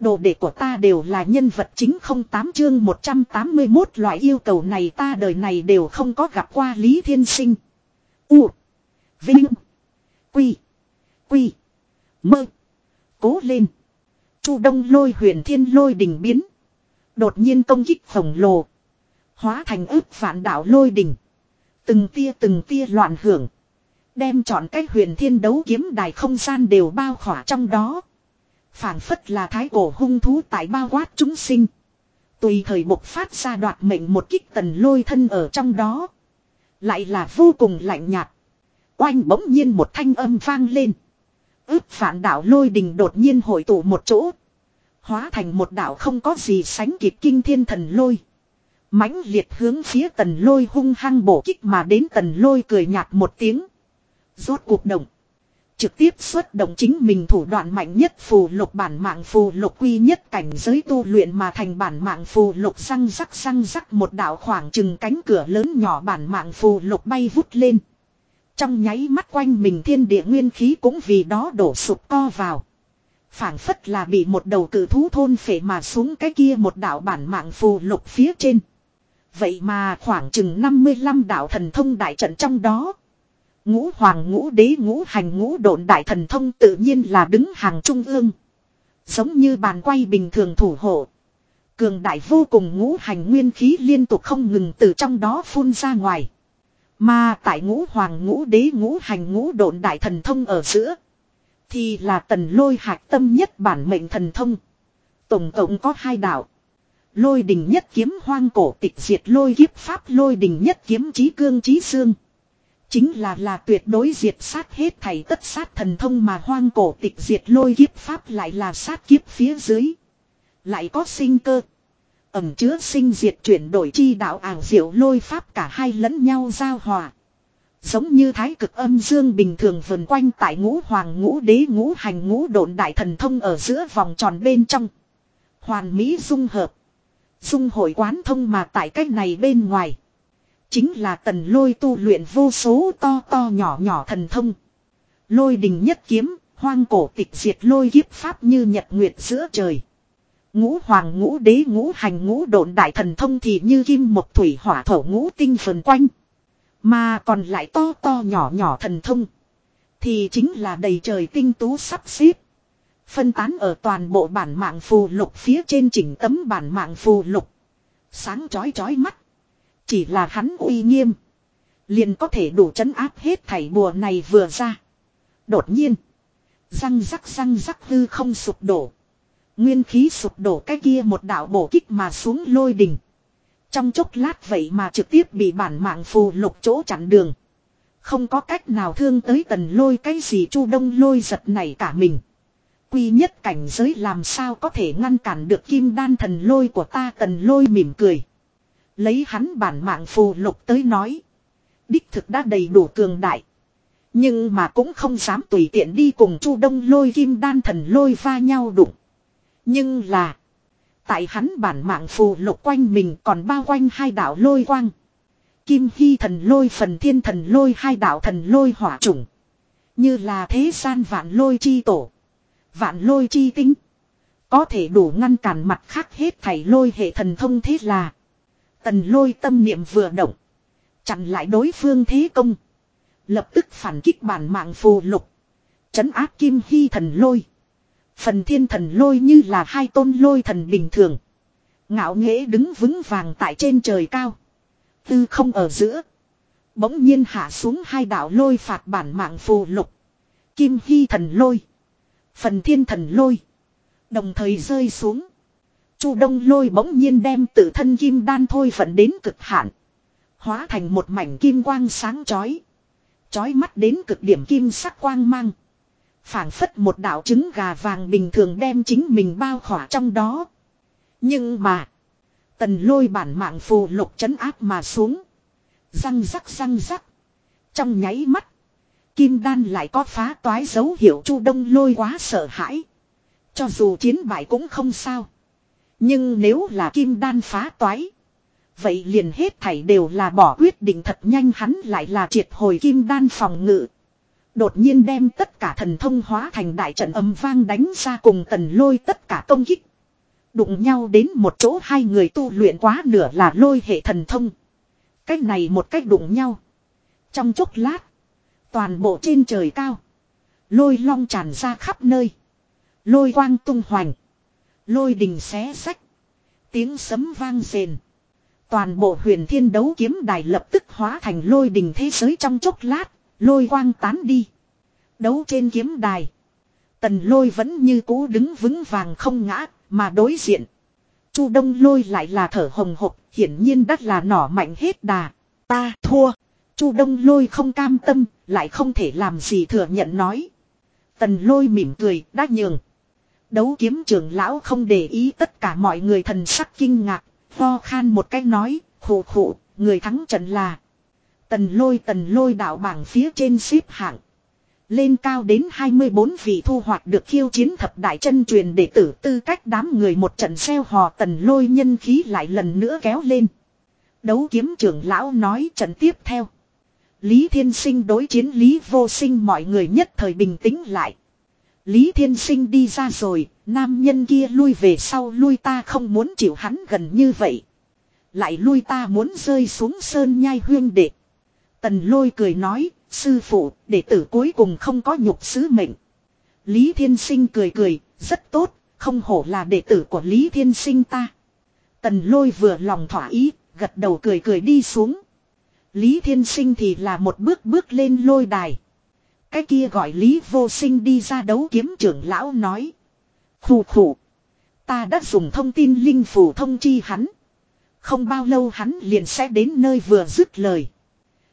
Đồ đệ của ta đều là nhân vật chính không tám chương 181 loại yêu cầu này ta đời này đều không có gặp qua Lý Thiên Sinh. U. Vinh. Quy. Quy. Mơ. Cố lên. Chu đông lôi huyền thiên lôi đỉnh biến. Đột nhiên công kích khổng lồ. Hóa thành ước phản đảo lôi đỉnh. Từng tia từng tia loạn hưởng. Đem chọn cái huyền thiên đấu kiếm đài không gian đều bao khỏa trong đó phảng phất là thái cổ hung thú tại bao quát chúng sinh. Tùy thời bộc phát ra đoạt mệnh một kích tần lôi thân ở trong đó. Lại là vô cùng lạnh nhạt. Oanh bỗng nhiên một thanh âm vang lên. ước phản đạo lôi đình đột nhiên hội tụ một chỗ. Hóa thành một đạo không có gì sánh kịp kinh thiên thần lôi. mãnh liệt hướng phía tần lôi hung hăng bổ kích mà đến tần lôi cười nhạt một tiếng. Rốt cuộc động. Trực tiếp xuất động chính mình thủ đoạn mạnh nhất phù lục bản mạng phù lục quy nhất cảnh giới tu luyện mà thành bản mạng phù lục răng rắc răng rắc một đạo khoảng chừng cánh cửa lớn nhỏ bản mạng phù lục bay vút lên. Trong nháy mắt quanh mình thiên địa nguyên khí cũng vì đó đổ sụp co vào. phảng phất là bị một đầu cử thú thôn phệ mà xuống cái kia một đạo bản mạng phù lục phía trên. Vậy mà khoảng chừng 55 đạo thần thông đại trận trong đó. Ngũ hoàng ngũ đế ngũ hành ngũ độn đại thần thông tự nhiên là đứng hàng trung ương. Giống như bàn quay bình thường thủ hộ. Cường đại vô cùng ngũ hành nguyên khí liên tục không ngừng từ trong đó phun ra ngoài. Mà tại ngũ hoàng ngũ đế ngũ hành ngũ độn đại thần thông ở giữa. Thì là tần lôi hạc tâm nhất bản mệnh thần thông. Tổng cộng có hai đạo. Lôi đình nhất kiếm hoang cổ tịch diệt lôi kiếp pháp, lôi đình nhất kiếm trí cương trí xương. Chính là là tuyệt đối diệt sát hết thảy tất sát thần thông mà hoang cổ tịch diệt lôi kiếp pháp lại là sát kiếp phía dưới. Lại có sinh cơ. Ẩm chứa sinh diệt chuyển đổi chi đạo ảo diệu lôi pháp cả hai lẫn nhau giao hòa. Giống như thái cực âm dương bình thường vần quanh tại ngũ hoàng, ngũ đế, ngũ hành, ngũ độn đại thần thông ở giữa vòng tròn bên trong. Hoàn mỹ dung hợp. Dung hội quán thông mà tại cách này bên ngoài. Chính là tần lôi tu luyện vô số to to nhỏ nhỏ thần thông. Lôi đình nhất kiếm, hoang cổ tịch diệt lôi kiếp pháp như nhật nguyệt giữa trời. Ngũ hoàng ngũ đế ngũ hành ngũ độn đại thần thông thì như kim một thủy hỏa thổ ngũ tinh phần quanh. Mà còn lại to to nhỏ nhỏ thần thông. Thì chính là đầy trời tinh tú sắp xếp. Phân tán ở toàn bộ bản mạng phù lục phía trên chỉnh tấm bản mạng phù lục. Sáng chói chói mắt. Chỉ là hắn uy nghiêm. Liền có thể đủ chấn áp hết thảy bùa này vừa ra. Đột nhiên. Răng rắc răng rắc hư không sụp đổ. Nguyên khí sụp đổ cái kia một đạo bổ kích mà xuống lôi đỉnh. Trong chốc lát vậy mà trực tiếp bị bản mạng phù lục chỗ chặn đường. Không có cách nào thương tới tần lôi cái gì chu đông lôi giật này cả mình. Quy nhất cảnh giới làm sao có thể ngăn cản được kim đan thần lôi của ta tần lôi mỉm cười. Lấy hắn bản mạng phù lục tới nói. Đích thực đã đầy đủ cường đại. Nhưng mà cũng không dám tùy tiện đi cùng chu đông lôi kim đan thần lôi va nhau đụng. Nhưng là. Tại hắn bản mạng phù lục quanh mình còn bao quanh hai đạo lôi quang. Kim hy thần lôi, phần thiên thần lôi, hai đạo thần lôi hỏa chủng. Như là thế gian vạn lôi chi tổ. Vạn lôi chi tính. Có thể đủ ngăn cản mặt khác hết thảy lôi hệ thần thông thế là. Tần lôi tâm niệm vừa động. Chặn lại đối phương thế công. Lập tức phản kích bản mạng phù lục. Chấn áp kim hy thần lôi. Phần thiên thần lôi như là hai tôn lôi thần bình thường. Ngạo nghễ đứng vững vàng tại trên trời cao. Tư không ở giữa. Bỗng nhiên hạ xuống hai đạo lôi phạt bản mạng phù lục. Kim hy thần lôi. Phần thiên thần lôi. Đồng thời rơi xuống. Chu Đông Lôi bỗng nhiên đem tự thân kim đan thôi phận đến cực hạn, hóa thành một mảnh kim quang sáng chói, chói mắt đến cực điểm kim sắc quang mang, phảng phất một đạo trứng gà vàng bình thường đem chính mình bao khỏa trong đó. Nhưng mà, tần lôi bản mạng phù lục chấn áp mà xuống, răng rắc răng rắc, trong nháy mắt, kim đan lại có phá toái dấu hiệu Chu Đông Lôi quá sợ hãi, cho dù chiến bại cũng không sao. Nhưng nếu là kim đan phá toái. Vậy liền hết thảy đều là bỏ quyết định thật nhanh hắn lại là triệt hồi kim đan phòng ngự. Đột nhiên đem tất cả thần thông hóa thành đại trận âm vang đánh ra cùng tần lôi tất cả công kích. Đụng nhau đến một chỗ hai người tu luyện quá nửa là lôi hệ thần thông. Cách này một cách đụng nhau. Trong chốc lát. Toàn bộ trên trời cao. Lôi long tràn ra khắp nơi. Lôi quang tung hoành. Lôi đình xé sách. Tiếng sấm vang rền. Toàn bộ huyền thiên đấu kiếm đài lập tức hóa thành lôi đình thế giới trong chốc lát. Lôi quang tán đi. Đấu trên kiếm đài. Tần lôi vẫn như cũ đứng vững vàng không ngã. Mà đối diện. Chu đông lôi lại là thở hồng hộc. Hiển nhiên đắt là nỏ mạnh hết đà. Ta thua. Chu đông lôi không cam tâm. Lại không thể làm gì thừa nhận nói. Tần lôi mỉm cười, đã nhường. Đấu kiếm trưởng lão không để ý tất cả mọi người thần sắc kinh ngạc, ho khan một cách nói, khổ khổ, người thắng trận là. Tần lôi tần lôi đạo bảng phía trên xếp hạng. Lên cao đến 24 vị thu hoạch được khiêu chiến thập đại chân truyền đệ tử tư cách đám người một trận xeo hò tần lôi nhân khí lại lần nữa kéo lên. Đấu kiếm trưởng lão nói trận tiếp theo. Lý Thiên Sinh đối chiến Lý Vô Sinh mọi người nhất thời bình tĩnh lại. Lý Thiên Sinh đi ra rồi, nam nhân kia lui về sau lui ta không muốn chịu hắn gần như vậy. Lại lui ta muốn rơi xuống sơn nhai huyên đệ. Tần lôi cười nói, sư phụ, đệ tử cuối cùng không có nhục sứ mệnh. Lý Thiên Sinh cười cười, rất tốt, không hổ là đệ tử của Lý Thiên Sinh ta. Tần lôi vừa lòng thỏa ý, gật đầu cười cười đi xuống. Lý Thiên Sinh thì là một bước bước lên lôi đài. Cái kia gọi Lý Vô Sinh đi ra đấu kiếm trưởng lão nói. Khủ khủ. Ta đã dùng thông tin linh phủ thông chi hắn. Không bao lâu hắn liền sẽ đến nơi vừa dứt lời.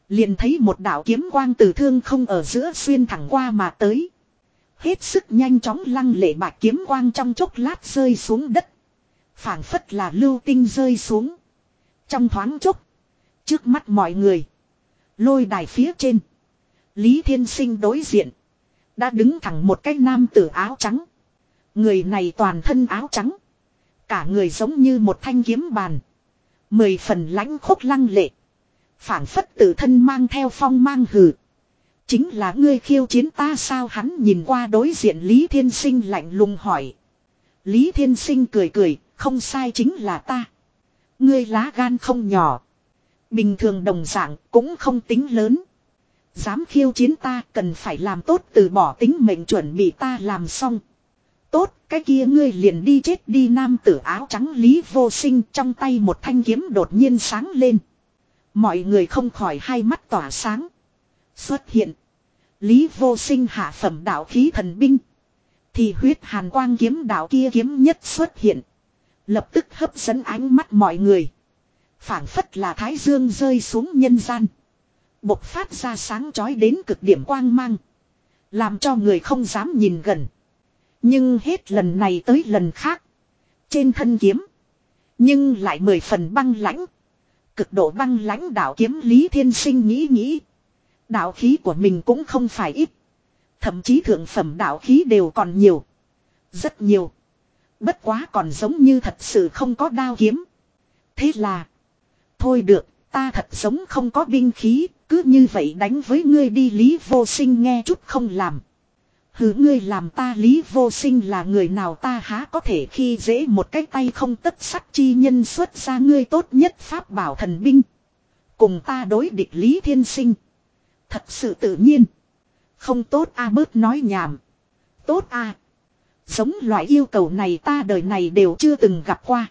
Liền thấy một đạo kiếm quang từ thương không ở giữa xuyên thẳng qua mà tới. Hết sức nhanh chóng lăng lệ bạc kiếm quang trong chốc lát rơi xuống đất. phảng phất là lưu tinh rơi xuống. Trong thoáng chốc. Trước mắt mọi người. Lôi đài phía trên. Lý Thiên Sinh đối diện. Đã đứng thẳng một cái nam tử áo trắng. Người này toàn thân áo trắng. Cả người giống như một thanh kiếm bàn. Mười phần lãnh khốc lăng lệ. phảng phất tự thân mang theo phong mang hừ. Chính là ngươi khiêu chiến ta sao hắn nhìn qua đối diện Lý Thiên Sinh lạnh lùng hỏi. Lý Thiên Sinh cười cười, không sai chính là ta. Ngươi lá gan không nhỏ. Bình thường đồng dạng cũng không tính lớn. Dám khiêu chiến ta cần phải làm tốt từ bỏ tính mệnh chuẩn bị ta làm xong. Tốt, cái kia ngươi liền đi chết đi nam tử áo trắng Lý Vô Sinh trong tay một thanh kiếm đột nhiên sáng lên. Mọi người không khỏi hai mắt tỏa sáng. Xuất hiện. Lý Vô Sinh hạ phẩm đạo khí thần binh. Thì huyết hàn quang kiếm đạo kia kiếm nhất xuất hiện. Lập tức hấp dẫn ánh mắt mọi người phảng phất là thái dương rơi xuống nhân gian. Bộc phát ra sáng chói đến cực điểm quang mang. Làm cho người không dám nhìn gần. Nhưng hết lần này tới lần khác. Trên thân kiếm. Nhưng lại mười phần băng lãnh. Cực độ băng lãnh đạo kiếm Lý Thiên Sinh nghĩ nghĩ. Đạo khí của mình cũng không phải ít. Thậm chí thượng phẩm đạo khí đều còn nhiều. Rất nhiều. Bất quá còn giống như thật sự không có đao kiếm. Thế là. Thôi được, ta thật giống không có binh khí, cứ như vậy đánh với ngươi đi Lý Vô Sinh nghe chút không làm. Hứ ngươi làm ta Lý Vô Sinh là người nào ta há có thể khi dễ một cái tay không tất sắc chi nhân xuất ra ngươi tốt nhất pháp bảo thần binh. Cùng ta đối địch Lý Thiên Sinh. Thật sự tự nhiên. Không tốt a bớt nói nhảm. Tốt a Giống loại yêu cầu này ta đời này đều chưa từng gặp qua.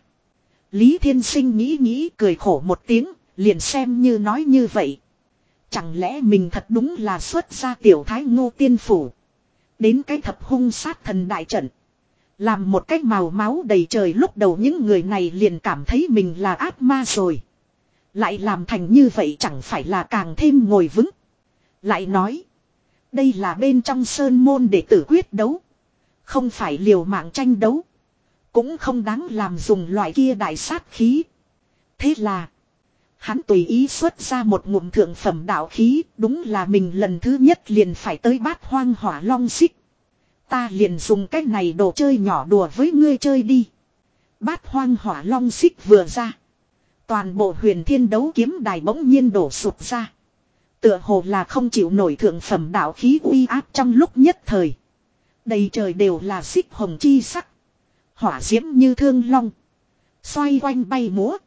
Lý Thiên Sinh nghĩ nghĩ cười khổ một tiếng, liền xem như nói như vậy. Chẳng lẽ mình thật đúng là xuất ra tiểu thái ngô tiên phủ. Đến cái thập hung sát thần đại trận. Làm một cách màu máu đầy trời lúc đầu những người này liền cảm thấy mình là ác ma rồi. Lại làm thành như vậy chẳng phải là càng thêm ngồi vững. Lại nói. Đây là bên trong sơn môn để tử quyết đấu. Không phải liều mạng tranh đấu. Cũng không đáng làm dùng loại kia đại sát khí. Thế là. Hắn tùy ý xuất ra một ngụm thượng phẩm đạo khí. Đúng là mình lần thứ nhất liền phải tới bát hoang hỏa long xích. Ta liền dùng cái này đồ chơi nhỏ đùa với ngươi chơi đi. Bát hoang hỏa long xích vừa ra. Toàn bộ huyền thiên đấu kiếm đài bỗng nhiên đổ sụp ra. Tựa hồ là không chịu nổi thượng phẩm đạo khí uy áp trong lúc nhất thời. Đầy trời đều là xích hồng chi sắc. Hỏa diễm như thương long. Xoay quanh bay múa.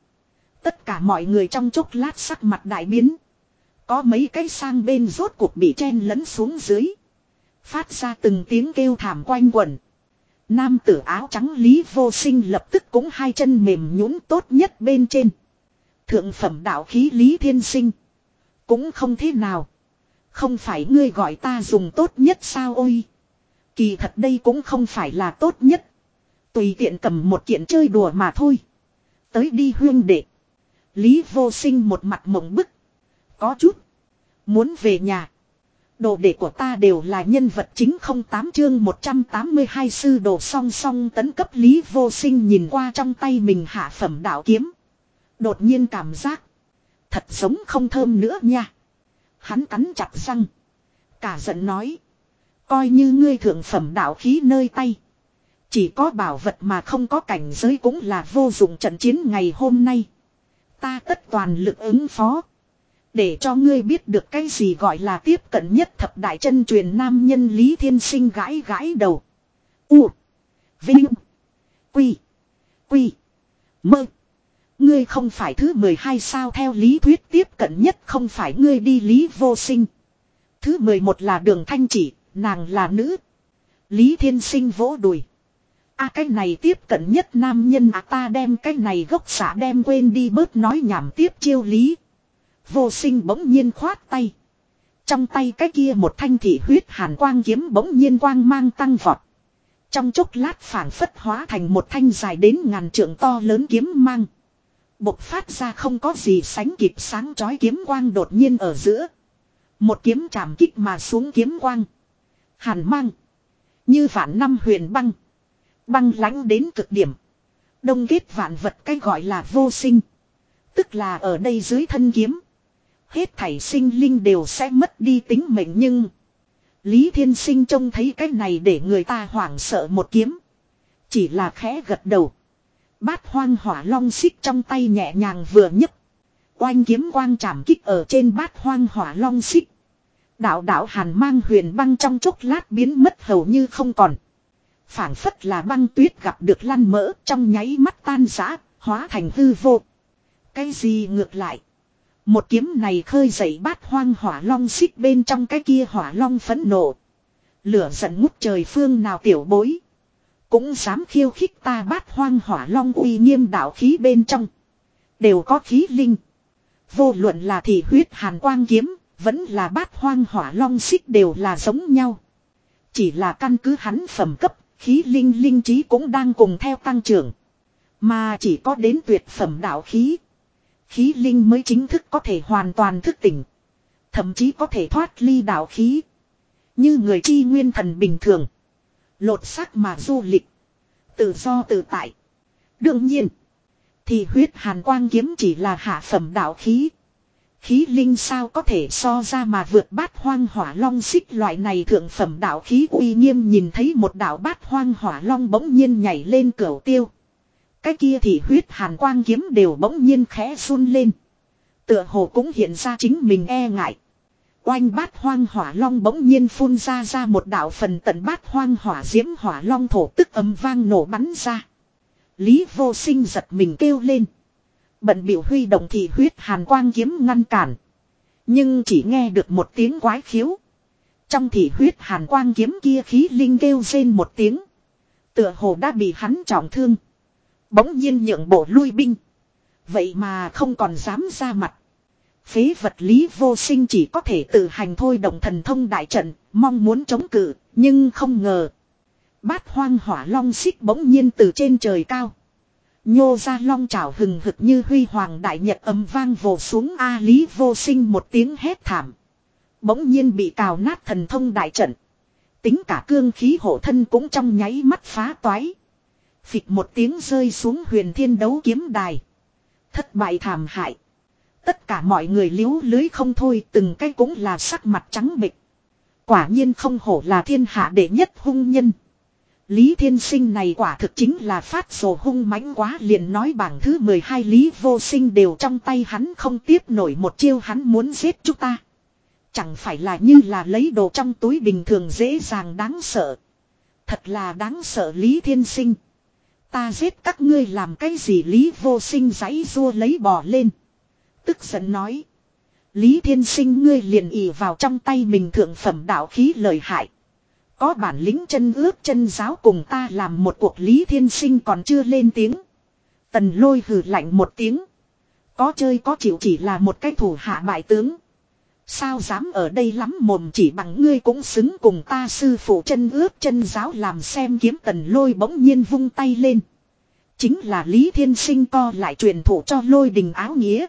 Tất cả mọi người trong chốc lát sắc mặt đại biến. Có mấy cái sang bên rốt cuộc bị chen lẫn xuống dưới. Phát ra từng tiếng kêu thảm quanh quẩn. Nam tử áo trắng Lý Vô Sinh lập tức cũng hai chân mềm nhũn tốt nhất bên trên. Thượng phẩm đạo khí Lý Thiên Sinh. Cũng không thế nào. Không phải ngươi gọi ta dùng tốt nhất sao ôi. Kỳ thật đây cũng không phải là tốt nhất. Tùy tiện cầm một kiện chơi đùa mà thôi. Tới đi huyên đệ. Lý vô sinh một mặt mộng bức. Có chút. Muốn về nhà. Đồ đệ của ta đều là nhân vật chính không tám chương 182 sư đồ song song tấn cấp Lý vô sinh nhìn qua trong tay mình hạ phẩm đạo kiếm. Đột nhiên cảm giác. Thật giống không thơm nữa nha. Hắn cắn chặt răng. Cả giận nói. Coi như ngươi thượng phẩm đạo khí nơi tay. Chỉ có bảo vật mà không có cảnh giới cũng là vô dụng trận chiến ngày hôm nay. Ta tất toàn lực ứng phó. Để cho ngươi biết được cái gì gọi là tiếp cận nhất thập đại chân truyền nam nhân Lý Thiên Sinh gãi gãi đầu. U. Vinh. Quy. Quy. Mơ. Ngươi không phải thứ 12 sao theo lý thuyết tiếp cận nhất không phải ngươi đi lý vô sinh. Thứ 11 là đường thanh chỉ, nàng là nữ. Lý thiên sinh vỗ đùi a cái này tiếp cận nhất nam nhân à ta đem cái này gốc xả đem quên đi bớt nói nhảm tiếp chiêu lý. Vô sinh bỗng nhiên khoát tay. Trong tay cái kia một thanh thị huyết hàn quang kiếm bỗng nhiên quang mang tăng vọt. Trong chốc lát phản phất hóa thành một thanh dài đến ngàn trượng to lớn kiếm mang. Bộc phát ra không có gì sánh kịp sáng chói kiếm quang đột nhiên ở giữa. Một kiếm chạm kích mà xuống kiếm quang. Hàn mang. Như vạn năm huyền băng. Băng lãnh đến cực điểm. Đông kết vạn vật cái gọi là vô sinh. Tức là ở đây dưới thân kiếm. Hết thảy sinh linh đều sẽ mất đi tính mệnh nhưng. Lý Thiên Sinh trông thấy cái này để người ta hoảng sợ một kiếm. Chỉ là khẽ gật đầu. Bát hoang hỏa long xích trong tay nhẹ nhàng vừa nhấc. Oanh kiếm quang chạm kích ở trên bát hoang hỏa long xích. Đạo đạo hàn mang huyền băng trong chốc lát biến mất hầu như không còn phảng phất là băng tuyết gặp được lăn mỡ trong nháy mắt tan rã, hóa thành hư vô. Cái gì ngược lại? Một kiếm này khơi dậy bát hoang hỏa long xích bên trong cái kia hỏa long phẫn nộ. Lửa giận ngút trời phương nào tiểu bối. Cũng dám khiêu khích ta bát hoang hỏa long uy nghiêm đạo khí bên trong. Đều có khí linh. Vô luận là thị huyết hàn quang kiếm, vẫn là bát hoang hỏa long xích đều là giống nhau. Chỉ là căn cứ hắn phẩm cấp, khí linh linh trí cũng đang cùng theo tăng trưởng. Mà chỉ có đến tuyệt phẩm đạo khí. Khí linh mới chính thức có thể hoàn toàn thức tỉnh. Thậm chí có thể thoát ly đạo khí. Như người chi nguyên thần bình thường. Lột xác mà du lịch. Tự do tự tại. Đương nhiên. Thì huyết hàn quang kiếm chỉ là hạ phẩm đạo khí. Khí linh sao có thể so ra mà vượt bát hoang hỏa long xích loại này thượng phẩm đạo khí uy nghiêm nhìn thấy một đạo bát hoang hỏa long bỗng nhiên nhảy lên cửa tiêu. Cái kia thì huyết hàn quang kiếm đều bỗng nhiên khẽ run lên. Tựa hồ cũng hiện ra chính mình e ngại. Oanh bát hoang hỏa long bỗng nhiên phun ra ra một đạo phần tận bát hoang hỏa diễm hỏa long thổ tức âm vang nổ bắn ra. Lý vô sinh giật mình kêu lên. Bận biểu huy động thị huyết hàn quang kiếm ngăn cản. Nhưng chỉ nghe được một tiếng quái khiếu. Trong thị huyết hàn quang kiếm kia khí linh kêu rên một tiếng. Tựa hồ đã bị hắn trọng thương. Bỗng nhiên nhượng bộ lui binh. Vậy mà không còn dám ra mặt. Phế vật lý vô sinh chỉ có thể tự hành thôi động thần thông đại trận, mong muốn chống cự, nhưng không ngờ. Bát hoang hỏa long xích bỗng nhiên từ trên trời cao. Nhô ra long trào hừng hực như huy hoàng đại nhật âm vang vồ xuống A lý vô sinh một tiếng hét thảm. Bỗng nhiên bị cào nát thần thông đại trận. Tính cả cương khí hộ thân cũng trong nháy mắt phá toái. Phịch một tiếng rơi xuống huyền thiên đấu kiếm đài. Thất bại thảm hại. Tất cả mọi người liếu lưới không thôi, từng cái cũng là sắc mặt trắng bịch. Quả nhiên không hổ là thiên hạ đệ nhất hung nhân. Lý thiên sinh này quả thực chính là phát sổ hung mãnh quá, liền nói bảng thứ 12 Lý vô sinh đều trong tay hắn không tiếp nổi một chiêu hắn muốn giết chúng ta. Chẳng phải là như là lấy đồ trong túi bình thường dễ dàng đáng sợ. Thật là đáng sợ Lý thiên sinh. Ta giết các ngươi làm cái gì Lý vô sinh giấy rua lấy bỏ lên. Tức giận nói. Lý thiên sinh ngươi liền ỉ vào trong tay mình thượng phẩm đạo khí lợi hại. Có bản lĩnh chân ướp chân giáo cùng ta làm một cuộc Lý thiên sinh còn chưa lên tiếng. Tần lôi hừ lạnh một tiếng. Có chơi có chịu chỉ là một cái thủ hạ bại tướng. Sao dám ở đây lắm mồm chỉ bằng ngươi cũng xứng cùng ta sư phụ chân ướp chân giáo làm xem kiếm tần lôi bỗng nhiên vung tay lên. Chính là Lý Thiên Sinh co lại truyền thủ cho lôi đình áo nghĩa.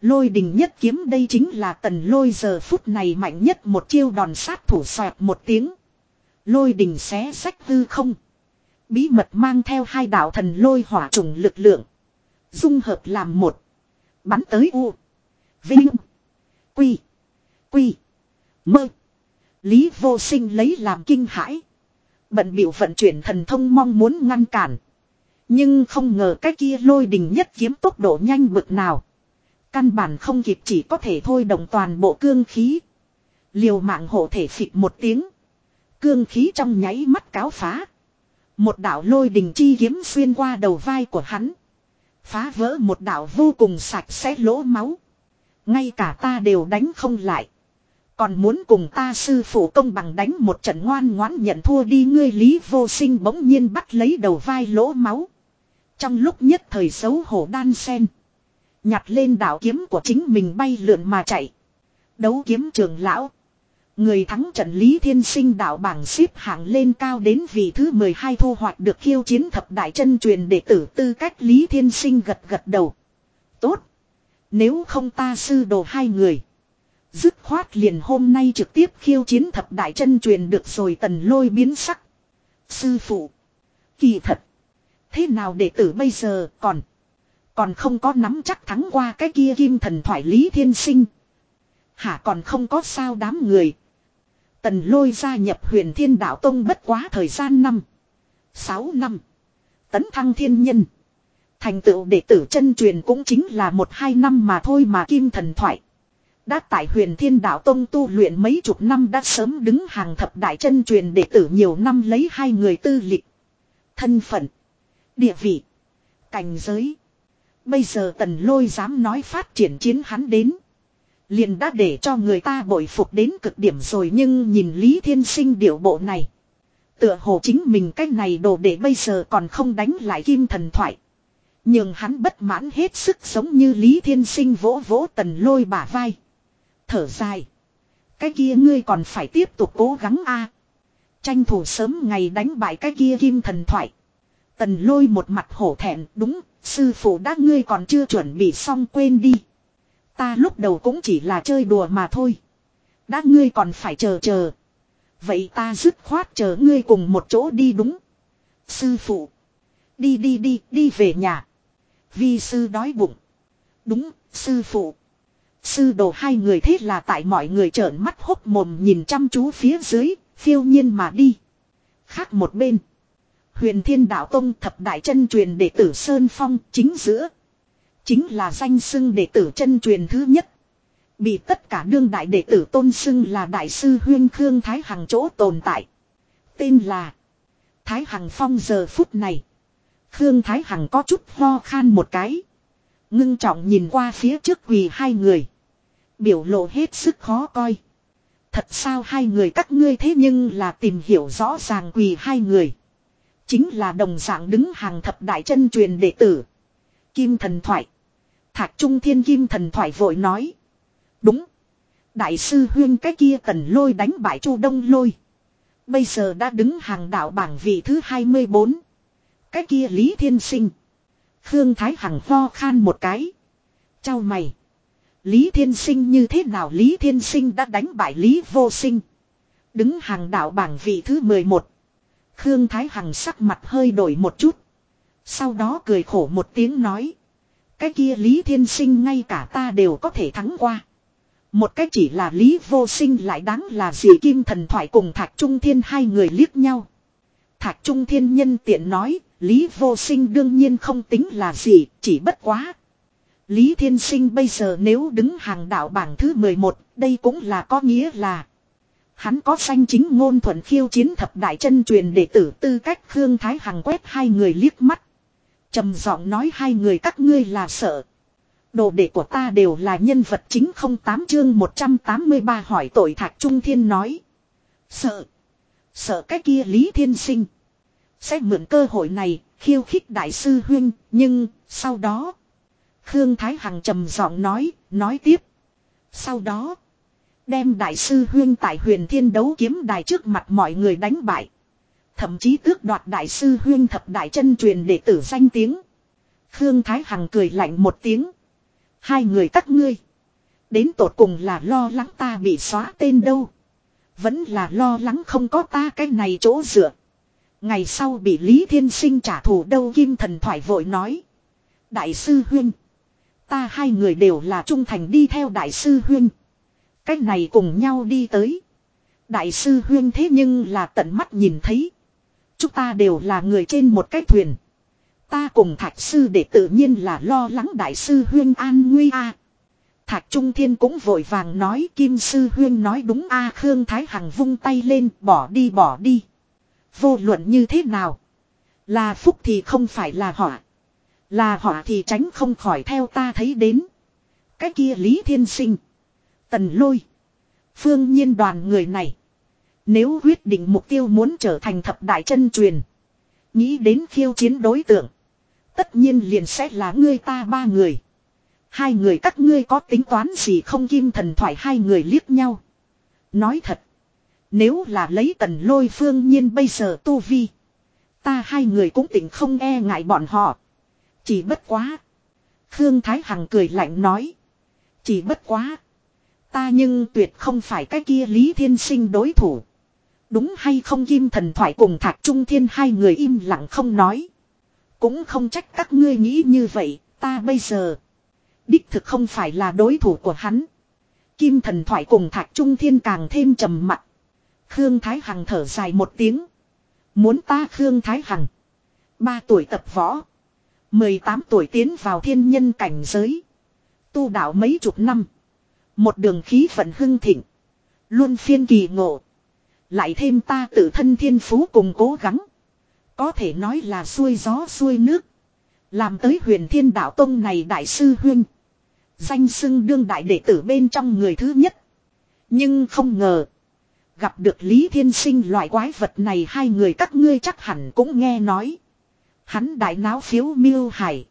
Lôi đình nhất kiếm đây chính là tần lôi giờ phút này mạnh nhất một chiêu đòn sát thủ xoẹt một tiếng. Lôi đình xé sách hư không. Bí mật mang theo hai đạo thần lôi hỏa trùng lực lượng. Dung hợp làm một. Bắn tới U. Vinh. Quy. Quy. Mơ. Lý vô sinh lấy làm kinh hãi. Bận biểu vận chuyển thần thông mong muốn ngăn cản. Nhưng không ngờ cái kia lôi đình nhất kiếm tốc độ nhanh bực nào. Căn bản không kịp chỉ có thể thôi động toàn bộ cương khí. Liều mạng hộ thể phịch một tiếng. Cương khí trong nháy mắt cáo phá. Một đạo lôi đình chi kiếm xuyên qua đầu vai của hắn. Phá vỡ một đạo vô cùng sạch sẽ lỗ máu. Ngay cả ta đều đánh không lại. Còn muốn cùng ta sư phụ công bằng đánh một trận ngoan ngoãn nhận thua đi ngươi lý vô sinh bỗng nhiên bắt lấy đầu vai lỗ máu. Trong lúc nhất thời xấu hổ đan sen. Nhặt lên đạo kiếm của chính mình bay lượn mà chạy. Đấu kiếm trường lão. Người thắng trận Lý Thiên Sinh đạo bảng xếp hạng lên cao đến vị thứ 12 thu hoạch được khiêu chiến thập đại chân truyền đệ tử tư cách Lý Thiên Sinh gật gật đầu. Tốt. Nếu không ta sư đồ hai người. Dứt khoát liền hôm nay trực tiếp khiêu chiến thập đại chân truyền được rồi tần lôi biến sắc. Sư phụ. Kỳ thật. Thế nào đệ tử bây giờ còn. Còn không có nắm chắc thắng qua cái kia kim thần thoại Lý Thiên Sinh. Hả còn không có sao đám người. Tần lôi gia nhập huyền thiên đạo tông bất quá thời gian năm. Sáu năm. Tấn thăng thiên nhân. Thành tựu đệ tử chân truyền cũng chính là một hai năm mà thôi mà kim thần thoại. Đã tại huyền thiên đạo tông tu luyện mấy chục năm đã sớm đứng hàng thập đại chân truyền đệ tử nhiều năm lấy hai người tư lịch. Thân phận. Địa vị. Cảnh giới. Bây giờ tần lôi dám nói phát triển chiến hắn đến. Liền đã để cho người ta bội phục đến cực điểm rồi nhưng nhìn Lý Thiên Sinh điệu bộ này. Tựa hồ chính mình cách này đồ để bây giờ còn không đánh lại kim thần thoại. Nhưng hắn bất mãn hết sức sống như Lý Thiên Sinh vỗ vỗ tần lôi bả vai. Thở dài. Cái kia ngươi còn phải tiếp tục cố gắng a Tranh thủ sớm ngày đánh bại cái kia kim thần thoại. Tần lôi một mặt hổ thẹn đúng, sư phụ đã ngươi còn chưa chuẩn bị xong quên đi. Ta lúc đầu cũng chỉ là chơi đùa mà thôi. Đã ngươi còn phải chờ chờ. Vậy ta dứt khoát chờ ngươi cùng một chỗ đi đúng. Sư phụ. Đi đi đi, đi về nhà. Vi sư đói bụng. Đúng, sư phụ. Sư đồ hai người thế là tại mọi người trợn mắt hốc mồm nhìn chăm chú phía dưới, phiêu nhiên mà đi. Khác một bên. Huyền Thiên Đạo Tông thập đại chân truyền đệ tử Sơn Phong chính giữa. Chính là danh xưng đệ tử chân truyền thứ nhất. Bị tất cả đương đại đệ tử tôn xưng là đại sư Huyên Khương Thái Hằng chỗ tồn tại. Tên là Thái Hằng Phong giờ phút này. Khương Thái Hằng có chút ho khan một cái. Ngưng trọng nhìn qua phía trước quỳ hai người. Biểu lộ hết sức khó coi. Thật sao hai người các ngươi thế nhưng là tìm hiểu rõ ràng quỳ hai người. Chính là đồng dạng đứng hàng thập đại chân truyền đệ tử. Kim thần thoại. Thạc Trung Thiên Kim thần thoại vội nói. Đúng. Đại sư huyên cái kia tần lôi đánh bại chu đông lôi. Bây giờ đã đứng hàng đạo bảng vị thứ 24. Cái kia Lý Thiên Sinh. Khương Thái Hằng ho khan một cái. Chào mày. Lý Thiên Sinh như thế nào Lý Thiên Sinh đã đánh bại Lý Vô Sinh. Đứng hàng đạo bảng vị thứ 11. Khương Thái Hằng sắc mặt hơi đổi một chút. Sau đó cười khổ một tiếng nói. Cái kia Lý Thiên Sinh ngay cả ta đều có thể thắng qua. Một cách chỉ là Lý Vô Sinh lại đáng là gì Kim Thần Thoại cùng Thạch Trung Thiên hai người liếc nhau. Thạch Trung Thiên nhân tiện nói, Lý Vô Sinh đương nhiên không tính là gì, chỉ bất quá. Lý Thiên Sinh bây giờ nếu đứng hàng đạo bảng thứ 11, đây cũng là có nghĩa là Hắn có danh chính ngôn thuận khiêu chiến thập đại chân truyền đệ tử tư cách Khương Thái Hằng quét hai người liếc mắt trầm giọng nói hai người các ngươi là sợ. Đồ đệ của ta đều là nhân vật chính không tám chương 183 hỏi tội Thạch Trung Thiên nói. Sợ. Sợ cái kia Lý Thiên Sinh. Sẽ mượn cơ hội này khiêu khích đại sư huyên nhưng sau đó. Khương Thái Hằng trầm giọng nói, nói tiếp. Sau đó. Đem đại sư huyên tại huyền thiên đấu kiếm đài trước mặt mọi người đánh bại. Thậm chí tước đoạt đại sư huyên thập đại chân truyền đệ tử danh tiếng. Khương Thái Hằng cười lạnh một tiếng. Hai người các ngươi. Đến tột cùng là lo lắng ta bị xóa tên đâu. Vẫn là lo lắng không có ta cái này chỗ dựa. Ngày sau bị Lý Thiên Sinh trả thù đâu Kim Thần Thoại vội nói. Đại sư Huyên. Ta hai người đều là trung thành đi theo Đại sư Huyên. Cách này cùng nhau đi tới. Đại sư Huyên thế nhưng là tận mắt nhìn thấy. Chúng ta đều là người trên một cái thuyền. Ta cùng thạch sư để tự nhiên là lo lắng đại sư huyên an nguy a. Thạch Trung Thiên cũng vội vàng nói, Kim Sư Huyên nói đúng a, Khương Thái Hằng vung tay lên, bỏ đi bỏ đi. Vô luận như thế nào? Là phúc thì không phải là họa. Là họa thì tránh không khỏi theo ta thấy đến. Cái kia Lý Thiên Sinh. Tần Lôi. Phương nhiên đoàn người này. Nếu quyết định mục tiêu muốn trở thành thập đại chân truyền. Nghĩ đến khiêu chiến đối tượng. Tất nhiên liền sẽ là ngươi ta ba người. Hai người các ngươi có tính toán gì không kim thần thoại hai người liếc nhau. Nói thật. Nếu là lấy tần lôi phương nhiên bây giờ tu vi. Ta hai người cũng tỉnh không e ngại bọn họ. Chỉ bất quá. Khương Thái Hằng cười lạnh nói. Chỉ bất quá. Ta nhưng tuyệt không phải cái kia Lý Thiên Sinh đối thủ. Đúng hay không kim thần thoại cùng thạc trung thiên hai người im lặng không nói. Cũng không trách các ngươi nghĩ như vậy, ta bây giờ. Đích thực không phải là đối thủ của hắn. Kim thần thoại cùng Thạc trung thiên càng thêm trầm mặt. Khương Thái Hằng thở dài một tiếng. Muốn ta Khương Thái Hằng. Ba tuổi tập võ. 18 tuổi tiến vào thiên nhân cảnh giới. Tu đạo mấy chục năm. Một đường khí vận hưng thịnh. Luôn phiên kỳ ngộ. Lại thêm ta tự thân thiên phú cùng cố gắng. Có thể nói là xuôi gió xuôi nước. Làm tới huyền thiên đạo tông này đại sư huyên. Danh xưng đương đại đệ tử bên trong người thứ nhất. Nhưng không ngờ. Gặp được Lý Thiên Sinh loại quái vật này hai người các ngươi chắc hẳn cũng nghe nói. Hắn đại náo phiếu miêu hải.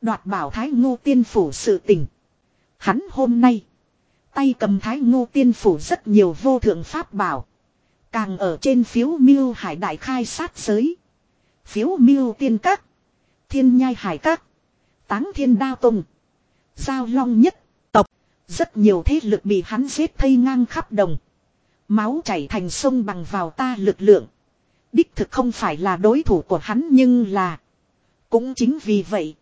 Đoạt bảo thái ngô tiên phủ sự tình. Hắn hôm nay. Tay cầm thái ngô tiên phủ rất nhiều vô thượng pháp bảo. Càng ở trên phiếu miêu hải đại khai sát giới. Phiếu miêu tiên các. Thiên nhai hải các. Táng thiên đao tùng. Giao long nhất tộc. Rất nhiều thế lực bị hắn giết thây ngang khắp đồng. Máu chảy thành sông bằng vào ta lực lượng. Đích thực không phải là đối thủ của hắn nhưng là. Cũng chính vì vậy.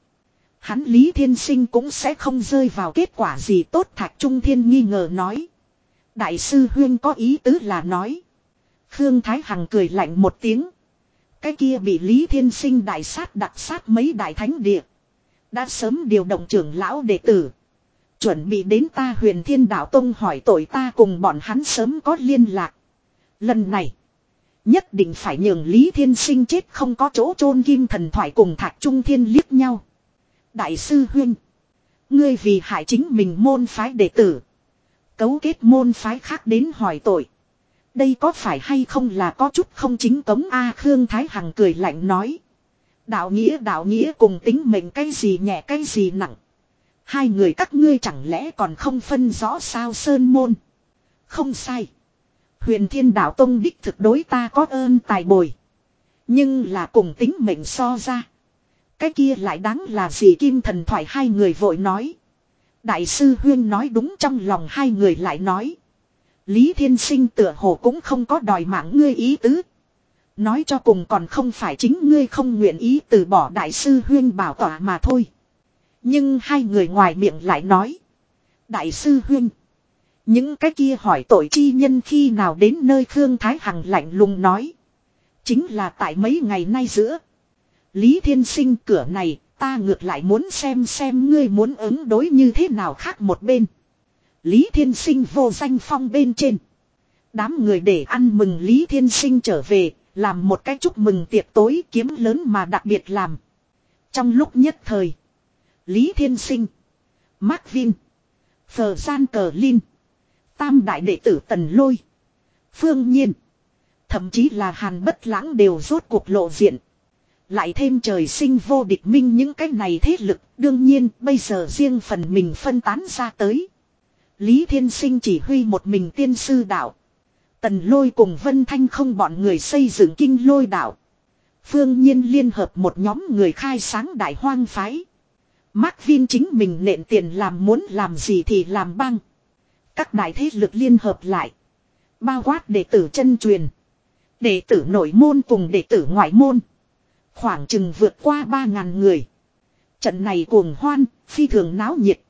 Hắn Lý Thiên Sinh cũng sẽ không rơi vào kết quả gì tốt Thạch Trung Thiên nghi ngờ nói. Đại sư Huyên có ý tứ là nói. Khương Thái Hằng cười lạnh một tiếng. Cái kia bị Lý Thiên Sinh đại sát đặc sát mấy đại thánh địa. Đã sớm điều động trưởng lão đệ tử. Chuẩn bị đến ta huyền thiên đạo tông hỏi tội ta cùng bọn hắn sớm có liên lạc. Lần này. Nhất định phải nhường Lý Thiên Sinh chết không có chỗ chôn kim thần thoại cùng thạch trung thiên liếc nhau. Đại sư Huyên. Ngươi vì hại chính mình môn phái đệ tử. Cấu kết môn phái khác đến hỏi tội. Đây có phải hay không là có chút không chính cống A Khương Thái Hằng cười lạnh nói. Đạo nghĩa đạo nghĩa cùng tính mệnh cái gì nhẹ, cái gì nặng. Hai người các ngươi chẳng lẽ còn không phân rõ sao sơn môn. Không sai. Huyền thiên đạo tông đích thực đối ta có ơn tài bồi. Nhưng là cùng tính mệnh so ra. Cái kia lại đáng là gì kim thần thoại hai người vội nói. Đại sư Huyên nói đúng trong lòng hai người lại nói. Lý Thiên Sinh tựa hồ cũng không có đòi mạng ngươi ý tứ. Nói cho cùng còn không phải chính ngươi không nguyện ý từ bỏ đại sư Huyên bảo tỏa mà thôi. Nhưng hai người ngoài miệng lại nói. Đại sư Huyên. Những cái kia hỏi tội chi nhân khi nào đến nơi Khương Thái Hằng lạnh lùng nói. Chính là tại mấy ngày nay giữa. Lý Thiên Sinh cửa này, ta ngược lại muốn xem xem ngươi muốn ứng đối như thế nào khác một bên. Lý Thiên Sinh vô danh phong bên trên. Đám người để ăn mừng Lý Thiên Sinh trở về, làm một cái chúc mừng tiệc tối kiếm lớn mà đặc biệt làm. Trong lúc nhất thời. Lý Thiên Sinh. Mark Vin. Phờ Gian Cờ Linh. Tam đại đệ tử Tần Lôi. Phương Nhiên. Thậm chí là Hàn Bất Lãng đều rốt cuộc lộ diện. Lại thêm trời sinh vô địch minh những cái này thế lực. Đương nhiên bây giờ riêng phần mình phân tán ra tới. Lý Thiên Sinh chỉ huy một mình tiên sư đạo. Tần lôi cùng Vân Thanh không bọn người xây dựng kinh lôi đạo. Phương nhiên liên hợp một nhóm người khai sáng đại hoang phái. Mark Vin chính mình nện tiền làm muốn làm gì thì làm băng. Các đại thế lực liên hợp lại. Bao quát đệ tử chân truyền. Đệ tử nội môn cùng đệ tử ngoại môn. Khoảng chừng vượt qua 3.000 người. Trận này cuồng hoan, phi thường náo nhiệt.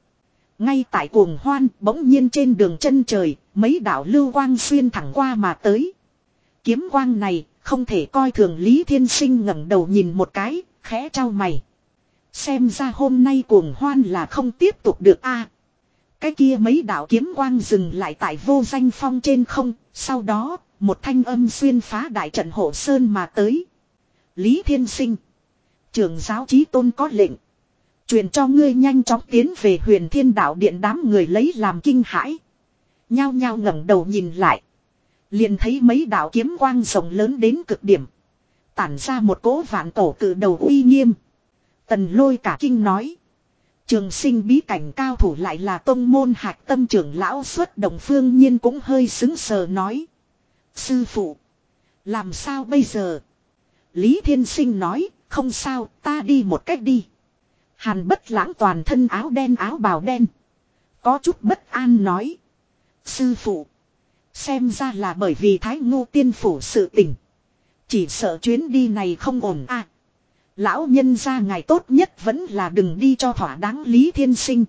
Ngay tại cuồng hoan, bỗng nhiên trên đường chân trời, mấy đạo lưu quang xuyên thẳng qua mà tới. Kiếm quang này, không thể coi thường Lý Thiên Sinh ngẩng đầu nhìn một cái, khẽ trao mày. Xem ra hôm nay cuồng hoan là không tiếp tục được a. cái kia mấy đạo kiếm quang dừng lại tại vô danh phong trên không, sau đó, một thanh âm xuyên phá đại trận hộ sơn mà tới. Lý Thiên Sinh. Trường giáo chí tôn có lệnh. Truyền cho ngươi nhanh chóng tiến về huyền thiên đạo điện đám người lấy làm kinh hãi. Nhao nhao ngẩng đầu nhìn lại. Liền thấy mấy đạo kiếm quang rộng lớn đến cực điểm. Tản ra một cỗ vạn tổ cử đầu uy nghiêm. Tần lôi cả kinh nói. Trường sinh bí cảnh cao thủ lại là tông môn hạc tâm trưởng lão xuất đồng phương nhiên cũng hơi xứng sờ nói. Sư phụ. Làm sao bây giờ? Lý Thiên Sinh nói, không sao, ta đi một cách đi. Hàn bất lãng toàn thân áo đen áo bào đen. Có chút bất an nói. Sư phụ. Xem ra là bởi vì thái ngô tiên phủ sự tình. Chỉ sợ chuyến đi này không ổn à. Lão nhân ra ngày tốt nhất vẫn là đừng đi cho thỏa đáng lý thiên sinh.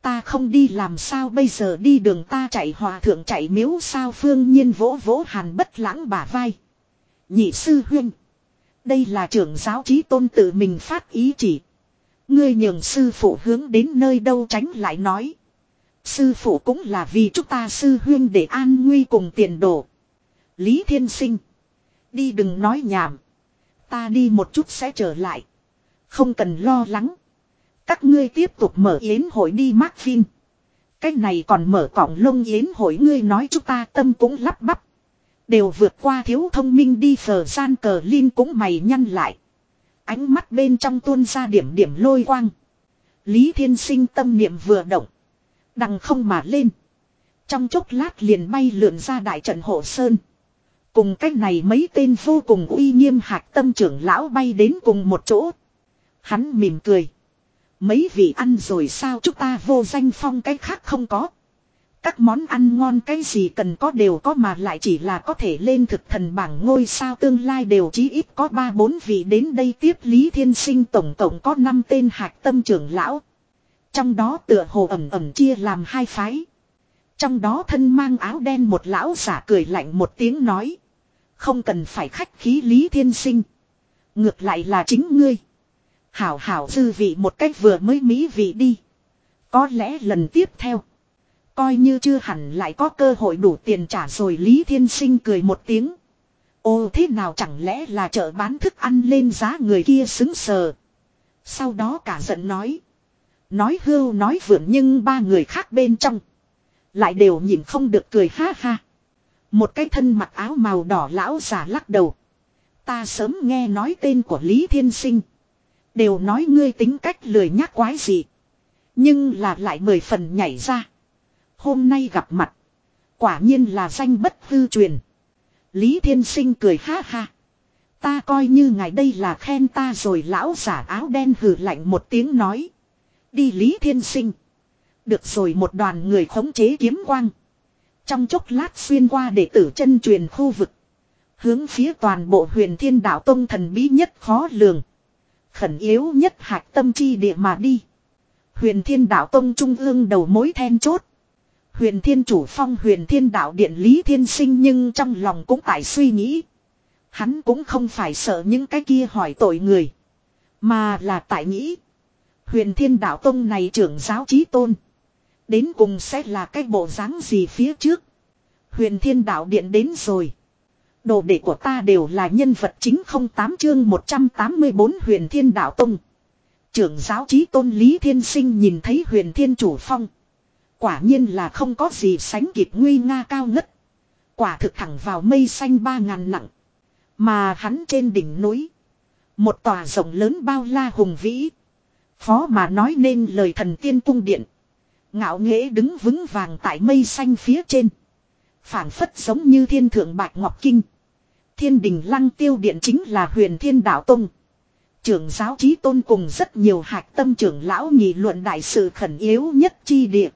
Ta không đi làm sao bây giờ đi đường ta chạy hòa thượng chạy miếu sao phương nhiên vỗ vỗ hàn bất lãng bả vai. Nhị sư huynh. Đây là trưởng giáo trí tôn tự mình phát ý chỉ. Ngươi nhường sư phụ hướng đến nơi đâu tránh lại nói. Sư phụ cũng là vì chúng ta sư huyên để an nguy cùng tiền đồ. Lý Thiên Sinh. Đi đừng nói nhảm. Ta đi một chút sẽ trở lại. Không cần lo lắng. Các ngươi tiếp tục mở yến hội đi mát phim. Cái này còn mở cổng lông yến hội, ngươi nói chúng ta tâm cũng lắp bắp. Đều vượt qua thiếu thông minh đi, phở gian cờ linh cũng mày nhăn lại. Ánh mắt bên trong tuôn ra điểm điểm lôi quang. Lý Thiên Sinh tâm niệm vừa động. Đằng không mà lên. Trong chốc lát liền bay lượn ra đại trận hộ sơn. Cùng cách này mấy tên vô cùng uy nghiêm hạc tâm trưởng lão bay đến cùng một chỗ. Hắn mỉm cười. Mấy vị ăn rồi sao chúng ta vô danh phong cái khác không có. Các món ăn ngon cái gì cần có đều có mà lại chỉ là có thể lên thực thần bảng ngôi sao tương lai đều chí ít có 3-4 vị đến đây tiếp Lý Thiên Sinh tổng tổng có 5 tên hạc tâm trưởng lão. Trong đó tựa hồ ẩm ẩm chia làm hai phái. Trong đó thân mang áo đen một lão giả cười lạnh một tiếng nói. Không cần phải khách khí Lý Thiên Sinh. Ngược lại là chính ngươi. Hảo hảo dư vị một cách vừa mới mỹ vị đi. Có lẽ lần tiếp theo. Coi như chưa hẳn lại có cơ hội đủ tiền trả rồi Lý Thiên Sinh cười một tiếng. Ô, thế nào chẳng lẽ là chợ bán thức ăn lên giá người kia xứng sờ. Sau đó cả giận nói. Nói hưu, nói vượn nhưng ba người khác bên trong. Lại đều nhìn không được cười ha ha. Một cái thân mặc áo màu đỏ lão giả lắc đầu. Ta sớm nghe nói tên của Lý Thiên Sinh. Đều nói ngươi tính cách lười nhắc quái gì. Nhưng là lại mười phần nhảy ra. Hôm nay gặp mặt. Quả nhiên là danh bất hư truyền. Lý Thiên Sinh cười ha ha. Ta coi như ngài đây là khen ta rồi, lão giả áo đen hừ lạnh một tiếng nói. Đi Lý Thiên Sinh. Được rồi, một đoàn người khống chế kiếm quang. Trong chốc lát xuyên qua đệ tử chân truyền khu vực. Hướng phía toàn bộ huyền thiên đạo tông thần bí nhất khó lường. Khẩn yếu nhất hạch tâm chi địa mà đi. Huyền thiên đạo tông trung ương đầu mối then chốt. Huyền thiên chủ phong, huyền thiên đạo điện lý thiên sinh nhưng trong lòng cũng tại suy nghĩ. Hắn cũng không phải sợ những cái kia hỏi tội người. Mà là tại nghĩ. Huyền thiên đạo tông này trưởng giáo trí tôn. Đến cùng sẽ là cái bộ dáng gì phía trước. Huyền thiên đạo điện đến rồi. Đồ đệ của ta đều là nhân vật chính không tám chương 184 huyền thiên đạo tông. Trưởng giáo chí tôn Lý Thiên Sinh nhìn thấy huyền thiên chủ phong. Quả nhiên là không có gì sánh kịp nguy nga cao ngất. Quả thực thẳng vào mây xanh ba ngàn nặng. Mà hắn trên đỉnh núi. Một tòa rộng lớn bao la hùng vĩ. Phó mà nói nên lời thần tiên cung điện. Ngạo nghễ đứng vững vàng tại mây xanh phía trên. phảng phất giống như thiên thượng bạch ngọc kinh. Thiên đình lăng tiêu điện chính là huyền thiên đạo tông. Trưởng giáo trí tôn cùng rất nhiều hạc tâm trưởng lão nghị luận đại sự khẩn yếu nhất chi địa.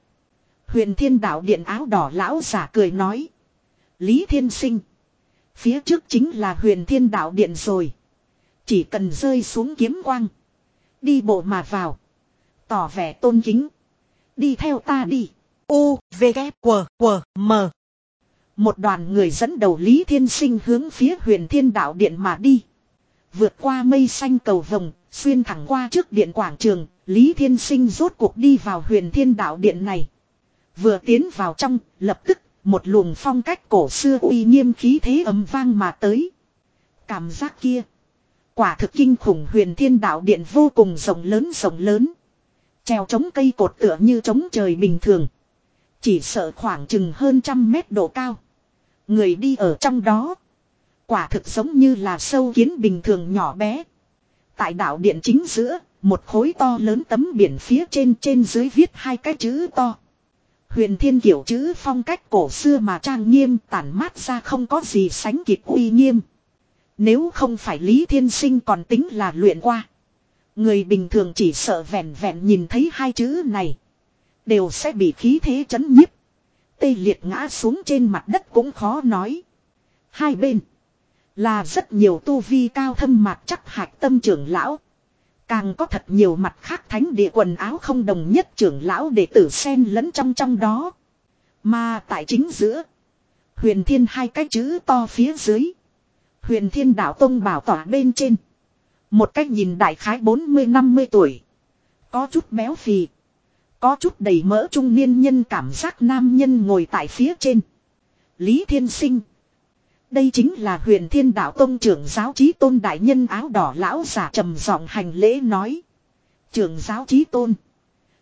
Huyền thiên đạo điện áo đỏ lão giả cười nói. Lý thiên sinh. Phía trước chính là huyền thiên đạo điện rồi. Chỉ cần rơi xuống kiếm quang. Đi bộ mà vào. Tỏ vẻ tôn kính. Đi theo ta đi. U, V, K, W, W, M. Một đoàn người dẫn đầu Lý Thiên Sinh hướng phía huyền thiên đạo điện mà đi. Vượt qua mây xanh cầu vồng, xuyên thẳng qua trước điện quảng trường, Lý Thiên Sinh rốt cuộc đi vào huyền thiên đạo điện này. Vừa tiến vào trong, lập tức, một luồng phong cách cổ xưa uy nghiêm khí thế ấm vang mà tới. Cảm giác kia. Quả thực kinh khủng huyền thiên đạo điện vô cùng rộng lớn rộng lớn. Treo chống cây cột tựa như chống trời bình thường. Chỉ sợ khoảng chừng hơn trăm mét độ cao. Người đi ở trong đó. Quả thực giống như là sâu kiến bình thường nhỏ bé. Tại đạo điện chính giữa, một khối to lớn tấm biển phía trên trên dưới viết hai cái chữ to. Huyền thiên kiểu chữ phong cách cổ xưa mà trang nghiêm tản mát ra không có gì sánh kịp uy nghiêm. Nếu không phải Lý Thiên Sinh còn tính là luyện qua. Người bình thường chỉ sợ vẹn vẹn nhìn thấy hai chữ này. Đều sẽ bị khí thế chấn nhiếp. Tê liệt ngã xuống trên mặt đất cũng khó nói. Hai bên. Là rất nhiều tu vi cao thâm mạc chắc hạch tâm trưởng lão. Càng có thật nhiều mặt khác thánh địa quần áo không đồng nhất trưởng lão đệ tử sen lẫn trong trong đó. Mà tại chính giữa. Huyền thiên hai cái chữ to phía dưới. Huyền thiên đạo tông bảo tỏa bên trên. Một cách nhìn đại khái 40-50 tuổi. Có chút béo phì. Có chút đầy mỡ trung niên nhân cảm giác nam nhân ngồi tại phía trên. Lý Thiên Sinh. Đây chính là huyền thiên đạo tông trưởng giáo trí tôn đại nhân áo đỏ lão giả trầm giọng hành lễ nói. Trưởng giáo trí tôn.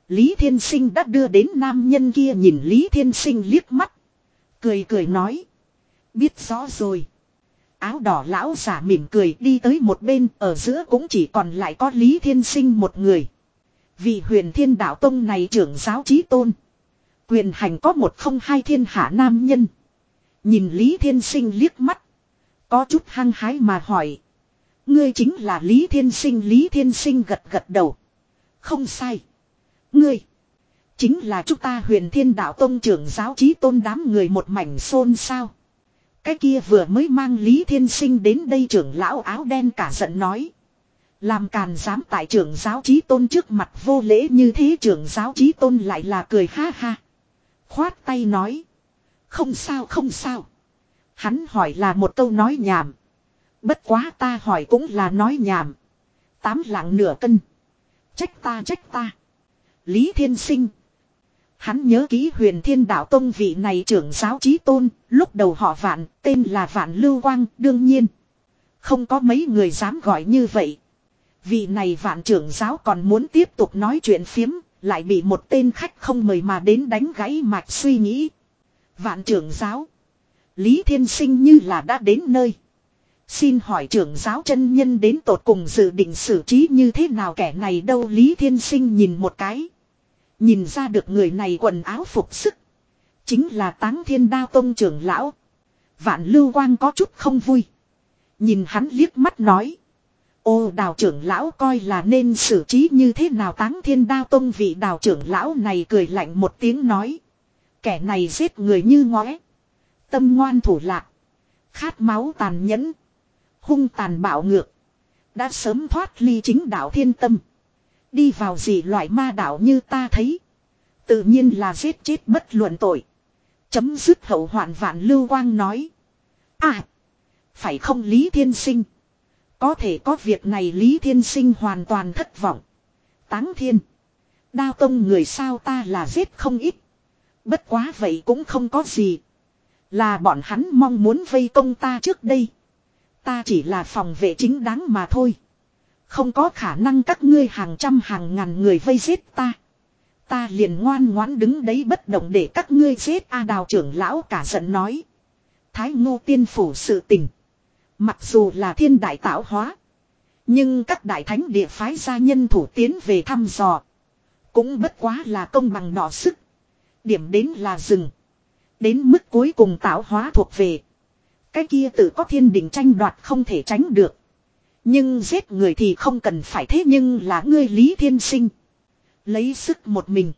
Lý Thiên Sinh đã đưa đến nam nhân kia nhìn Lý Thiên Sinh liếc mắt. Cười cười nói. Biết rõ rồi. Áo đỏ lão giả mỉm cười đi tới một bên, ở giữa cũng chỉ còn lại có Lý Thiên Sinh một người. Vì huyền thiên đạo tông này trưởng giáo trí tôn. Quyền hành có một không hai thiên hạ nam nhân. Nhìn Lý Thiên Sinh liếc mắt. Có chút hăng hái mà hỏi. Ngươi chính là Lý Thiên Sinh, Lý Thiên Sinh gật gật đầu. Không sai. Ngươi. Chính là chúng ta huyền thiên đạo tông trưởng giáo trí tôn đám người một mảnh xôn sao. Cái kia vừa mới mang Lý Thiên Sinh đến đây trưởng lão áo đen cả giận nói. Làm càn dám tại trưởng giáo trí tôn trước mặt vô lễ như thế trưởng giáo trí tôn lại là cười ha ha. Khoát tay nói. Không sao không sao. Hắn hỏi là một câu nói nhảm. Bất quá ta hỏi cũng là nói nhảm. Tám lạng nửa cân. Trách ta trách ta. Lý Thiên Sinh. Hắn nhớ ký huyền thiên đạo tông vị này trưởng giáo trí tôn, lúc đầu họ vạn, tên là vạn lưu quang, đương nhiên. Không có mấy người dám gọi như vậy. Vị này vạn trưởng giáo còn muốn tiếp tục nói chuyện phiếm, lại bị một tên khách không mời mà đến đánh gãy mạch suy nghĩ. Vạn trưởng giáo. Lý Thiên Sinh như là đã đến nơi. Xin hỏi trưởng giáo chân nhân đến tột cùng dự định xử trí như thế nào kẻ này đâu Lý Thiên Sinh nhìn một cái. Nhìn ra được người này quần áo phục sức. Chính là táng thiên đao tông trưởng lão. Vạn lưu quang có chút không vui. Nhìn hắn liếc mắt nói. Ô đào trưởng lão coi là nên xử trí như thế nào táng thiên đao tông vị đào trưởng lão này cười lạnh một tiếng nói. Kẻ này giết người như ngóe. Tâm ngoan thủ lạc. Khát máu tàn nhẫn. Hung tàn bạo ngược. Đã sớm thoát ly chính đạo thiên tâm. Đi vào gì loại ma đạo như ta thấy. Tự nhiên là giết chết bất luận tội. Chấm dứt hậu hoạn vạn lưu quang nói. À. Phải không Lý Thiên Sinh. Có thể có việc này Lý Thiên Sinh hoàn toàn thất vọng. Táng thiên. Đao tông người sao ta là giết không ít. Bất quá vậy cũng không có gì. Là bọn hắn mong muốn vây công ta trước đây. Ta chỉ là phòng vệ chính đáng mà thôi. Không có khả năng các ngươi hàng trăm hàng ngàn người vây giết ta. Ta liền ngoan ngoãn đứng đấy bất động để các ngươi giết A đào trưởng lão cả giận nói. Thái ngô tiên phủ sự tình. Mặc dù là thiên đại tạo hóa. Nhưng các đại thánh địa phái gia nhân thủ tiến về thăm dò. Cũng bất quá là công bằng đỏ sức. Điểm đến là rừng. Đến mức cuối cùng tạo hóa thuộc về. Cái kia tự có thiên đình tranh đoạt không thể tránh được. Nhưng giết người thì không cần phải thế nhưng là ngươi Lý Thiên Sinh. Lấy sức một mình.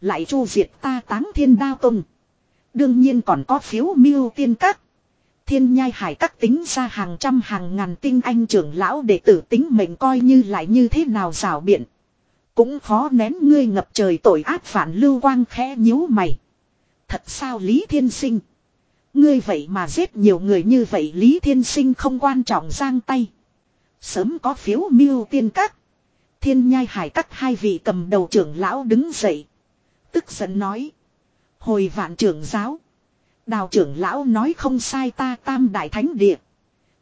Lại chu diệt ta táng thiên đao tông. Đương nhiên còn có phiếu miêu tiên các. Thiên nhai hải các tính ra hàng trăm hàng ngàn tinh anh trưởng lão để tử tính mệnh coi như lại như thế nào rào biện. Cũng khó nén ngươi ngập trời tội ác phản lưu quang khẽ nhíu mày. Thật sao Lý Thiên Sinh? Ngươi vậy mà giết nhiều người như vậy Lý Thiên Sinh không quan trọng giang tay. Sớm có phiếu miêu tiên các. Thiên nhai hải các hai vị cầm đầu trưởng lão đứng dậy. Tức giận nói. Hồi vạn trưởng giáo. Đào trưởng lão nói không sai ta tam đại thánh địa.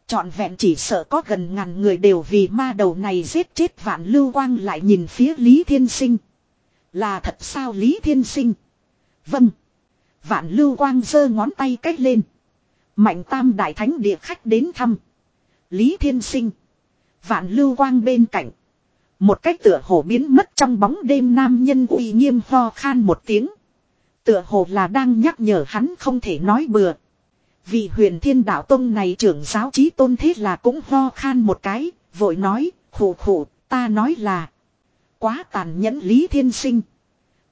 Chọn vẹn chỉ sợ có gần ngàn người đều vì ma đầu này giết chết vạn lưu quang lại nhìn phía Lý Thiên Sinh. Là thật sao Lý Thiên Sinh? Vâng. Vạn lưu quang giơ ngón tay cách lên. Mạnh tam đại thánh địa khách đến thăm. Lý Thiên Sinh. Vạn lưu quang bên cạnh. Một cách tựa hồ biến mất trong bóng đêm nam nhân uy nghiêm ho khan một tiếng. Tựa hồ là đang nhắc nhở hắn không thể nói bừa. Vị huyền thiên đạo tông này trưởng giáo trí tôn thế là cũng ho khan một cái, vội nói, khổ khổ, ta nói là. Quá tàn nhẫn lý thiên sinh.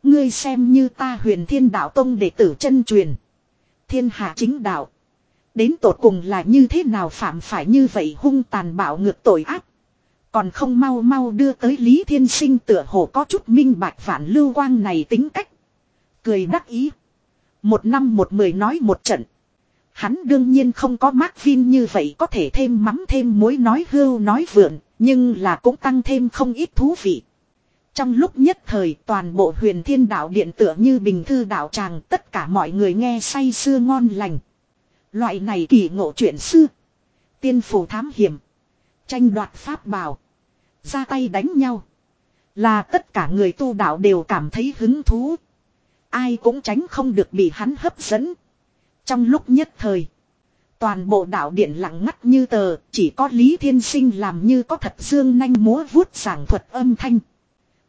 Ngươi xem như ta huyền thiên đạo tông đệ tử chân truyền. Thiên hạ chính đạo. Đến tột cùng là như thế nào phạm phải như vậy hung tàn bạo ngược tội ác. Còn không mau mau đưa tới Lý Thiên Sinh tựa hồ có chút minh bạch phản lưu quang này tính cách. Cười đắc ý. Một năm một mười nói một trận. Hắn đương nhiên không có Mark Vin như vậy có thể thêm mắm thêm muối nói hưu nói vượn, nhưng là cũng tăng thêm không ít thú vị. Trong lúc nhất thời toàn bộ huyền thiên đạo điện tựa như bình thư đạo tràng tất cả mọi người nghe say sưa ngon lành. Loại này kỳ ngộ chuyện xưa. Tiên phủ thám hiểm. Tranh đoạt pháp bảo. Ra tay đánh nhau. Là tất cả người tu đạo đều cảm thấy hứng thú. Ai cũng tránh không được bị hắn hấp dẫn. Trong lúc nhất thời. Toàn bộ đạo điện lặng ngắt như tờ, chỉ có Lý Thiên Sinh làm như có thật dương nanh múa vuốt giảng thuật âm thanh.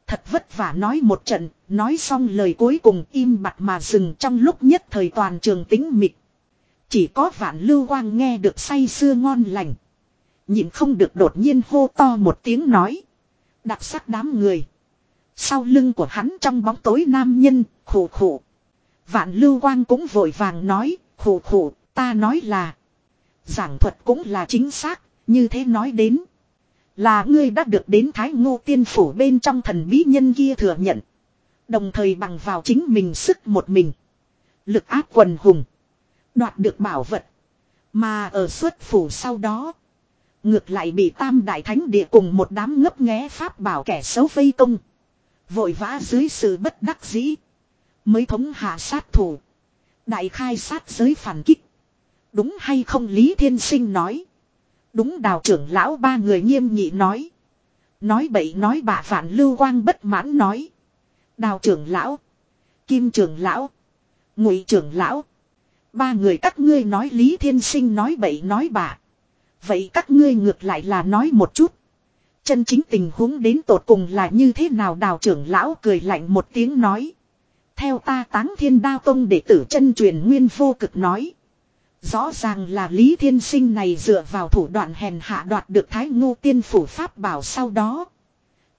Thật vất vả nói một trận, nói xong lời cuối cùng im bặt mà dừng trong lúc nhất thời toàn trường tính mịt. Chỉ có vạn lưu quang nghe được say sưa ngon lành. Nhìn không được đột nhiên hô to một tiếng nói. Đặc sắc đám người. Sau lưng của hắn trong bóng tối nam nhân, khổ khổ. Vạn lưu quang cũng vội vàng nói, khổ khổ, ta nói là. Giảng thuật cũng là chính xác, như thế nói đến. Là ngươi đã được đến Thái Ngô Tiên Phủ bên trong thần bí nhân kia thừa nhận. Đồng thời bằng vào chính mình sức một mình. Lực áp quần hùng. Đoạt được bảo vật. Mà ở xuất phủ sau đó. Ngược lại bị tam đại thánh địa cùng một đám ngấp nghé pháp bảo kẻ xấu vây công. Vội vã dưới sự bất đắc dĩ. Mới thống hạ sát thủ. Đại khai sát giới phản kích. Đúng hay không Lý Thiên Sinh nói. Đúng đào trưởng lão ba người nghiêm nghị nói. Nói bậy nói bạ phản lưu quang bất mãn nói. Đào trưởng lão. Kim trưởng lão. Ngụy trưởng lão. Ba người các ngươi nói Lý Thiên Sinh nói bậy nói bạ. Vậy các ngươi ngược lại là nói một chút. Chân chính tình huống đến tột cùng là như thế nào đào trưởng lão cười lạnh một tiếng nói. Theo ta táng thiên đao tông đệ tử chân truyền nguyên vô cực nói. Rõ ràng là Lý Thiên Sinh này dựa vào thủ đoạn hèn hạ đoạt được Thái Ngô Tiên Phủ Pháp Bảo sau đó.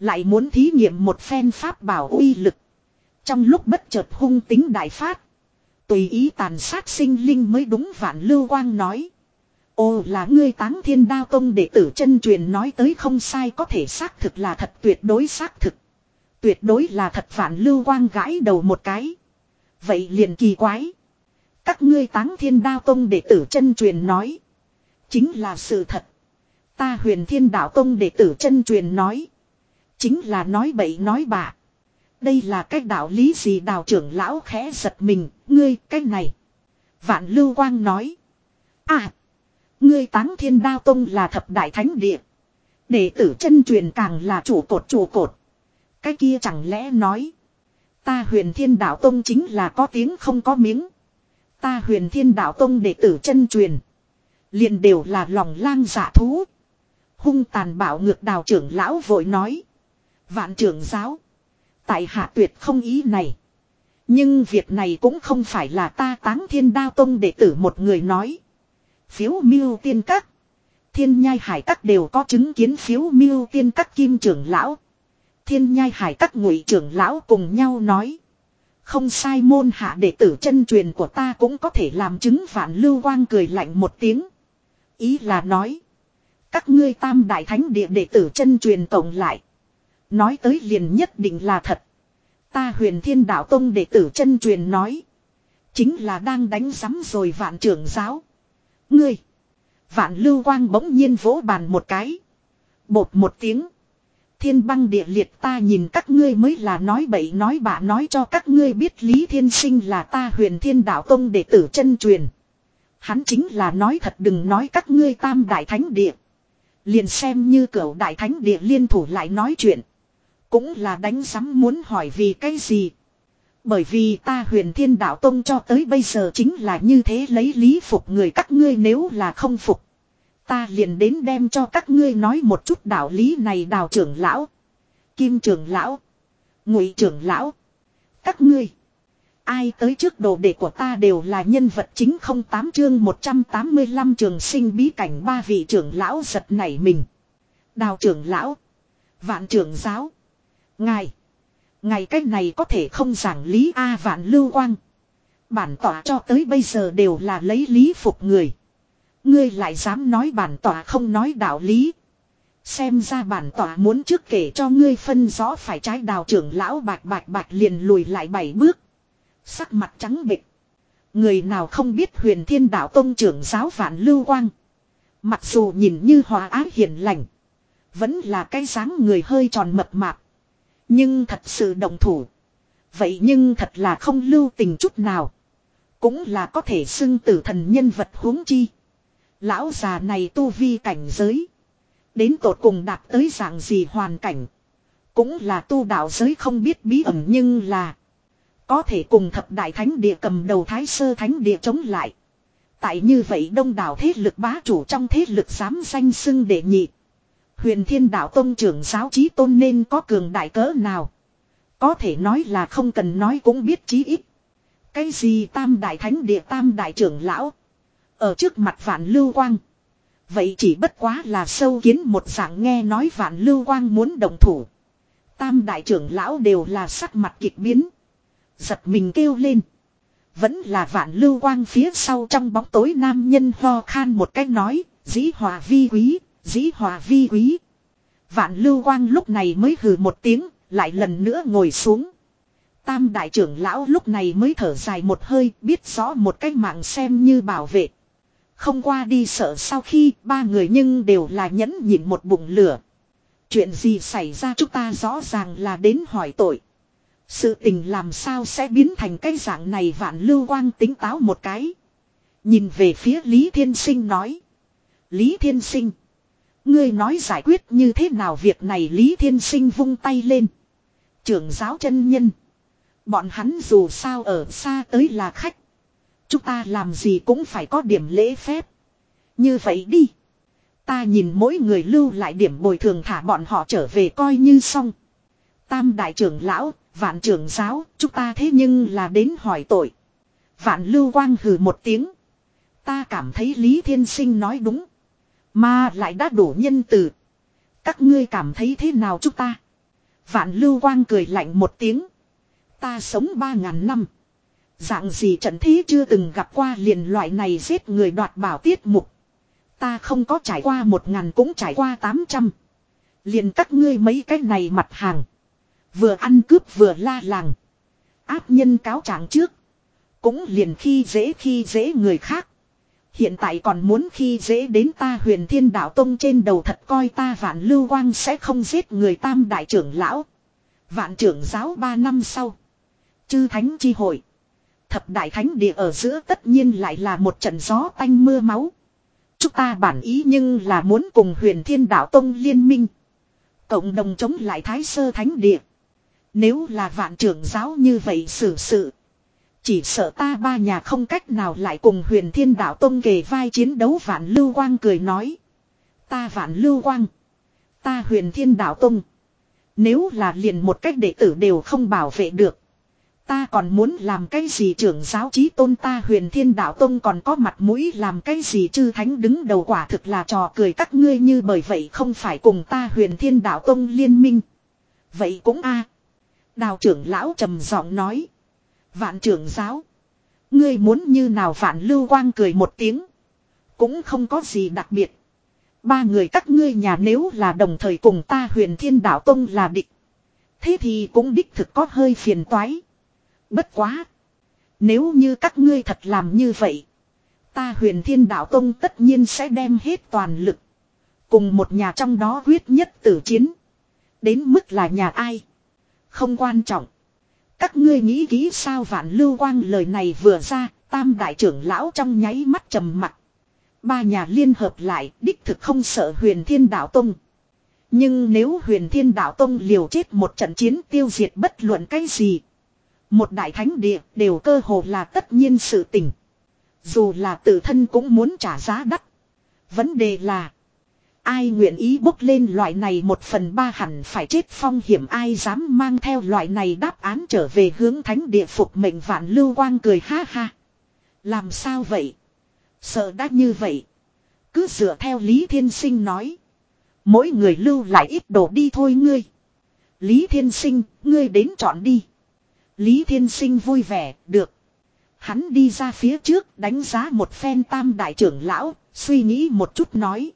Lại muốn thí nghiệm một phen Pháp Bảo uy lực. Trong lúc bất chợt hung tính đại phát. Tùy ý tàn sát sinh linh mới đúng vạn lưu quang nói. Ồ là ngươi táng thiên đao tông đệ tử chân truyền nói tới không sai có thể xác thực là thật tuyệt đối xác thực. Tuyệt đối là thật vạn lưu quang gãi đầu một cái. Vậy liền kỳ quái. Các ngươi táng thiên đao tông đệ tử chân truyền nói. Chính là sự thật. Ta huyền thiên đạo tông đệ tử chân truyền nói. Chính là nói bậy nói bạ. Đây là cách đạo lý gì đào trưởng lão khẽ giật mình, ngươi cách này. Vạn lưu quang nói. À, ngươi táng thiên đao tông là thập đại thánh địa. Đệ tử chân truyền càng là chủ cột chủ cột. Cái kia chẳng lẽ nói. Ta huyền thiên đạo tông chính là có tiếng không có miếng. Ta huyền thiên đạo tông đệ tử chân truyền. liền đều là lòng lang giả thú. Hung tàn bạo ngược đào trưởng lão vội nói. Vạn trưởng giáo. Tại hạ tuyệt không ý này. Nhưng việc này cũng không phải là ta táng thiên đao tông đệ tử một người nói. Phiếu miêu tiên các. Thiên nhai hải các đều có chứng kiến phiếu miêu tiên các kim trưởng lão. Thiên nhai hải các ngụy trưởng lão cùng nhau nói. Không sai môn hạ đệ tử chân truyền của ta cũng có thể làm chứng vạn lưu quang cười lạnh một tiếng. Ý là nói. Các ngươi tam đại thánh địa đệ tử chân truyền tổng lại. Nói tới liền nhất định là thật. Ta huyền thiên đạo tông đệ tử chân truyền nói. Chính là đang đánh giám rồi vạn trưởng giáo. Ngươi. Vạn lưu quang bỗng nhiên vỗ bàn một cái. Bột một tiếng. Thiên băng địa liệt ta nhìn các ngươi mới là nói bậy nói bạ nói cho các ngươi biết Lý Thiên Sinh là ta huyền thiên đạo tông đệ tử chân truyền. Hắn chính là nói thật đừng nói các ngươi tam đại thánh địa. Liền xem như cửu đại thánh địa liên thủ lại nói chuyện. Cũng là đánh sắm muốn hỏi vì cái gì. Bởi vì ta huyền thiên đạo tông cho tới bây giờ chính là như thế lấy lý phục người các ngươi nếu là không phục. Ta liền đến đem cho các ngươi nói một chút đạo lý này đào trưởng lão. Kim trưởng lão. Ngụy trưởng lão. Các ngươi. Ai tới trước đồ đệ của ta đều là nhân vật chính không tám chương 185 trường sinh bí cảnh ba vị trưởng lão giật nảy mình. Đào trưởng lão. Vạn trưởng giáo. Ngài. Ngài cách này có thể không giảng lý A vạn lưu quang. Bản tỏa cho tới bây giờ đều là lấy lý phục người. Ngươi lại dám nói bản tỏa không nói đạo lý. Xem ra bản tỏa muốn trước kể cho ngươi phân rõ phải trái đào trưởng lão bạch bạch bạch liền lùi lại bảy bước. Sắc mặt trắng bịch. Người nào không biết huyền thiên đạo tông trưởng giáo vạn lưu quang. Mặc dù nhìn như hòa ái hiền lành. Vẫn là cái dáng người hơi tròn mập mạp. Nhưng thật sự động thủ. Vậy nhưng thật là không lưu tình chút nào. Cũng là có thể xưng tử thần nhân vật huống chi. Lão già này tu vi cảnh giới. Đến tột cùng đạt tới dạng gì hoàn cảnh. Cũng là tu đạo giới không biết bí ẩn nhưng là. Có thể cùng thập đại thánh địa cầm đầu thái sơ thánh địa chống lại. Tại như vậy đông đảo thế lực bá chủ trong thế lực dám danh xưng đệ nhị. Huyền thiên đạo tông trưởng giáo trí tôn nên có cường đại cỡ nào. Có thể nói là không cần nói cũng biết chí ít. Cái gì tam đại thánh địa, tam đại trưởng lão. Ở trước mặt vạn lưu quang. Vậy chỉ bất quá là sâu kiến một dạng nghe nói vạn lưu quang muốn đồng thủ. Tam đại trưởng lão đều là sắc mặt kịch biến. Giật mình kêu lên. Vẫn là vạn lưu quang phía sau trong bóng tối nam nhân ho khan một cách nói, dĩ hòa vi quý, dĩ hòa vi quý. Vạn lưu quang lúc này mới hừ một tiếng, lại lần nữa ngồi xuống. Tam đại trưởng lão lúc này mới thở dài một hơi, biết rõ một cách mạng xem như bảo vệ. Không qua đi sợ sau khi ba người nhưng đều là nhẫn nhịn một bụng lửa. Chuyện gì xảy ra chúng ta rõ ràng là đến hỏi tội. Sự tình làm sao sẽ biến thành cái dạng này vạn lưu quang tính táo một cái. Nhìn về phía Lý Thiên Sinh nói. Lý Thiên Sinh. Ngươi nói giải quyết như thế nào việc này Lý Thiên Sinh vung tay lên. Trưởng giáo chân nhân. Bọn hắn dù sao ở xa tới là khách. Chúng ta làm gì cũng phải có điểm lễ phép. Như vậy đi. Ta nhìn mỗi người lưu lại điểm bồi thường thả bọn họ trở về coi như xong. Tam đại trưởng lão, vạn trưởng giáo, chúng ta thế nhưng là đến hỏi tội. Vạn lưu quang hừ một tiếng. Ta cảm thấy Lý Thiên Sinh nói đúng. Mà lại đã đủ nhân từ. Các ngươi cảm thấy thế nào chúng ta? Vạn lưu quang cười lạnh một tiếng. Ta sống ba ngàn năm. Dạng gì trận thế chưa từng gặp qua liền loại này giết người đoạt bảo tiết mục. Ta không có trải qua một ngàn cũng trải qua tám trăm. Liền các ngươi mấy cái này mặt hàng. Vừa ăn cướp vừa la làng. Áp nhân cáo trạng trước. Cũng liền khi dễ khi dễ người khác. Hiện tại còn muốn khi dễ đến ta huyền thiên đạo tông trên đầu thật coi ta vạn lưu quang sẽ không giết người tam đại trưởng lão. Vạn trưởng giáo ba năm sau. Chư thánh chi hội. Thập đại thánh địa ở giữa tất nhiên lại là một trận gió tanh mưa máu. Chúng ta bản ý nhưng là muốn cùng huyền thiên đạo tông liên minh. Cộng đồng chống lại thái sơ thánh địa. Nếu là vạn trưởng giáo như vậy xử sự. Chỉ sợ ta ba nhà không cách nào lại cùng huyền thiên đạo tông kề vai chiến đấu vạn lưu quang cười nói. Ta vạn lưu quang. Ta huyền thiên đạo tông. Nếu là liền một cách đệ tử đều không bảo vệ được. Ta còn muốn làm cái gì trưởng giáo chí tôn ta huyền thiên đạo tông còn có mặt mũi làm cái gì chư thánh đứng đầu quả thực là trò cười các ngươi như bởi vậy không phải cùng ta huyền thiên đạo tông liên minh. Vậy cũng a Đào trưởng lão trầm giọng nói. Vạn trưởng giáo. Ngươi muốn như nào vạn lưu quang cười một tiếng. Cũng không có gì đặc biệt. Ba người các ngươi nhà nếu là đồng thời cùng ta huyền thiên đạo tông là địch. Thế thì cũng đích thực có hơi phiền toái. Bất quá. Nếu như các ngươi thật làm như vậy. Ta huyền thiên đạo tông tất nhiên sẽ đem hết toàn lực. Cùng một nhà trong đó quyết nhất tử chiến. Đến mức là nhà ai. Không quan trọng. Các ngươi nghĩ kỹ sao vạn lưu quang lời này vừa ra. Tam đại trưởng lão trong nháy mắt trầm mặt. Ba nhà liên hợp lại, đích thực không sợ huyền thiên đạo tông. Nhưng nếu huyền thiên đạo tông liều chết một trận chiến tiêu diệt bất luận cái gì. Một đại thánh địa đều cơ hồ là tất nhiên sự tình. Dù là tự thân cũng muốn trả giá đắt. Vấn đề là. Ai nguyện ý bốc lên loại này một phần ba hẳn phải chết phong hiểm ai dám mang theo loại này đáp án trở về hướng thánh địa phục mệnh vạn lưu quang cười ha ha. Làm sao vậy? Sợ đã như vậy. Cứ dựa theo Lý Thiên Sinh nói. Mỗi người lưu lại ít đồ đi thôi ngươi. Lý Thiên Sinh, ngươi đến chọn đi. Lý Thiên Sinh vui vẻ, được. Hắn đi ra phía trước đánh giá một phen tam đại trưởng lão, suy nghĩ một chút nói.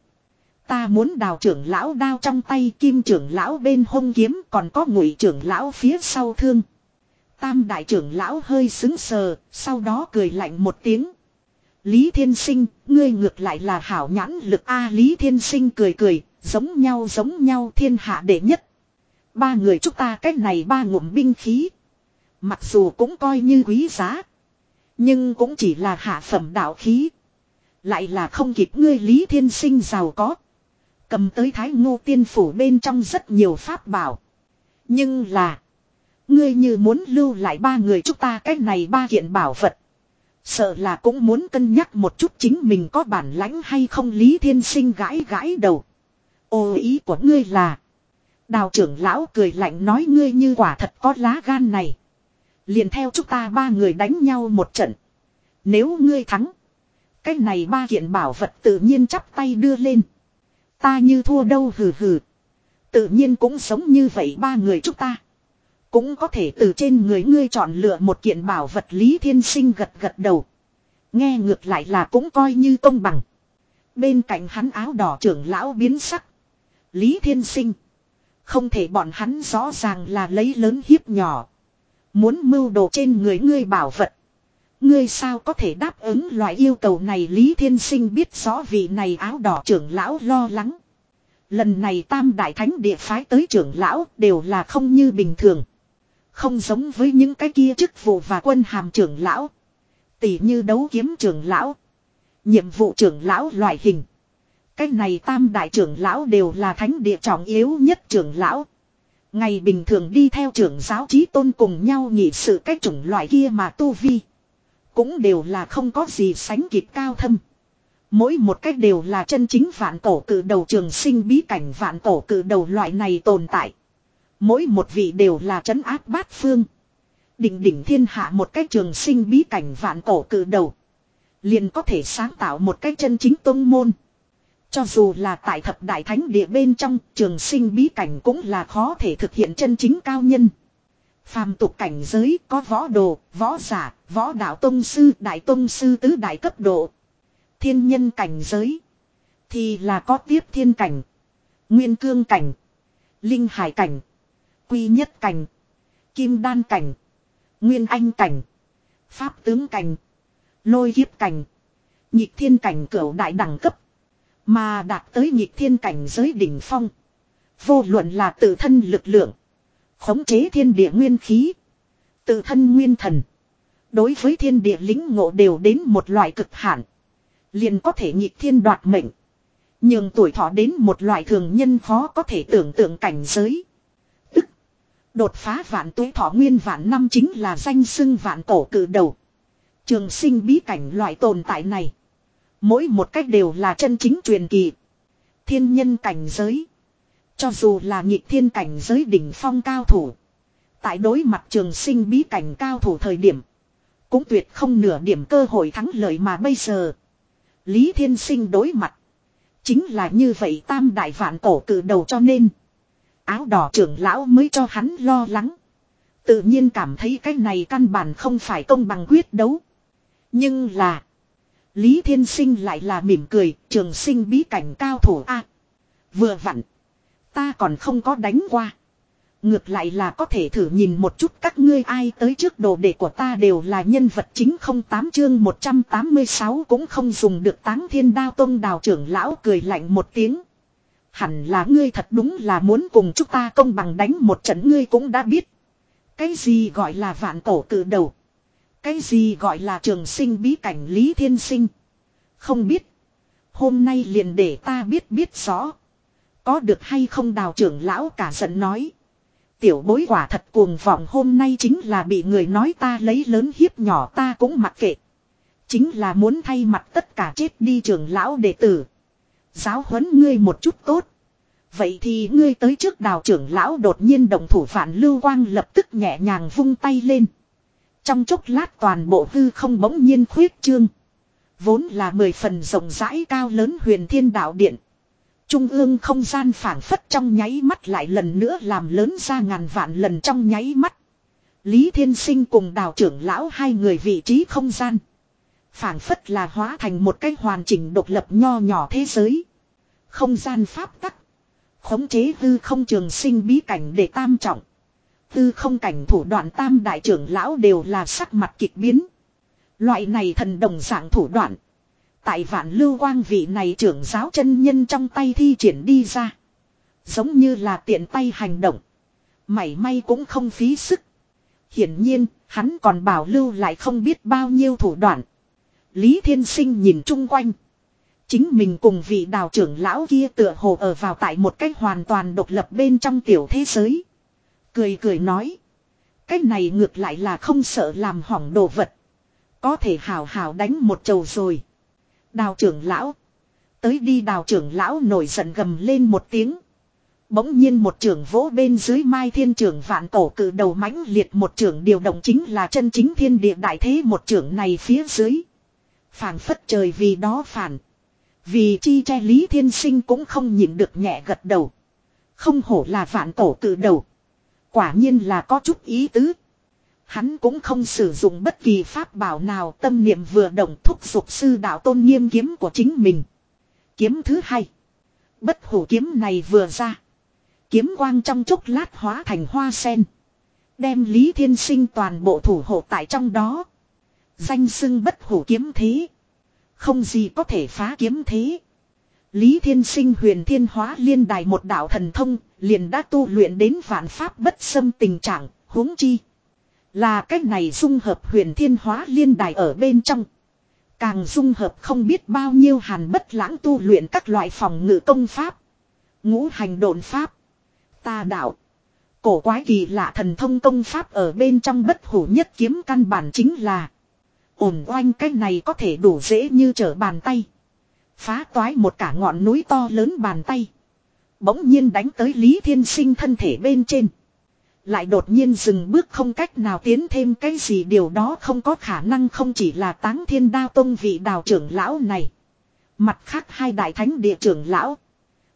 Ta muốn đào trưởng lão đao trong tay kim trưởng lão bên hông kiếm còn có ngụy trưởng lão phía sau thương. Tam đại trưởng lão hơi xứng sờ, sau đó cười lạnh một tiếng. Lý Thiên Sinh, ngươi ngược lại là hảo nhãn lực A Lý Thiên Sinh cười cười, giống nhau giống nhau thiên hạ đệ nhất. Ba người chúng ta cách này ba ngụm binh khí. Mặc dù cũng coi như quý giá. Nhưng cũng chỉ là hạ phẩm đạo khí. Lại là không kịp ngươi Lý Thiên Sinh giàu có. Cầm tới Thái Ngô Tiên Phủ bên trong rất nhiều pháp bảo. Nhưng là. Ngươi như muốn lưu lại ba người chúng ta cách này ba kiện bảo vật. Sợ là cũng muốn cân nhắc một chút chính mình có bản lãnh hay không Lý Thiên Sinh gãi gãi đầu. Ô ý của ngươi là. Đào trưởng lão cười lạnh nói ngươi như quả thật có lá gan này. Liền theo chúng ta ba người đánh nhau một trận. Nếu ngươi thắng. Cái này ba kiện bảo vật tự nhiên chắp tay đưa lên. Ta như thua đâu hừ hừ. Tự nhiên cũng sống như vậy ba người chúng ta. Cũng có thể từ trên người ngươi chọn lựa một kiện bảo vật Lý Thiên Sinh gật gật đầu. Nghe ngược lại là cũng coi như công bằng. Bên cạnh hắn áo đỏ trưởng lão biến sắc. Lý Thiên Sinh. Không thể bọn hắn rõ ràng là lấy lớn hiếp nhỏ. Muốn mưu đồ trên người ngươi bảo vật. Ngươi sao có thể đáp ứng loại yêu cầu này Lý Thiên Sinh biết rõ vị này áo đỏ trưởng lão lo lắng. Lần này tam đại thánh địa phái tới trưởng lão đều là không như bình thường. Không giống với những cái kia chức vụ và quân hàm trưởng lão. Tỷ như đấu kiếm trưởng lão. Nhiệm vụ trưởng lão loại hình. Cái này tam đại trưởng lão đều là thánh địa trọng yếu nhất trưởng lão. Ngày bình thường đi theo trưởng giáo trí tôn cùng nhau nhị sự cách chủng loại kia mà tu vi. Cũng đều là không có gì sánh kịp cao thâm. Mỗi một cách đều là chân chính vạn tổ cử đầu trường sinh bí cảnh vạn tổ cử đầu loại này tồn tại. Mỗi một vị đều là trấn áp bát phương. Đỉnh đỉnh thiên hạ một cách trường sinh bí cảnh vạn tổ cử đầu. Liền có thể sáng tạo một cách chân chính tôn môn. Cho dù là tại thập đại thánh địa bên trong trường sinh bí cảnh cũng là khó thể thực hiện chân chính cao nhân. Phàm tục cảnh giới có võ đồ, võ giả, võ đạo tông sư, đại tông sư tứ đại cấp độ. Thiên nhân cảnh giới thì là có tiếp thiên cảnh, nguyên cương cảnh, linh hải cảnh, quy nhất cảnh, kim đan cảnh, nguyên anh cảnh, pháp tướng cảnh, lôi kiếp cảnh, nhịp thiên cảnh cửu đại đẳng cấp. Mà đạt tới nhịp thiên cảnh giới đỉnh phong. Vô luận là tự thân lực lượng. Khống chế thiên địa nguyên khí. Tự thân nguyên thần. Đối với thiên địa lính ngộ đều đến một loại cực hạn. Liền có thể nhịp thiên đoạt mệnh. Nhưng tuổi thọ đến một loại thường nhân khó có thể tưởng tượng cảnh giới. Tức. Đột phá vạn tuổi thọ nguyên vạn năm chính là danh xưng vạn cổ cử đầu. Trường sinh bí cảnh loại tồn tại này. Mỗi một cách đều là chân chính truyền kỳ. Thiên nhân cảnh giới. Cho dù là nhịp thiên cảnh giới đỉnh phong cao thủ. Tại đối mặt trường sinh bí cảnh cao thủ thời điểm. Cũng tuyệt không nửa điểm cơ hội thắng lợi mà bây giờ. Lý Thiên Sinh đối mặt. Chính là như vậy tam đại vạn cổ cử đầu cho nên. Áo đỏ trưởng lão mới cho hắn lo lắng. Tự nhiên cảm thấy cái này căn bản không phải công bằng quyết đấu. Nhưng là. Lý Thiên Sinh lại là mỉm cười, trường sinh bí cảnh cao thủ A. vừa vặn. Ta còn không có đánh qua. Ngược lại là có thể thử nhìn một chút các ngươi ai tới trước đồ đệ của ta đều là nhân vật chính không tám chương 186 cũng không dùng được táng thiên đao tông đào trưởng lão cười lạnh một tiếng. Hẳn là ngươi thật đúng là muốn cùng chúng ta công bằng đánh một trận ngươi cũng đã biết. Cái gì gọi là vạn cổ cử đầu. Cái gì gọi là trường sinh bí cảnh Lý Thiên Sinh. Không biết. Hôm nay liền để ta biết biết rõ. Có được hay không đào trưởng lão cả giận nói. Tiểu bối quả thật cuồng vọng hôm nay chính là bị người nói ta lấy lớn hiếp nhỏ ta cũng mặc kệ. Chính là muốn thay mặt tất cả chết đi trưởng lão đệ tử. Giáo huấn ngươi một chút tốt. Vậy thì ngươi tới trước đào trưởng lão đột nhiên đồng thủ phản lưu quang lập tức nhẹ nhàng vung tay lên. Trong chốc lát toàn bộ hư không bỗng nhiên khuyết trương. Vốn là mười phần rộng rãi cao lớn huyền thiên đạo điện. Trung ương không gian phản phất trong nháy mắt lại lần nữa làm lớn ra ngàn vạn lần trong nháy mắt. Lý Thiên Sinh cùng đào trưởng lão hai người vị trí không gian. phản phất là hóa thành một cái hoàn chỉnh độc lập nho nhỏ thế giới. Không gian pháp tắc. Khống chế hư không trường sinh bí cảnh để tam trọng tư không cảnh thủ đoạn tam đại trưởng lão đều là sắc mặt kịch biến. Loại này thần đồng dạng thủ đoạn. Tại vạn lưu quang vị này trưởng giáo chân nhân trong tay thi triển đi ra. Giống như là tiện tay hành động. Mảy may cũng không phí sức. Hiển nhiên, hắn còn bảo lưu lại không biết bao nhiêu thủ đoạn. Lý Thiên Sinh nhìn chung quanh. Chính mình cùng vị đào trưởng lão kia tựa hồ ở vào tại một cách hoàn toàn độc lập bên trong tiểu thế giới. Cười cười nói. Cái này ngược lại là không sợ làm hỏng đồ vật. Có thể hào hào đánh một chầu rồi. Đào trưởng lão. Tới đi đào trưởng lão nổi giận gầm lên một tiếng. Bỗng nhiên một trưởng vỗ bên dưới mai thiên trưởng vạn cổ cử đầu mãnh liệt một trưởng điều động chính là chân chính thiên địa đại thế một trưởng này phía dưới. Phản phất trời vì đó phản. Vì chi che lý thiên sinh cũng không nhìn được nhẹ gật đầu. Không hổ là vạn cổ cử đầu. Quả nhiên là có chút ý tứ. Hắn cũng không sử dụng bất kỳ pháp bảo nào tâm niệm vừa động thúc giục sư đạo tôn nghiêm kiếm của chính mình. Kiếm thứ hai. Bất hủ kiếm này vừa ra. Kiếm quang trong chốc lát hóa thành hoa sen. Đem Lý Thiên Sinh toàn bộ thủ hộ tại trong đó. Danh xưng bất hủ kiếm thế. Không gì có thể phá kiếm thế. Lý Thiên Sinh huyền thiên hóa liên đài một đạo thần thông, liền đã tu luyện đến vạn pháp bất xâm tình trạng, huống chi. Là cách này dung hợp huyền thiên hóa liên đài ở bên trong. Càng dung hợp không biết bao nhiêu hàn bất lãng tu luyện các loại phòng ngự công pháp. Ngũ hành độn pháp. Ta đạo. Cổ quái kỳ lạ thần thông công pháp ở bên trong bất hủ nhất kiếm căn bản chính là. Ổn oanh cách này có thể đủ dễ như trở bàn tay. Phá toái một cả ngọn núi to lớn bàn tay. Bỗng nhiên đánh tới Lý Thiên Sinh thân thể bên trên. Lại đột nhiên dừng bước không cách nào tiến thêm cái gì, điều đó không có khả năng không chỉ là táng thiên đao tông vị đào trưởng lão này. Mặt khác hai đại thánh địa trưởng lão.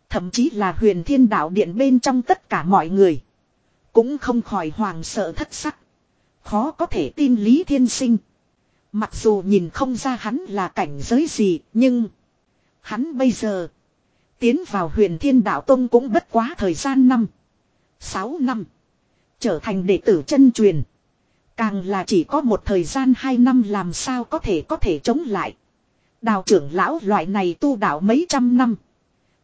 Thậm chí là huyền thiên đạo điện bên trong tất cả mọi người. Cũng không khỏi hoàng sợ thất sắc. Khó có thể tin Lý Thiên Sinh. Mặc dù nhìn không ra hắn là cảnh giới gì, nhưng. Hắn bây giờ. Tiến vào huyền thiên đạo tông cũng bất quá thời gian năm. Sáu năm. Trở thành đệ tử chân truyền. Càng là chỉ có một thời gian hai năm làm sao có thể có thể chống lại. Đào trưởng lão loại này tu đạo mấy trăm năm.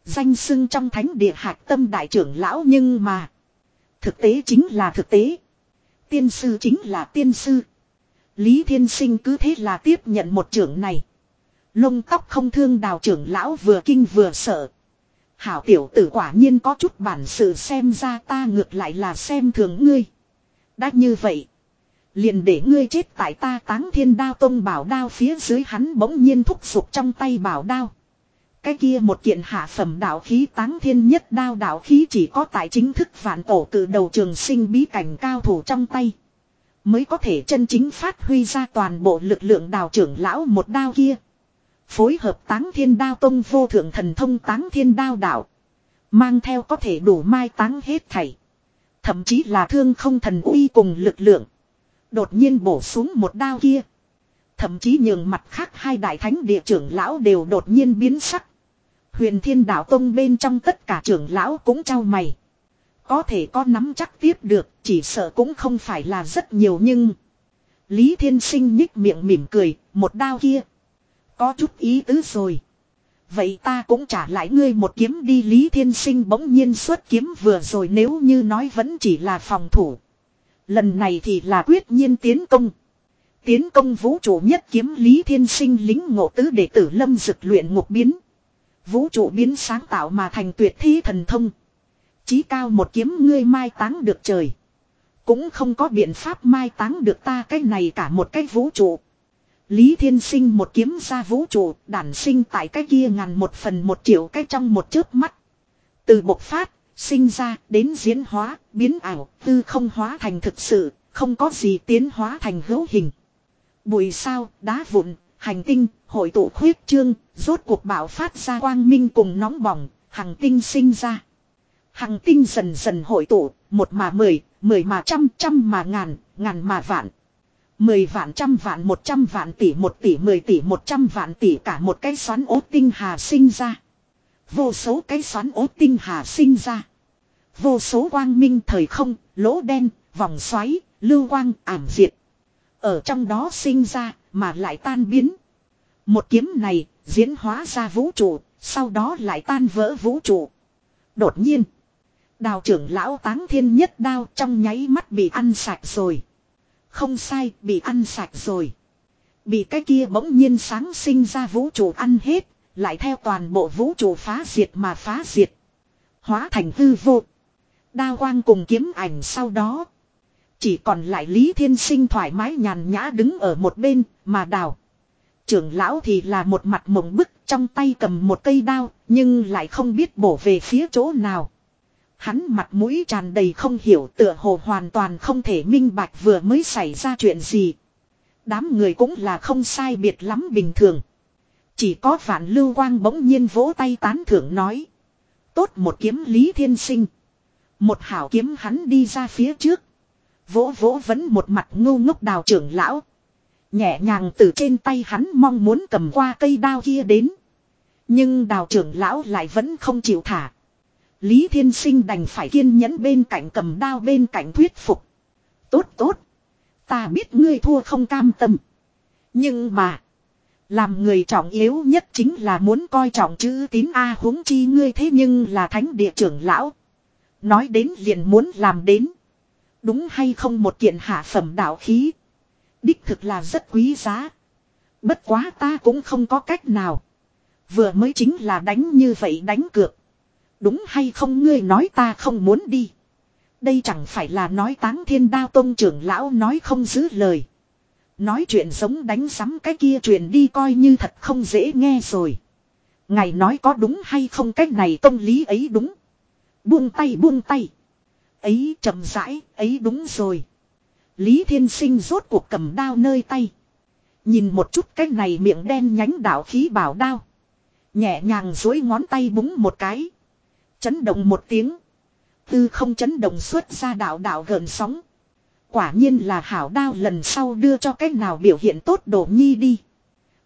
Danh xưng trong thánh địa hạc tâm đại trưởng lão nhưng mà. Thực tế chính là thực tế. Tiên sư chính là tiên sư. Lý Thiên Sinh cứ thế là tiếp nhận một trưởng này. Lông tóc không thương đào trưởng lão vừa kinh vừa sợ. Hảo tiểu tử quả nhiên có chút bản sự xem ra ta ngược lại là xem thường ngươi. Đã như vậy. Liền để ngươi chết tại ta táng thiên đao tông bảo đao phía dưới hắn bỗng nhiên thúc giục trong tay bảo đao. Cái kia một kiện hạ phẩm đạo khí táng thiên nhất đao đạo khí chỉ có tại chính thức vạn tổ cử đầu trường sinh bí cảnh cao thủ trong tay. Mới có thể chân chính phát huy ra toàn bộ lực lượng đào trưởng lão một đao kia. Phối hợp táng thiên đao tông vô thượng thần thông táng thiên đao đạo. Mang theo có thể đủ mai táng hết thảy. Thậm chí là thương không thần uy cùng lực lượng. Đột nhiên bổ xuống một đao kia. Thậm chí nhường mặt khác hai đại thánh địa trưởng lão đều đột nhiên biến sắc. Huyền thiên đạo tông bên trong tất cả trưởng lão cũng trao mày. Có thể có nắm chắc tiếp được, chỉ sợ cũng không phải là rất nhiều nhưng... Lý thiên sinh nhích miệng mỉm cười, một đao kia. Có chút ý tứ rồi. Vậy ta cũng trả lại ngươi một kiếm đi, Lý Thiên Sinh bỗng nhiên xuất kiếm vừa rồi nếu như nói vẫn chỉ là phòng thủ. Lần này thì là quyết nhiên tiến công. Tiến công vũ trụ nhất kiếm, Lý Thiên Sinh lính ngộ tứ đệ tử lâm dực luyện ngục biến. Vũ trụ biến sáng tạo mà thành tuyệt thi thần thông. Chí cao một kiếm ngươi mai táng được trời. Cũng không có biện pháp mai táng được ta cái này cả một cái vũ trụ. Lý Thiên Sinh một kiếm ra vũ trụ, đản sinh tại cái kia ngàn một phần một triệu cái trong một chớp mắt. Từ bộc phát, sinh ra, đến diễn hóa, biến ảo, tư không hóa thành thực sự, không có gì tiến hóa thành hữu hình. Bụi sao, đá vụn, hành tinh, hội tụ khuyết trương, rốt cuộc bạo phát ra quang minh cùng nóng bỏng, hằng tinh sinh ra. Hằng tinh dần dần hội tụ, một mà mười, mười mà trăm, trăm mà ngàn, ngàn mà vạn. Mười vạn trăm vạn một trăm vạn tỷ một tỷ mười tỷ một trăm vạn tỷ cả một cái xoắn ố tinh hà sinh ra. Vô số cái xoắn ố tinh hà sinh ra. Vô số quang minh thời không, lỗ đen, vòng xoáy, lưu quang, ảm diệt. Ở trong đó sinh ra, mà lại tan biến. Một kiếm này, diễn hóa ra vũ trụ, sau đó lại tan vỡ vũ trụ. Đột nhiên, đào trưởng lão táng thiên nhất đao trong nháy mắt bị ăn sạch rồi. Không sai, bị ăn sạch rồi. Bị cái kia bỗng nhiên sáng sinh ra vũ trụ ăn hết, lại theo toàn bộ vũ trụ phá diệt mà phá diệt. Hóa thành hư vô. Đa quang cùng kiếm ảnh sau đó. Chỉ còn lại Lý Thiên Sinh thoải mái nhàn nhã đứng ở một bên, mà đào. Trưởng lão thì là một mặt mộng bức trong tay cầm một cây đao, nhưng lại không biết bổ về phía chỗ nào. Hắn mặt mũi tràn đầy không hiểu tựa hồ hoàn toàn không thể minh bạch vừa mới xảy ra chuyện gì. Đám người cũng là không sai biệt lắm bình thường. Chỉ có vạn lưu quang bỗng nhiên vỗ tay tán thưởng nói. Tốt một kiếm lý thiên sinh. Một hảo kiếm hắn đi ra phía trước. Vỗ vỗ vẫn một mặt ngu ngốc đào trưởng lão. Nhẹ nhàng từ trên tay hắn mong muốn cầm qua cây đao kia đến. Nhưng đào trưởng lão lại vẫn không chịu thả. Lý Thiên Sinh đành phải kiên nhẫn bên cạnh cầm đao bên cạnh thuyết phục. Tốt tốt. Ta biết ngươi thua không cam tâm. Nhưng mà. Làm người trọng yếu nhất chính là muốn coi trọng chữ tín A huống chi ngươi thế nhưng là thánh địa trưởng lão. Nói đến liền muốn làm đến. Đúng hay không một kiện hạ phẩm đạo khí. Đích thực là rất quý giá. Bất quá ta cũng không có cách nào. Vừa mới chính là đánh như vậy đánh cược. Đúng hay không ngươi nói ta không muốn đi. Đây chẳng phải là nói táng thiên đao tông trưởng lão nói không giữ lời. Nói chuyện giống đánh sắm cái kia truyền đi coi như thật không dễ nghe rồi. Ngài nói có đúng hay không cách này tông lý ấy đúng. Buông tay buông tay. Ấy chậm rãi, ấy đúng rồi. Lý Thiên Sinh rốt cuộc cầm đao nơi tay. Nhìn một chút cái này miệng đen nhánh đạo khí bảo đao. Nhẹ nhàng dối ngón tay búng một cái. Chấn động một tiếng. Tư không chấn động xuất ra đạo đạo gần sóng. Quả nhiên là hảo đao lần sau đưa cho cách nào biểu hiện tốt đổ nhi đi.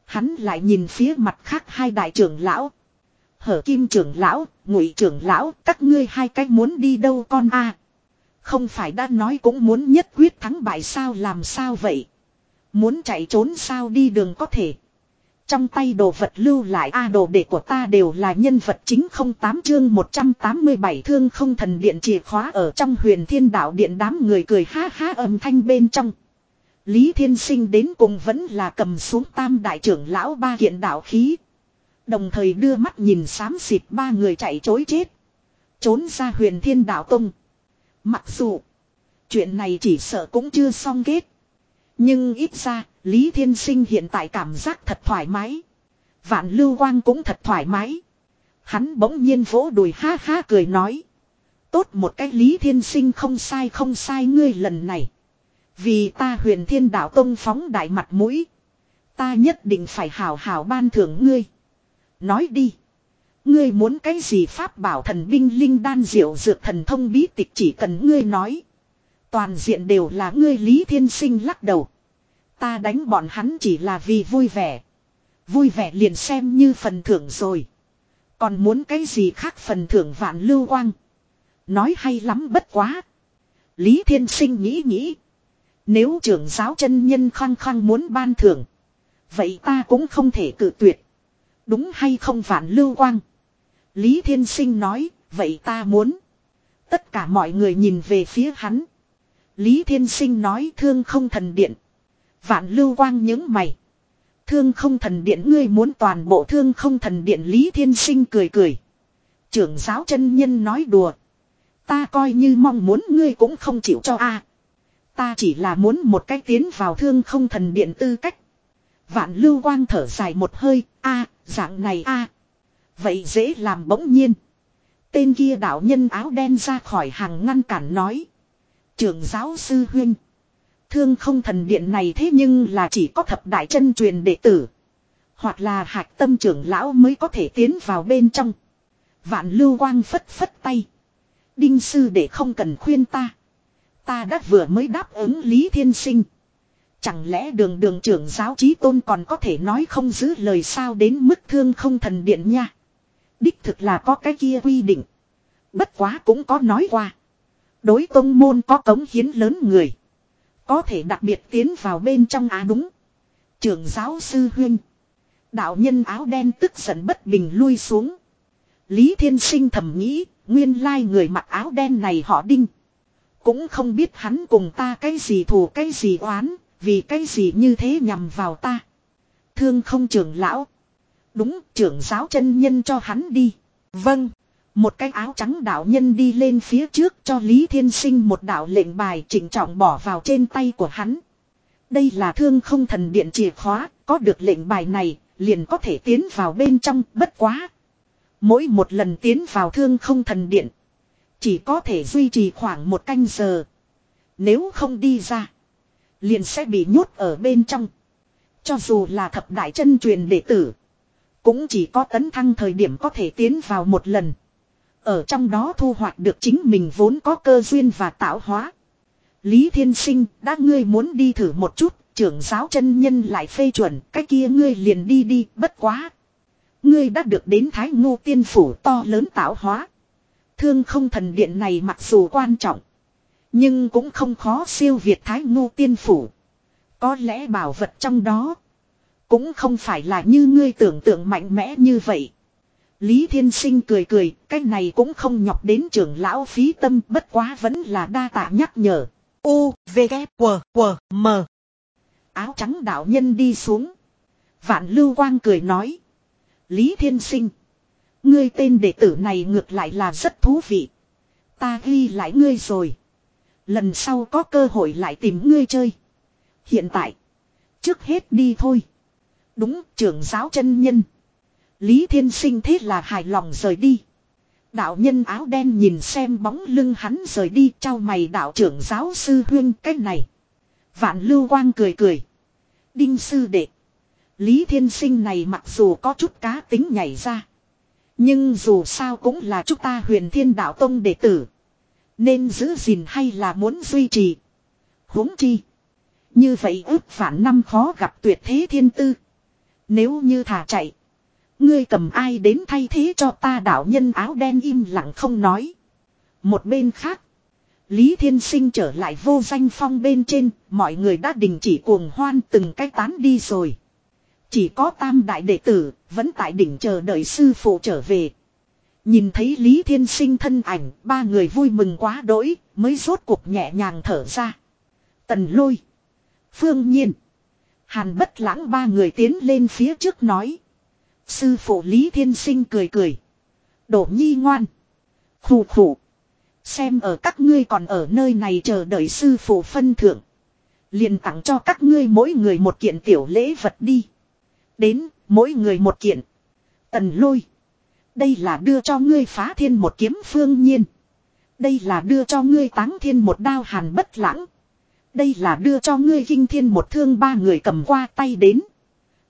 Hắn lại nhìn phía mặt khác hai đại trưởng lão. Hở kim trưởng lão, ngụy trưởng lão, các ngươi hai cách muốn đi đâu con a Không phải đã nói cũng muốn nhất quyết thắng bại sao làm sao vậy. Muốn chạy trốn sao đi đường có thể. Trong tay đồ vật lưu lại a đồ đệ của ta đều là nhân vật chính không tám chương 187 thương không thần điện chìa khóa ở trong huyền thiên đạo điện đám người cười ha ha âm thanh bên trong. Lý Thiên Sinh đến cùng vẫn là cầm xuống tam đại trưởng lão ba kiện đạo khí. Đồng thời đưa mắt nhìn xám xịt ba người chạy chối chết. Trốn ra huyền thiên đạo tông. Mặc dù chuyện này chỉ sợ cũng chưa xong kết. Nhưng ít ra, Lý Thiên Sinh hiện tại cảm giác thật thoải mái. Vạn Lưu Quang cũng thật thoải mái. Hắn bỗng nhiên vỗ đùi ha ha cười nói. Tốt một cách Lý Thiên Sinh không sai không sai ngươi lần này. Vì ta huyền thiên đạo tông phóng đại mặt mũi. Ta nhất định phải hào hào ban thưởng ngươi. Nói đi. Ngươi muốn cái gì pháp bảo thần binh linh đan diệu dược thần thông bí tịch chỉ cần ngươi nói. Toàn diện đều là ngươi Lý Thiên Sinh lắc đầu. Ta đánh bọn hắn chỉ là vì vui vẻ. Vui vẻ liền xem như phần thưởng rồi. Còn muốn cái gì khác phần thưởng vạn lưu quang. Nói hay lắm bất quá. Lý Thiên Sinh nghĩ nghĩ. Nếu trưởng giáo chân nhân khăng khăng muốn ban thưởng. Vậy ta cũng không thể cự tuyệt. Đúng hay không vạn lưu quang. Lý Thiên Sinh nói, vậy ta muốn. Tất cả mọi người nhìn về phía hắn. Lý Thiên Sinh nói thương không thần điện. Vạn lưu quang những mày. Thương không thần điện ngươi muốn toàn bộ thương không thần điện Lý Thiên Sinh cười cười. Trưởng giáo chân nhân nói đùa. Ta coi như mong muốn ngươi cũng không chịu cho a. Ta chỉ là muốn một cách tiến vào thương không thần điện tư cách. Vạn lưu quang thở dài một hơi, a, dạng này a. Vậy dễ làm bỗng nhiên. Tên kia đạo nhân áo đen ra khỏi hàng ngăn cản nói. Trưởng giáo sư huynh. Thương không thần điện này thế nhưng là chỉ có thập đại chân truyền đệ tử. Hoặc là hạc tâm trưởng lão mới có thể tiến vào bên trong. Vạn lưu quang phất phất tay. Đinh sư để không cần khuyên ta. Ta đã vừa mới đáp ứng Lý Thiên Sinh. Chẳng lẽ đường đường trưởng giáo trí tôn còn có thể nói không giữ lời sao đến mức thương không thần điện nha. Đích thực là có cái kia quy định. Bất quá cũng có nói qua. Đối tông môn có cống hiến lớn người. Có thể đặc biệt tiến vào bên trong á đúng. Trưởng giáo sư huyên. Đạo nhân áo đen tức giận bất bình lui xuống. Lý Thiên Sinh thầm nghĩ, nguyên lai người mặc áo đen này họ đinh. Cũng không biết hắn cùng ta cái gì thù cái gì oán, vì cái gì như thế nhằm vào ta. Thương không trưởng lão. Đúng, trưởng giáo chân nhân cho hắn đi. Vâng. Một cái áo trắng đạo nhân đi lên phía trước cho Lý Thiên Sinh một đạo lệnh bài chỉnh trọng bỏ vào trên tay của hắn. Đây là thương không thần điện chìa khóa, có được lệnh bài này, liền có thể tiến vào bên trong, bất quá. Mỗi một lần tiến vào thương không thần điện, chỉ có thể duy trì khoảng một canh giờ. Nếu không đi ra, liền sẽ bị nhốt ở bên trong. Cho dù là thập đại chân truyền đệ tử, cũng chỉ có tấn thăng thời điểm có thể tiến vào một lần. Ở trong đó thu hoạch được chính mình vốn có cơ duyên và tạo hóa. Lý Thiên Sinh, đã ngươi muốn đi thử một chút, trưởng giáo chân nhân lại phê chuẩn, cái kia ngươi liền đi đi, bất quá. Ngươi đã được đến Thái Ngô Tiên Phủ to lớn tạo hóa. Thương không thần điện này mặc dù quan trọng. Nhưng cũng không khó siêu việt Thái Ngô Tiên Phủ. Có lẽ bảo vật trong đó. Cũng không phải là như ngươi tưởng tượng mạnh mẽ như vậy. Lý Thiên Sinh cười cười, cái này cũng không nhọc đến trưởng lão phí tâm bất quá vẫn là đa tạ nhắc nhở. U, V, K, W, W, M. Áo trắng đạo nhân đi xuống. Vạn Lưu Quang cười nói. Lý Thiên Sinh. Ngươi tên đệ tử này ngược lại là rất thú vị. Ta ghi lại ngươi rồi. Lần sau có cơ hội lại tìm ngươi chơi. Hiện tại. Trước hết đi thôi. Đúng trưởng giáo chân nhân. Lý Thiên Sinh thế là hài lòng rời đi. Đạo nhân áo đen nhìn xem bóng lưng hắn rời đi, trao mày đạo trưởng giáo sư huyên cách này. Vạn lưu quang cười cười. Đinh sư đệ. Lý Thiên Sinh này mặc dù có chút cá tính nhảy ra. Nhưng dù sao cũng là chúng ta huyền thiên đạo tông đệ tử. Nên giữ gìn hay là muốn duy trì. huống chi. Như vậy ước phản năm khó gặp tuyệt thế thiên tư. Nếu như thả chạy. Ngươi cầm ai đến thay thế cho ta đạo nhân áo đen im lặng không nói. Một bên khác. Lý Thiên Sinh trở lại vô danh phong bên trên, mọi người đã đình chỉ cuồng hoan từng cách tán đi rồi. Chỉ có tam đại đệ tử, vẫn tại đỉnh chờ đợi sư phụ trở về. Nhìn thấy Lý Thiên Sinh thân ảnh, ba người vui mừng quá đỗi, mới rốt cuộc nhẹ nhàng thở ra. Tần lôi. Phương nhiên. Hàn bất lãng ba người tiến lên phía trước nói. Sư phụ Lý Thiên Sinh cười cười. Đổ nhi ngoan. Khủ khủ. Xem ở các ngươi còn ở nơi này chờ đợi sư phụ phân thưởng. liền tặng cho các ngươi mỗi người một kiện tiểu lễ vật đi. Đến, mỗi người một kiện. Tần lôi. Đây là đưa cho ngươi phá thiên một kiếm phương nhiên. Đây là đưa cho ngươi táng thiên một đao hàn bất lãng. Đây là đưa cho ngươi kinh thiên một thương ba người cầm qua tay đến.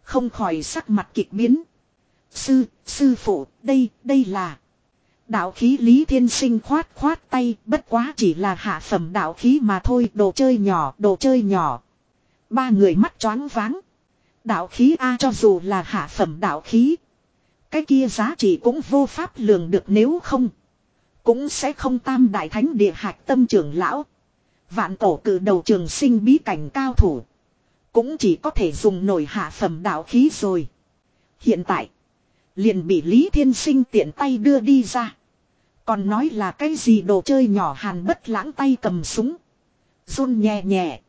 Không khỏi sắc mặt kịch biến. Sư, sư phụ, đây, đây là. Đạo khí Lý Thiên Sinh khoát khoát tay, bất quá chỉ là hạ phẩm đạo khí mà thôi, đồ chơi nhỏ, đồ chơi nhỏ. Ba người mắt choáng váng. Đạo khí A cho dù là hạ phẩm đạo khí. Cái kia giá trị cũng vô pháp lường được nếu không. Cũng sẽ không tam đại thánh địa hạch tâm trưởng lão. Vạn tổ cử đầu trường sinh bí cảnh cao thủ. Cũng chỉ có thể dùng nổi hạ phẩm đạo khí rồi. Hiện tại. Liền bị Lý Thiên Sinh tiện tay đưa đi ra. Còn nói là cái gì đồ chơi nhỏ hàn bất lãng tay cầm súng. run nhẹ nhẹ.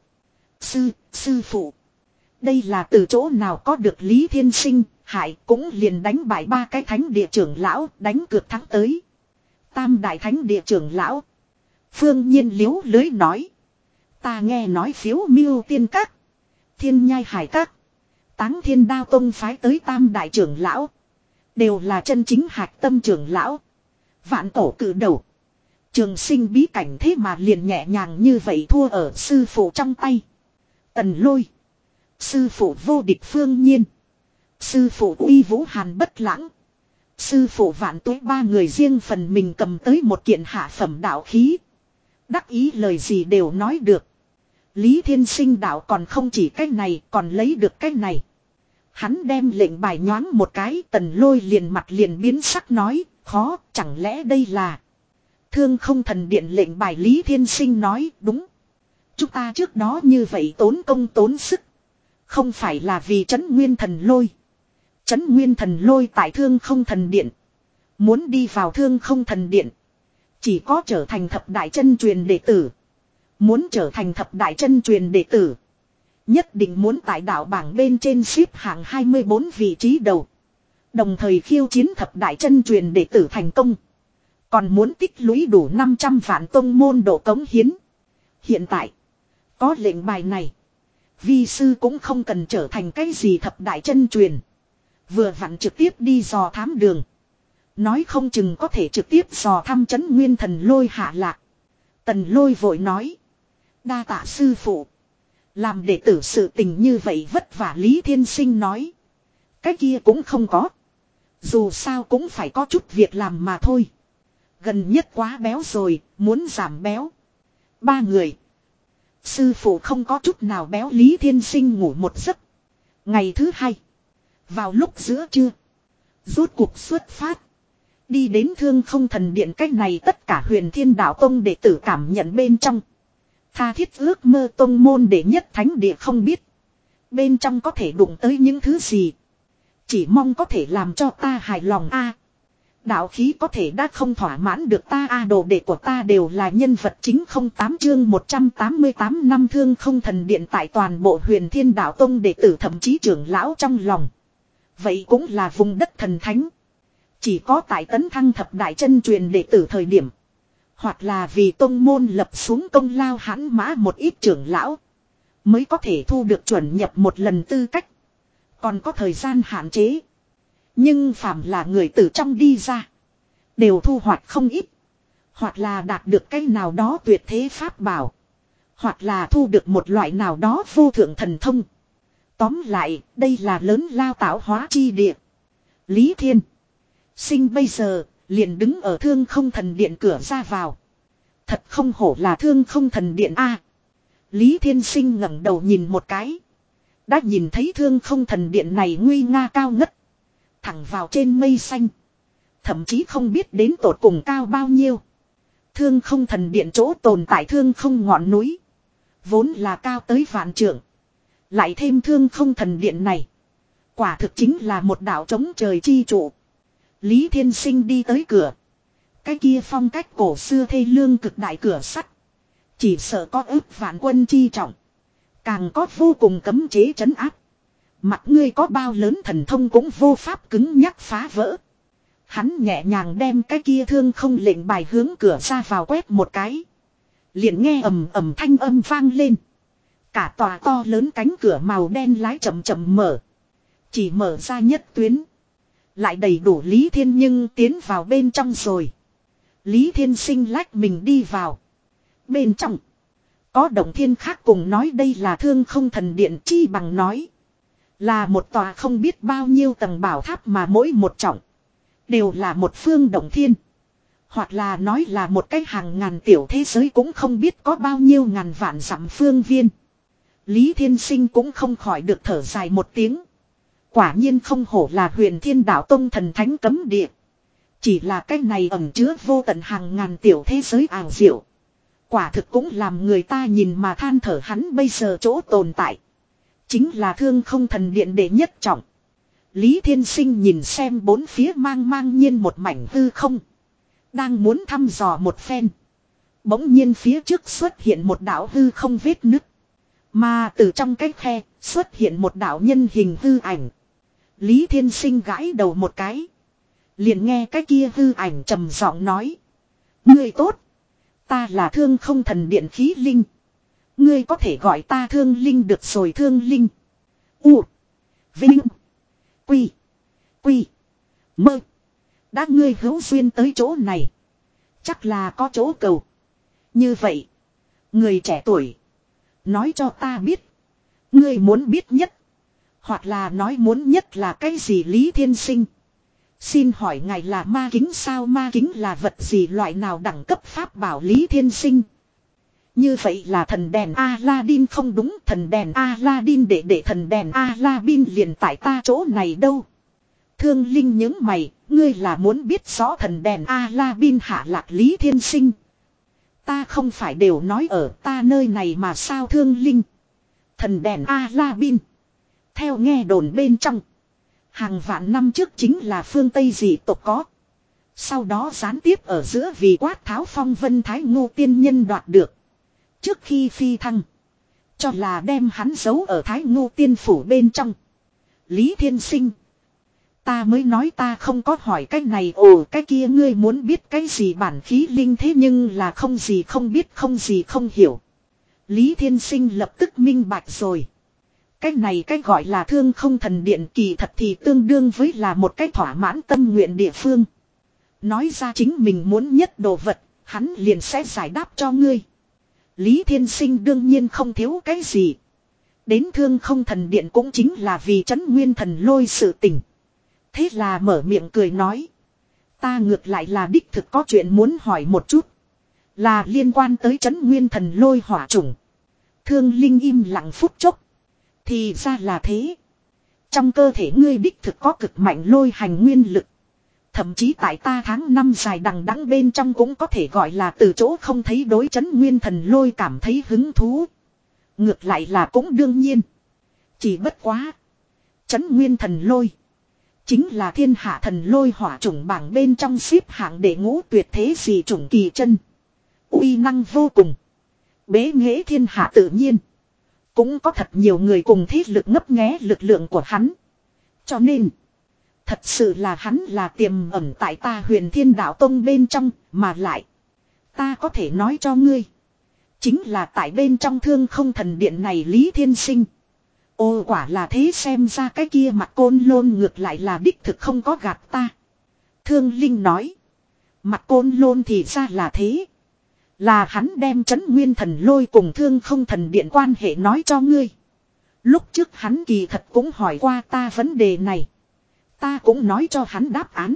Sư, sư phụ. Đây là từ chỗ nào có được Lý Thiên Sinh, hại cũng liền đánh bại ba cái thánh địa trưởng lão, đánh cược thắng tới. Tam đại thánh địa trưởng lão. Phương nhiên liếu lưới nói. Ta nghe nói phiếu miêu tiên các. Thiên nhai hải các. Táng thiên đao tông phái tới tam đại trưởng lão. Đều là chân chính hạt tâm trưởng lão. Vạn cổ cử đầu. Trường sinh bí cảnh thế mà liền nhẹ nhàng như vậy thua ở sư phụ trong tay. Tần lôi. Sư phụ vô địch phương nhiên. Sư phụ uy vũ hàn bất lãng. Sư phụ vạn tuế ba người riêng phần mình cầm tới một kiện hạ phẩm đạo khí. Đắc ý lời gì đều nói được. Lý thiên sinh đạo còn không chỉ cái này, còn lấy được cái này. Hắn đem lệnh bài nhoáng một cái, tần lôi liền mặt liền biến sắc nói, khó, chẳng lẽ đây là. Thương không thần điện lệnh bài Lý thiên sinh nói, đúng. Chúng ta trước đó như vậy tốn công tốn sức. Không phải là vì chấn nguyên thần lôi. Chấn nguyên thần lôi tại thương không thần điện. Muốn đi vào thương không thần điện. Chỉ có trở thành thập đại chân truyền đệ tử. Muốn trở thành thập đại chân truyền đệ tử. Nhất định muốn tại đạo bảng bên trên xếp hạng 24 vị trí đầu. Đồng thời khiêu chiến thập đại chân truyền đệ tử thành công. Còn muốn tích lũy đủ 500 vạn tông môn độ cống hiến. Hiện tại. Có lệnh bài này. Vi sư cũng không cần trở thành cái gì thập đại chân truyền. Vừa vặn trực tiếp đi dò thám đường. Nói không chừng có thể trực tiếp dò thăm chấn nguyên thần lôi hạ lạc. Tần lôi vội nói. Đa tạ sư phụ. Làm đệ tử sự tình như vậy vất vả Lý Thiên Sinh nói. Cái kia cũng không có. Dù sao cũng phải có chút việc làm mà thôi. Gần nhất quá béo rồi, muốn giảm béo. Ba người. Sư phụ không có chút nào béo Lý Thiên Sinh ngủ một giấc. Ngày thứ hai. Vào lúc giữa trưa. Rốt cuộc xuất phát. Đi đến thương không thần điện cách này tất cả huyền thiên đạo tông đệ tử cảm nhận bên trong. Tha thiết ước mơ tông môn để nhất thánh địa không biết. Bên trong có thể đụng tới những thứ gì. Chỉ mong có thể làm cho ta hài lòng a. đạo khí có thể đã không thỏa mãn được ta a đồ đệ của ta đều là nhân vật chính không tám chương 188 năm thương không thần điện tại toàn bộ huyền thiên đạo tông đệ tử thậm chí trưởng lão trong lòng. Vậy cũng là vùng đất thần thánh. Chỉ có tại tấn thăng thập đại chân truyền đệ tử thời điểm. Hoặc là vì tông môn lập xuống công lao hãn mã một ít trưởng lão. Mới có thể thu được chuẩn nhập một lần tư cách. Còn có thời gian hạn chế. Nhưng phàm là người từ trong đi ra. Đều thu hoạch không ít. Hoặc là đạt được cái nào đó tuyệt thế pháp bảo. Hoặc là thu được một loại nào đó vô thượng thần thông. Tóm lại, đây là lớn lao tạo hóa chi địa. Lý Thiên. Sinh bây giờ, liền đứng ở thương không thần điện cửa ra vào. Thật không hổ là thương không thần điện A. Lý Thiên Sinh ngẩng đầu nhìn một cái. Đã nhìn thấy thương không thần điện này nguy nga cao ngất. Thẳng vào trên mây xanh. Thậm chí không biết đến tột cùng cao bao nhiêu. Thương không thần điện chỗ tồn tại thương không ngọn núi. Vốn là cao tới vạn trượng. Lại thêm thương không thần điện này. Quả thực chính là một đảo trống trời chi trụ. Lý Thiên Sinh đi tới cửa. Cái kia phong cách cổ xưa thê lương cực đại cửa sắt. Chỉ sợ có ước vạn quân chi trọng. Càng có vô cùng cấm chế chấn áp. Mặt ngươi có bao lớn thần thông cũng vô pháp cứng nhắc phá vỡ. Hắn nhẹ nhàng đem cái kia thương không lệnh bài hướng cửa ra vào quét một cái. Liền nghe ầm ầm thanh âm vang lên. Cả tòa to lớn cánh cửa màu đen lái chậm chậm mở. Chỉ mở ra nhất tuyến. Lại đầy đủ Lý Thiên nhưng tiến vào bên trong rồi. Lý Thiên sinh lách mình đi vào. Bên trong. Có động thiên khác cùng nói đây là thương không thần điện chi bằng nói. Là một tòa không biết bao nhiêu tầng bảo tháp mà mỗi một trọng. Đều là một phương động thiên. Hoặc là nói là một cái hàng ngàn tiểu thế giới cũng không biết có bao nhiêu ngàn vạn dặm phương viên. Lý Thiên Sinh cũng không khỏi được thở dài một tiếng. Quả nhiên không hổ là huyền thiên đạo tông thần thánh cấm địa. Chỉ là cái này ẩm chứa vô tận hàng ngàn tiểu thế giới ảo diệu. Quả thực cũng làm người ta nhìn mà than thở hắn bây giờ chỗ tồn tại. Chính là thương không thần điện đệ nhất trọng. Lý Thiên Sinh nhìn xem bốn phía mang mang nhiên một mảnh hư không. Đang muốn thăm dò một phen. Bỗng nhiên phía trước xuất hiện một đảo hư không vết nứt. Mà từ trong cái khe xuất hiện một đảo nhân hình hư ảnh. Lý Thiên Sinh gãi đầu một cái. Liền nghe cái kia hư ảnh trầm giọng nói. Ngươi tốt. Ta là thương không thần điện khí linh. Ngươi có thể gọi ta thương linh được rồi thương linh. U. Vinh. Quy. Quy. Mơ. Đã ngươi hữu duyên tới chỗ này. Chắc là có chỗ cầu. Như vậy. Người trẻ tuổi. Nói cho ta biết. Ngươi muốn biết nhất. Hoặc là nói muốn nhất là cái gì Lý Thiên Sinh. Xin hỏi ngài là ma kính sao ma kính là vật gì loại nào đẳng cấp pháp bảo Lý Thiên Sinh. Như vậy là thần đèn A-la-đin không đúng thần đèn A-la-đin để để thần đèn A-la-bin liền tại ta chỗ này đâu. Thương Linh những mày, ngươi là muốn biết rõ thần đèn A-la-bin hạ lạc Lý Thiên Sinh. Ta không phải đều nói ở ta nơi này mà sao Thương Linh. Thần đèn A-la-bin. Theo nghe đồn bên trong. Hàng vạn năm trước chính là phương Tây dị tộc có. Sau đó gián tiếp ở giữa vì quát tháo phong vân thái ngô tiên nhân đoạt được. Trước khi phi thăng. Cho là đem hắn giấu ở thái ngô tiên phủ bên trong. Lý Thiên Sinh. Ta mới nói ta không có hỏi cái này, ồ, cái kia ngươi muốn biết cái gì bản khí linh thế nhưng là không gì không biết, không gì không hiểu. Lý Thiên Sinh lập tức minh bạch rồi. Cái này cái gọi là thương không thần điện kỳ thật thì tương đương với là một cái thỏa mãn tâm nguyện địa phương. Nói ra chính mình muốn nhất đồ vật, hắn liền sẽ giải đáp cho ngươi. Lý Thiên Sinh đương nhiên không thiếu cái gì. Đến thương không thần điện cũng chính là vì chấn nguyên thần lôi sự tình. Thế là mở miệng cười nói. Ta ngược lại là đích thực có chuyện muốn hỏi một chút. Là liên quan tới chấn nguyên thần lôi hỏa trùng. Thương Linh im lặng phút chốc. Thì ra là thế. Trong cơ thể ngươi đích thực có cực mạnh lôi hành nguyên lực. Thậm chí tại ta tháng năm dài đằng đẵng bên trong cũng có thể gọi là từ chỗ không thấy đối chấn nguyên thần lôi cảm thấy hứng thú. Ngược lại là cũng đương nhiên. Chỉ bất quá. Chấn nguyên thần lôi. Chính là thiên hạ thần lôi hỏa chủng bảng bên trong xếp hạng để ngũ tuyệt thế gì chủng kỳ chân. uy năng vô cùng. Bế nghệ thiên hạ tự nhiên. Cũng có thật nhiều người cùng thế lực ngấp nghé lực lượng của hắn. Cho nên. Thật sự là hắn là tiềm ẩn tại ta huyền thiên đạo tông bên trong. Mà lại. Ta có thể nói cho ngươi. Chính là tại bên trong thương không thần điện này Lý Thiên Sinh. Ô quả là thế xem ra cái kia mặt côn lôn ngược lại là đích thực không có gạt ta. Thương Linh nói. Mặt côn lôn thì ra là thế. Là hắn đem chấn nguyên thần lôi cùng thương không thần điện quan hệ nói cho ngươi. Lúc trước hắn kỳ thật cũng hỏi qua ta vấn đề này. Ta cũng nói cho hắn đáp án.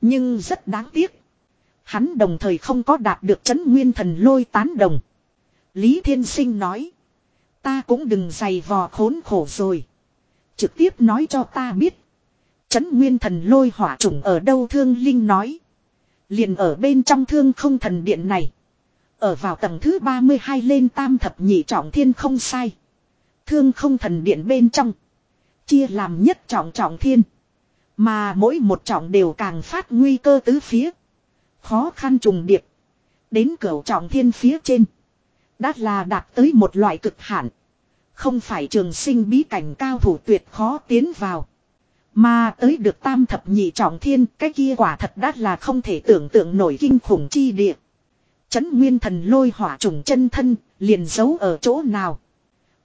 Nhưng rất đáng tiếc. Hắn đồng thời không có đạt được chấn nguyên thần lôi tán đồng. Lý Thiên Sinh nói. Ta cũng đừng dày vò khốn khổ rồi. Trực tiếp nói cho ta biết. Chấn nguyên thần lôi hỏa trùng ở đâu thương linh nói. Liền ở bên trong thương không thần điện này. Ở vào tầng thứ 32 lên tam thập nhị trọng thiên không sai. Thương không thần điện bên trong. Chia làm nhất trọng trọng thiên. Mà mỗi một trọng đều càng phát nguy cơ tứ phía. Khó khăn trùng điệp. Đến cửa trọng thiên phía trên. Đã là đạt tới một loại cực hạn. Không phải trường sinh bí cảnh cao thủ tuyệt khó tiến vào. Mà tới được tam thập nhị trọng thiên, cái kia quả thật đắt là không thể tưởng tượng nổi kinh khủng chi địa. Chấn nguyên thần lôi hỏa trùng chân thân, liền giấu ở chỗ nào.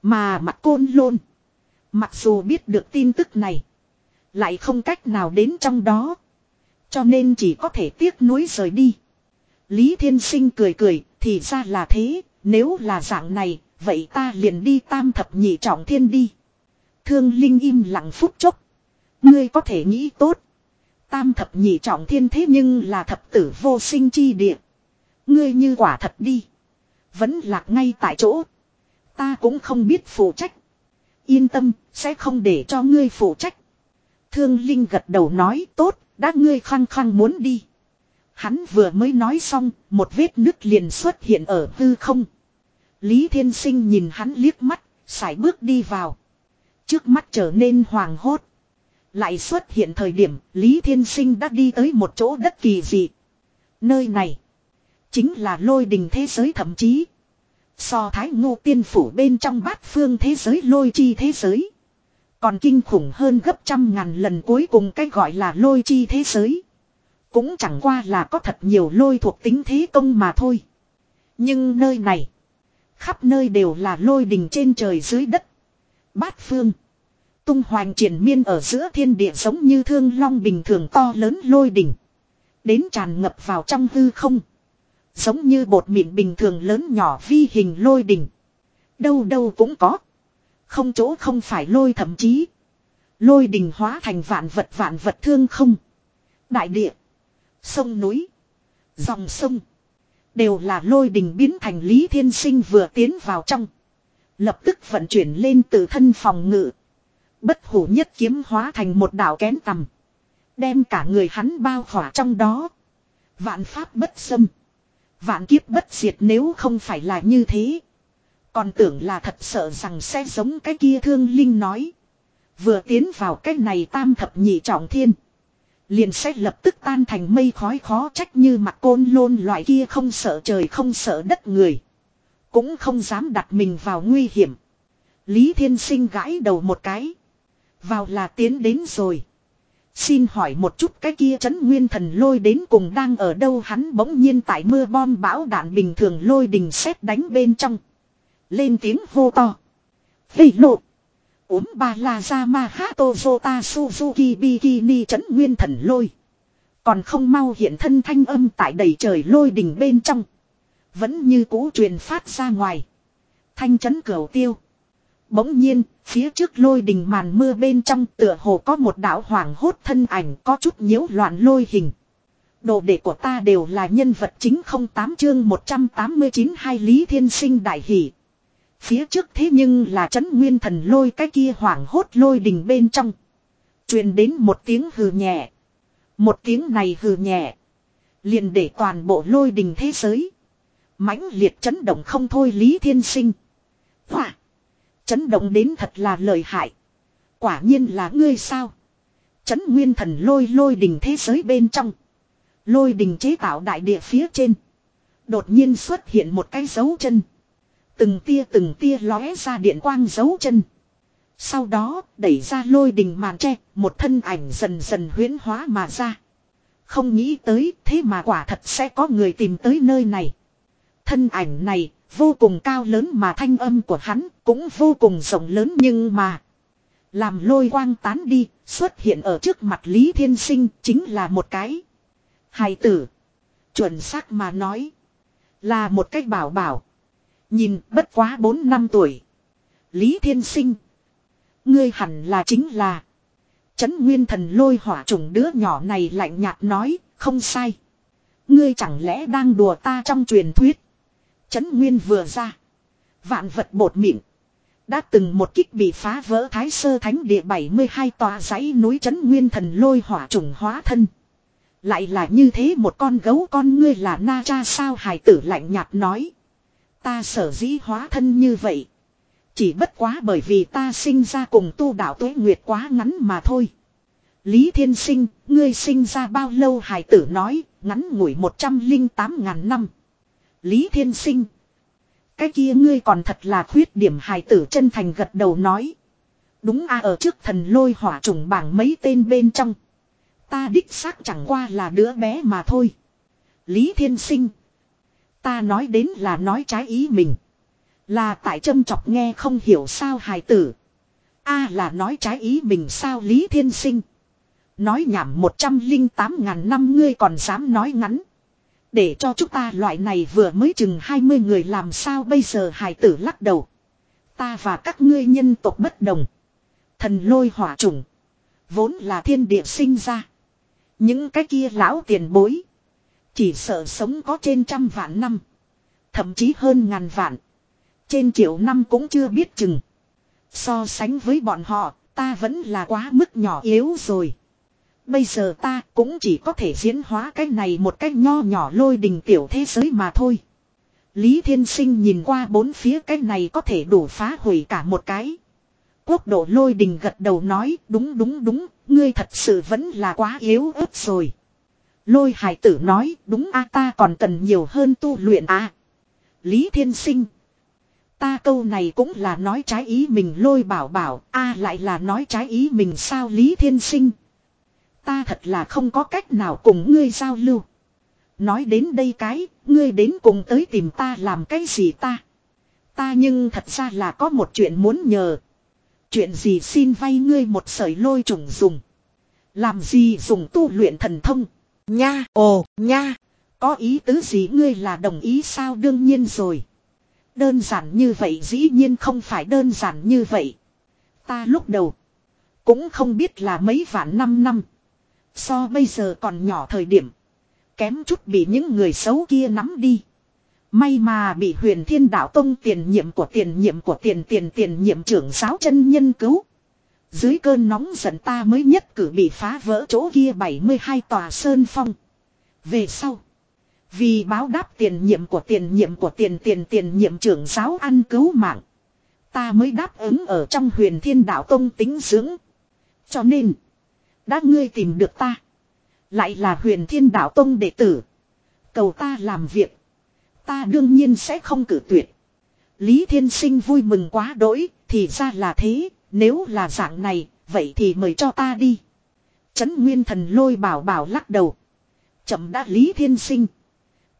Mà mặt côn lôn. Mặc dù biết được tin tức này. Lại không cách nào đến trong đó. Cho nên chỉ có thể tiếc nuối rời đi. Lý Thiên Sinh cười cười, thì ra là thế, nếu là dạng này, vậy ta liền đi tam thập nhị trọng thiên đi. Thương Linh im lặng phút chốc. Ngươi có thể nghĩ tốt. Tam thập nhị trọng thiên thế nhưng là thập tử vô sinh chi địa. Ngươi như quả thật đi. Vẫn lạc ngay tại chỗ. Ta cũng không biết phụ trách. Yên tâm, sẽ không để cho ngươi phụ trách. Thương Linh gật đầu nói tốt, đã ngươi khăng khăng muốn đi. Hắn vừa mới nói xong, một vết nứt liền xuất hiện ở hư không. Lý Thiên Sinh nhìn hắn liếc mắt, sải bước đi vào. Trước mắt trở nên hoàng hốt. Lại xuất hiện thời điểm Lý Thiên Sinh đã đi tới một chỗ đất kỳ dị. Nơi này chính là lôi đình thế giới thậm chí. So thái ngô tiên phủ bên trong bát phương thế giới lôi chi thế giới. Còn kinh khủng hơn gấp trăm ngàn lần cuối cùng cái gọi là lôi chi thế giới. Cũng chẳng qua là có thật nhiều lôi thuộc tính thế công mà thôi. Nhưng nơi này. Khắp nơi đều là lôi đình trên trời dưới đất. Bát phương. Tung hoành triển miên ở giữa thiên địa giống như thương long bình thường to lớn lôi đỉnh. Đến tràn ngập vào trong hư không. Giống như bột mịn bình thường lớn nhỏ vi hình lôi đỉnh. Đâu đâu cũng có. Không chỗ không phải lôi thậm chí. Lôi đình hóa thành vạn vật vạn vật thương không. Đại địa. Sông núi. Dòng sông. Đều là lôi đình biến thành Lý Thiên Sinh vừa tiến vào trong. Lập tức vận chuyển lên từ thân phòng ngự. Bất hủ nhất kiếm hóa thành một đảo kén tầm. Đem cả người hắn bao khỏa trong đó. Vạn pháp bất xâm. Vạn kiếp bất diệt nếu không phải là như thế. Còn tưởng là thật sợ rằng sẽ giống cái kia thương linh nói. Vừa tiến vào cái này tam thập nhị trọng thiên. Liền sẽ lập tức tan thành mây khói khó trách như mặt côn lôn loại kia không sợ trời không sợ đất người. Cũng không dám đặt mình vào nguy hiểm. Lý Thiên Sinh gãi đầu một cái. Vào là tiến đến rồi. Xin hỏi một chút cái kia chấn nguyên thần lôi đến cùng đang ở đâu hắn bỗng nhiên tại mưa bom bão đạn bình thường lôi đình xét đánh bên trong. Lên tiếng hô to. Hây lộ. Úm ba la ra ma ha to zota suzuki bikini chấn nguyên thần lôi. Còn không mau hiện thân thanh âm tại đầy trời lôi đình bên trong. Vẫn như cũ truyền phát ra ngoài. Thanh chấn cửu tiêu. Bỗng nhiên, phía trước lôi đình màn mưa bên trong tựa hồ có một đạo hoàng hốt thân ảnh có chút nhiễu loạn lôi hình. Đồ đệ của ta đều là nhân vật chính không tám chương 189 hai Lý Thiên Sinh đại hỷ. Phía trước thế nhưng là chấn nguyên thần lôi cái kia hoảng hốt lôi đình bên trong. truyền đến một tiếng hừ nhẹ. Một tiếng này hừ nhẹ. liền để toàn bộ lôi đình thế giới. mãnh liệt chấn động không thôi Lý Thiên Sinh. Hoảng! Chấn động đến thật là lợi hại. Quả nhiên là ngươi sao. Chấn nguyên thần lôi lôi đình thế giới bên trong. Lôi đình chế tạo đại địa phía trên. Đột nhiên xuất hiện một cái dấu chân. Từng tia từng tia lóe ra điện quang dấu chân. Sau đó đẩy ra lôi đình màn tre, một thân ảnh dần dần huyến hóa mà ra. Không nghĩ tới thế mà quả thật sẽ có người tìm tới nơi này. Thân ảnh này vô cùng cao lớn mà thanh âm của hắn cũng vô cùng rộng lớn nhưng mà. Làm lôi quang tán đi, xuất hiện ở trước mặt Lý Thiên Sinh chính là một cái. Hài tử. Chuẩn xác mà nói. Là một cách bảo bảo. Nhìn bất quá 4 năm tuổi. Lý Thiên Sinh. Ngươi hẳn là chính là. Chấn nguyên thần lôi hỏa trùng đứa nhỏ này lạnh nhạt nói, không sai. Ngươi chẳng lẽ đang đùa ta trong truyền thuyết. Chấn nguyên vừa ra. Vạn vật bột mịn. Đã từng một kích bị phá vỡ thái sơ thánh địa 72 tòa dãy núi chấn nguyên thần lôi hỏa trùng hóa thân. Lại là như thế một con gấu con ngươi là na cha sao hài tử lạnh nhạt nói. Ta sở dĩ hóa thân như vậy. Chỉ bất quá bởi vì ta sinh ra cùng tu đạo tuế nguyệt quá ngắn mà thôi. Lý Thiên Sinh, ngươi sinh ra bao lâu hài tử nói, ngắn ngủi 108 ngàn năm. Lý Thiên Sinh. Cái kia ngươi còn thật là khuyết điểm hài tử chân thành gật đầu nói. Đúng a, ở trước thần lôi hỏa trùng bảng mấy tên bên trong. Ta đích xác chẳng qua là đứa bé mà thôi. Lý Thiên Sinh. Ta nói đến là nói trái ý mình. Là tại châm chọc nghe không hiểu sao hài tử. A là nói trái ý mình sao Lý Thiên Sinh. Nói nhảm 108 ngàn năm ngươi còn dám nói ngắn. Để cho chúng ta loại này vừa mới chừng 20 người làm sao bây giờ hài tử lắc đầu. Ta và các ngươi nhân tộc bất đồng. Thần lôi hỏa trùng. Vốn là thiên địa sinh ra. Những cái kia lão tiền bối. Chỉ sợ sống có trên trăm vạn năm. Thậm chí hơn ngàn vạn. Trên triệu năm cũng chưa biết chừng. So sánh với bọn họ, ta vẫn là quá mức nhỏ yếu rồi. Bây giờ ta cũng chỉ có thể diễn hóa cái này một cách nho nhỏ lôi đình tiểu thế giới mà thôi. Lý Thiên Sinh nhìn qua bốn phía cái này có thể đủ phá hủy cả một cái. Quốc độ lôi đình gật đầu nói đúng đúng đúng, ngươi thật sự vẫn là quá yếu ớt rồi. Lôi hải tử nói đúng a ta còn cần nhiều hơn tu luyện a Lý Thiên Sinh. Ta câu này cũng là nói trái ý mình lôi bảo bảo, a lại là nói trái ý mình sao Lý Thiên Sinh. Ta thật là không có cách nào cùng ngươi giao lưu. Nói đến đây cái, ngươi đến cùng tới tìm ta làm cái gì ta. Ta nhưng thật ra là có một chuyện muốn nhờ. Chuyện gì xin vay ngươi một sợi lôi trùng dùng. Làm gì dùng tu luyện thần thông. Nha, ồ, nha. Có ý tứ gì ngươi là đồng ý sao đương nhiên rồi. Đơn giản như vậy dĩ nhiên không phải đơn giản như vậy. Ta lúc đầu. Cũng không biết là mấy vạn năm năm. So bây giờ còn nhỏ thời điểm. Kém chút bị những người xấu kia nắm đi. May mà bị huyền thiên đạo tông tiền nhiệm của tiền nhiệm của tiền tiền tiền nhiệm trưởng giáo chân nhân cứu. Dưới cơn nóng giận ta mới nhất cử bị phá vỡ chỗ kia 72 tòa sơn phong. Về sau. Vì báo đáp tiền nhiệm của tiền nhiệm của tiền tiền tiền nhiệm trưởng giáo ăn cứu mạng. Ta mới đáp ứng ở trong huyền thiên đạo tông tính dưỡng. Cho nên. Đã ngươi tìm được ta. Lại là huyền thiên đạo tông đệ tử. Cầu ta làm việc. Ta đương nhiên sẽ không cử tuyệt. Lý Thiên Sinh vui mừng quá đỗi, thì ra là thế, nếu là dạng này, vậy thì mời cho ta đi. Trấn Nguyên Thần lôi bảo bảo lắc đầu. Chậm đã Lý Thiên Sinh.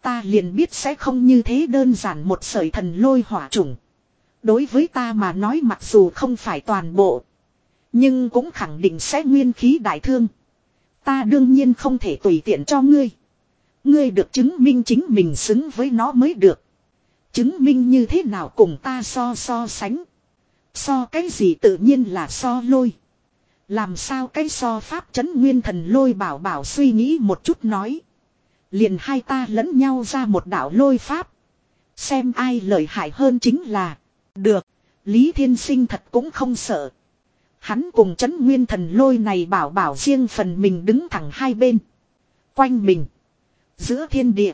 Ta liền biết sẽ không như thế đơn giản một sợi thần lôi hỏa trùng. Đối với ta mà nói mặc dù không phải toàn bộ. Nhưng cũng khẳng định sẽ nguyên khí đại thương. Ta đương nhiên không thể tùy tiện cho ngươi. Ngươi được chứng minh chính mình xứng với nó mới được. Chứng minh như thế nào cùng ta so so sánh. So cái gì tự nhiên là so lôi. Làm sao cái so pháp chấn nguyên thần lôi bảo bảo suy nghĩ một chút nói. Liền hai ta lẫn nhau ra một đạo lôi pháp. Xem ai lợi hại hơn chính là. Được. Lý Thiên Sinh thật cũng không sợ. Hắn cùng chấn nguyên thần lôi này bảo bảo riêng phần mình đứng thẳng hai bên. Quanh mình. Giữa thiên địa.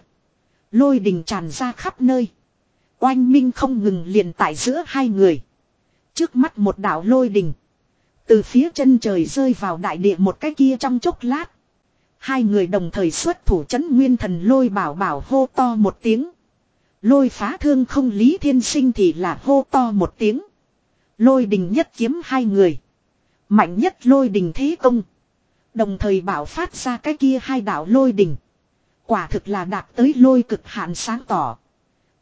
Lôi đình tràn ra khắp nơi. Oanh minh không ngừng liền tại giữa hai người. Trước mắt một đảo lôi đình. Từ phía chân trời rơi vào đại địa một cái kia trong chốc lát. Hai người đồng thời xuất thủ chấn nguyên thần lôi bảo bảo hô to một tiếng. Lôi phá thương không lý thiên sinh thì là hô to một tiếng. Lôi đình nhất kiếm hai người. Mạnh nhất lôi đình thế công. Đồng thời bảo phát ra cái kia hai đạo lôi đình. Quả thực là đạt tới lôi cực hạn sáng tỏ.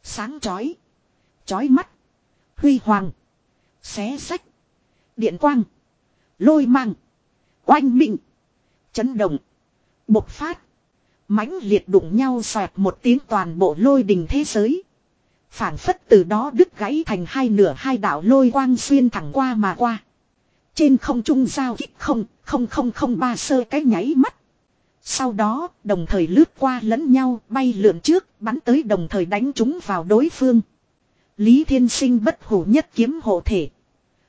Sáng chói. Chói mắt. Huy hoàng. Xé sách. Điện quang. Lôi mang. Oanh mịnh. Chấn động. Bộc phát. mãnh liệt đụng nhau xoẹt một tiếng toàn bộ lôi đình thế giới. phản phất từ đó đứt gãy thành hai nửa hai đạo lôi quang xuyên thẳng qua mà qua. Trên không trung giao kích không, không không không ba sơ cái nháy mắt. Sau đó, đồng thời lướt qua lẫn nhau, bay lượn trước, bắn tới đồng thời đánh chúng vào đối phương. Lý Thiên Sinh bất hủ nhất kiếm hộ thể.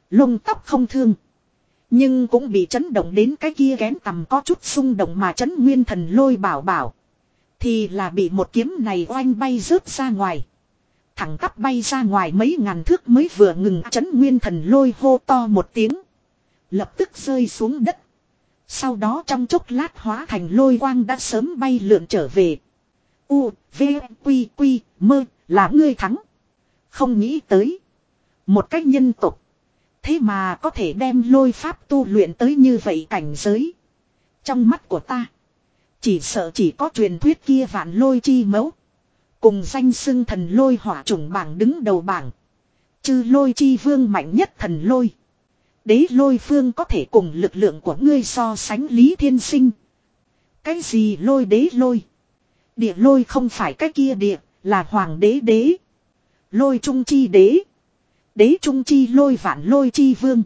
Lông tóc không thương. Nhưng cũng bị chấn động đến cái kia kén tầm có chút xung động mà chấn nguyên thần lôi bảo bảo. Thì là bị một kiếm này oanh bay rớt ra ngoài. Thẳng tắp bay ra ngoài mấy ngàn thước mới vừa ngừng chấn nguyên thần lôi hô to một tiếng. Lập tức rơi xuống đất. Sau đó trong chốc lát hóa thành lôi quang đã sớm bay lượn trở về. U, V, Quy, Quy, Mơ, là ngươi thắng. Không nghĩ tới. Một cách nhân tục. Thế mà có thể đem lôi pháp tu luyện tới như vậy cảnh giới. Trong mắt của ta. Chỉ sợ chỉ có truyền thuyết kia vạn lôi chi mẫu. Cùng danh xưng thần lôi hỏa trùng bảng đứng đầu bảng. Chư lôi chi vương mạnh nhất thần lôi. Đế lôi phương có thể cùng lực lượng của ngươi so sánh lý thiên sinh. Cái gì lôi đế lôi? Địa lôi không phải cái kia địa, là hoàng đế đế. Lôi trung chi đế. Đế trung chi lôi vạn lôi chi vương.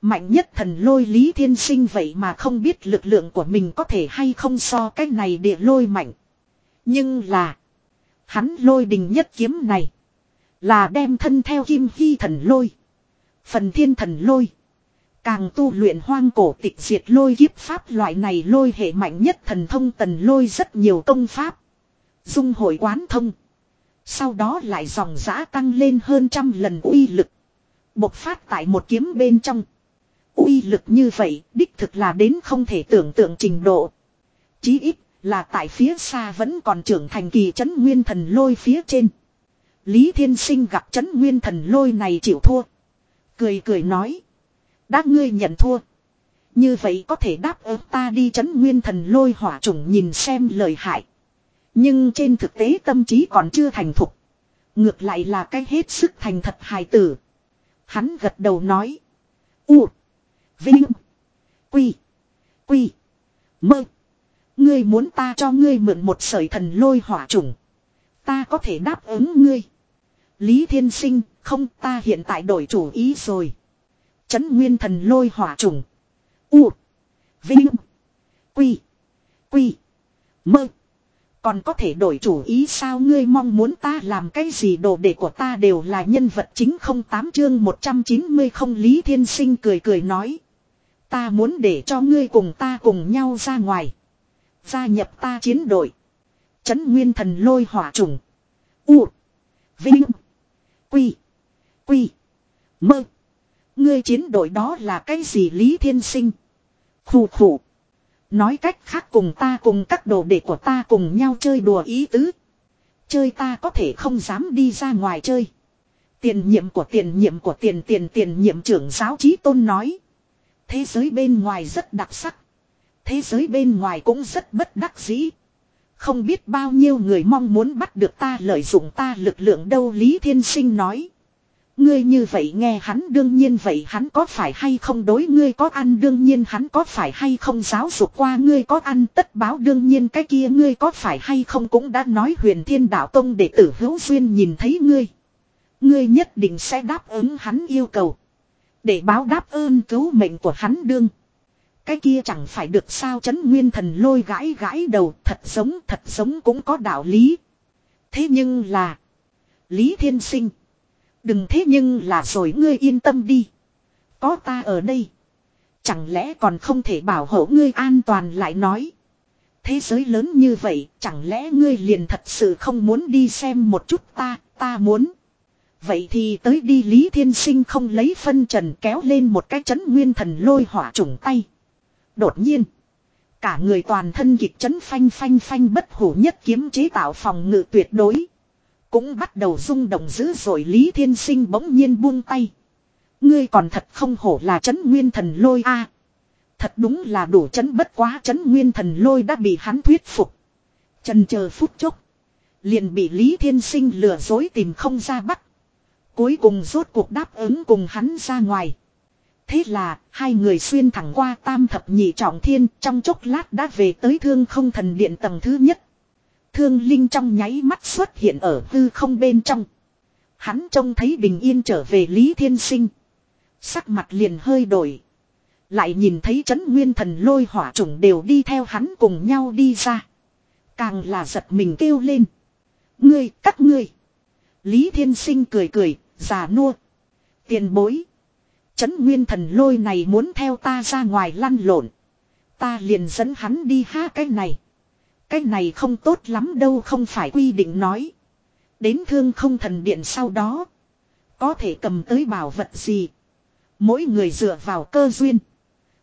Mạnh nhất thần lôi lý thiên sinh vậy mà không biết lực lượng của mình có thể hay không so cái này địa lôi mạnh. Nhưng là. Hắn lôi đình nhất kiếm này. Là đem thân theo kim hy thần lôi. Phần thiên thần lôi. Càng tu luyện hoang cổ tịch diệt lôi kiếp pháp loại này lôi hệ mạnh nhất thần thông tần lôi rất nhiều công pháp. Dung hội quán thông. Sau đó lại dòng giã tăng lên hơn trăm lần uy lực. Bộc phát tại một kiếm bên trong. uy lực như vậy, đích thực là đến không thể tưởng tượng trình độ. Chí ít, là tại phía xa vẫn còn trưởng thành kỳ chấn nguyên thần lôi phía trên. Lý Thiên Sinh gặp chấn nguyên thần lôi này chịu thua. Cười cười nói. Đã ngươi nhận thua. Như vậy có thể đáp ứng ta đi chấn nguyên thần lôi hỏa trùng nhìn xem lời hại. Nhưng trên thực tế tâm trí còn chưa thành thục. Ngược lại là cái hết sức thành thật hài tử. Hắn gật đầu nói. U. Vinh. Quy. Quy. Mơ. Ngươi muốn ta cho ngươi mượn một sợi thần lôi hỏa trùng. Ta có thể đáp ứng ngươi. Lý Thiên Sinh, không ta hiện tại đổi chủ ý rồi. Chấn nguyên thần lôi hỏa trùng. U. Vinh. Quy. Quy. Mơ. Còn có thể đổi chủ ý sao ngươi mong muốn ta làm cái gì đồ để của ta đều là nhân vật chính không tám chương 190 không Lý Thiên Sinh cười cười nói. Ta muốn để cho ngươi cùng ta cùng nhau ra ngoài. Gia nhập ta chiến đội. Chấn nguyên thần lôi hỏa trùng. U. Vinh. Quy. Quy. Mơ. Ngươi chiến đội đó là cái gì Lý Thiên Sinh? Khủ khủ. Nói cách khác cùng ta cùng các đồ đệ của ta cùng nhau chơi đùa ý tứ. Chơi ta có thể không dám đi ra ngoài chơi. Tiền nhiệm của tiền nhiệm của tiền tiền tiền nhiệm trưởng giáo trí tôn nói. Thế giới bên ngoài rất đặc sắc. Thế giới bên ngoài cũng rất bất đắc dĩ. Không biết bao nhiêu người mong muốn bắt được ta, lợi dụng ta lực lượng đâu Lý Thiên Sinh nói. Ngươi như vậy nghe hắn đương nhiên vậy hắn có phải hay không đối ngươi có ăn đương nhiên hắn có phải hay không giáo dục qua ngươi có ăn tất báo đương nhiên cái kia ngươi có phải hay không cũng đã nói huyền thiên đạo tông để tử hữu duyên nhìn thấy ngươi. Ngươi nhất định sẽ đáp ứng hắn yêu cầu. Để báo đáp ơn cứu mệnh của hắn đương. Cái kia chẳng phải được sao chấn nguyên thần lôi gãi gãi đầu, thật giống thật giống cũng có đạo lý. Thế nhưng là. Lý thiên sinh. Đừng thế nhưng là rồi ngươi yên tâm đi. Có ta ở đây. Chẳng lẽ còn không thể bảo hộ ngươi an toàn lại nói. Thế giới lớn như vậy chẳng lẽ ngươi liền thật sự không muốn đi xem một chút ta, ta muốn. Vậy thì tới đi Lý Thiên Sinh không lấy phân trần kéo lên một cái chấn nguyên thần lôi hỏa trùng tay. Đột nhiên. Cả người toàn thân kịch chấn phanh phanh phanh bất hủ nhất kiếm chế tạo phòng ngự tuyệt đối. Cũng bắt đầu rung động dữ rồi Lý Thiên Sinh bỗng nhiên buông tay. Ngươi còn thật không hổ là chấn nguyên thần lôi a Thật đúng là đủ chấn bất quá chấn nguyên thần lôi đã bị hắn thuyết phục. Trần chờ phút chốc. Liền bị Lý Thiên Sinh lừa dối tìm không ra bắt. Cuối cùng rốt cuộc đáp ứng cùng hắn ra ngoài. Thế là, hai người xuyên thẳng qua tam thập nhị trọng thiên trong chốc lát đã về tới thương không thần điện tầng thứ nhất. Thương Linh trong nháy mắt xuất hiện ở hư không bên trong. Hắn trông thấy bình yên trở về Lý Thiên Sinh. Sắc mặt liền hơi đổi. Lại nhìn thấy chấn nguyên thần lôi hỏa trùng đều đi theo hắn cùng nhau đi ra. Càng là giật mình kêu lên. Ngươi, các ngươi. Lý Thiên Sinh cười cười, già nua. Tiền bối. Chấn nguyên thần lôi này muốn theo ta ra ngoài lăn lộn. Ta liền dẫn hắn đi ha cái này. Cái này không tốt lắm đâu không phải quy định nói. Đến thương không thần điện sau đó. Có thể cầm tới bảo vật gì. Mỗi người dựa vào cơ duyên.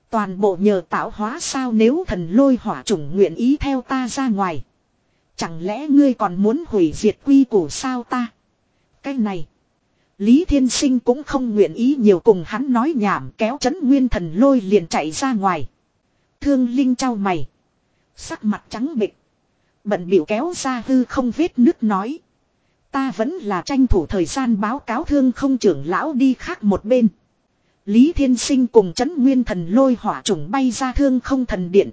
Toàn bộ nhờ tạo hóa sao nếu thần lôi hỏa chủng nguyện ý theo ta ra ngoài. Chẳng lẽ ngươi còn muốn hủy diệt quy củ sao ta? Cái này. Lý Thiên Sinh cũng không nguyện ý nhiều cùng hắn nói nhảm kéo chấn nguyên thần lôi liền chạy ra ngoài. Thương Linh trao mày. Sắc mặt trắng bịch. Bận biểu kéo ra hư không vết nước nói. Ta vẫn là tranh thủ thời gian báo cáo thương không trưởng lão đi khác một bên. Lý Thiên Sinh cùng chấn nguyên thần lôi hỏa trùng bay ra thương không thần điện.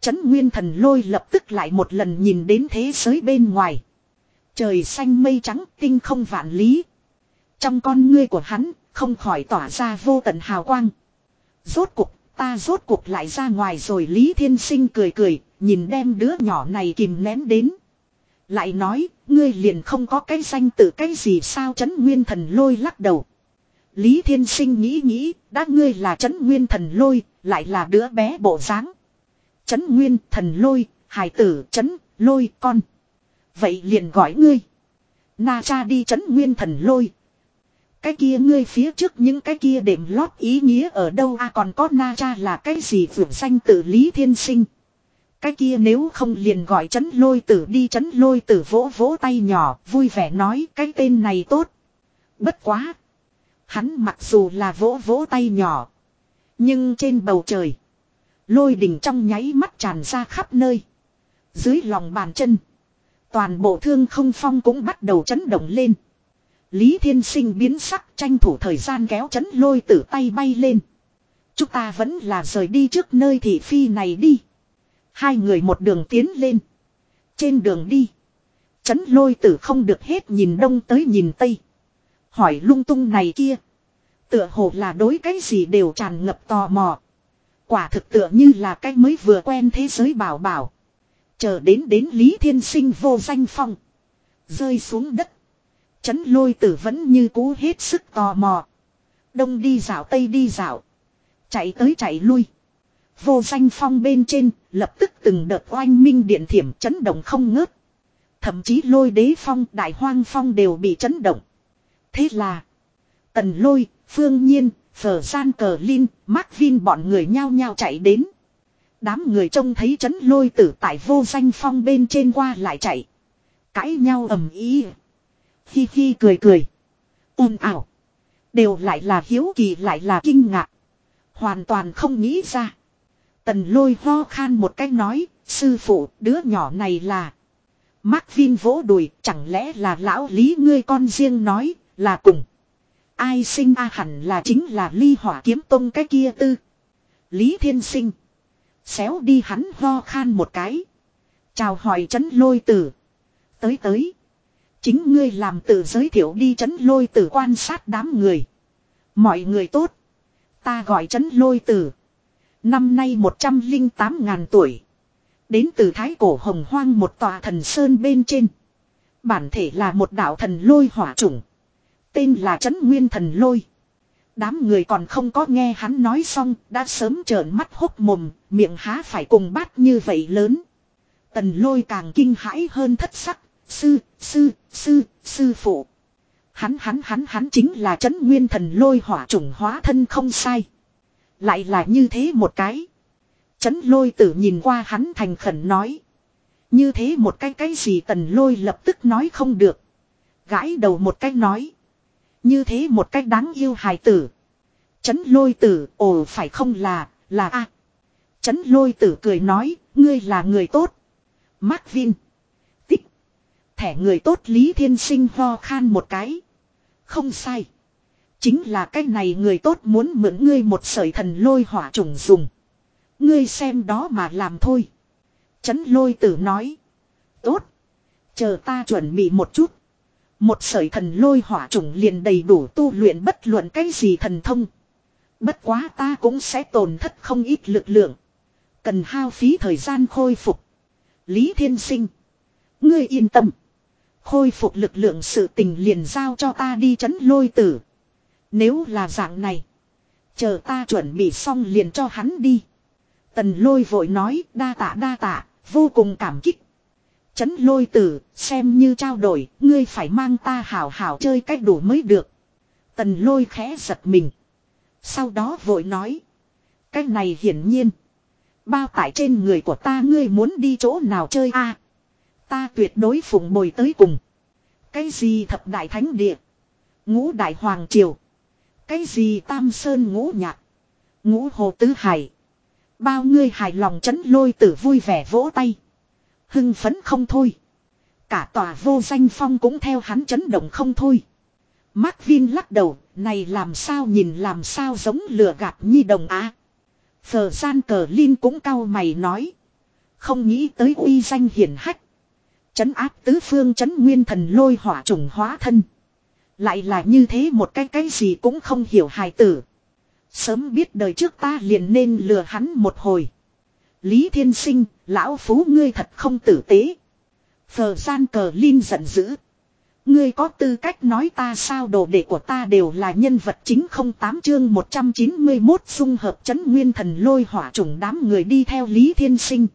Chấn nguyên thần lôi lập tức lại một lần nhìn đến thế giới bên ngoài. Trời xanh mây trắng, tinh không vạn lý. Trong con ngươi của hắn, không khỏi tỏa ra vô tận hào quang. Rốt cuộc ta rốt cuộc lại ra ngoài rồi Lý Thiên Sinh cười cười nhìn đem đứa nhỏ này kìm nén đến. Lại nói ngươi liền không có cái danh tự cái gì sao chấn nguyên thần lôi lắc đầu. Lý Thiên Sinh nghĩ nghĩ, đã ngươi là chấn nguyên thần lôi, lại là đứa bé bộ dáng. Chấn nguyên thần lôi, hài tử chấn, lôi con. Vậy liền gọi ngươi. Na cha đi chấn nguyên thần lôi. Cái kia ngươi phía trước những cái kia đệm lót ý nghĩa ở đâu à còn có na cha là cái gì vượt danh tự Lý Thiên Sinh. Cái kia nếu không liền gọi chấn lôi tử đi chấn lôi tử vỗ vỗ tay nhỏ, vui vẻ nói, cái tên này tốt. Bất quá. Hắn mặc dù là vỗ vỗ tay nhỏ. Nhưng trên bầu trời. Lôi đỉnh trong nháy mắt tràn ra khắp nơi. Dưới lòng bàn chân. Toàn bộ thương không phong cũng bắt đầu chấn động lên. Lý Thiên Sinh biến sắc tranh thủ thời gian kéo chấn lôi tử tay bay lên. Chúng ta vẫn là rời đi trước nơi thị phi này đi. Hai người một đường tiến lên. Trên đường đi. Chấn lôi tử không được hết nhìn đông tới nhìn tây. Hỏi lung tung này kia. Tựa hồ là đối cái gì đều tràn ngập tò mò. Quả thực tựa như là cái mới vừa quen thế giới bảo bảo. Chờ đến đến Lý Thiên Sinh vô danh phong. Rơi xuống đất. Chấn lôi tử vẫn như cũ hết sức tò mò. Đông đi dạo tây đi dạo. Chạy tới chạy lui. Vô danh phong bên trên lập tức từng đợt oanh minh điện thiểm chấn động không ngớt. Thậm chí lôi đế phong đại hoang phong đều bị chấn động. Thế là. Tần lôi, phương nhiên, phở gian cờ linh, mắc vin bọn người nhao nhao chạy đến. Đám người trông thấy chấn lôi tử tại vô danh phong bên trên qua lại chạy. Cãi nhau ầm ý. Hi hi cười cười. ồn ảo. Đều lại là hiếu kỳ lại là kinh ngạc. Hoàn toàn không nghĩ ra. Tần lôi ho khan một cách nói. Sư phụ, đứa nhỏ này là. Mark Vin vỗ đùi, chẳng lẽ là lão lý ngươi con riêng nói, là cùng. Ai sinh a hẳn là chính là ly hỏa kiếm tông cái kia tư. Lý thiên sinh. Xéo đi hắn ho khan một cái. Chào hỏi chấn lôi tử. Tới tới. Chính ngươi làm tự giới thiệu đi chấn lôi tử quan sát đám người. Mọi người tốt. Ta gọi chấn lôi tử. Năm nay 108 ngàn tuổi. Đến từ thái cổ hồng hoang một tòa thần sơn bên trên. Bản thể là một đạo thần lôi hỏa chủng. Tên là chấn nguyên thần lôi. Đám người còn không có nghe hắn nói xong, đã sớm trợn mắt hốc mồm, miệng há phải cùng bát như vậy lớn. Tần lôi càng kinh hãi hơn thất sắc, sư, sư, sư, sư phụ. Hắn hắn hắn hắn chính là chấn nguyên thần lôi hỏa trùng hóa thân không sai. Lại là như thế một cái. Chấn lôi tử nhìn qua hắn thành khẩn nói. Như thế một cái cái gì tần lôi lập tức nói không được. Gãi đầu một cái nói. Như thế một cách đáng yêu hài tử. Chấn lôi tử, ồ phải không là, là a Chấn lôi tử cười nói, ngươi là người tốt. Mark Vin. Thẻ người tốt Lý Thiên Sinh ho khan một cái. Không sai. Chính là cái này người tốt muốn mượn ngươi một sợi thần lôi hỏa trùng dùng. Ngươi xem đó mà làm thôi. Chấn lôi tử nói. Tốt. Chờ ta chuẩn bị một chút. Một sợi thần lôi hỏa trùng liền đầy đủ tu luyện bất luận cái gì thần thông. Bất quá ta cũng sẽ tổn thất không ít lực lượng. Cần hao phí thời gian khôi phục. Lý Thiên Sinh. Ngươi yên tâm. Khôi phục lực lượng sự tình liền giao cho ta đi chấn lôi tử. Nếu là dạng này. Chờ ta chuẩn bị xong liền cho hắn đi. Tần lôi vội nói đa tạ đa tạ, vô cùng cảm kích. Chấn lôi tử, xem như trao đổi, ngươi phải mang ta hảo hảo chơi cách đủ mới được. Tần lôi khẽ giật mình. Sau đó vội nói. Cách này hiển nhiên. Bao tải trên người của ta ngươi muốn đi chỗ nào chơi a Ta tuyệt đối phụng bồi tới cùng. Cái gì thập đại thánh địa. Ngũ Đại Hoàng Triều. Cái gì Tam Sơn ngũ nhạc. Ngũ Hồ Tứ Hải. Bao ngươi hài lòng chấn lôi tử vui vẻ vỗ tay. Hưng phấn không thôi. Cả tòa vô danh phong cũng theo hắn chấn động không thôi. Mark Vin lắc đầu, này làm sao nhìn làm sao giống lừa gạt nhi đồng á. Phờ gian cờ Linh cũng cau mày nói. Không nghĩ tới uy danh hiển hách. Chấn áp tứ phương chấn nguyên thần lôi hỏa trùng hóa thân. Lại là như thế một cái cái gì cũng không hiểu hài tử. Sớm biết đời trước ta liền nên lừa hắn một hồi. Lý Thiên Sinh, lão phú ngươi thật không tử tế. Phờ gian cờ Linh giận dữ. Ngươi có tư cách nói ta sao đồ đệ của ta đều là nhân vật chính không tám chương 191 dung hợp chấn nguyên thần lôi hỏa trùng đám người đi theo Lý Thiên Sinh.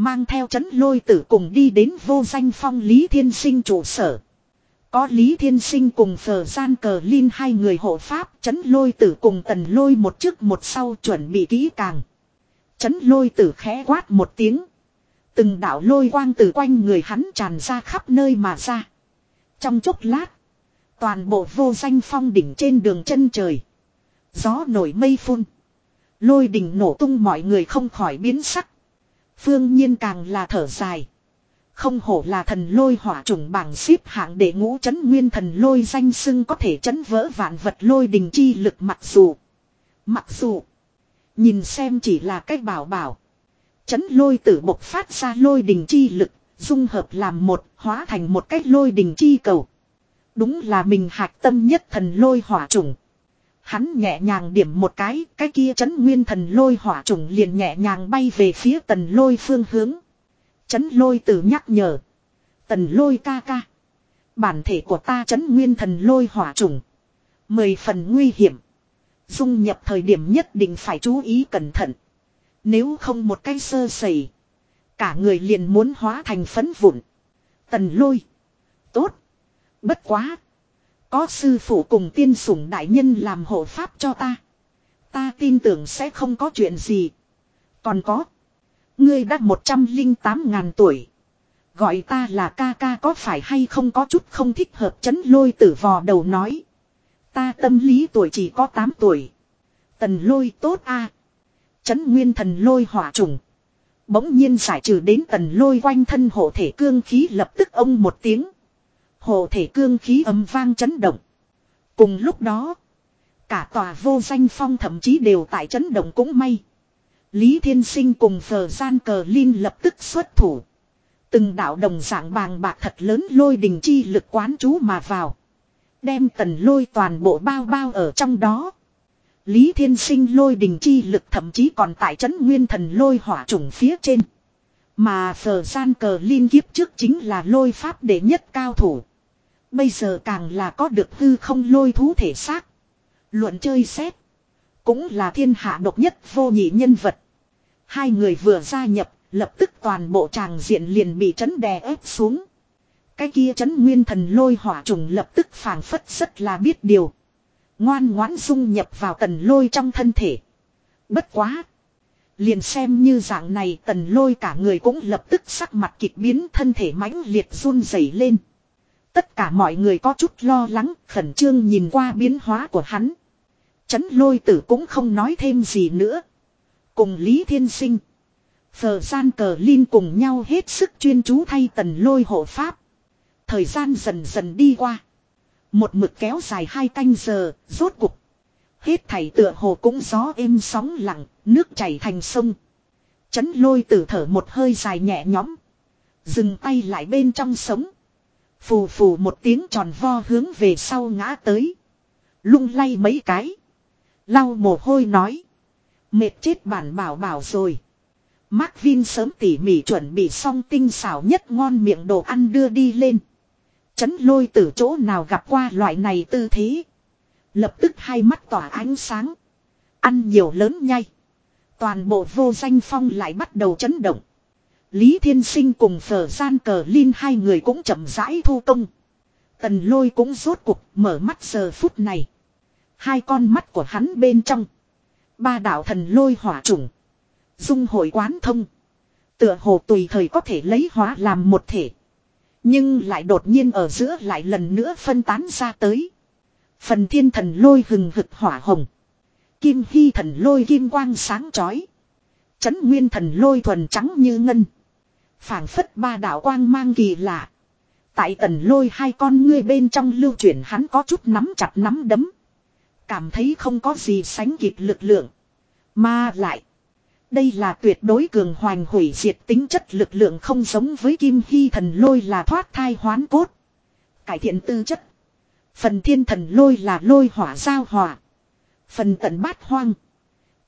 Mang theo chấn lôi tử cùng đi đến vô danh phong Lý Thiên Sinh trụ sở. Có Lý Thiên Sinh cùng phở gian cờ Linh hai người hộ pháp, chấn lôi tử cùng tần lôi một trước một sau chuẩn bị kỹ càng. Chấn lôi tử khẽ quát một tiếng. Từng đạo lôi quang từ quanh người hắn tràn ra khắp nơi mà ra. Trong chốc lát. Toàn bộ vô danh phong đỉnh trên đường chân trời. Gió nổi mây phun. Lôi đỉnh nổ tung mọi người không khỏi biến sắc. Phương nhiên càng là thở dài. Không hổ là thần lôi hỏa trùng bảng xếp hạng để ngũ chấn nguyên thần lôi danh xưng có thể chấn vỡ vạn vật lôi đình chi lực mặc dù. Mặc dù. Nhìn xem chỉ là cách bảo bảo. Chấn lôi tử bộc phát ra lôi đình chi lực. Dung hợp làm một, hóa thành một cách lôi đình chi cầu. Đúng là mình hạc tâm nhất thần lôi hỏa trùng. Hắn nhẹ nhàng điểm một cái, cái kia chấn nguyên thần lôi hỏa trùng liền nhẹ nhàng bay về phía tần lôi phương hướng. Chấn lôi tử nhắc nhở. Tần lôi ca ca. Bản thể của ta chấn nguyên thần lôi hỏa trùng. Mười phần nguy hiểm. Dung nhập thời điểm nhất định phải chú ý cẩn thận. Nếu không một cái sơ sẩy. Cả người liền muốn hóa thành phấn vụn. Tần lôi. Tốt. Bất quá. Có sư phụ cùng tiên sủng đại nhân làm hộ pháp cho ta. Ta tin tưởng sẽ không có chuyện gì. Còn có. Ngươi đã 108 ngàn tuổi. Gọi ta là ca ca có phải hay không có chút không thích hợp chấn lôi tử vò đầu nói. Ta tâm lý tuổi chỉ có 8 tuổi. Tần lôi tốt a Chấn nguyên thần lôi hỏa trùng. Bỗng nhiên giải trừ đến tần lôi quanh thân hộ thể cương khí lập tức ông một tiếng hồ thể cương khí âm vang chấn động. Cùng lúc đó. Cả tòa vô danh phong thậm chí đều tại chấn động cũng may. Lý Thiên Sinh cùng phờ gian cờ Linh lập tức xuất thủ. Từng đạo đồng dạng bàng bạc thật lớn lôi đình chi lực quán chú mà vào. Đem tần lôi toàn bộ bao bao ở trong đó. Lý Thiên Sinh lôi đình chi lực thậm chí còn tại chấn nguyên thần lôi hỏa trùng phía trên. Mà phờ gian cờ liên kiếp trước chính là lôi pháp đệ nhất cao thủ. Bây giờ càng là có được hư không lôi thú thể xác. Luận chơi xét. Cũng là thiên hạ độc nhất vô nhị nhân vật. Hai người vừa gia nhập, lập tức toàn bộ tràng diện liền bị chấn đè ép xuống. Cái kia chấn nguyên thần lôi hỏa trùng lập tức phảng phất rất là biết điều. Ngoan ngoãn dung nhập vào tần lôi trong thân thể. Bất quá. Liền xem như dạng này tần lôi cả người cũng lập tức sắc mặt kịch biến thân thể mãnh liệt run rẩy lên. Tất cả mọi người có chút lo lắng, khẩn trương nhìn qua biến hóa của hắn. Chấn lôi tử cũng không nói thêm gì nữa. Cùng Lý Thiên Sinh. Phờ gian cờ Linh cùng nhau hết sức chuyên chú thay tần lôi hộ pháp. Thời gian dần dần đi qua. Một mực kéo dài hai canh giờ, rốt cục. Hết thảy tựa hồ cũng gió êm sóng lặng, nước chảy thành sông. Chấn lôi tử thở một hơi dài nhẹ nhõm. Dừng tay lại bên trong sống. Phù phù một tiếng tròn vo hướng về sau ngã tới. Lung lay mấy cái. Lau mồ hôi nói. Mệt chết bản bảo bảo rồi. Mark Vin sớm tỉ mỉ chuẩn bị xong tinh xảo nhất ngon miệng đồ ăn đưa đi lên. Chấn lôi từ chỗ nào gặp qua loại này tư thế. Lập tức hai mắt tỏa ánh sáng. Ăn nhiều lớn nhai. Toàn bộ vô danh phong lại bắt đầu chấn động. Lý Thiên Sinh cùng phở gian cờ Linh hai người cũng chậm rãi thu công. Tần lôi cũng rốt cuộc mở mắt giờ phút này. Hai con mắt của hắn bên trong. Ba đạo thần lôi hỏa trùng. Dung hội quán thông. Tựa hồ tùy thời có thể lấy hóa làm một thể. Nhưng lại đột nhiên ở giữa lại lần nữa phân tán ra tới. Phần thiên thần lôi hừng hực hỏa hồng. Kim hy thần lôi kim quang sáng chói. Chấn nguyên thần lôi thuần trắng như ngân phảng phất ba đạo quang mang kỳ lạ. Tại tần lôi hai con ngươi bên trong lưu chuyển hắn có chút nắm chặt nắm đấm. Cảm thấy không có gì sánh kịp lực lượng. Mà lại. Đây là tuyệt đối cường hoành hủy diệt tính chất lực lượng không giống với kim hy thần lôi là thoát thai hoán cốt. Cải thiện tư chất. Phần thiên thần lôi là lôi hỏa giao hỏa. Phần tận bát hoang.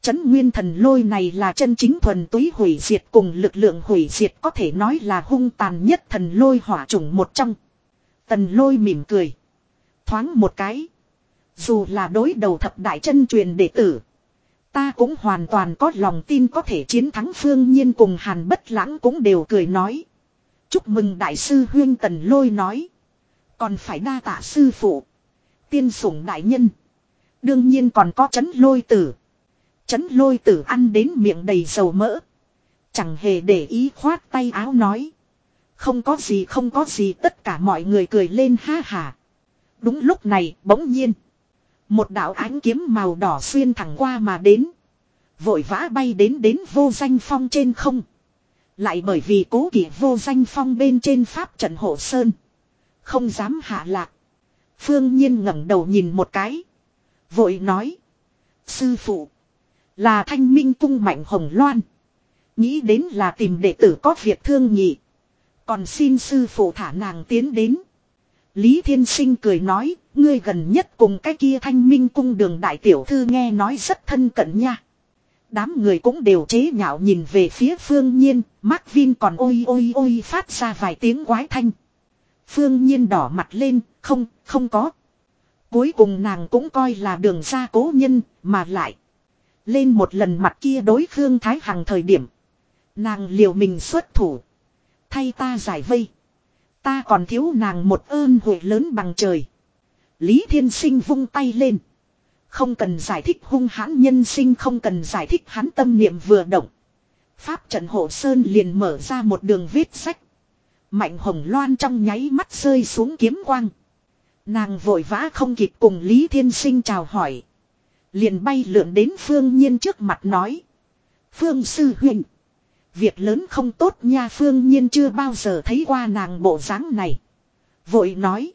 Chấn nguyên thần lôi này là chân chính thuần túy hủy diệt cùng lực lượng hủy diệt có thể nói là hung tàn nhất thần lôi hỏa chủng một trong. Tần lôi mỉm cười. Thoáng một cái. Dù là đối đầu thập đại chân truyền đệ tử. Ta cũng hoàn toàn có lòng tin có thể chiến thắng phương nhiên cùng hàn bất lãng cũng đều cười nói. Chúc mừng đại sư huyên tần lôi nói. Còn phải đa tạ sư phụ. Tiên sủng đại nhân. Đương nhiên còn có chấn lôi tử. Chấn lôi tử ăn đến miệng đầy dầu mỡ. Chẳng hề để ý khoát tay áo nói. Không có gì, không có gì, tất cả mọi người cười lên ha hà. Đúng lúc này, bỗng nhiên. Một đạo ánh kiếm màu đỏ xuyên thẳng qua mà đến. Vội vã bay đến đến vô danh phong trên không. Lại bởi vì cố kỷ vô danh phong bên trên pháp trận hộ sơn. Không dám hạ lạc. Phương Nhiên ngẩng đầu nhìn một cái. Vội nói. Sư phụ. Là thanh minh cung mạnh hồng loan. Nghĩ đến là tìm đệ tử có việc thương nhị. Còn xin sư phụ thả nàng tiến đến. Lý Thiên Sinh cười nói, ngươi gần nhất cùng cái kia thanh minh cung đường đại tiểu thư nghe nói rất thân cận nha. Đám người cũng đều chế nhạo nhìn về phía phương nhiên, Mark Vin còn ôi ôi ôi phát ra vài tiếng quái thanh. Phương nhiên đỏ mặt lên, không, không có. Cuối cùng nàng cũng coi là đường ra cố nhân, mà lại. Lên một lần mặt kia đối Khương Thái Hằng thời điểm. Nàng liều mình xuất thủ. Thay ta giải vây. Ta còn thiếu nàng một ơn huệ lớn bằng trời. Lý Thiên Sinh vung tay lên. Không cần giải thích hung hãn nhân sinh, không cần giải thích hắn tâm niệm vừa động. Pháp trận hộ sơn liền mở ra một đường viết sách. Mạnh hồng loan trong nháy mắt rơi xuống kiếm quang. Nàng vội vã không kịp cùng Lý Thiên Sinh chào hỏi. Liền bay lượn đến Phương Nhiên trước mặt nói. Phương Sư huynh, Việc lớn không tốt nha, Phương Nhiên chưa bao giờ thấy qua nàng bộ dáng này. Vội nói.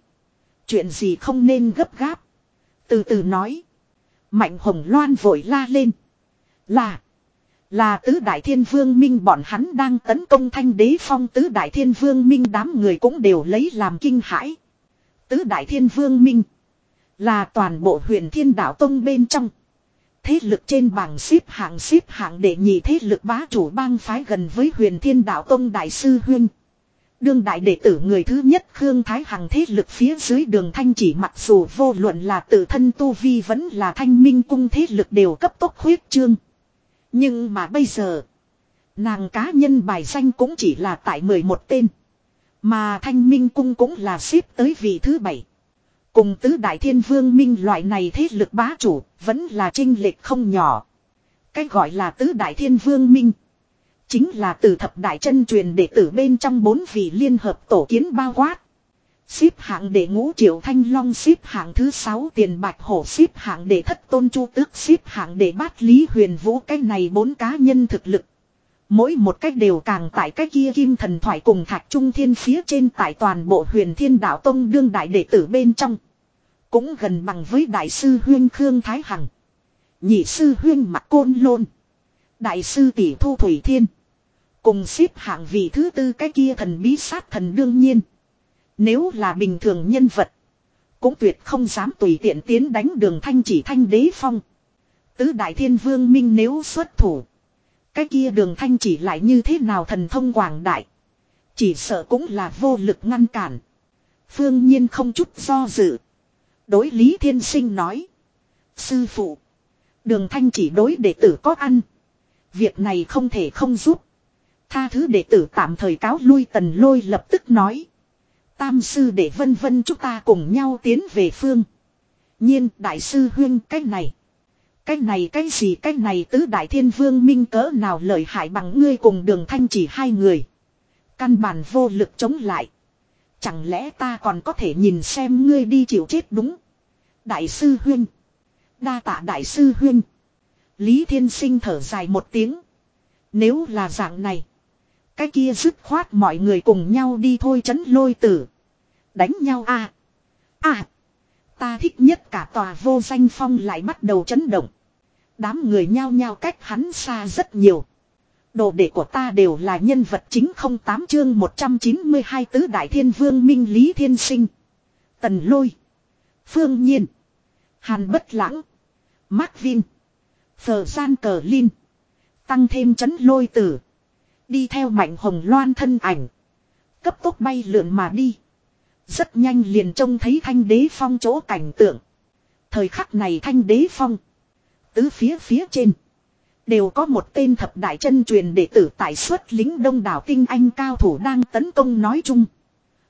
Chuyện gì không nên gấp gáp. Từ từ nói. Mạnh hồng loan vội la lên. Là. Là tứ đại thiên vương minh bọn hắn đang tấn công thanh đế phong, tứ đại thiên vương minh đám người cũng đều lấy làm kinh hãi. Tứ đại thiên vương minh. Là toàn bộ huyền thiên đạo tông bên trong. Thế lực trên bảng xếp hạng xếp hạng để nhị thế lực bá chủ bang phái gần với huyền thiên đạo tông đại sư huyên. Đương đại đệ tử người thứ nhất Khương Thái Hằng thế lực phía dưới đường thanh chỉ mặc dù vô luận là tự thân tu vi vẫn là thanh minh cung thế lực đều cấp tốc huyết trương. Nhưng mà bây giờ, nàng cá nhân bài danh cũng chỉ là tại 11 tên. Mà thanh minh cung cũng là xếp tới vị thứ bảy. Cùng tứ đại thiên vương minh loại này thế lực bá chủ, vẫn là trinh lệch không nhỏ. Cái gọi là tứ đại thiên vương minh. Chính là từ thập đại chân truyền đệ tử bên trong bốn vị liên hợp tổ kiến bao quát. Xếp hạng đệ ngũ triệu thanh long xếp hạng thứ sáu tiền bạch hổ xếp hạng đệ thất tôn chu tước xếp hạng đệ bát lý huyền vũ cái này bốn cá nhân thực lực. Mỗi một cách đều càng tại cái kia kim thần thoại cùng thạch trung thiên phía trên tại toàn bộ huyền thiên đạo tông đương đại đệ tử bên trong. Cũng gần bằng với đại sư huyên Khương Thái Hằng. Nhị sư huyên mặt côn lôn. Đại sư tỷ thu thủy thiên. Cùng xếp hạng vị thứ tư cái kia thần bí sát thần đương nhiên. Nếu là bình thường nhân vật. Cũng tuyệt không dám tùy tiện tiến đánh đường thanh chỉ thanh đế phong. Tứ đại thiên vương minh nếu xuất thủ. Cái kia đường thanh chỉ lại như thế nào thần thông quảng đại. Chỉ sợ cũng là vô lực ngăn cản. Phương nhiên không chút do dự. Đối Lý Thiên Sinh nói. Sư phụ. Đường thanh chỉ đối đệ tử có ăn. Việc này không thể không giúp. Tha thứ đệ tử tạm thời cáo lui tần lôi lập tức nói. Tam sư để vân vân chúng ta cùng nhau tiến về phương. Nhiên đại sư huyên cái này. Cái này cái gì cái này tứ đại thiên vương minh cỡ nào lợi hại bằng ngươi cùng đường thanh chỉ hai người. Căn bản vô lực chống lại. Chẳng lẽ ta còn có thể nhìn xem ngươi đi chịu chết đúng. Đại sư huynh. Đa tạ đại sư huynh. Lý Thiên Sinh thở dài một tiếng. Nếu là dạng này. Cái kia dứt khoát mọi người cùng nhau đi thôi chấn lôi tử. Đánh nhau à. À. Ta thích nhất cả tòa vô danh phong lại bắt đầu chấn động. Đám người nhao nhao cách hắn xa rất nhiều. Đồ đệ của ta đều là nhân vật chính không tám chương 192 tứ đại thiên vương minh lý thiên sinh. Tần lôi. Phương nhiên. Hàn bất lãng. Mark Vin. Phờ gian cờ Linh. Tăng thêm chấn lôi tử. Đi theo mạnh hồng loan thân ảnh. Cấp tốc bay lượn mà đi. Rất nhanh liền trông thấy thanh đế phong chỗ cảnh tượng. Thời khắc này thanh đế phong. Tứ phía phía trên. Đều có một tên thập đại chân truyền đệ tử tại xuất lính đông đảo tinh anh cao thủ đang tấn công nói chung.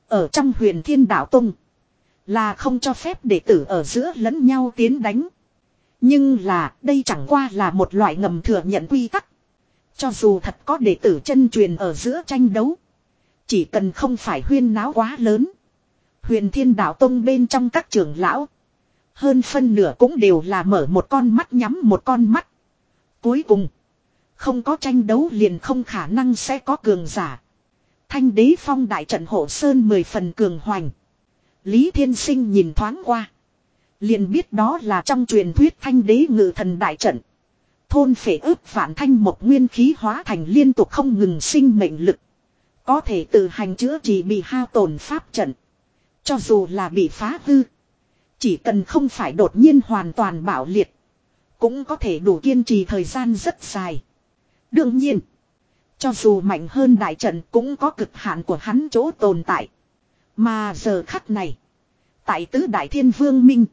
Ở trong huyền thiên đảo tông, Là không cho phép đệ tử ở giữa lẫn nhau tiến đánh. Nhưng là, đây chẳng qua là một loại ngầm thừa nhận quy tắc. Cho dù thật có đệ tử chân truyền ở giữa tranh đấu. Chỉ cần không phải huyên náo quá lớn. Huyền thiên đạo tông bên trong các trưởng lão. Hơn phân nửa cũng đều là mở một con mắt nhắm một con mắt. Cuối cùng. Không có tranh đấu liền không khả năng sẽ có cường giả. Thanh đế phong đại trận hộ sơn mười phần cường hoành. Lý Thiên Sinh nhìn thoáng qua. Liền biết đó là trong truyền thuyết thanh đế ngự thần đại trận. Thôn phệ ướp vạn thanh một nguyên khí hóa thành liên tục không ngừng sinh mệnh lực. Có thể tự hành chữa trị bị hao tổn pháp trận. Cho dù là bị phá hư. Chỉ cần không phải đột nhiên hoàn toàn bảo liệt. Cũng có thể đủ kiên trì thời gian rất dài. Đương nhiên. Cho dù mạnh hơn đại trận cũng có cực hạn của hắn chỗ tồn tại. Mà giờ khắc này. Tại tứ đại thiên vương minh.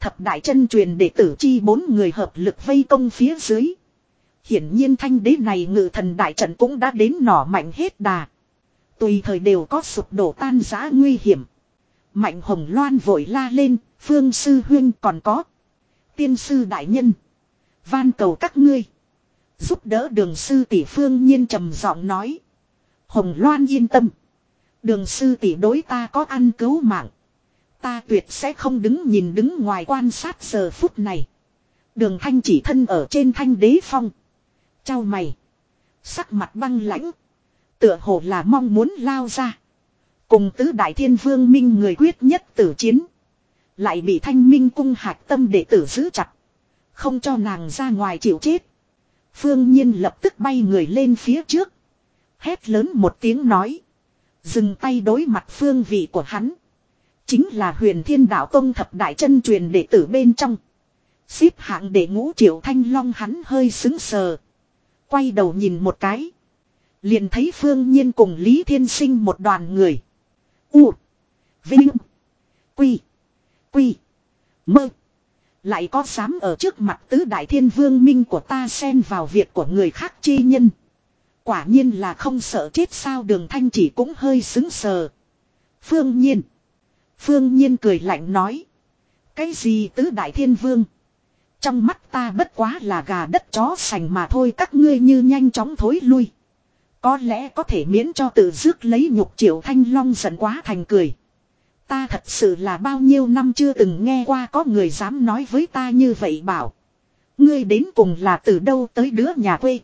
Thập đại chân truyền đệ tử chi bốn người hợp lực vây công phía dưới. Hiển nhiên thanh đế này ngự thần đại trận cũng đã đến nỏ mạnh hết đà. Tùy thời đều có sụp đổ tan giá nguy hiểm. Mạnh hồng loan vội la lên, phương sư huyên còn có. Tiên sư đại nhân. Van cầu các ngươi. Giúp đỡ đường sư tỷ phương nhiên trầm giọng nói. Hồng loan yên tâm. Đường sư tỷ đối ta có ăn cứu mạng. Ta tuyệt sẽ không đứng nhìn đứng ngoài quan sát giờ phút này. Đường thanh chỉ thân ở trên thanh đế phong. Chào mày. Sắc mặt băng lãnh. Tựa hồ là mong muốn lao ra. Cùng tứ đại thiên vương minh người quyết nhất tử chiến. Lại bị thanh minh cung hạc tâm đệ tử giữ chặt. Không cho nàng ra ngoài chịu chết. Phương nhiên lập tức bay người lên phía trước. Hét lớn một tiếng nói. Dừng tay đối mặt phương vị của hắn. Chính là huyền thiên đạo tông thập đại chân truyền đệ tử bên trong. Xếp hạng đệ ngũ triệu thanh long hắn hơi xứng sờ. Quay đầu nhìn một cái. Liền thấy phương nhiên cùng Lý Thiên Sinh một đoàn người. U. Vinh. Quy. Quy. Mơ. Lại có dám ở trước mặt tứ đại thiên vương minh của ta xen vào việc của người khác chi nhân. Quả nhiên là không sợ chết sao đường thanh chỉ cũng hơi xứng sờ. Phương nhiên. Phương nhiên cười lạnh nói. Cái gì tứ đại thiên vương? Trong mắt ta bất quá là gà đất chó sành mà thôi, các ngươi như nhanh chóng thối lui. Có lẽ có thể miễn cho tự dước lấy nhục triệu thanh long giận quá thành cười. Ta thật sự là bao nhiêu năm chưa từng nghe qua có người dám nói với ta như vậy bảo. Ngươi đến cùng là từ đâu tới đứa nhà quê.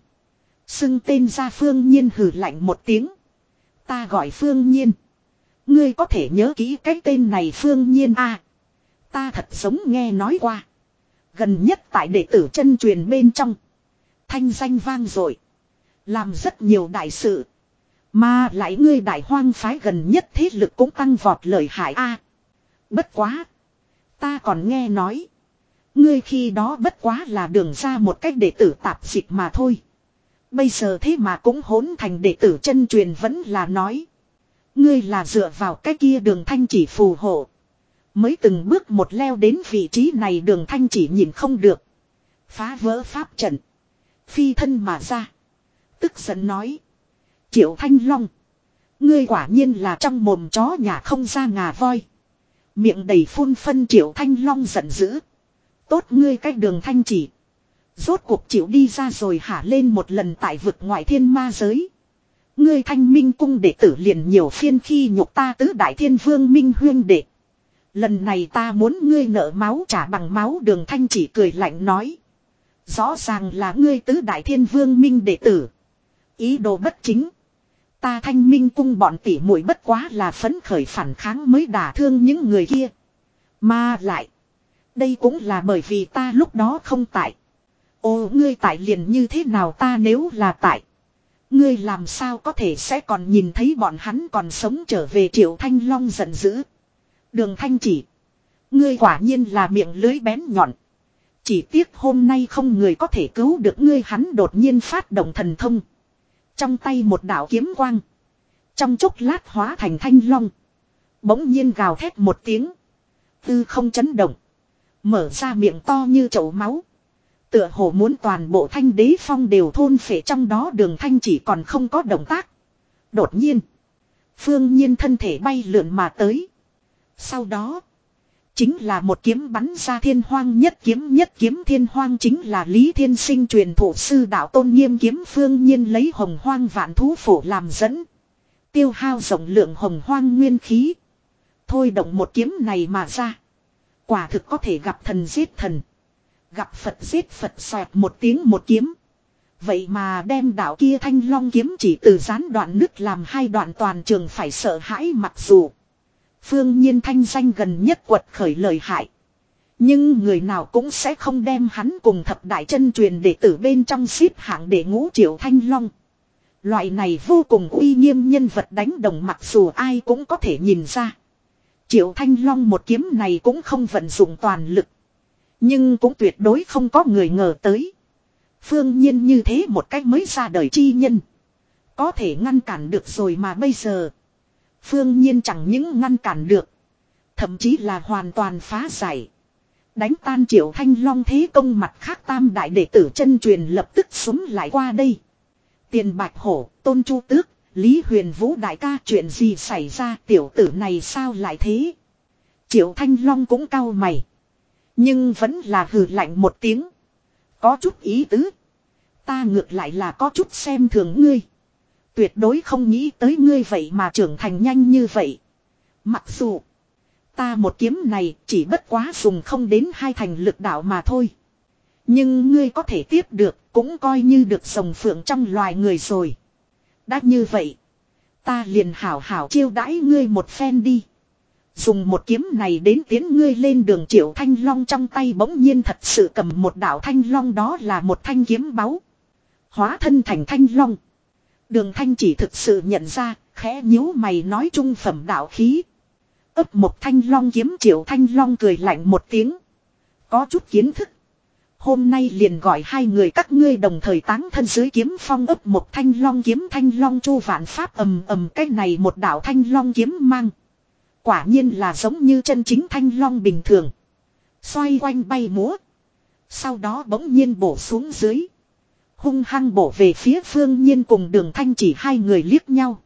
Xưng tên ra phương nhiên hử lạnh một tiếng. Ta gọi phương nhiên. Ngươi có thể nhớ kỹ cái tên này phương nhiên a Ta thật sống nghe nói qua. Gần nhất tại đệ tử chân truyền bên trong. Thanh danh vang dội Làm rất nhiều đại sự. Mà lại ngươi đại hoang phái gần nhất thế lực cũng tăng vọt lời hại a Bất quá. Ta còn nghe nói. Ngươi khi đó bất quá là đường ra một cách đệ tử tạp dịch mà thôi. Bây giờ thế mà cũng hỗn thành đệ tử chân truyền vẫn là nói. Ngươi là dựa vào cái kia đường thanh chỉ phù hộ. Mới từng bước một leo đến vị trí này đường thanh chỉ nhìn không được. Phá vỡ pháp trận. Phi thân mà ra. Tức giận nói. Triệu thanh long. Ngươi quả nhiên là trong mồm chó nhà không ra ngà voi. Miệng đầy phun phân triệu thanh long giận dữ. Tốt ngươi cách đường thanh chỉ. Rốt cuộc chịu đi ra rồi hả lên một lần tại vực ngoại thiên ma giới. Ngươi thanh minh cung đệ tử liền nhiều phiên khi nhục ta tứ đại thiên vương minh huyên đệ. Lần này ta muốn ngươi nợ máu trả bằng máu đường thanh chỉ cười lạnh nói. Rõ ràng là ngươi tứ đại thiên vương minh đệ tử. Ý đồ bất chính. Ta thanh minh cung bọn tỉ muội bất quá là phấn khởi phản kháng mới đả thương những người kia. Mà lại. Đây cũng là bởi vì ta lúc đó không tại. Ô, ngươi tại liền như thế nào ta nếu là tại. Ngươi làm sao có thể sẽ còn nhìn thấy bọn hắn còn sống trở về triệu thanh long giận dữ. Đường thanh chỉ. Ngươi quả nhiên là miệng lưới bén nhọn. Chỉ tiếc hôm nay không người có thể cứu được ngươi, hắn đột nhiên phát động thần thông. Trong tay một đạo kiếm quang. Trong chốc lát hóa thành thanh long. Bỗng nhiên gào thét một tiếng. Tư không chấn động. Mở ra miệng to như chậu máu. Tựa hồ muốn toàn bộ thanh đế phong đều thôn phệ trong đó đường thanh chỉ còn không có động tác. Đột nhiên. Phương nhiên thân thể bay lượn mà tới. Sau đó. Chính là một kiếm bắn ra thiên hoang nhất kiếm nhất kiếm thiên hoang chính là Lý Thiên Sinh truyền thủ sư đạo tôn nghiêm kiếm phương nhiên lấy hồng hoang vạn thú phổ làm dẫn. Tiêu hao rộng lượng hồng hoang nguyên khí. Thôi động một kiếm này mà ra. Quả thực có thể gặp thần giết thần. Gặp Phật giết Phật xoẹt một tiếng một kiếm. Vậy mà đem đạo kia thanh long kiếm chỉ từ gián đoạn nứt làm hai đoạn toàn trường phải sợ hãi mặc dù. Phương nhiên thanh danh gần nhất quật khởi lời hại. Nhưng người nào cũng sẽ không đem hắn cùng thập đại chân truyền đệ tử bên trong xếp hạng để ngũ triệu thanh long. Loại này vô cùng uy nghiêm nhân vật đánh đồng mặc dù ai cũng có thể nhìn ra. Triệu thanh long một kiếm này cũng không vận dụng toàn lực. Nhưng cũng tuyệt đối không có người ngờ tới. Phương nhiên như thế một cách mới ra đời chi nhân. Có thể ngăn cản được rồi mà bây giờ. Phương nhiên chẳng những ngăn cản được. Thậm chí là hoàn toàn phá giải. Đánh tan triệu thanh long thế công mặt khác tam đại đệ tử chân truyền lập tức súng lại qua đây. Tiền bạch hổ, tôn chu tước, Lý huyền vũ đại ca chuyện gì xảy ra tiểu tử này sao lại thế. Triệu thanh long cũng cau mày. Nhưng vẫn là hừ lạnh một tiếng. Có chút ý tứ. Ta ngược lại là có chút xem thường ngươi. Tuyệt đối không nghĩ tới ngươi vậy mà trưởng thành nhanh như vậy. Mặc dù. Ta một kiếm này chỉ bất quá dùng không đến hai thành lực đạo mà thôi. Nhưng ngươi có thể tiếp được cũng coi như được sồng phượng trong loài người rồi. Đã như vậy. Ta liền hảo hảo chiêu đãi ngươi một phen đi. Dùng một kiếm này đến tiến ngươi lên đường triệu thanh long trong tay bỗng nhiên thật sự cầm một đạo thanh long đó là một thanh kiếm báu. Hóa thân thành thanh long. Đường thanh chỉ thực sự nhận ra, khẽ nhíu mày nói trung phẩm đạo khí. ấp một thanh long kiếm triệu thanh long cười lạnh một tiếng. Có chút kiến thức. Hôm nay liền gọi hai người các ngươi đồng thời táng thân dưới kiếm phong ấp một thanh long kiếm thanh long chu vạn pháp ầm ầm cái này một đạo thanh long kiếm mang. Quả nhiên là giống như chân chính thanh long bình thường. Xoay quanh bay múa. Sau đó bỗng nhiên bổ xuống dưới. Hung hăng bổ về phía phương nhiên cùng đường thanh chỉ hai người liếc nhau.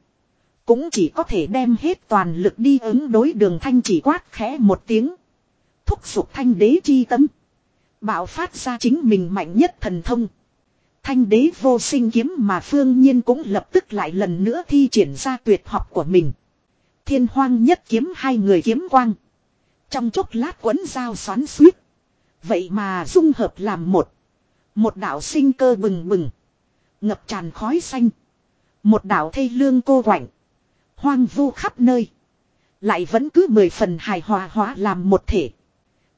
Cũng chỉ có thể đem hết toàn lực đi ứng đối đường thanh chỉ quát khẽ một tiếng. Thúc giục thanh đế chi tâm. Bạo phát ra chính mình mạnh nhất thần thông. Thanh đế vô sinh kiếm mà phương nhiên cũng lập tức lại lần nữa thi triển ra tuyệt học của mình. Thiên hoang nhất kiếm hai người kiếm quang. Trong chốc lát quấn dao xoắn suýt. Vậy mà dung hợp làm một. Một đạo sinh cơ bừng bừng. Ngập tràn khói xanh. Một đạo thây lương cô quạnh. Hoang vu khắp nơi. Lại vẫn cứ mười phần hài hòa hóa làm một thể.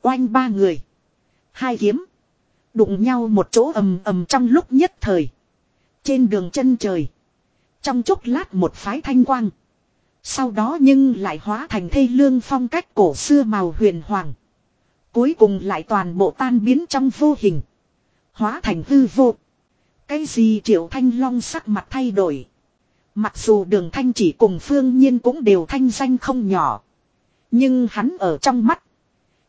Oanh ba người. Hai kiếm. Đụng nhau một chỗ ầm ầm trong lúc nhất thời. Trên đường chân trời. Trong chốc lát một phái thanh quang. Sau đó nhưng lại hóa thành thây lương phong cách cổ xưa màu huyền hoàng. Cuối cùng lại toàn bộ tan biến trong vô hình. Hóa thành hư vô. Cái gì triệu thanh long sắc mặt thay đổi. Mặc dù đường thanh chỉ cùng phương nhiên cũng đều thanh danh không nhỏ. Nhưng hắn ở trong mắt.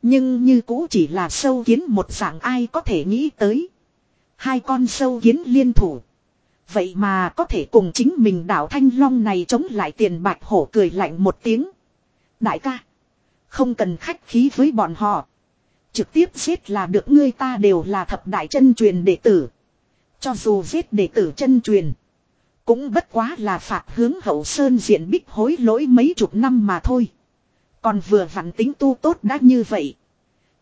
Nhưng như cũ chỉ là sâu kiến một dạng ai có thể nghĩ tới. Hai con sâu kiến liên thủ. Vậy mà có thể cùng chính mình đảo thanh long này chống lại tiền bạch hổ cười lạnh một tiếng. Đại ca. Không cần khách khí với bọn họ. Trực tiếp giết là được ngươi ta đều là thập đại chân truyền đệ tử. Cho dù giết đệ tử chân truyền. Cũng bất quá là phạt hướng hậu sơn diện bích hối lỗi mấy chục năm mà thôi. Còn vừa vặn tính tu tốt đã như vậy.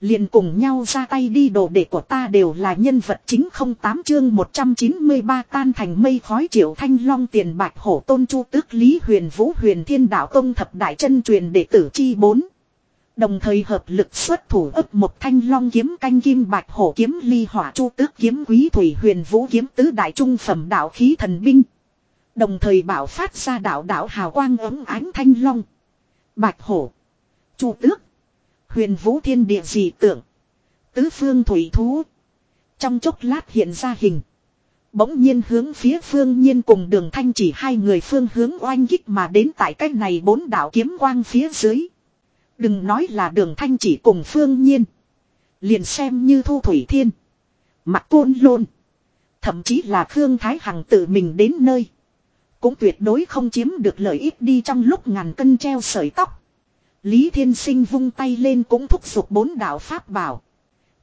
Liền cùng nhau ra tay đi đồ đệ của ta đều là nhân vật chính không tám chương 193 tan thành mây khói triệu thanh long tiền bạch hổ tôn chu tước lý huyền vũ huyền thiên đạo tông thập đại chân truyền đệ tử chi bốn Đồng thời hợp lực xuất thủ ấp một thanh long kiếm canh kim bạch hổ kiếm ly hỏa chu tước kiếm quý thủy huyền vũ kiếm tứ đại trung phẩm đạo khí thần binh. Đồng thời bảo phát ra đạo đạo hào quang ấm ánh thanh long. Bạch hổ. Chu tước. Huyền vũ thiên địa dị tượng. Tứ phương thủy thú. Trong chốc lát hiện ra hình. Bỗng nhiên hướng phía phương nhiên cùng đường thanh chỉ hai người phương hướng oanh kích mà đến tại cách này bốn đạo kiếm quang phía dưới. Đừng nói là đường thanh chỉ cùng phương nhiên. Liền xem như thu thủy thiên. Mặt côn lôn. Thậm chí là Khương Thái Hằng tự mình đến nơi. Cũng tuyệt đối không chiếm được lợi ích đi trong lúc ngàn cân treo sợi tóc. Lý Thiên Sinh vung tay lên cũng thúc giục bốn đạo Pháp bảo.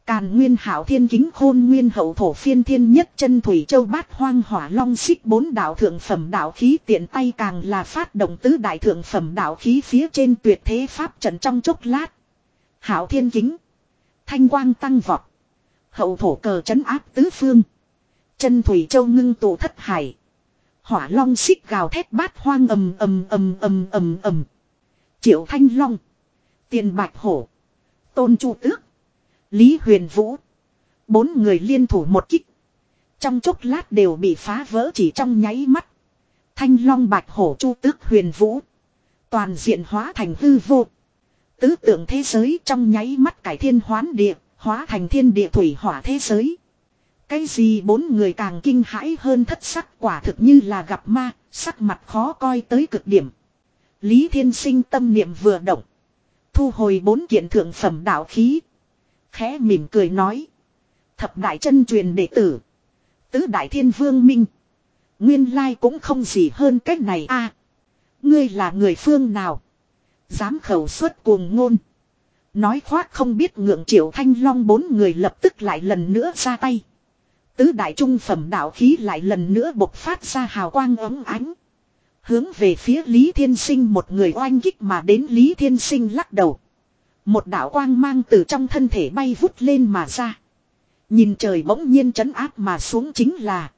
Càn nguyên hảo thiên kính khôn nguyên hậu thổ phiên thiên nhất chân thủy châu bát hoang hỏa long xích bốn đạo thượng phẩm đạo khí tiện tay càng là phát động tứ đại thượng phẩm đạo khí phía trên tuyệt thế pháp trận trong chốc lát. Hảo thiên kính. Thanh quang tăng vọt. Hậu thổ cờ chấn áp tứ phương. Chân thủy châu ngưng tụ thất hải. Hỏa long xích gào thét bát hoang ầm ầm ầm ầm ầm ầm. Triệu thanh long. Tiền bạch hổ. Tôn chu tước. Lý Huyền Vũ. Bốn người liên thủ một kích. Trong chốc lát đều bị phá vỡ chỉ trong nháy mắt. Thanh long bạch hổ chu tước huyền vũ. Toàn diện hóa thành hư vô. Tứ tượng thế giới trong nháy mắt cải thiên hoán địa, hóa thành thiên địa thủy hỏa thế giới. Cái gì bốn người càng kinh hãi hơn thất sắc quả thực như là gặp ma, sắc mặt khó coi tới cực điểm. Lý Thiên Sinh tâm niệm vừa động. Thu hồi bốn kiện thượng phẩm đạo khí. Khẽ mỉm cười nói. Thập đại chân truyền đệ tử. Tứ đại thiên vương minh. Nguyên lai cũng không gì hơn cách này a. ngươi là người phương nào? Dám khẩu suất cuồng ngôn. Nói khoác không biết ngượng triệu thanh long bốn người lập tức lại lần nữa ra tay. Tứ đại trung phẩm đạo khí lại lần nữa bộc phát ra hào quang ấm ánh. Hướng về phía Lý Thiên Sinh một người oanh kích mà đến Lý Thiên Sinh lắc đầu. Một đạo quang mang từ trong thân thể bay vút lên mà ra. Nhìn trời bỗng nhiên chấn áp mà xuống chính là.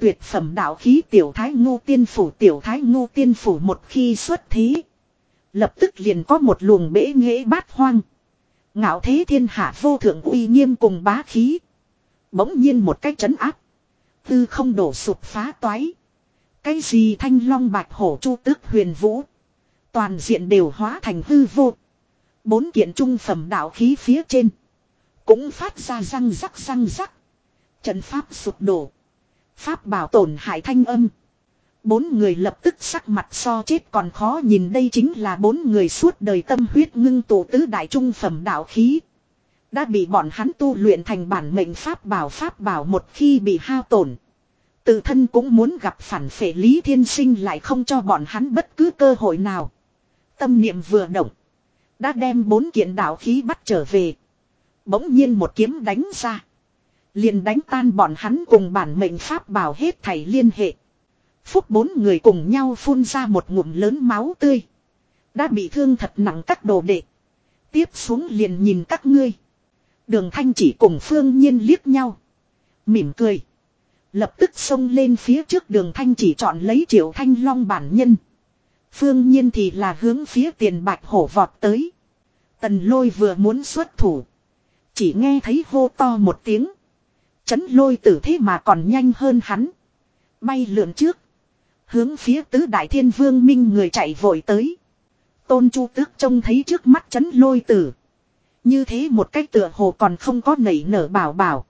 Tuyệt phẩm đạo khí tiểu thái ngô tiên phủ tiểu thái ngô tiên phủ một khi xuất thí. Lập tức liền có một luồng bể nghệ bát hoang. Ngạo thế thiên hạ vô thượng uy nghiêm cùng bá khí. Bỗng nhiên một cách chấn áp. Tư không đổ sụp phá toái. Cái gì thanh long bạch hổ chu tước huyền vũ. Toàn diện đều hóa thành hư vô. Bốn kiện trung phẩm đạo khí phía trên. Cũng phát ra răng rắc răng rắc. Trận pháp sụp đổ. Pháp bảo tổn hại thanh âm. Bốn người lập tức sắc mặt so chết còn khó nhìn đây chính là bốn người suốt đời tâm huyết ngưng tụ tứ đại trung phẩm đạo khí. Đã bị bọn hắn tu luyện thành bản mệnh pháp bảo pháp bảo một khi bị hao tổn. Tự thân cũng muốn gặp phản phệ Lý Thiên Sinh lại không cho bọn hắn bất cứ cơ hội nào. Tâm niệm vừa động. Đã đem bốn kiện đạo khí bắt trở về. Bỗng nhiên một kiếm đánh ra. Liền đánh tan bọn hắn cùng bản mệnh pháp bảo hết thảy liên hệ. Phúc bốn người cùng nhau phun ra một ngụm lớn máu tươi. Đã bị thương thật nặng các đồ đệ. Tiếp xuống liền nhìn các ngươi. Đường thanh chỉ cùng phương nhiên liếc nhau. Mỉm cười. Lập tức xông lên phía trước đường thanh chỉ chọn lấy triệu thanh long bản nhân. Phương nhiên thì là hướng phía tiền bạch hổ vọt tới. Tần lôi vừa muốn xuất thủ. Chỉ nghe thấy hô to một tiếng. Chấn lôi tử thế mà còn nhanh hơn hắn. Bay lượn trước. Hướng phía tứ đại thiên vương minh người chạy vội tới. Tôn chu tước trông thấy trước mắt chấn lôi tử. Như thế một cách tựa hồ còn không có nảy nở bảo bảo.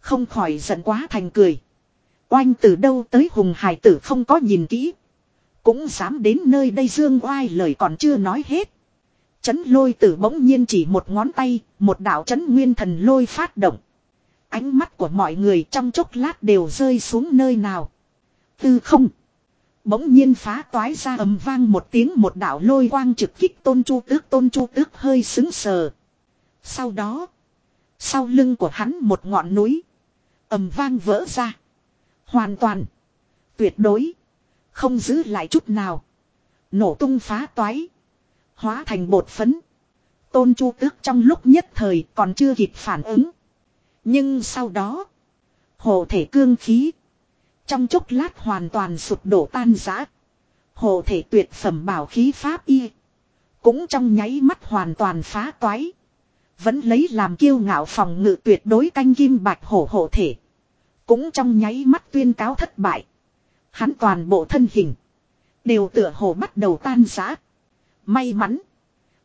Không khỏi giận quá thành cười. Oanh từ đâu tới hùng hải tử không có nhìn kỹ. Cũng dám đến nơi đây dương oai lời còn chưa nói hết. Chấn lôi tử bỗng nhiên chỉ một ngón tay, một đạo chấn nguyên thần lôi phát động. Ánh mắt của mọi người trong chốc lát đều rơi xuống nơi nào. Tư không. Bỗng nhiên phá toái ra ầm vang một tiếng một đạo lôi quang trực kích tôn chu tước tôn chu tước hơi xứng sờ. Sau đó. Sau lưng của hắn một ngọn núi. ầm vang vỡ ra. Hoàn toàn. Tuyệt đối. Không giữ lại chút nào. Nổ tung phá toái. Hóa thành bột phấn. Tôn Chu Tước trong lúc nhất thời còn chưa kịp phản ứng. Nhưng sau đó. Hồ thể cương khí. Trong chốc lát hoàn toàn sụp đổ tan rã. Hồ thể tuyệt phẩm bảo khí pháp y. Cũng trong nháy mắt hoàn toàn phá toái. Vẫn lấy làm kiêu ngạo phòng ngự tuyệt đối canh kim bạch hổ hộ thể. Cũng trong nháy mắt tuyên cáo thất bại. Hắn toàn bộ thân hình. Đều tựa hồ bắt đầu tan rã. May mắn.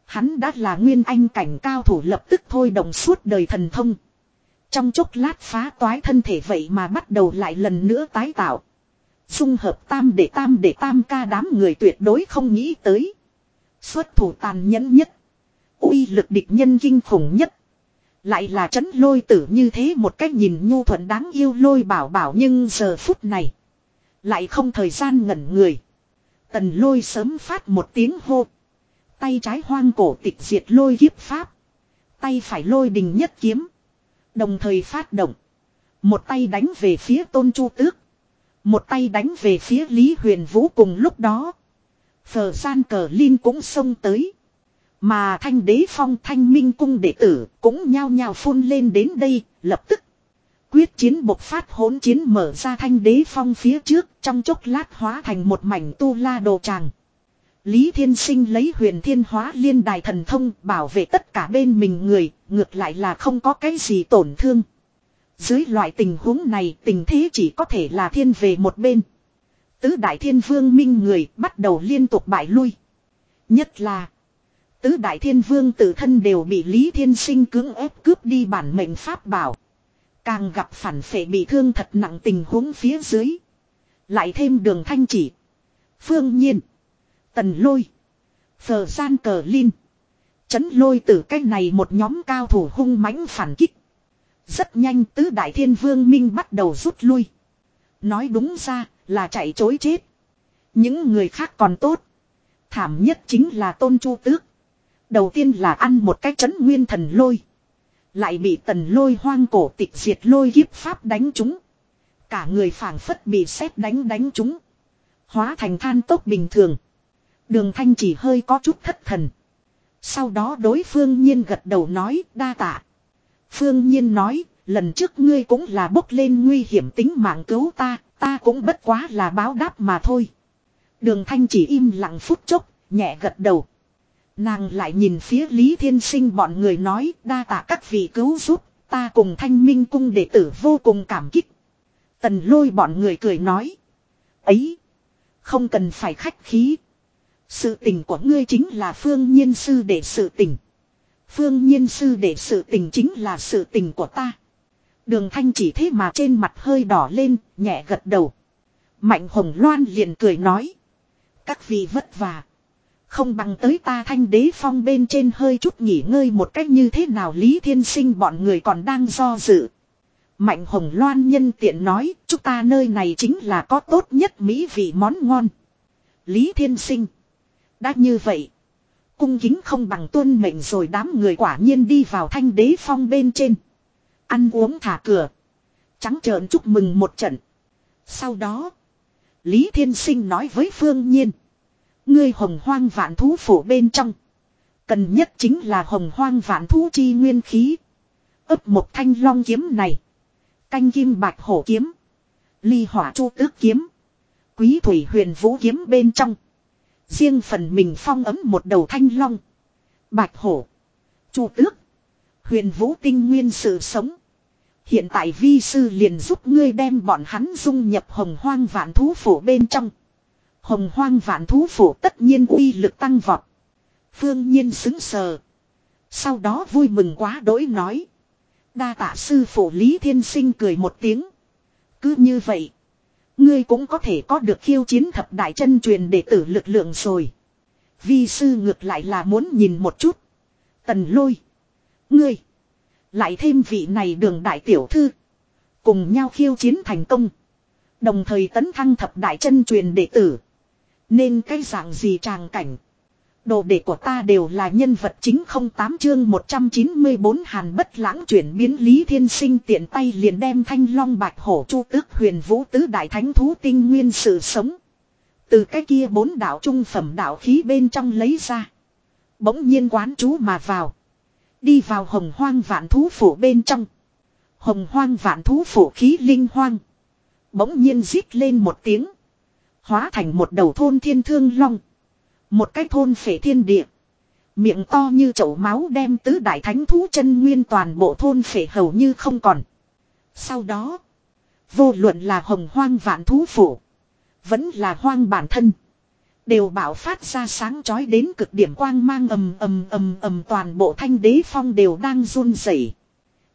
Hắn đã là nguyên anh cảnh cao thủ lập tức thôi động suốt đời thần thông. Trong chốc lát phá toái thân thể vậy mà bắt đầu lại lần nữa tái tạo. Dung hợp tam để tam để tam ca đám người tuyệt đối không nghĩ tới. Xuất thủ tàn nhẫn nhất. uy lực địch nhân kinh khủng nhất. Lại là chấn lôi tử như thế một cách nhìn nhu thuận đáng yêu lôi bảo bảo nhưng giờ phút này. Lại không thời gian ngẩn người. Tần lôi sớm phát một tiếng hô. Tay trái hoang cổ tịch diệt lôi kiếp pháp. Tay phải lôi đình nhất kiếm. Đồng thời phát động. Một tay đánh về phía tôn chu tước. Một tay đánh về phía Lý Huyền Vũ cùng lúc đó. Phở gian cờ Linh cũng xông tới. Mà thanh đế phong thanh minh cung đệ tử cũng nhao nhao phun lên đến đây, lập tức. Quyết chiến bộc phát hỗn chiến mở ra thanh đế phong phía trước trong chốc lát hóa thành một mảnh tu la đồ tràng. Lý Thiên Sinh lấy huyền thiên hóa liên đài thần thông bảo vệ tất cả bên mình người, ngược lại là không có cái gì tổn thương. Dưới loại tình huống này tình thế chỉ có thể là thiên về một bên. Tứ đại thiên vương minh người bắt đầu liên tục bại lui. Nhất là Tứ đại thiên vương tự thân đều bị Lý Thiên Sinh cưỡng ép cướp đi bản mệnh pháp bảo. Càng gặp phản phệ bị thương thật nặng tình huống phía dưới. Lại thêm đường thanh chỉ. Phương nhiên. Tần lôi. Phờ gian cờ lin Chấn lôi từ cách này một nhóm cao thủ hung mãnh phản kích. Rất nhanh tứ đại thiên vương minh bắt đầu rút lui. Nói đúng ra là chạy chối chết. Những người khác còn tốt. Thảm nhất chính là tôn chu tước. Đầu tiên là ăn một cái chấn nguyên thần lôi. Lại bị tần lôi hoang cổ tịch diệt lôi hiếp pháp đánh chúng. Cả người phảng phất bị sét đánh đánh chúng. Hóa thành than tốc bình thường. Đường thanh chỉ hơi có chút thất thần. Sau đó đối phương nhiên gật đầu nói đa tạ. Phương nhiên nói, lần trước ngươi cũng là bốc lên nguy hiểm tính mạng cứu ta, ta cũng bất quá là báo đáp mà thôi. Đường thanh chỉ im lặng phút chốc, nhẹ gật đầu. Nàng lại nhìn phía Lý Thiên Sinh bọn người nói đa tạ các vị cứu giúp, ta cùng thanh minh cung đệ tử vô cùng cảm kích. Tần lôi bọn người cười nói. Ấy, không cần phải khách khí. Sự tình của ngươi chính là phương nhiên sư để sự tình. Phương nhiên sư để sự tình chính là sự tình của ta. Đường thanh chỉ thế mà trên mặt hơi đỏ lên, nhẹ gật đầu. Mạnh hồng loan liền cười nói. Các vị vất vả. Không bằng tới ta thanh đế phong bên trên hơi chút nghỉ ngơi một cách như thế nào Lý Thiên Sinh bọn người còn đang do dự. Mạnh hồng loan nhân tiện nói, chúng ta nơi này chính là có tốt nhất mỹ vị món ngon. Lý Thiên Sinh. Đã như vậy. Cung kính không bằng tuân mệnh rồi đám người quả nhiên đi vào thanh đế phong bên trên. Ăn uống thả cửa. Trắng trợn chúc mừng một trận. Sau đó. Lý Thiên Sinh nói với Phương Nhiên. Ngươi hồng hoang vạn thú phủ bên trong. Cần nhất chính là hồng hoang vạn thú chi nguyên khí. ấp một thanh long kiếm này. Canh kim bạch hổ kiếm. Ly hỏa chu tước kiếm. Quý thủy huyền vũ kiếm bên trong. Riêng phần mình phong ấm một đầu thanh long. Bạch hổ. Chu tước. Huyền vũ tinh nguyên sự sống. Hiện tại vi sư liền giúp ngươi đem bọn hắn dung nhập hồng hoang vạn thú phủ bên trong. Hồng hoang vạn thú phủ tất nhiên uy lực tăng vọt. Phương nhiên xứng sờ. Sau đó vui mừng quá đỗi nói. Đa tạ sư phụ Lý Thiên Sinh cười một tiếng. Cứ như vậy. Ngươi cũng có thể có được khiêu chiến thập đại chân truyền đệ tử lực lượng rồi. Vi sư ngược lại là muốn nhìn một chút. Tần lôi. Ngươi. Lại thêm vị này đường đại tiểu thư. Cùng nhau khiêu chiến thành công. Đồng thời tấn thăng thập đại chân truyền đệ tử. Nên cái dạng gì tràng cảnh. Đồ đệ của ta đều là nhân vật chính không tám chương 194 hàn bất lãng chuyển biến lý thiên sinh tiện tay liền đem thanh long bạch hổ chu tước huyền vũ tứ đại thánh thú tinh nguyên sự sống. Từ cái kia bốn đạo trung phẩm đạo khí bên trong lấy ra. Bỗng nhiên quán chú mà vào. Đi vào hồng hoang vạn thú phủ bên trong. Hồng hoang vạn thú phủ khí linh hoang. Bỗng nhiên rít lên một tiếng. Hóa thành một đầu thôn thiên thương long. Một cái thôn phệ thiên địa. Miệng to như chậu máu đem tứ đại thánh thú chân nguyên toàn bộ thôn phệ hầu như không còn. Sau đó. Vô luận là hồng hoang vạn thú phủ. Vẫn là hoang bản thân. Đều bảo phát ra sáng chói đến cực điểm quang mang ầm ầm ầm ầm toàn bộ thanh đế phong đều đang run rẩy.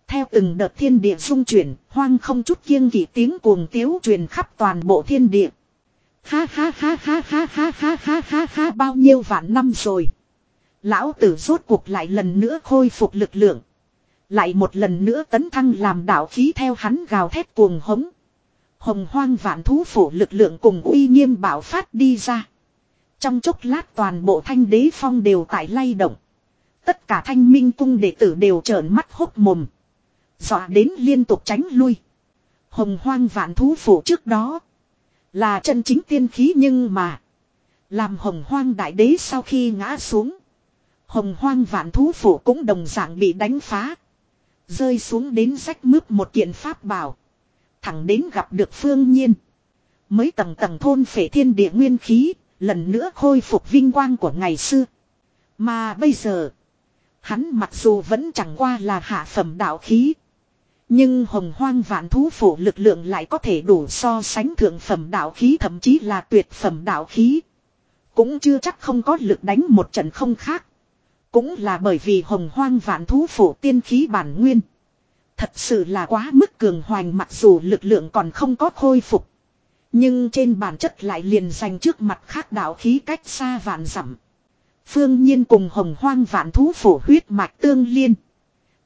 Theo từng đợt thiên địa dung chuyển, hoang không chút kiêng kỵ tiếng cuồng tiếu truyền khắp toàn bộ thiên địa. Ha ha ha ha ha ha ha ha ha ha, bao nhiêu vạn năm rồi. Lão tử rốt cuộc lại lần nữa khôi phục lực lượng. Lại một lần nữa tấn thăng làm đạo khí theo hắn gào thét cuồng hống. Hồng hoang vạn thú phủ lực lượng cùng uy nghiêm bảo phát đi ra. Trong chốc lát toàn bộ thanh đế phong đều tại lay động. Tất cả thanh minh cung đệ tử đều trợn mắt hốc mồm. Dọa đến liên tục tránh lui. Hồng hoang vạn thú phủ trước đó. Là chân chính tiên khí nhưng mà. Làm hồng hoang đại đế sau khi ngã xuống. Hồng hoang vạn thú phủ cũng đồng dạng bị đánh phá. Rơi xuống đến rách mướp một kiện pháp bảo. Thẳng đến gặp được phương nhiên. Mới tầng tầng thôn phể thiên địa nguyên khí. Lần nữa khôi phục vinh quang của ngày xưa. Mà bây giờ. Hắn mặc dù vẫn chẳng qua là hạ phẩm đạo khí. Nhưng hồng hoang vạn thú phổ lực lượng lại có thể đủ so sánh thượng phẩm đạo khí, thậm chí là tuyệt phẩm đạo khí. Cũng chưa chắc không có lực đánh một trận không khác. Cũng là bởi vì hồng hoang vạn thú phổ tiên khí bản nguyên. Thật sự là quá mức cường hoành, mặc dù lực lượng còn không có khôi phục. Nhưng trên bản chất lại liền dành trước mặt khác đạo khí cách xa vạn dặm. Phương nhiên cùng hồng hoang vạn thú phổ huyết mạch tương liên.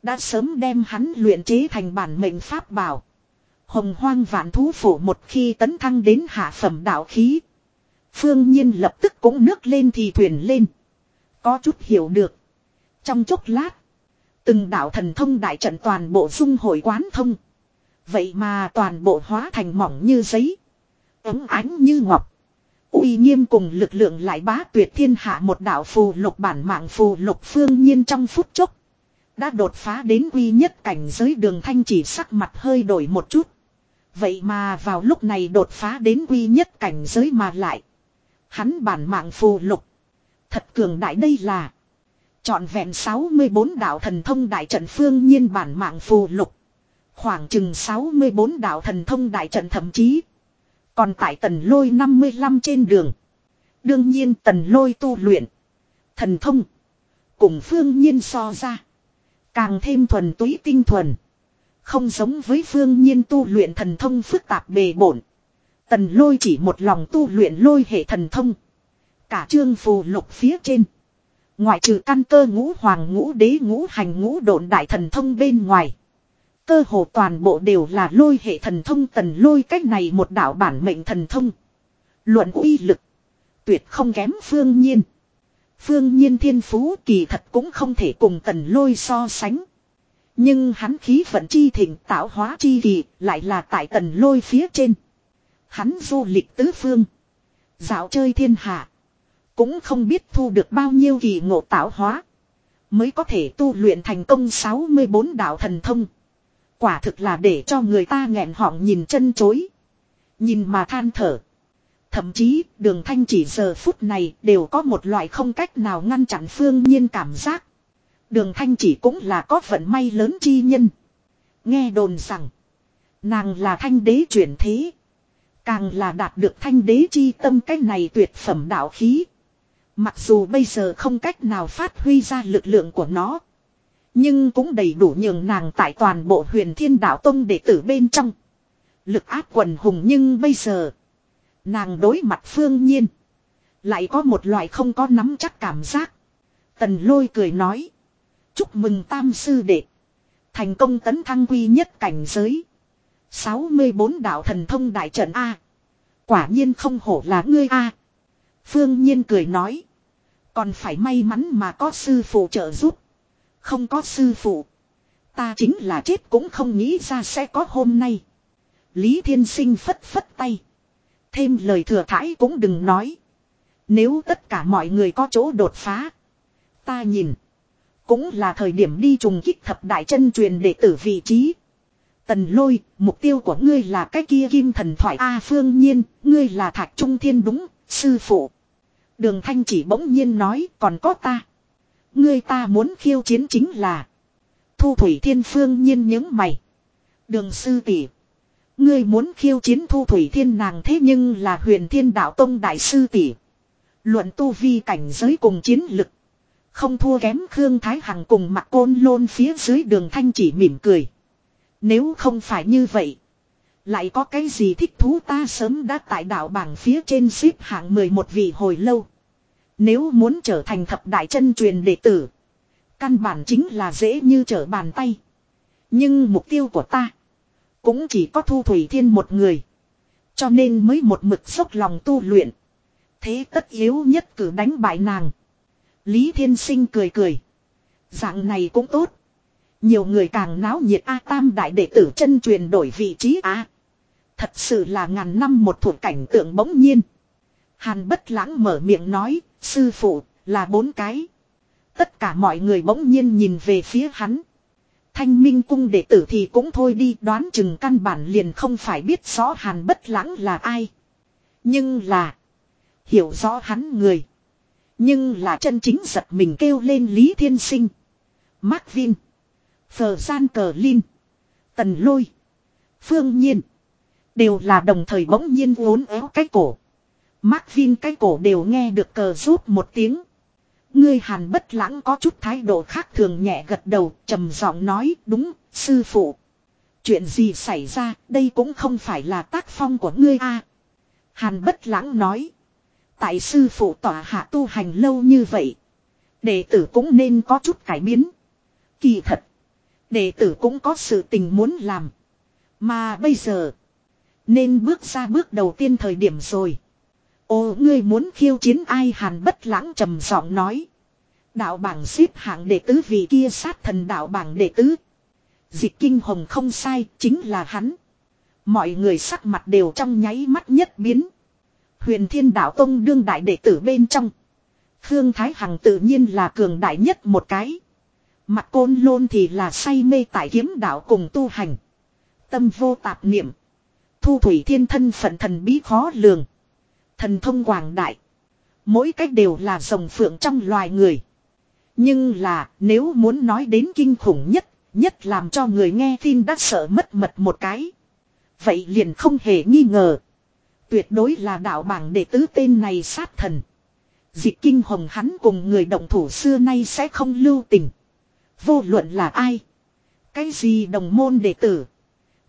Đã sớm đem hắn luyện chế thành bản mệnh pháp bảo. Hồng hoang vạn thú phủ một khi tấn thăng đến hạ phẩm đạo khí. Phương nhiên lập tức cũng nước lên thì thuyền lên. Có chút hiểu được. Trong chốc lát. Từng đạo thần thông đại trận toàn bộ dung hội quán thông. Vậy mà toàn bộ hóa thành mỏng như giấy. Ấm ánh như ngọc. uy nghiêm cùng lực lượng lại bá tuyệt thiên hạ một đạo phù lục bản mạng phù lục phương nhiên trong phút chốc. Đã đột phá đến quy nhất cảnh giới đường thanh chỉ sắc mặt hơi đổi một chút. Vậy mà vào lúc này đột phá đến quy nhất cảnh giới mà lại. Hắn bản mạng phù lục. Thật cường đại đây là. Chọn vẹn 64 đạo thần thông đại trận phương nhiên bản mạng phù lục. Khoảng chừng 64 đạo thần thông đại trận thậm chí. Còn tại tần lôi 55 trên đường. Đương nhiên tần lôi tu luyện. Thần thông. Cùng phương nhiên so ra. Càng thêm thuần túy tinh thuần. Không giống với phương nhiên tu luyện thần thông phức tạp bề bổn. Tần lôi chỉ một lòng tu luyện lôi hệ thần thông. Cả chương phù lục phía trên. Ngoại trừ căn cơ ngũ hoàng ngũ đế ngũ hành ngũ độn đại thần thông bên ngoài. Cơ hồ toàn bộ đều là lôi hệ thần thông tần lôi cách này một đạo bản mệnh thần thông. Luận uy lực. Tuyệt không kém phương nhiên. Phương nhiên thiên phú kỳ thật cũng không thể cùng tần lôi so sánh. Nhưng hắn khí vận chi thịnh tạo hóa chi kỳ lại là tại tần lôi phía trên. Hắn du lịch tứ phương. Dạo chơi thiên hạ. Cũng không biết thu được bao nhiêu kỳ ngộ tạo hóa. Mới có thể tu luyện thành công 64 đạo thần thông. Quả thực là để cho người ta nghẹn họng nhìn chân chối. Nhìn mà than thở. Thậm chí, đường thanh chỉ giờ phút này đều có một loại không cách nào ngăn chặn phương nhiên cảm giác. Đường thanh chỉ cũng là có vận may lớn chi nhân. Nghe đồn rằng. Nàng là thanh đế chuyển thế. Càng là đạt được thanh đế chi tâm cái này tuyệt phẩm đạo khí. Mặc dù bây giờ không cách nào phát huy ra lực lượng của nó. Nhưng cũng đầy đủ nhường nàng tại toàn bộ huyền thiên đạo tông đệ tử bên trong. Lực áp quần hùng nhưng bây giờ. Nàng đối mặt phương nhiên. Lại có một loại không có nắm chắc cảm giác. Tần lôi cười nói. Chúc mừng tam sư đệ. Thành công tấn thăng quy nhất cảnh giới. 64 đạo thần thông đại trận A. Quả nhiên không hổ là ngươi A. Phương nhiên cười nói. Còn phải may mắn mà có sư phụ trợ giúp. Không có sư phụ. Ta chính là chết cũng không nghĩ ra sẽ có hôm nay. Lý Thiên Sinh phất phất tay. Thêm lời thừa thãi cũng đừng nói. Nếu tất cả mọi người có chỗ đột phá. Ta nhìn. Cũng là thời điểm đi trùng kích thập đại chân truyền đệ tử vị trí. Tần lôi, mục tiêu của ngươi là cái kia kim thần thoại A phương nhiên, ngươi là thạch trung thiên đúng, sư phụ. Đường thanh chỉ bỗng nhiên nói, còn có ta. Ngươi ta muốn khiêu chiến chính là. Thu thủy thiên phương nhiên những mày. Đường sư tỷ Ngươi muốn khiêu chiến thu thủy thiên nàng thế nhưng là huyền thiên đạo tông đại sư tỷ Luận tu vi cảnh giới cùng chiến lực. Không thua kém Khương Thái Hằng cùng mặt côn lôn phía dưới đường thanh chỉ mỉm cười. Nếu không phải như vậy. Lại có cái gì thích thú ta sớm đã tại đạo bảng phía trên xếp hạng 11 vị hồi lâu. Nếu muốn trở thành thập đại chân truyền đệ tử. Căn bản chính là dễ như trở bàn tay. Nhưng mục tiêu của ta. Cũng chỉ có thu thủy thiên một người. Cho nên mới một mực sốc lòng tu luyện. Thế tất yếu nhất cử đánh bại nàng. Lý Thiên Sinh cười cười. Dạng này cũng tốt. Nhiều người càng náo nhiệt A Tam đại đệ tử chân truyền đổi vị trí A. Thật sự là ngàn năm một thuộc cảnh tượng bỗng nhiên. Hàn bất lãng mở miệng nói, sư phụ, là bốn cái. Tất cả mọi người bỗng nhiên nhìn về phía hắn. Thanh minh cung đệ tử thì cũng thôi đi, đoán chừng căn bản liền không phải biết rõ hàn bất lãng là ai. Nhưng là. Hiểu rõ hắn người. Nhưng là chân chính giật mình kêu lên Lý Thiên Sinh. Mark Vin. Phờ gian cờ Linh. Tần Lôi. Phương Nhiên. Đều là đồng thời bỗng nhiên uốn éo cái cổ. Mark Vin cái cổ đều nghe được cờ rút một tiếng. Ngươi hàn bất lãng có chút thái độ khác thường nhẹ gật đầu, trầm giọng nói, đúng, sư phụ. Chuyện gì xảy ra, đây cũng không phải là tác phong của ngươi a. Hàn bất lãng nói. Tại sư phụ tỏa hạ tu hành lâu như vậy. Đệ tử cũng nên có chút cải biến. Kỳ thật. Đệ tử cũng có sự tình muốn làm. Mà bây giờ. Nên bước ra bước đầu tiên thời điểm rồi. Ô ngươi muốn khiêu chiến ai hàn bất lãng trầm giọng nói. Đạo bảng xếp hạng đệ tứ vì kia sát thần đạo bảng đệ tứ. Dịch kinh hồng không sai, chính là hắn. Mọi người sắc mặt đều trong nháy mắt nhất biến. Huyền thiên đạo tông đương đại đệ tử bên trong. Khương Thái Hằng tự nhiên là cường đại nhất một cái. Mặt côn lôn thì là say mê tại kiếm đạo cùng tu hành. Tâm vô tạp niệm. Thu thủy thiên thân phận thần bí khó lường. Thần thông quảng đại. Mỗi cách đều là rồng phượng trong loài người. Nhưng là nếu muốn nói đến kinh khủng nhất, nhất làm cho người nghe tin đã sợ mất mật một cái. Vậy liền không hề nghi ngờ. Tuyệt đối là đạo bảng đệ tứ tên này sát thần. Dịch kinh hồng hắn cùng người động thủ xưa nay sẽ không lưu tình. Vô luận là ai. Cái gì đồng môn đệ tử.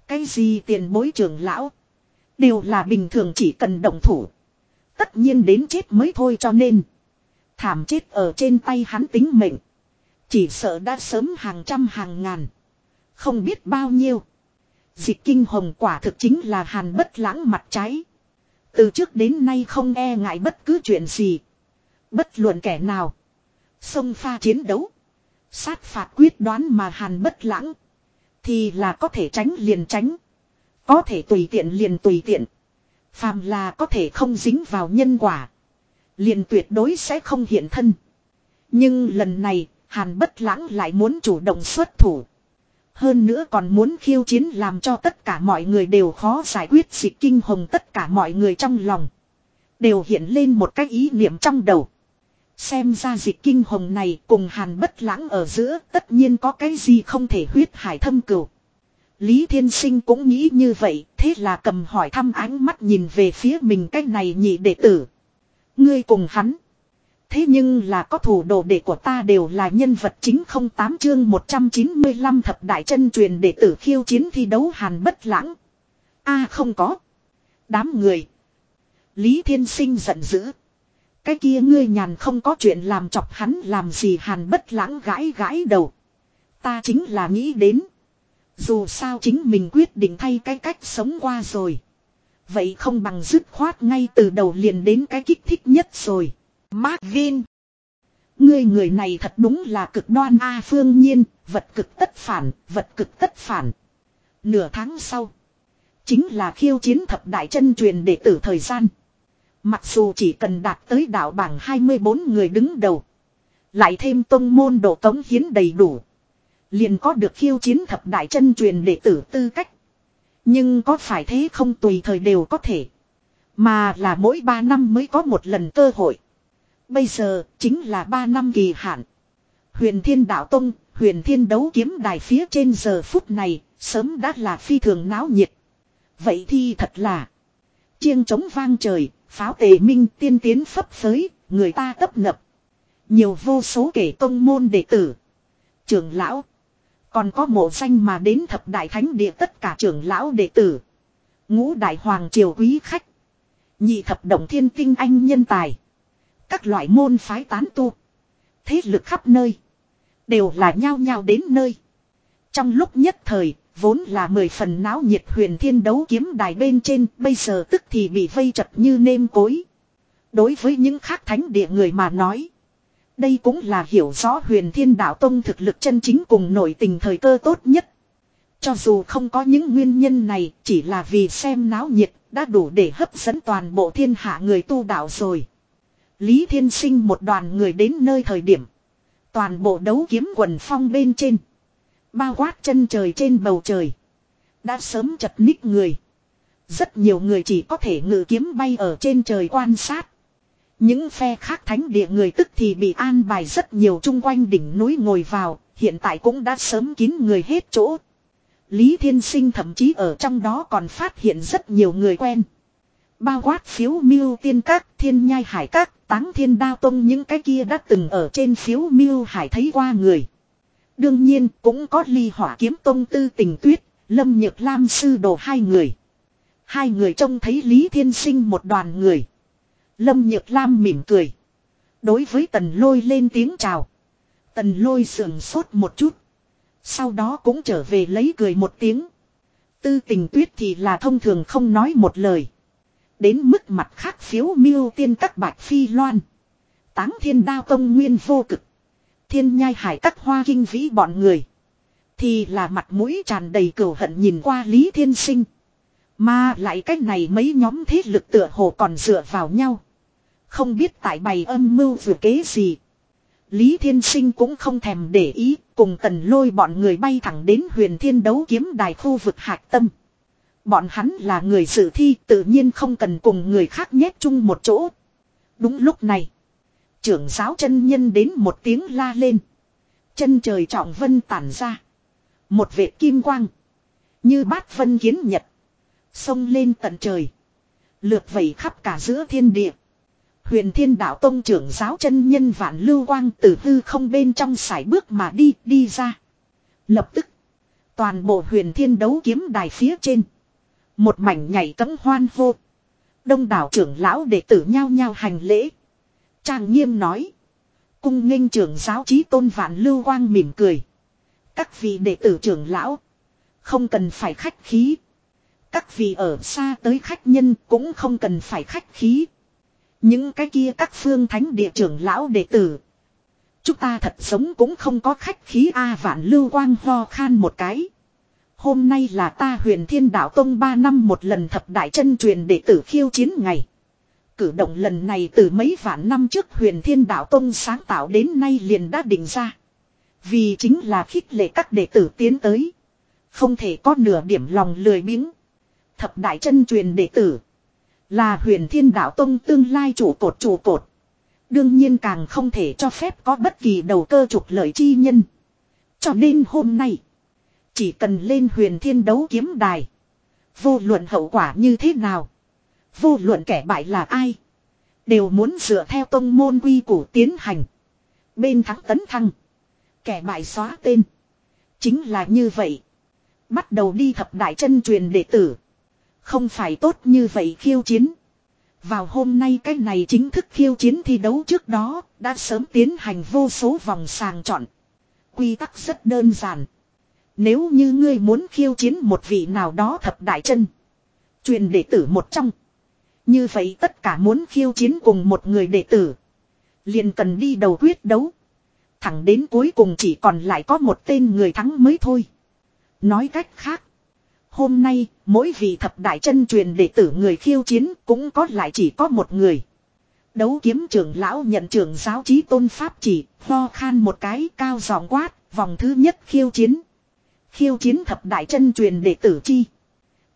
Cái gì tiền bối trưởng lão. Đều là bình thường chỉ cần động thủ. Tất nhiên đến chết mới thôi cho nên. Thảm chết ở trên tay hắn tính mệnh. Chỉ sợ đã sớm hàng trăm hàng ngàn. Không biết bao nhiêu. Dịch kinh hồng quả thực chính là hàn bất lãng mặt trái. Từ trước đến nay không e ngại bất cứ chuyện gì. Bất luận kẻ nào. Xông pha chiến đấu. Sát phạt quyết đoán mà hàn bất lãng. Thì là có thể tránh liền tránh. Có thể tùy tiện liền tùy tiện. Phàm là có thể không dính vào nhân quả. Liền tuyệt đối sẽ không hiện thân. Nhưng lần này, Hàn bất lãng lại muốn chủ động xuất thủ. Hơn nữa còn muốn khiêu chiến làm cho tất cả mọi người đều khó giải quyết sự kinh hồng tất cả mọi người trong lòng. Đều hiện lên một cái ý niệm trong đầu. Xem ra dịch kinh hồng này cùng hàn bất lãng ở giữa tất nhiên có cái gì không thể huyết hải thâm cửu. Lý Thiên Sinh cũng nghĩ như vậy, thế là cầm hỏi thăm ánh mắt nhìn về phía mình cái này nhị đệ tử. Ngươi cùng hắn. Thế nhưng là có thủ đồ đệ của ta đều là nhân vật chính không tám chương 195 thập đại chân truyền đệ tử khiêu chiến thi đấu hàn bất lãng. a không có. Đám người. Lý Thiên Sinh giận dữ. Cái kia ngươi nhàn không có chuyện làm chọc hắn làm gì hàn bất lãng gãi gãi đầu. Ta chính là nghĩ đến. Dù sao chính mình quyết định thay cái cách sống qua rồi. Vậy không bằng dứt khoát ngay từ đầu liền đến cái kích thích nhất rồi. Mark Vin. Ngươi người này thật đúng là cực đoan A phương nhiên, vật cực tất phản, vật cực tất phản. Nửa tháng sau. Chính là khiêu chiến thập đại chân truyền đệ tử thời gian. Mặc dù chỉ cần đạt tới đạo bảng 24 người đứng đầu. Lại thêm tông môn độ tống hiến đầy đủ. Liền có được khiêu chiến thập đại chân truyền đệ tử tư cách. Nhưng có phải thế không tùy thời đều có thể. Mà là mỗi 3 năm mới có một lần cơ hội. Bây giờ chính là 3 năm kỳ hạn. Huyền Thiên Đạo Tông, Huyền Thiên Đấu Kiếm Đài phía trên giờ phút này, sớm đã là phi thường náo nhiệt. Vậy thì thật là chiêng trống vang trời, pháo tề minh tiên tiến phấp phới, người ta tấp nập. Nhiều vô số kể tông môn đệ tử. Trưởng lão. Còn có mộ danh mà đến thập đại thánh địa tất cả trưởng lão đệ tử. Ngũ đại hoàng triều quý khách. Nhị thập động thiên tinh anh nhân tài. Các loại môn phái tán tu. Thế lực khắp nơi. Đều là nhao nhao đến nơi. Trong lúc nhất thời, vốn là mười phần náo nhiệt huyền thiên đấu kiếm đài bên trên, bây giờ tức thì bị vây chật như nêm cối. Đối với những khác thánh địa người mà nói. Đây cũng là hiểu rõ huyền thiên đạo tông thực lực chân chính cùng nổi tình thời cơ tốt nhất. Cho dù không có những nguyên nhân này, chỉ là vì xem náo nhiệt, đã đủ để hấp dẫn toàn bộ thiên hạ người tu đạo rồi. Lý Thiên Sinh một đoàn người đến nơi thời điểm. Toàn bộ đấu kiếm quần phong bên trên. Bao quát chân trời trên bầu trời. Đã sớm chật ních người. Rất nhiều người chỉ có thể ngự kiếm bay ở trên trời quan sát. Những phe khác thánh địa người tức thì bị an bài rất nhiều chung quanh đỉnh núi ngồi vào, hiện tại cũng đã sớm kín người hết chỗ. Lý Thiên Sinh thậm chí ở trong đó còn phát hiện rất nhiều người quen. Bao quát phiếu miêu tiên các, thiên nhai hải các, táng thiên đao tông những cái kia đã từng ở trên phiếu miêu hải thấy qua người. Đương nhiên cũng có ly hỏa kiếm tông tư tình tuyết, lâm nhược lam sư đồ hai người. Hai người trông thấy Lý Thiên Sinh một đoàn người. Lâm Nhược Lam mỉm cười. Đối với tần lôi lên tiếng chào. Tần lôi sườn sốt một chút. Sau đó cũng trở về lấy cười một tiếng. Tư tình tuyết thì là thông thường không nói một lời. Đến mức mặt khác phiếu miêu tiên các bạch phi loan. Táng thiên đao công nguyên vô cực. Thiên nhai hải các hoa kinh vĩ bọn người. Thì là mặt mũi tràn đầy cửu hận nhìn qua Lý Thiên Sinh. Mà lại cách này mấy nhóm thế lực tựa hồ còn dựa vào nhau. Không biết tại bày âm mưu vừa kế gì. Lý Thiên Sinh cũng không thèm để ý, cùng tần lôi bọn người bay thẳng đến huyền thiên đấu kiếm đài khu vực hạc tâm. Bọn hắn là người dự thi tự nhiên không cần cùng người khác nhét chung một chỗ. Đúng lúc này, trưởng giáo chân nhân đến một tiếng la lên. Chân trời trọng vân tản ra. Một vệt kim quang. Như bát vân kiến nhật. Xông lên tận trời. Lượt vẩy khắp cả giữa thiên địa. Huyền thiên đạo tông trưởng giáo chân nhân vạn lưu quang từ hư không bên trong sải bước mà đi, đi ra. Lập tức, toàn bộ huyền thiên đấu kiếm đài phía trên. Một mảnh nhảy cấm hoan hô. Đông đảo trưởng lão đệ tử nhao nhao hành lễ. Trang nghiêm nói. Cung nghênh trưởng giáo trí tôn vạn lưu quang mỉm cười. Các vị đệ tử trưởng lão. Không cần phải khách khí. Các vị ở xa tới khách nhân cũng không cần phải khách khí. Những cái kia các phương thánh địa trưởng lão đệ tử. Chúng ta thật sống cũng không có khách khí A vạn lưu quang ho khan một cái. Hôm nay là ta huyền thiên đạo tông 3 năm một lần thập đại chân truyền đệ tử khiêu chiến ngày. Cử động lần này từ mấy vạn năm trước huyền thiên đạo tông sáng tạo đến nay liền đã định ra. Vì chính là khích lệ các đệ tử tiến tới. Không thể có nửa điểm lòng lười biếng. Thập đại chân truyền đệ tử. Là huyền thiên đạo tông tương lai chủ cột chủ cột. Đương nhiên càng không thể cho phép có bất kỳ đầu cơ trục lợi chi nhân. Cho nên hôm nay. Chỉ cần lên huyền thiên đấu kiếm đài. Vô luận hậu quả như thế nào. Vô luận kẻ bại là ai. Đều muốn dựa theo tông môn quy củ tiến hành. Bên thắng tấn thăng. Kẻ bại xóa tên. Chính là như vậy. Bắt đầu đi thập đại chân truyền đệ tử. Không phải tốt như vậy khiêu chiến. Vào hôm nay cái này chính thức khiêu chiến thi đấu trước đó, đã sớm tiến hành vô số vòng sàng chọn. Quy tắc rất đơn giản. Nếu như ngươi muốn khiêu chiến một vị nào đó thập đại chân. Truyền đệ tử một trong. Như vậy tất cả muốn khiêu chiến cùng một người đệ tử. liền cần đi đầu quyết đấu. Thẳng đến cuối cùng chỉ còn lại có một tên người thắng mới thôi. Nói cách khác. Hôm nay, mỗi vị thập đại chân truyền đệ tử người khiêu chiến cũng có lại chỉ có một người. Đấu kiếm trưởng lão nhận trưởng giáo trí tôn pháp chỉ, ho khan một cái cao giọng quát, vòng thứ nhất khiêu chiến. Khiêu chiến thập đại chân truyền đệ tử chi.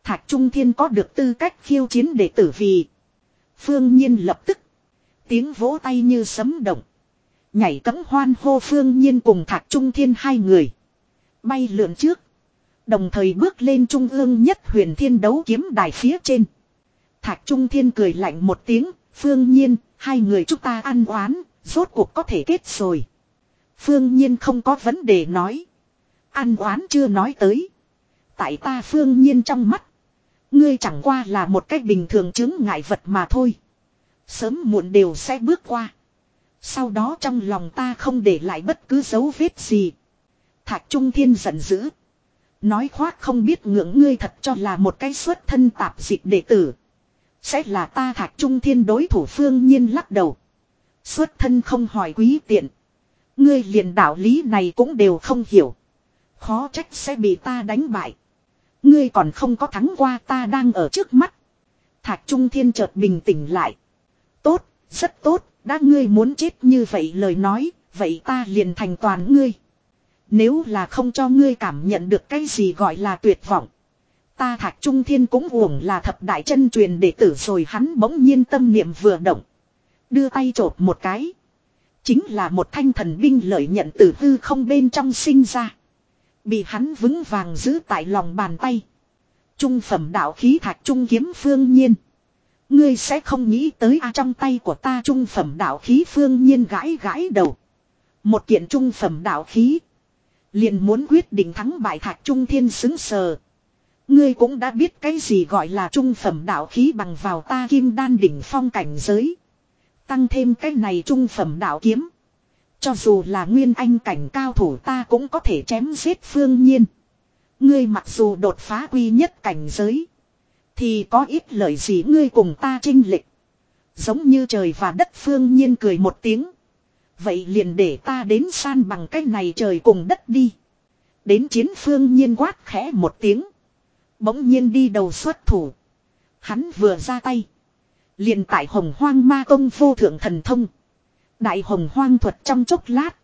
Thạch Trung Thiên có được tư cách khiêu chiến đệ tử vì. Phương Nhiên lập tức. Tiếng vỗ tay như sấm động. Nhảy cấm hoan hô Phương Nhiên cùng Thạch Trung Thiên hai người. Bay lượn trước. Đồng thời bước lên trung ương nhất huyền thiên đấu kiếm đài phía trên. Thạch Trung Thiên cười lạnh một tiếng, Phương Nhiên, hai người chúng ta ăn oán, rốt cuộc có thể kết rồi. Phương Nhiên không có vấn đề nói. Ăn oán chưa nói tới. Tại ta Phương Nhiên trong mắt. Ngươi chẳng qua là một cách bình thường chứng ngại vật mà thôi. Sớm muộn đều sẽ bước qua. Sau đó trong lòng ta không để lại bất cứ dấu vết gì. Thạch Trung Thiên giận dữ. Nói khoác không biết ngưỡng ngươi thật cho là một cái xuất thân tạp dịch đệ tử. Sẽ là ta Thạch Trung Thiên đối thủ phương nhiên lắc đầu. Xuất thân không hỏi quý tiện. Ngươi liền đạo lý này cũng đều không hiểu. Khó trách sẽ bị ta đánh bại. Ngươi còn không có thắng qua ta đang ở trước mắt. Thạch Trung Thiên chợt bình tĩnh lại. Tốt, rất tốt, đã ngươi muốn chết như vậy lời nói, vậy ta liền thành toàn ngươi. Nếu là không cho ngươi cảm nhận được cái gì gọi là tuyệt vọng. Ta Thạch Trung Thiên cũng uổng là thập đại chân truyền đệ tử rồi hắn bỗng nhiên tâm niệm vừa động. Đưa tay chộp một cái. Chính là một thanh thần binh lợi nhận từ hư không bên trong sinh ra. Bị hắn vững vàng giữ tại lòng bàn tay. Trung phẩm đạo khí thạch trung kiếm phương nhiên. Ngươi sẽ không nghĩ tới a trong tay của ta trung phẩm đạo khí phương nhiên gãi gãi đầu. Một kiện trung phẩm đạo khí. Liền muốn quyết định thắng bại thạch trung thiên xứng sờ. Ngươi cũng đã biết cái gì gọi là trung phẩm đạo khí bằng vào ta kim đan đỉnh phong cảnh giới. Tăng thêm cái này trung phẩm đạo kiếm. Cho dù là nguyên anh cảnh cao thủ ta cũng có thể chém giết phương nhiên. Ngươi mặc dù đột phá quy nhất cảnh giới. Thì có ít lời gì ngươi cùng ta trinh lịch. Giống như trời và đất phương nhiên cười một tiếng. Vậy liền để ta đến san bằng cái này trời cùng đất đi. Đến chiến phương nhiên quát khẽ một tiếng. Bỗng nhiên đi đầu xuất thủ. Hắn vừa ra tay. liền tại hồng hoang ma công vô thượng thần thông. Đại hồng hoang thuật trong chốc lát.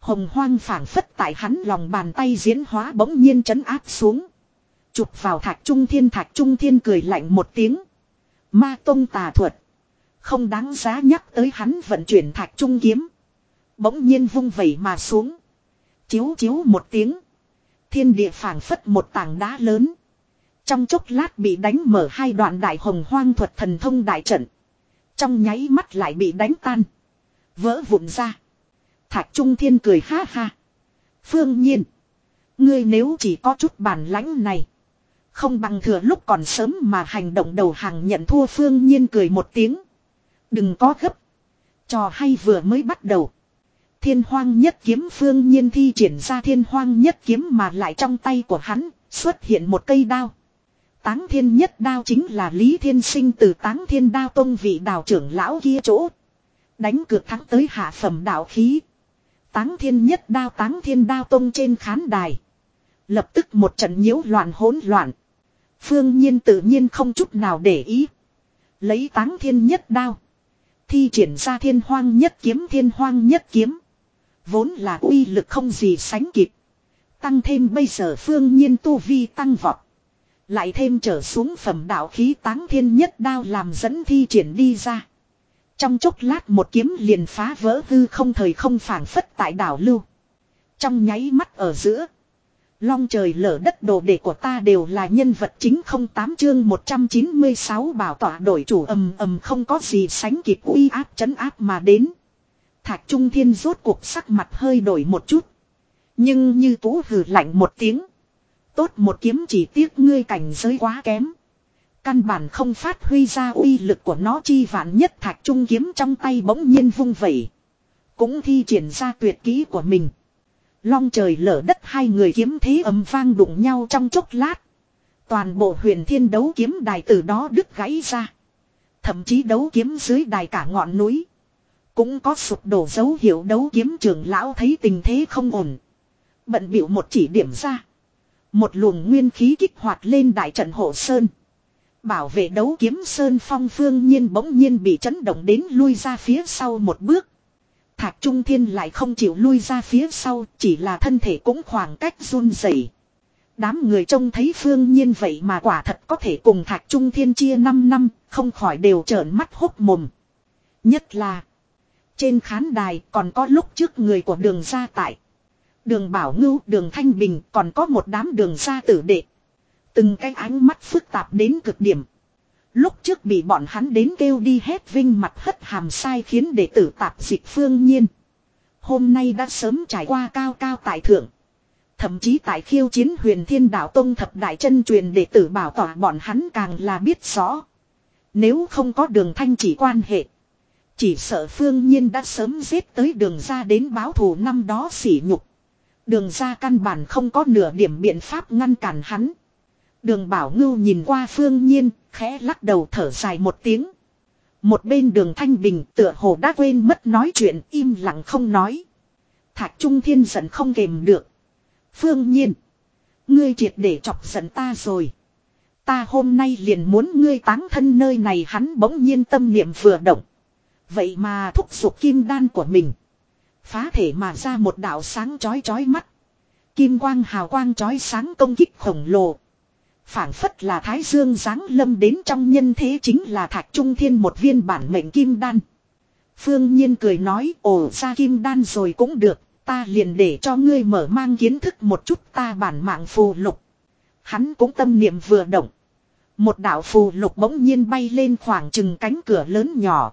Hồng hoang phảng phất tại hắn lòng bàn tay diễn hóa bỗng nhiên chấn áp xuống. Chụp vào thạch trung thiên, thạch trung thiên cười lạnh một tiếng. Ma tông tà thuật. Không đáng giá nhắc tới hắn vận chuyển thạch trung kiếm. Bỗng nhiên vung vẩy mà xuống. Chiếu chiếu một tiếng. Thiên địa phảng phất một tảng đá lớn. Trong chốc lát bị đánh mở hai đoạn đại hồng hoang thuật thần thông đại trận. Trong nháy mắt lại bị đánh tan. Vỡ vụn ra. Thạch Trung Thiên cười ha ha. Phương nhiên. Ngươi nếu chỉ có chút bản lãnh này. Không bằng thừa lúc còn sớm mà hành động đầu hàng nhận thua Phương nhiên cười một tiếng. Đừng có gấp. Trò hay vừa mới bắt đầu. Thiên hoang nhất kiếm phương nhiên thi triển ra thiên hoang nhất kiếm mà lại trong tay của hắn xuất hiện một cây đao. Táng thiên nhất đao chính là Lý Thiên Sinh từ táng thiên đao tông vị đào trưởng lão kia chỗ. Đánh cược thắng tới hạ phẩm đạo khí. Táng thiên nhất đao táng thiên đao tông trên khán đài. Lập tức một trận nhiễu loạn hỗn loạn. Phương nhiên tự nhiên không chút nào để ý. Lấy táng thiên nhất đao. Thi triển ra thiên hoang nhất kiếm, thiên hoang nhất kiếm. Vốn là uy lực không gì sánh kịp. Tăng thêm bây giờ phương nhiên tu vi tăng vọt. Lại thêm trở xuống phẩm đạo khí táng thiên nhất đao làm dẫn thi triển đi ra. Trong chốc lát một kiếm liền phá vỡ hư không thời không phản phất tại đảo lưu. Trong nháy mắt ở giữa. Long trời lở đất đồ đệ của ta đều là nhân vật chính không tám chương 196 bảo tỏa đổi chủ ầm ầm không có gì sánh kịp uy áp chấn áp mà đến. Thạch Trung Thiên rốt cuộc sắc mặt hơi đổi một chút. Nhưng như tú hừ lạnh một tiếng. Tốt một kiếm chỉ tiếc ngươi cảnh giới quá kém. Căn bản không phát huy ra uy lực của nó chi vạn nhất thạch trung kiếm trong tay bỗng nhiên vung vẩy. Cũng thi triển ra tuyệt kỹ của mình. Long trời lở đất hai người kiếm thế ấm vang đụng nhau trong chốc lát. Toàn bộ huyền thiên đấu kiếm đài từ đó đứt gãy ra. Thậm chí đấu kiếm dưới đài cả ngọn núi. Cũng có sụp đổ dấu hiệu đấu kiếm trưởng lão thấy tình thế không ổn. Bận biểu một chỉ điểm ra. Một luồng nguyên khí kích hoạt lên đại trận hộ sơn. Bảo vệ đấu kiếm sơn phong phương nhiên bỗng nhiên bị chấn động đến lui ra phía sau một bước. thạc Trung Thiên lại không chịu lui ra phía sau, chỉ là thân thể cũng khoảng cách run rẩy. Đám người trông thấy phương nhiên vậy mà quả thật có thể cùng thạc Trung Thiên chia 5 năm, không khỏi đều trợn mắt hốc mồm. Nhất là, trên khán đài còn có lúc trước người của đường gia tại. Đường Bảo Ngưu, đường Thanh Bình còn có một đám đường gia tử đệ. Từng cái ánh mắt phức tạp đến cực điểm. Lúc trước bị bọn hắn đến kêu đi hết vinh mặt hất hàm sai khiến đệ tử tạp dịch phương nhiên. Hôm nay đã sớm trải qua cao cao tại thượng. Thậm chí tại khiêu chiến huyền thiên đạo tông thập đại chân truyền đệ tử bảo tỏa bọn hắn càng là biết rõ. Nếu không có đường thanh chỉ quan hệ. Chỉ sợ phương nhiên đã sớm giết tới đường ra đến báo thù năm đó sỉ nhục. Đường ra căn bản không có nửa điểm biện pháp ngăn cản hắn. Đường bảo ngưu nhìn qua phương nhiên, khẽ lắc đầu thở dài một tiếng. Một bên đường thanh bình tựa hồ đã quên mất nói chuyện im lặng không nói. Thạch Trung Thiên giận không kềm được. Phương nhiên. Ngươi triệt để chọc giận ta rồi. Ta hôm nay liền muốn ngươi táng thân nơi này hắn bỗng nhiên tâm niệm vừa động. Vậy mà thúc giục kim đan của mình. Phá thể mà ra một đạo sáng chói chói mắt. Kim quang hào quang chói sáng công kích khổng lồ phảng phất là thái dương giáng lâm đến trong nhân thế chính là thạch trung thiên một viên bản mệnh kim đan. Phương Nhiên cười nói ồ ra kim đan rồi cũng được, ta liền để cho ngươi mở mang kiến thức một chút ta bản mạng phù lục. Hắn cũng tâm niệm vừa động. Một đạo phù lục bỗng nhiên bay lên khoảng chừng cánh cửa lớn nhỏ.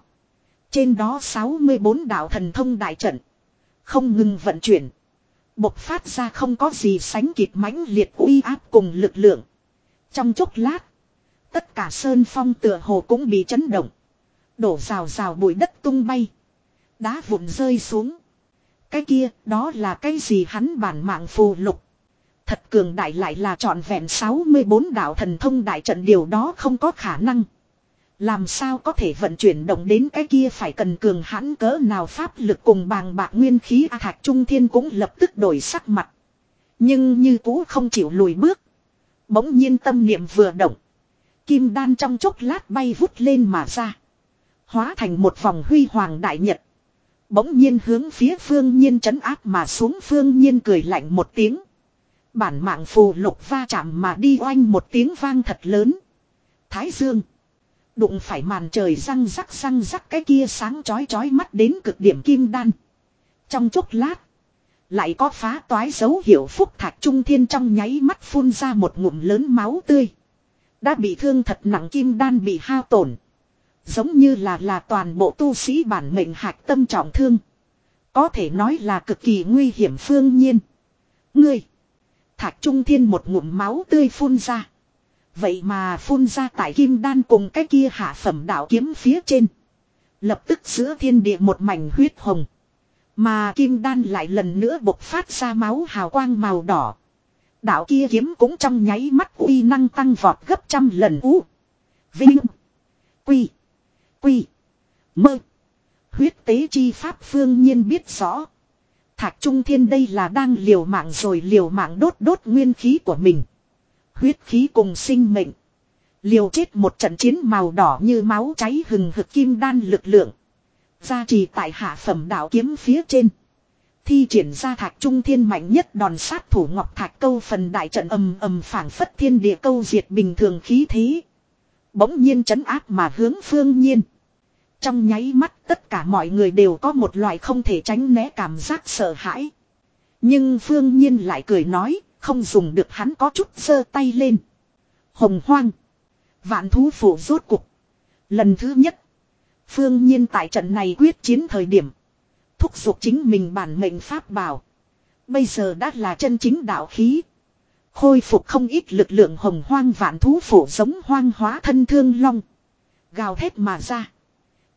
Trên đó 64 đạo thần thông đại trận. Không ngừng vận chuyển. Bộc phát ra không có gì sánh kịp mãnh liệt uy áp cùng lực lượng. Trong chốc lát, tất cả sơn phong tựa hồ cũng bị chấn động. Đổ rào rào bụi đất tung bay. Đá vụn rơi xuống. Cái kia, đó là cái gì hắn bản mạng phù lục. Thật cường đại lại là trọn vẹn 64 đạo thần thông đại trận điều đó không có khả năng. Làm sao có thể vận chuyển động đến cái kia phải cần cường hãn cỡ nào pháp lực cùng bàng bạc nguyên khí A Thạch Trung Thiên cũng lập tức đổi sắc mặt. Nhưng như cũ không chịu lùi bước. Bỗng nhiên tâm niệm vừa động. Kim đan trong chốc lát bay vút lên mà ra. Hóa thành một vòng huy hoàng đại nhật. Bỗng nhiên hướng phía phương nhiên chấn áp mà xuống phương nhiên cười lạnh một tiếng. Bản mạng phù lục va chạm mà đi oanh một tiếng vang thật lớn. Thái dương. Đụng phải màn trời răng rắc răng rắc cái kia sáng chói chói mắt đến cực điểm kim đan. Trong chốc lát. Lại có phá toái dấu hiệu phúc thạch trung thiên trong nháy mắt phun ra một ngụm lớn máu tươi. Đã bị thương thật nặng kim đan bị hao tổn. Giống như là là toàn bộ tu sĩ bản mệnh hạch tâm trọng thương. Có thể nói là cực kỳ nguy hiểm phương nhiên. Ngươi. Thạch trung thiên một ngụm máu tươi phun ra. Vậy mà phun ra tại kim đan cùng cái kia hạ phẩm đạo kiếm phía trên. Lập tức giữa thiên địa một mảnh huyết hồng. Mà kim đan lại lần nữa bộc phát ra máu hào quang màu đỏ. Đạo kia kiếm cũng trong nháy mắt uy năng tăng vọt gấp trăm lần ú. Vinh. Quy. Quy. Mơ. Huyết tế chi pháp phương nhiên biết rõ. Thạch Trung Thiên đây là đang liều mạng rồi liều mạng đốt đốt nguyên khí của mình. Huyết khí cùng sinh mệnh. Liều chết một trận chiến màu đỏ như máu cháy hừng hực kim đan lực lượng. Gia trì tại hạ phẩm đạo kiếm phía trên. Thi triển ra thạch trung thiên mạnh nhất đòn sát thủ ngọc thạch câu phần đại trận ầm ầm phảng phất thiên địa câu diệt bình thường khí thế. Bỗng nhiên chấn áp mà hướng phương nhiên. Trong nháy mắt tất cả mọi người đều có một loại không thể tránh né cảm giác sợ hãi. Nhưng phương nhiên lại cười nói, không dùng được hắn có chút giơ tay lên. Hồng hoang. Vạn thú phủ rốt cục. Lần thứ nhất. Phương nhiên tại trận này quyết chiến thời điểm. Thúc giục chính mình bản mệnh pháp bảo. Bây giờ đã là chân chính đạo khí. Khôi phục không ít lực lượng hồng hoang vạn thú phủ giống hoang hóa thân thương long. Gào thét mà ra.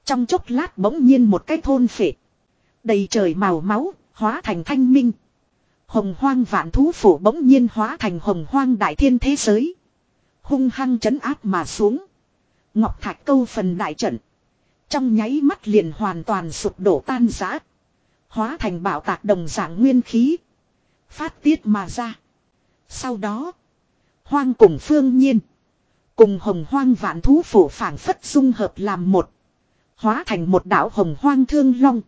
Trong chốc lát bỗng nhiên một cái thôn phệ. Đầy trời màu máu, hóa thành thanh minh. Hồng hoang vạn thú phủ bỗng nhiên hóa thành hồng hoang đại thiên thế giới. Hung hăng chấn áp mà xuống. Ngọc thạch câu phần đại trận. Trong nháy mắt liền hoàn toàn sụp đổ tan rã. Hóa thành bảo tạc đồng dạng nguyên khí. Phát tiết mà ra. Sau đó. Hoang cùng phương nhiên. Cùng hồng hoang vạn thú phủ phảng phất dung hợp làm một. Hóa thành một đảo hồng hoang thương long.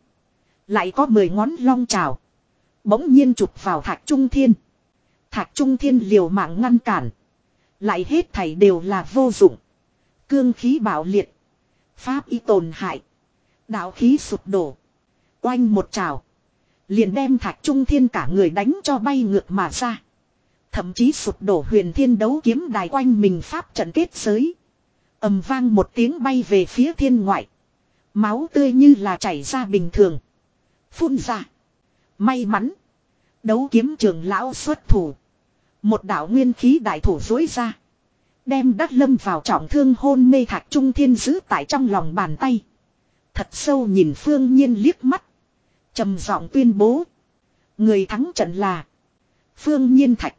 Lại có mười ngón long trào. Bỗng nhiên chụp vào thạch trung thiên. Thạch trung thiên liều mạng ngăn cản. Lại hết thảy đều là vô dụng. Cương khí bạo liệt. Pháp y tổn hại. Đạo khí sụp đổ. Oanh một trào. Liền đem thạch trung thiên cả người đánh cho bay ngược mà ra. Thậm chí sụp đổ huyền thiên đấu kiếm đài quanh mình pháp trận kết giới. ầm vang một tiếng bay về phía thiên ngoại. Máu tươi như là chảy ra bình thường. Phun ra. May mắn. Đấu kiếm trường lão xuất thủ. Một đạo nguyên khí đại thủ dối ra. Đem đắc lâm vào trọng thương hôn mê thạch trung thiên giữ tại trong lòng bàn tay. Thật sâu nhìn phương nhiên liếc mắt. trầm giọng tuyên bố. Người thắng trận là. Phương nhiên thạch.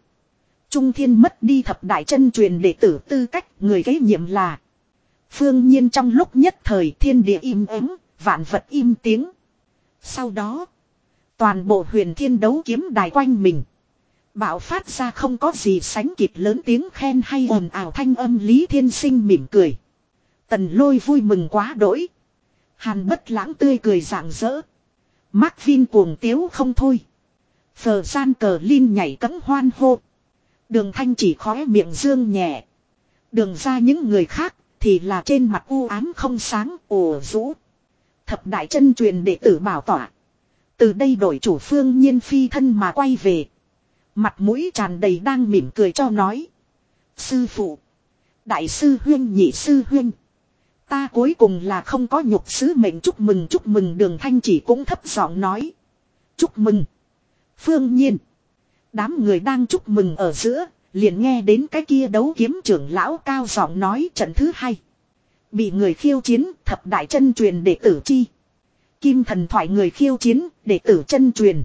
Trung thiên mất đi thập đại chân truyền đệ tử tư cách người kế nhiệm là. Phương nhiên trong lúc nhất thời thiên địa im ắng, vạn vật im tiếng. Sau đó, toàn bộ huyền thiên đấu kiếm đài quanh mình. Bạo phát ra không có gì sánh kịp lớn tiếng khen hay ồn ào thanh âm Lý Thiên Sinh mỉm cười. Tần lôi vui mừng quá đỗi. Hàn bất lãng tươi cười rạng rỡ. Mark Vin cuồng tiếu không thôi. Phờ gian cờ Linh nhảy cấm hoan hô. Đường thanh chỉ khóe miệng dương nhẹ. Đường ra những người khác thì là trên mặt u ám không sáng ồ rũ. Thập đại chân truyền đệ tử bảo tỏa. Từ đây đổi chủ phương nhiên phi thân mà quay về. Mặt mũi tràn đầy đang mỉm cười cho nói. Sư phụ. Đại sư huyên nhị sư huyên. Ta cuối cùng là không có nhục sứ mệnh chúc mừng chúc mừng đường thanh chỉ cũng thấp giọng nói. Chúc mừng. Phương nhiên. Đám người đang chúc mừng ở giữa, liền nghe đến cái kia đấu kiếm trưởng lão cao giọng nói trận thứ hai. Bị người khiêu chiến, thập đại chân truyền đệ tử chi. Kim thần thoại người khiêu chiến, đệ tử chân truyền.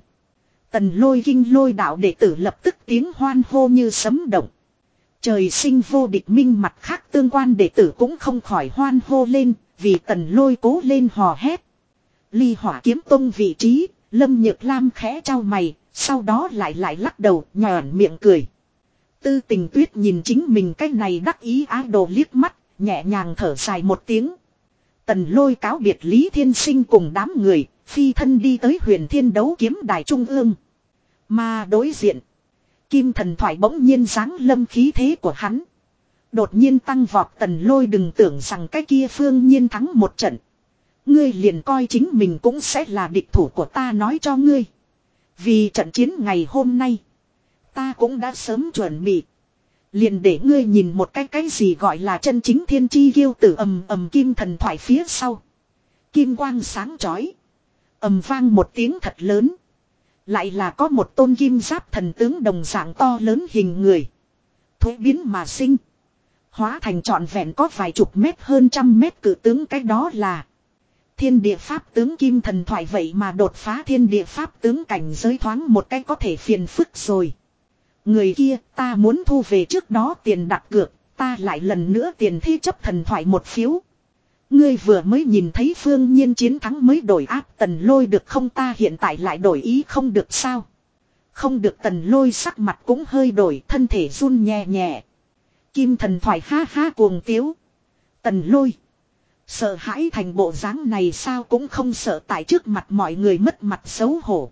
Tần lôi kinh lôi đạo đệ tử lập tức tiếng hoan hô như sấm động. Trời sinh vô địch minh mặt khác tương quan đệ tử cũng không khỏi hoan hô lên, vì tần lôi cố lên hò hét. Ly hỏa kiếm tông vị trí, lâm nhược lam khẽ trao mày, sau đó lại lại lắc đầu nhòn miệng cười. Tư tình tuyết nhìn chính mình cái này đắc ý ái đồ liếc mắt, nhẹ nhàng thở dài một tiếng. Tần lôi cáo biệt Lý Thiên Sinh cùng đám người, phi thân đi tới huyền thiên đấu kiếm đài trung ương. Mà đối diện, kim thần thoại bỗng nhiên sáng lâm khí thế của hắn. Đột nhiên tăng vọt tần lôi đừng tưởng rằng cái kia phương nhiên thắng một trận. Ngươi liền coi chính mình cũng sẽ là địch thủ của ta nói cho ngươi. Vì trận chiến ngày hôm nay. Ta cũng đã sớm chuẩn bị. Liền để ngươi nhìn một cái cái gì gọi là chân chính thiên chi ghiêu tử ầm ầm kim thần thoại phía sau. Kim quang sáng chói. ầm vang một tiếng thật lớn. Lại là có một tôn kim giáp thần tướng đồng dạng to lớn hình người. Thuế biến mà sinh. Hóa thành trọn vẹn có vài chục mét hơn trăm mét cử tướng cái đó là. Thiên địa pháp tướng kim thần thoại vậy mà đột phá thiên địa pháp tướng cảnh giới thoáng một cái có thể phiền phức rồi. Người kia ta muốn thu về trước đó tiền đặt cược, ta lại lần nữa tiền thi chấp thần thoại một phiếu. Ngươi vừa mới nhìn thấy phương nhiên chiến thắng mới đổi áp tần lôi được không ta hiện tại lại đổi ý không được sao. Không được tần lôi sắc mặt cũng hơi đổi thân thể run nhẹ nhẹ. Kim thần thoại ha ha cuồng tiếu. Tần lôi. Sợ hãi thành bộ dáng này sao cũng không sợ tại trước mặt mọi người mất mặt xấu hổ.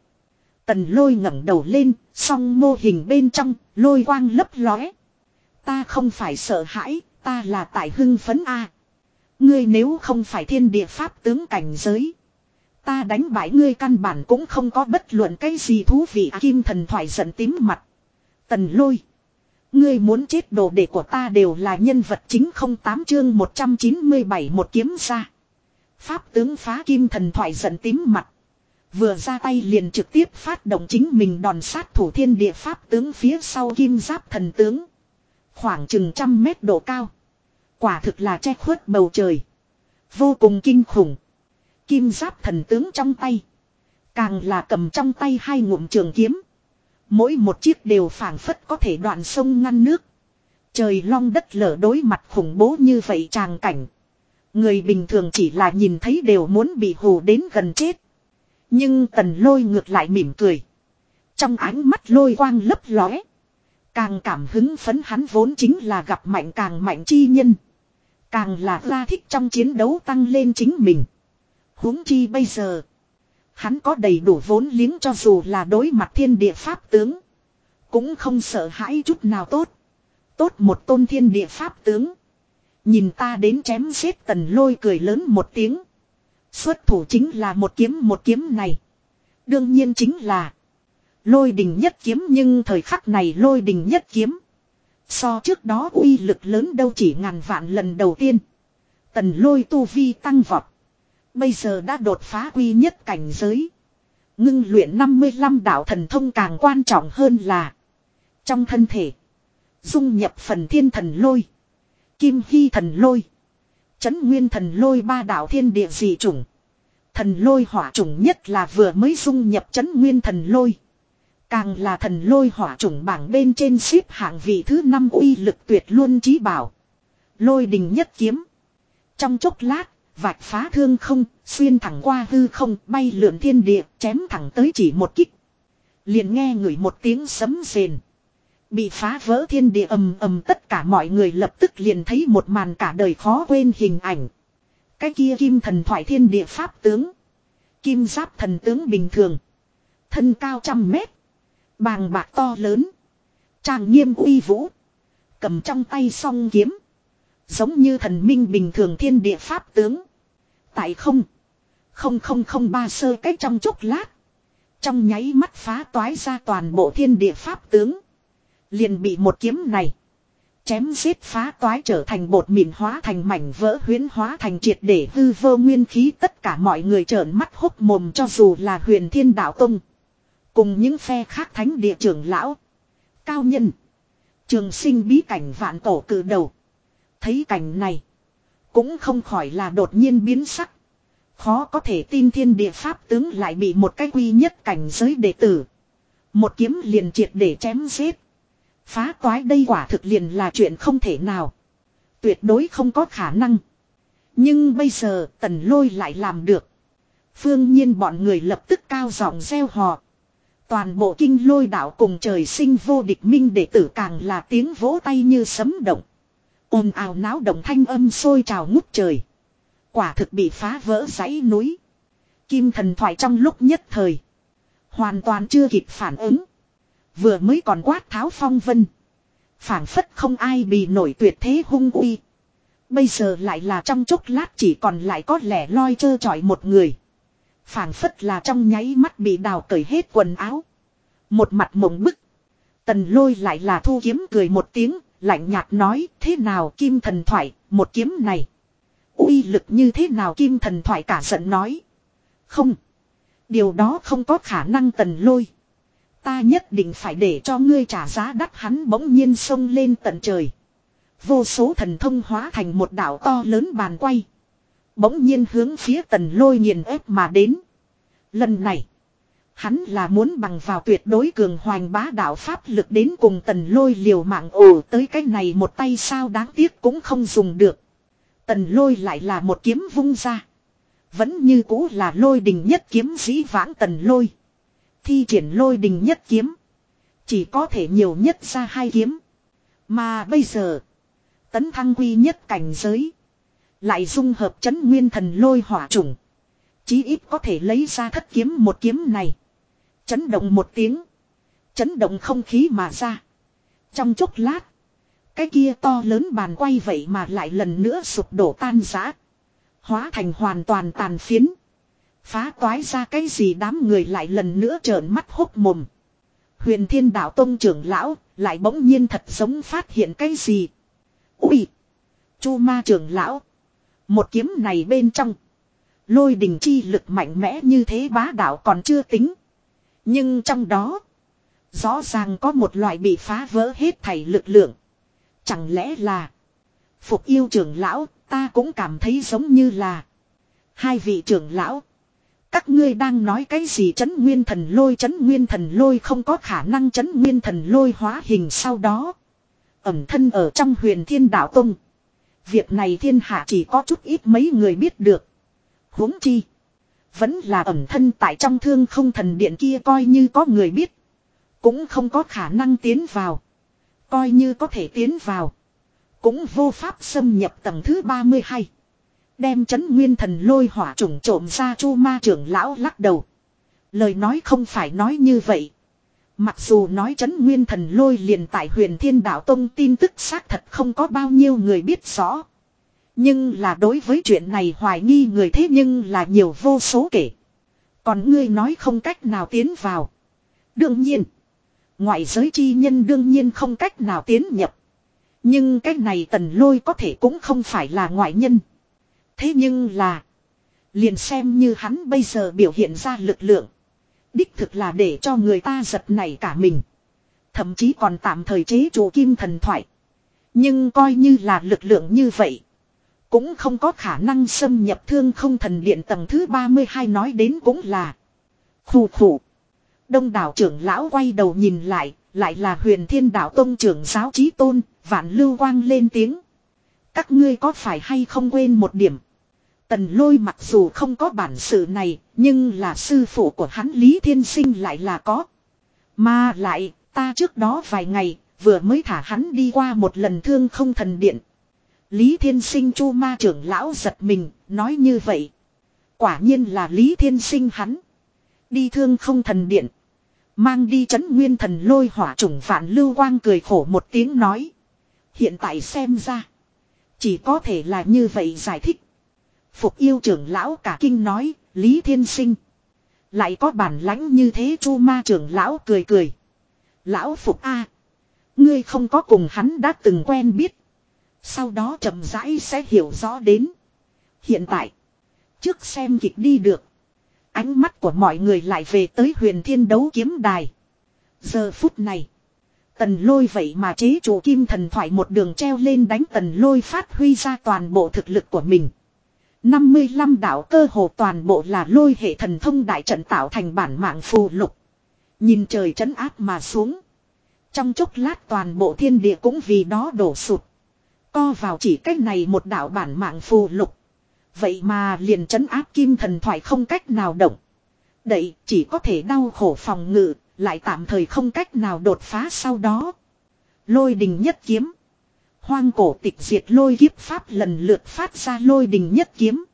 Tần lôi ngẩng đầu lên, song mô hình bên trong, lôi quang lấp lóe. Ta không phải sợ hãi, ta là tại hưng phấn A. Ngươi nếu không phải thiên địa pháp tướng cảnh giới. Ta đánh bại ngươi căn bản cũng không có bất luận cái gì thú vị kim thần thoại giận tím mặt. Tần lôi. Ngươi muốn chết đồ đệ của ta đều là nhân vật chính không tám chương 197 một kiếm ra. Pháp tướng phá kim thần thoại giận tím mặt. Vừa ra tay liền trực tiếp phát động chính mình đòn sát thủ thiên địa pháp tướng phía sau kim giáp thần tướng. Khoảng chừng trăm mét độ cao. Quả thực là che khuất bầu trời. Vô cùng kinh khủng. Kim giáp thần tướng trong tay. Càng là cầm trong tay hai ngụm trường kiếm. Mỗi một chiếc đều phảng phất có thể đoạn sông ngăn nước. Trời long đất lở đối mặt khủng bố như vậy tràng cảnh. Người bình thường chỉ là nhìn thấy đều muốn bị hù đến gần chết. Nhưng tần lôi ngược lại mỉm cười. Trong ánh mắt lôi quang lấp lóe. Càng cảm hứng phấn hắn vốn chính là gặp mạnh càng mạnh chi nhân. Càng là ra thích trong chiến đấu tăng lên chính mình. huống chi bây giờ. Hắn có đầy đủ vốn liếng cho dù là đối mặt thiên địa pháp tướng. Cũng không sợ hãi chút nào tốt. Tốt một tôn thiên địa pháp tướng. Nhìn ta đến chém giết tần lôi cười lớn một tiếng. Xuất thủ chính là một kiếm một kiếm này. Đương nhiên chính là. Lôi đình nhất kiếm nhưng thời khắc này lôi đình nhất kiếm. So trước đó uy lực lớn đâu chỉ ngàn vạn lần đầu tiên. Tần lôi tu vi tăng vọt. Bây giờ đã đột phá quy nhất cảnh giới. Ngưng luyện 55 đạo thần thông càng quan trọng hơn là. Trong thân thể. Dung nhập phần thiên thần lôi. Kim hy thần lôi. Chấn nguyên thần lôi ba đạo thiên địa dị chủng. Thần lôi hỏa chủng nhất là vừa mới dung nhập chấn nguyên thần lôi. Càng là thần lôi hỏa chủng bảng bên trên xếp hạng vị thứ năm uy lực tuyệt luôn trí bảo. Lôi đình nhất kiếm. Trong chốc lát, vạch phá thương không, xuyên thẳng qua hư không, bay lượn thiên địa, chém thẳng tới chỉ một kích. Liền nghe ngửi một tiếng sấm rền. Bị phá vỡ thiên địa ầm ầm, tất cả mọi người lập tức liền thấy một màn cả đời khó quên hình ảnh. Cái kia kim thần thoại thiên địa pháp tướng. Kim giáp thần tướng bình thường. Thân cao trăm mét. Bàng bạc to lớn. Tràng nghiêm uy vũ. Cầm trong tay song kiếm. Giống như thần minh bình thường thiên địa pháp tướng. Tại không. Không không không ba sơ cách trong chốc lát. Trong nháy mắt phá toái ra toàn bộ thiên địa pháp tướng. Liền bị một kiếm này. Chém giết phá toái trở thành bột mịn hóa thành mảnh vỡ huyến hóa thành triệt để hư vô nguyên khí, tất cả mọi người trợn mắt hốc mồm cho dù là huyền thiên đạo tông. Cùng những phe khác thánh địa trưởng lão. Cao nhân. Trường sinh bí cảnh vạn tổ cử đầu. Thấy cảnh này. Cũng không khỏi là đột nhiên biến sắc. Khó có thể tin thiên địa pháp tướng lại bị một cái quy nhất cảnh giới đệ tử. Một kiếm liền triệt để chém giết. Phá toái đây quả thực liền là chuyện không thể nào. Tuyệt đối không có khả năng. Nhưng bây giờ tần lôi lại làm được. Phương nhiên bọn người lập tức cao giọng gieo họ. Toàn bộ kinh lôi đạo cùng trời sinh vô địch minh đệ tử càng là tiếng vỗ tay như sấm động. ồn ào náo động thanh âm sôi trào ngút trời. Quả thực bị phá vỡ dãy núi. Kim thần thoại trong lúc nhất thời. Hoàn toàn chưa kịp phản ứng. Vừa mới còn quát tháo phong vân. phảng phất không ai bị nổi tuyệt thế hung uy. Bây giờ lại là trong chốc lát chỉ còn lại có lẻ loi trơ trọi một người phảng phất là trong nháy mắt bị đào cởi hết quần áo. Một mặt mộng bức. Tần lôi lại là thu kiếm cười một tiếng, lạnh nhạt nói thế nào kim thần thoại, một kiếm này. uy lực như thế nào kim thần thoại cả giận nói. Không. Điều đó không có khả năng tần lôi. Ta nhất định phải để cho ngươi trả giá đắt hắn bỗng nhiên sông lên tận trời. Vô số thần thông hóa thành một đảo to lớn bàn quay. Bỗng nhiên hướng phía tần lôi nghiền ép mà đến. Lần này. Hắn là muốn bằng vào tuyệt đối cường hoành bá đạo pháp lực đến cùng tần lôi liều mạng ồ tới cái này một tay sao đáng tiếc cũng không dùng được. Tần lôi lại là một kiếm vung ra. Vẫn như cũ là lôi đình nhất kiếm dĩ vãng tần lôi. Thi triển lôi đình nhất kiếm. Chỉ có thể nhiều nhất ra hai kiếm. Mà bây giờ. Tấn thăng quy nhất cảnh giới. Lại dung hợp chấn nguyên thần lôi hỏa trùng. Chí ít có thể lấy ra thất kiếm một kiếm này. Chấn động một tiếng. Chấn động không khí mà ra. Trong chốc lát. Cái kia to lớn bàn quay vậy mà lại lần nữa sụp đổ tan rã. Hóa thành hoàn toàn tàn phiến. Phá toái ra cái gì đám người lại lần nữa trợn mắt hốc mồm. Huyền thiên đạo tông trưởng lão lại bỗng nhiên thật giống phát hiện cái gì. Ui! Chu ma trưởng lão. Một kiếm này bên trong. Lôi đình chi lực mạnh mẽ như thế bá đạo còn chưa tính. Nhưng trong đó. Rõ ràng có một loại bị phá vỡ hết thảy lực lượng. Chẳng lẽ là. Phục yêu trưởng lão, ta cũng cảm thấy giống như là. Hai vị trưởng lão. Các ngươi đang nói cái gì chấn nguyên thần lôi chấn nguyên thần lôi không có khả năng chấn nguyên thần lôi hóa hình sau đó. Ẩm thân ở trong huyền thiên đạo tông. Việc này thiên hạ chỉ có chút ít mấy người biết được. huống chi. Vẫn là ẩm thân tại trong thương không thần điện kia coi như có người biết. Cũng không có khả năng tiến vào. Coi như có thể tiến vào. Cũng vô pháp xâm nhập tầng thứ 32. Đem chấn nguyên thần lôi hỏa trùng trộm ra chu ma trưởng lão lắc đầu. Lời nói không phải nói như vậy. Mặc dù nói chấn nguyên thần lôi liền tại huyền thiên đạo tông tin tức xác thật không có bao nhiêu người biết rõ. Nhưng là đối với chuyện này hoài nghi người thế nhưng là nhiều vô số kể. Còn ngươi nói không cách nào tiến vào. Đương nhiên. Ngoại giới chi nhân đương nhiên không cách nào tiến nhập. Nhưng cái này tần lôi có thể cũng không phải là ngoại nhân. Thế nhưng là. Liền xem như hắn bây giờ biểu hiện ra lực lượng. Đích thực là để cho người ta giật nảy cả mình. Thậm chí còn tạm thời chế chủ kim thần thoại. Nhưng coi như là lực lượng như vậy. Cũng không có khả năng xâm nhập thương không thần điện tầng thứ 32 nói đến cũng là. Khủ khủ. Đông đảo trưởng lão quay đầu nhìn lại, lại là huyền thiên đạo tông trưởng giáo trí tôn, vạn lưu quang lên tiếng. Các ngươi có phải hay không quên một điểm. Tần lôi mặc dù không có bản sự này, nhưng là sư phụ của hắn Lý Thiên Sinh lại là có. Mà lại, ta trước đó vài ngày, vừa mới thả hắn đi qua một lần thương không thần điện. Lý Thiên Sinh chu ma trưởng lão giật mình, nói như vậy. Quả nhiên là Lý Thiên Sinh hắn. Đi thương không thần điện. Mang đi chấn nguyên thần lôi hỏa trùng phản lưu quang cười khổ một tiếng nói. Hiện tại xem ra. Chỉ có thể là như vậy giải thích. Phục yêu trưởng lão cả kinh nói, Lý Thiên Sinh. Lại có bản lãnh như thế chu ma trưởng lão cười cười. Lão Phục A. Ngươi không có cùng hắn đã từng quen biết. Sau đó chậm rãi sẽ hiểu rõ đến. Hiện tại. Trước xem kịch đi được. Ánh mắt của mọi người lại về tới huyền thiên đấu kiếm đài. Giờ phút này. Tần lôi vậy mà chế chủ kim thần thoại một đường treo lên đánh tần lôi phát huy ra toàn bộ thực lực của mình. 55 đạo cơ hồ toàn bộ là lôi hệ thần thông đại trận tạo thành bản mạng phù lục. Nhìn trời trấn áp mà xuống. Trong chốc lát toàn bộ thiên địa cũng vì đó đổ sụt. Co vào chỉ cách này một đạo bản mạng phù lục. Vậy mà liền trấn áp kim thần thoại không cách nào động. Đậy chỉ có thể đau khổ phòng ngự, lại tạm thời không cách nào đột phá sau đó. Lôi đình nhất kiếm. Hoang cổ tịch diệt lôi kiếp pháp lần lượt phát ra lôi đình nhất kiếm.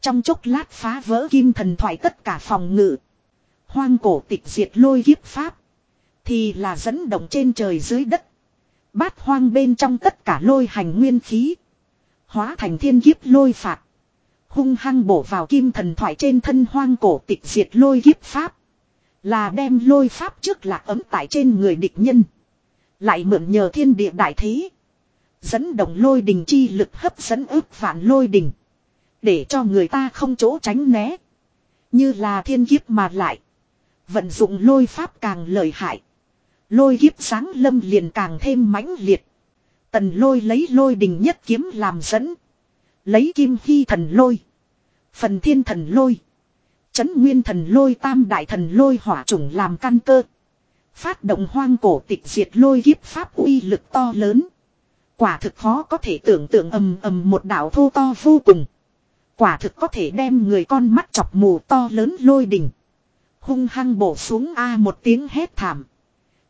Trong chốc lát phá vỡ kim thần thoại tất cả phòng ngự. Hoang cổ tịch diệt lôi kiếp pháp. Thì là dẫn động trên trời dưới đất. Bát hoang bên trong tất cả lôi hành nguyên khí. Hóa thành thiên kiếp lôi phạt. Hung hăng bổ vào kim thần thoại trên thân hoang cổ tịch diệt lôi kiếp pháp. Là đem lôi pháp trước là ấm tại trên người địch nhân. Lại mượn nhờ thiên địa đại thế. Dẫn động lôi đình chi lực hấp dẫn ước vạn lôi đình. Để cho người ta không chỗ tránh né. Như là thiên kiếp mà lại. Vận dụng lôi pháp càng lợi hại. Lôi kiếp sáng lâm liền càng thêm mãnh liệt. Tần lôi lấy lôi đình nhất kiếm làm dẫn. Lấy kim khi thần lôi. Phần thiên thần lôi. Chấn nguyên thần lôi tam đại thần lôi hỏa chủng làm căn cơ. Phát động hoang cổ tịch diệt lôi kiếp pháp uy lực to lớn. Quả thực khó có thể tưởng tượng ầm ầm một đảo thô to vô cùng. Quả thực có thể đem người con mắt chọc mù to lớn lôi đỉnh. Hung hăng bổ xuống A một tiếng hét thảm.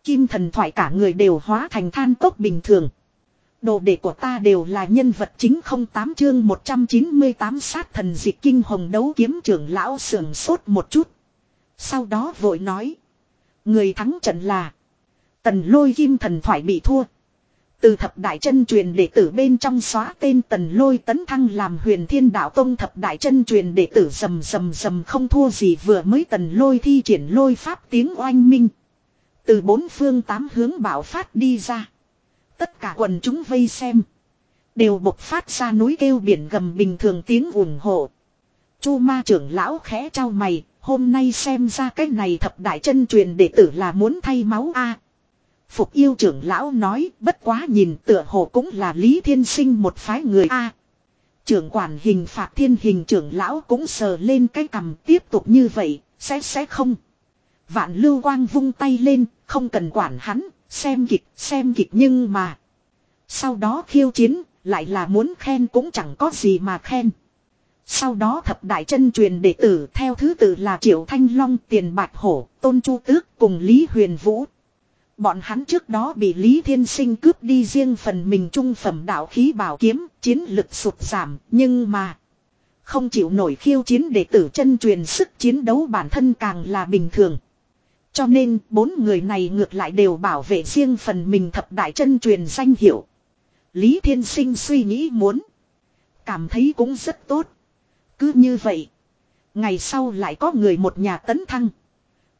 Kim thần thoại cả người đều hóa thành than tốc bình thường. Đồ đệ của ta đều là nhân vật chính không tám chương 198 sát thần diệt kinh hồng đấu kiếm trưởng lão sườn sốt một chút. Sau đó vội nói. Người thắng trận là. Tần lôi kim thần thoại bị thua. Từ thập đại chân truyền đệ tử bên trong xóa tên tần lôi tấn thăng làm huyền thiên đạo tông thập đại chân truyền đệ tử rầm rầm rầm không thua gì vừa mới tần lôi thi triển lôi pháp tiếng oanh minh. Từ bốn phương tám hướng bảo phát đi ra. Tất cả quần chúng vây xem. Đều bộc phát ra núi kêu biển gầm bình thường tiếng ủng hộ. Chu ma trưởng lão khẽ trao mày. Hôm nay xem ra cái này thập đại chân truyền đệ tử là muốn thay máu a Phục yêu trưởng lão nói bất quá nhìn tựa hồ cũng là Lý Thiên Sinh một phái người a Trưởng quản hình phạt thiên hình trưởng lão cũng sờ lên cái cầm tiếp tục như vậy, sẽ sẽ không. Vạn lưu quang vung tay lên, không cần quản hắn, xem kịch, xem kịch nhưng mà. Sau đó khiêu chiến, lại là muốn khen cũng chẳng có gì mà khen. Sau đó thập đại chân truyền đệ tử theo thứ tự là Triệu Thanh Long, Tiền Bạch Hổ, Tôn Chu Tước cùng Lý Huyền Vũ. Bọn hắn trước đó bị Lý Thiên Sinh cướp đi riêng phần mình trung phẩm đạo khí bảo kiếm, chiến lực sụt giảm, nhưng mà không chịu nổi khiêu chiến để tử chân truyền sức chiến đấu bản thân càng là bình thường. Cho nên, bốn người này ngược lại đều bảo vệ riêng phần mình thập đại chân truyền danh hiệu. Lý Thiên Sinh suy nghĩ muốn. Cảm thấy cũng rất tốt. Cứ như vậy. Ngày sau lại có người một nhà tấn thăng.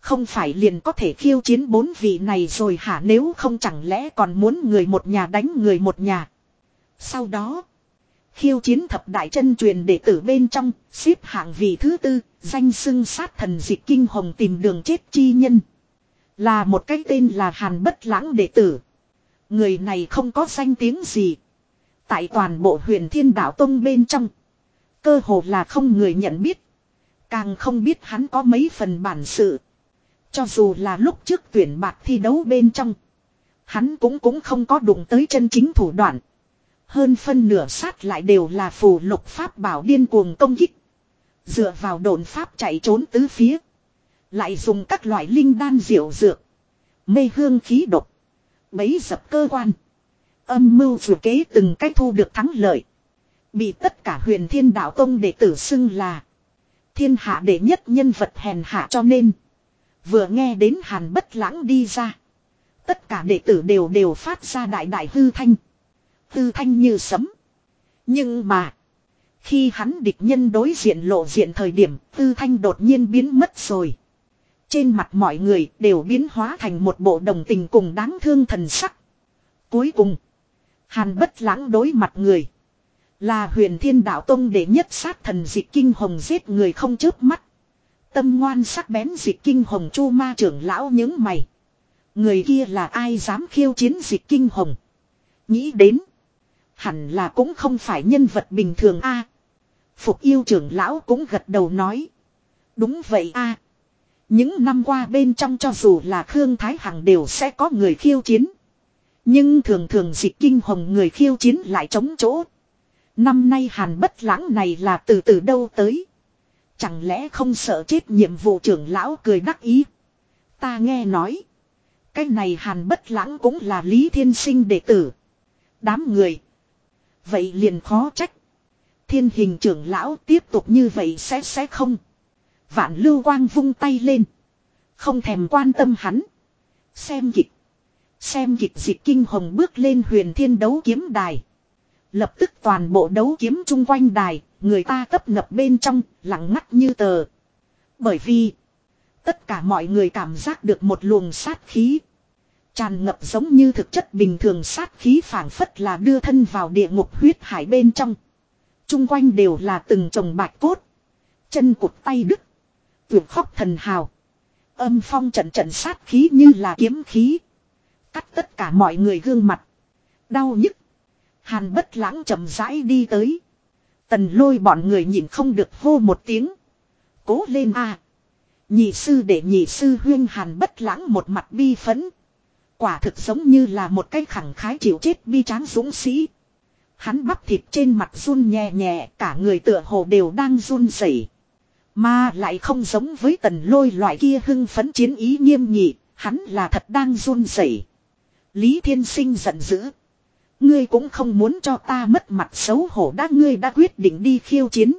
Không phải liền có thể khiêu chiến bốn vị này rồi hả nếu không chẳng lẽ còn muốn người một nhà đánh người một nhà. Sau đó. Khiêu chiến thập đại chân truyền đệ tử bên trong, xếp hạng vị thứ tư, danh xưng sát thần dịch kinh hồng tìm đường chết chi nhân. Là một cái tên là Hàn Bất Lãng đệ tử. Người này không có danh tiếng gì. Tại toàn bộ huyền thiên đạo tông bên trong. Cơ hồ là không người nhận biết. Càng không biết hắn có mấy phần bản sự. Cho dù là lúc trước tuyển bạc thi đấu bên trong. Hắn cũng cũng không có đụng tới chân chính thủ đoạn. Hơn phân nửa sát lại đều là phù lục pháp bảo điên cuồng công kích. Dựa vào đồn pháp chạy trốn tứ phía. Lại dùng các loại linh đan diệu dược. Mê hương khí độc. Bấy dập cơ quan. Âm mưu vừa kế từng cách thu được thắng lợi. Bị tất cả huyền thiên đạo tông đệ tử xưng là. Thiên hạ đệ nhất nhân vật hèn hạ cho nên. Vừa nghe đến hàn bất lãng đi ra. Tất cả đệ tử đều đều phát ra đại đại hư thanh. Hư thanh như sấm. Nhưng mà. Khi hắn địch nhân đối diện lộ diện thời điểm, hư thanh đột nhiên biến mất rồi. Trên mặt mọi người đều biến hóa thành một bộ đồng tình cùng đáng thương thần sắc. Cuối cùng. Hàn bất lãng đối mặt người. Là huyền thiên đạo tông để nhất sát thần dịch kinh hồng giết người không chớp mắt. Tâm ngoan sắc bén dịch kinh hồng chu ma trưởng lão những mày. Người kia là ai dám khiêu chiến dịch kinh hồng. Nghĩ đến. Hẳn là cũng không phải nhân vật bình thường a. Phục yêu trưởng lão cũng gật đầu nói. Đúng vậy a. Những năm qua bên trong cho dù là Khương Thái Hằng đều sẽ có người khiêu chiến. Nhưng thường thường dịch kinh hồng người khiêu chiến lại chống chỗ. Năm nay hàn bất lãng này là từ từ đâu tới. Chẳng lẽ không sợ chết nhiệm vụ trưởng lão cười đắc ý. Ta nghe nói. Cái này hàn bất lãng cũng là Lý Thiên Sinh đệ tử. Đám người. Vậy liền khó trách. Thiên hình trưởng lão tiếp tục như vậy sẽ sẽ không. Vạn lưu quang vung tay lên. Không thèm quan tâm hắn. Xem kịch. Xem kịch dịch kinh hồng bước lên huyền thiên đấu kiếm đài. Lập tức toàn bộ đấu kiếm chung quanh đài, người ta tấp ngập bên trong, lặng ngắt như tờ. Bởi vì, tất cả mọi người cảm giác được một luồng sát khí. Tràn ngập giống như thực chất bình thường sát khí phảng phất là đưa thân vào địa ngục huyết hải bên trong. Trung quanh đều là từng chồng bạch cốt. Chân cụt tay đứt. Tuyệt khóc thần hào. Âm phong trận trận sát khí như là kiếm khí. Cắt tất cả mọi người gương mặt. Đau nhức. Hàn bất lãng chậm rãi đi tới. Tần lôi bọn người nhìn không được hô một tiếng. Cố lên a Nhị sư để nhị sư huyên hàn bất lãng một mặt bi phấn. Quả thực giống như là một cái khẳng khái chịu chết bi tráng dũng sĩ. Hắn bắp thịt trên mặt run nhẹ nhẹ cả người tựa hồ đều đang run rẩy Mà lại không giống với tần lôi loại kia hưng phấn chiến ý nghiêm nhị, hắn là thật đang run rẩy. Lý Thiên Sinh giận dữ. Ngươi cũng không muốn cho ta mất mặt xấu hổ đã, ngươi đã quyết định đi khiêu chiến.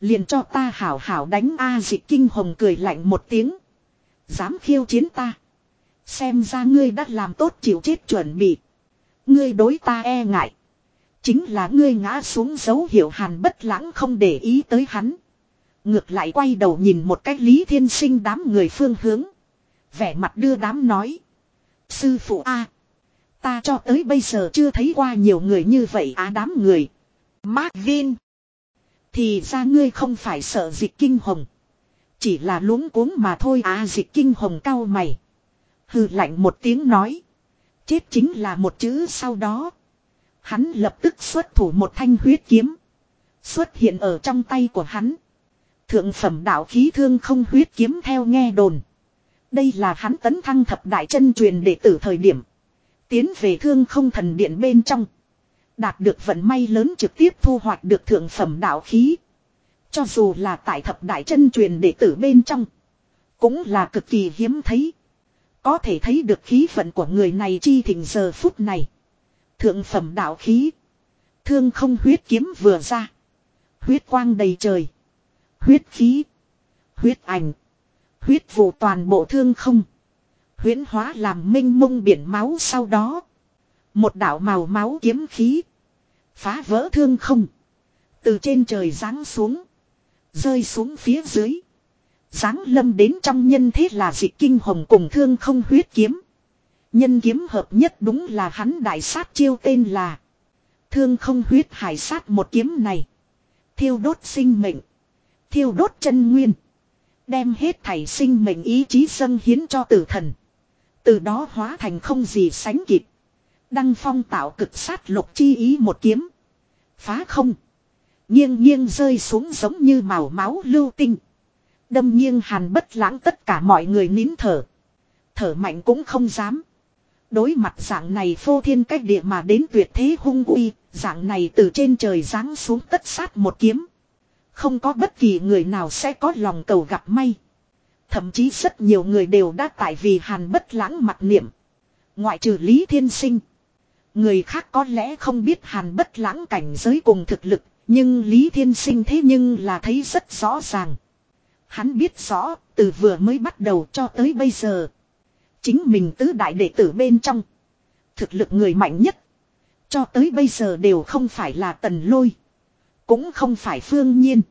Liền cho ta hảo hảo đánh A dịch kinh hồng cười lạnh một tiếng. Dám khiêu chiến ta. Xem ra ngươi đã làm tốt chịu chết chuẩn bị. Ngươi đối ta e ngại. Chính là ngươi ngã xuống dấu hiệu hàn bất lãng không để ý tới hắn. Ngược lại quay đầu nhìn một cách lý thiên sinh đám người phương hướng. Vẻ mặt đưa đám nói. Sư phụ A. Ta cho tới bây giờ chưa thấy qua nhiều người như vậy á đám người. Mark Vin. Thì ra ngươi không phải sợ dịch kinh hồng. Chỉ là luống cuống mà thôi à dịch kinh hồng cao mày. Hừ lạnh một tiếng nói. Chết chính là một chữ sau đó. Hắn lập tức xuất thủ một thanh huyết kiếm. Xuất hiện ở trong tay của hắn. Thượng phẩm đạo khí thương không huyết kiếm theo nghe đồn. Đây là hắn tấn thăng thập đại chân truyền đệ tử thời điểm. Tiến về thương không thần điện bên trong. Đạt được vận may lớn trực tiếp thu hoạch được thượng phẩm đạo khí. Cho dù là tại thập đại chân truyền đệ tử bên trong. Cũng là cực kỳ hiếm thấy. Có thể thấy được khí vận của người này chi thỉnh giờ phút này. Thượng phẩm đạo khí. Thương không huyết kiếm vừa ra. Huyết quang đầy trời. Huyết khí. Huyết ảnh. Huyết vụ toàn bộ thương không. Huyễn hóa làm minh mông biển máu sau đó. Một đạo màu máu kiếm khí. Phá vỡ thương không. Từ trên trời giáng xuống. Rơi xuống phía dưới. Giáng lâm đến trong nhân thế là dị kinh hồng cùng thương không huyết kiếm. Nhân kiếm hợp nhất đúng là hắn đại sát chiêu tên là. Thương không huyết hải sát một kiếm này. Thiêu đốt sinh mệnh. Thiêu đốt chân nguyên. Đem hết thảy sinh mệnh ý chí dâng hiến cho tử thần. Từ đó hóa thành không gì sánh kịp. Đăng phong tạo cực sát lục chi ý một kiếm. Phá không. Nghiêng nghiêng rơi xuống giống như màu máu lưu tinh. Đâm nghiêng hàn bất lãng tất cả mọi người nín thở. Thở mạnh cũng không dám. Đối mặt dạng này phô thiên cách địa mà đến tuyệt thế hung uy, dạng này từ trên trời giáng xuống tất sát một kiếm. Không có bất kỳ người nào sẽ có lòng cầu gặp may. Thậm chí rất nhiều người đều đã tại vì hàn bất lãng mặt niệm. Ngoại trừ Lý Thiên Sinh. Người khác có lẽ không biết hàn bất lãng cảnh giới cùng thực lực, nhưng Lý Thiên Sinh thế nhưng là thấy rất rõ ràng. Hắn biết rõ, từ vừa mới bắt đầu cho tới bây giờ. Chính mình tứ đại đệ tử bên trong. Thực lực người mạnh nhất. Cho tới bây giờ đều không phải là tần lôi. Cũng không phải phương nhiên.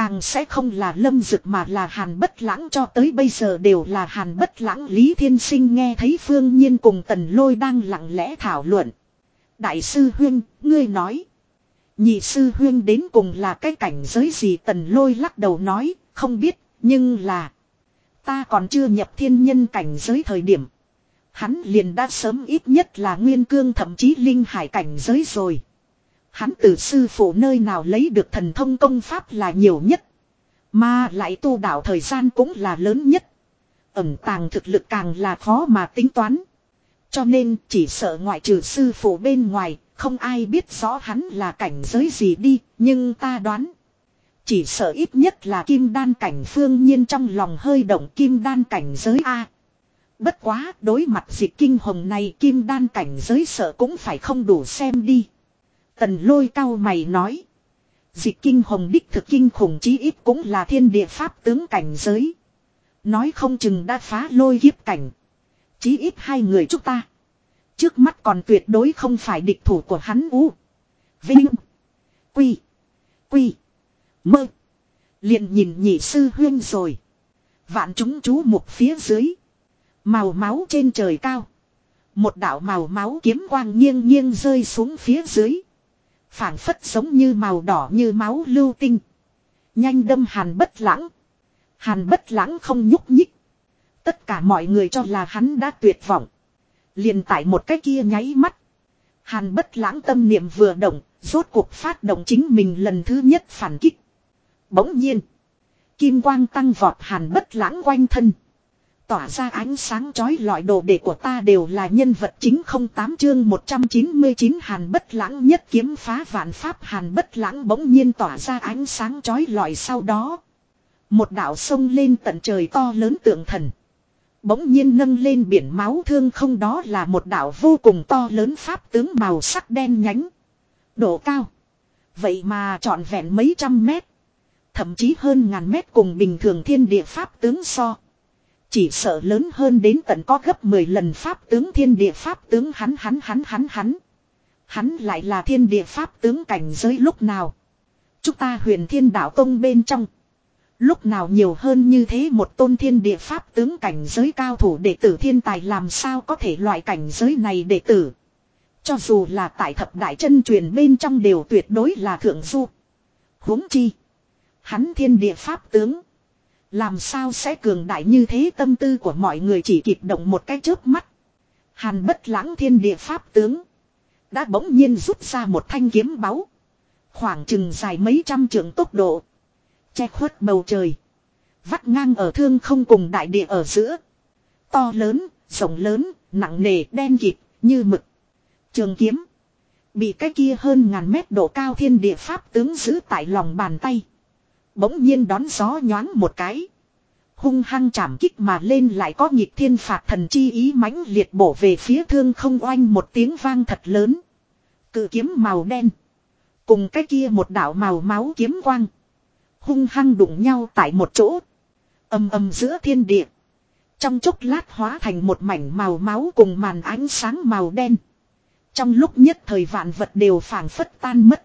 Càng sẽ không là lâm dực mà là hàn bất lãng cho tới bây giờ đều là hàn bất lãng Lý Thiên Sinh nghe thấy phương nhiên cùng tần lôi đang lặng lẽ thảo luận. Đại sư Huyên, ngươi nói. Nhị sư Huyên đến cùng là cái cảnh giới gì tần lôi lắc đầu nói, không biết, nhưng là. Ta còn chưa nhập thiên nhân cảnh giới thời điểm. Hắn liền đã sớm ít nhất là nguyên cương thậm chí linh hải cảnh giới rồi. Hắn từ sư phụ nơi nào lấy được thần thông công pháp là nhiều nhất. Mà lại tu đạo thời gian cũng là lớn nhất. Ẩm tàng thực lực càng là khó mà tính toán. Cho nên chỉ sợ ngoại trừ sư phụ bên ngoài, không ai biết rõ hắn là cảnh giới gì đi, nhưng ta đoán. Chỉ sợ ít nhất là kim đan cảnh phương nhiên trong lòng hơi động kim đan cảnh giới A. Bất quá đối mặt dịch kinh hồng này kim đan cảnh giới sợ cũng phải không đủ xem đi. Tần lôi cao mày nói. Dịch kinh hồng đích thực kinh khủng chí ít cũng là thiên địa pháp tướng cảnh giới. Nói không chừng đã phá lôi kiếp cảnh. Chí ít hai người chúng ta. Trước mắt còn tuyệt đối không phải địch thủ của hắn u. Vinh. Quy. Quy. Mơ. liền nhìn nhị sư huyên rồi. Vạn chúng chú một phía dưới. Màu máu trên trời cao. Một đạo màu máu kiếm quang nghiêng nghiêng rơi xuống phía dưới phảng phất giống như màu đỏ như máu lưu tinh. Nhanh đâm hàn bất lãng. Hàn bất lãng không nhúc nhích. Tất cả mọi người cho là hắn đã tuyệt vọng. liền tại một cái kia nháy mắt. Hàn bất lãng tâm niệm vừa động, rốt cuộc phát động chính mình lần thứ nhất phản kích. Bỗng nhiên. Kim quang tăng vọt hàn bất lãng quanh thân tỏa ra ánh sáng chói lọi đồ đệ của ta đều là nhân vật chính không tám chương 199 hàn bất lãng nhất kiếm phá vạn pháp hàn bất lãng bỗng nhiên tỏa ra ánh sáng chói lọi sau đó. Một đạo sông lên tận trời to lớn tượng thần. Bỗng nhiên nâng lên biển máu thương không đó là một đạo vô cùng to lớn pháp tướng màu sắc đen nhánh. Độ cao. Vậy mà trọn vẹn mấy trăm mét. Thậm chí hơn ngàn mét cùng bình thường thiên địa pháp tướng so. Chỉ sợ lớn hơn đến tận có gấp 10 lần pháp tướng thiên địa pháp tướng hắn hắn hắn hắn hắn. Hắn lại là thiên địa pháp tướng cảnh giới lúc nào. Chúng ta huyền thiên đạo tông bên trong. Lúc nào nhiều hơn như thế một tôn thiên địa pháp tướng cảnh giới cao thủ đệ tử thiên tài làm sao có thể loại cảnh giới này đệ tử. Cho dù là tại thập đại chân truyền bên trong đều tuyệt đối là thượng du. huống chi. Hắn thiên địa pháp tướng. Làm sao sẽ cường đại như thế tâm tư của mọi người chỉ kịp động một cái chớp mắt. Hàn bất lãng thiên địa pháp tướng. Đã bỗng nhiên rút ra một thanh kiếm báu. Khoảng chừng dài mấy trăm trượng tốc độ. Che khuất bầu trời. Vắt ngang ở thương không cùng đại địa ở giữa. To lớn, rộng lớn, nặng nề, đen kịt, như mực. Trường kiếm. Bị cái kia hơn ngàn mét độ cao thiên địa pháp tướng giữ tại lòng bàn tay. Bỗng nhiên đón gió nhoáng một cái. Hung hăng chạm kích mà lên lại có nhịp thiên phạt thần chi ý mãnh liệt bổ về phía thương không oanh một tiếng vang thật lớn. Cự kiếm màu đen. Cùng cái kia một đạo màu máu kiếm quang. Hung hăng đụng nhau tại một chỗ. Âm âm giữa thiên địa. Trong chốc lát hóa thành một mảnh màu máu cùng màn ánh sáng màu đen. Trong lúc nhất thời vạn vật đều phảng phất tan mất.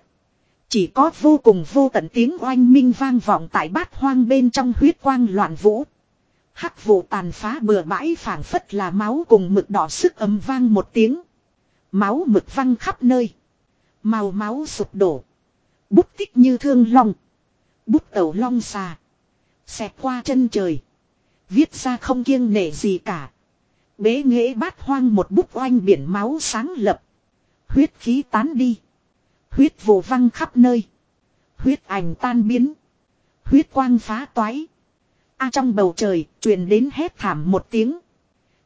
Chỉ có vô cùng vô tận tiếng oanh minh vang vọng tại bát hoang bên trong huyết quang loạn vũ. Hắc vụ tàn phá bừa bãi phảng phất là máu cùng mực đỏ sức ấm vang một tiếng. Máu mực văng khắp nơi. Màu máu sụp đổ. Bút tích như thương long. Bút tẩu long xà. Xẹt qua chân trời. Viết ra không kiêng nể gì cả. Bế nghệ bát hoang một bút oanh biển máu sáng lập. Huyết khí tán đi. Huyết vụ văng khắp nơi. Huyết ảnh tan biến. Huyết quang phá toái. A trong bầu trời, truyền đến hét thảm một tiếng.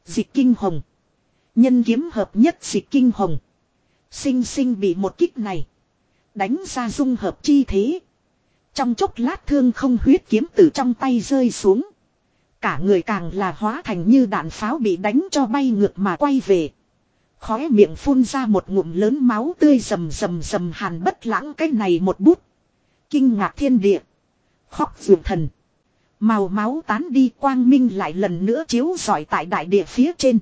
Dịch kinh hồng. Nhân kiếm hợp nhất dịch kinh hồng. Sinh sinh bị một kích này. Đánh ra dung hợp chi thế. Trong chốc lát thương không huyết kiếm từ trong tay rơi xuống. Cả người càng là hóa thành như đạn pháo bị đánh cho bay ngược mà quay về. Khóe miệng phun ra một ngụm lớn máu tươi rầm rầm rầm hàn bất lãng cái này một bút. Kinh ngạc thiên địa. Khóc dường thần. Màu máu tán đi quang minh lại lần nữa chiếu rọi tại đại địa phía trên.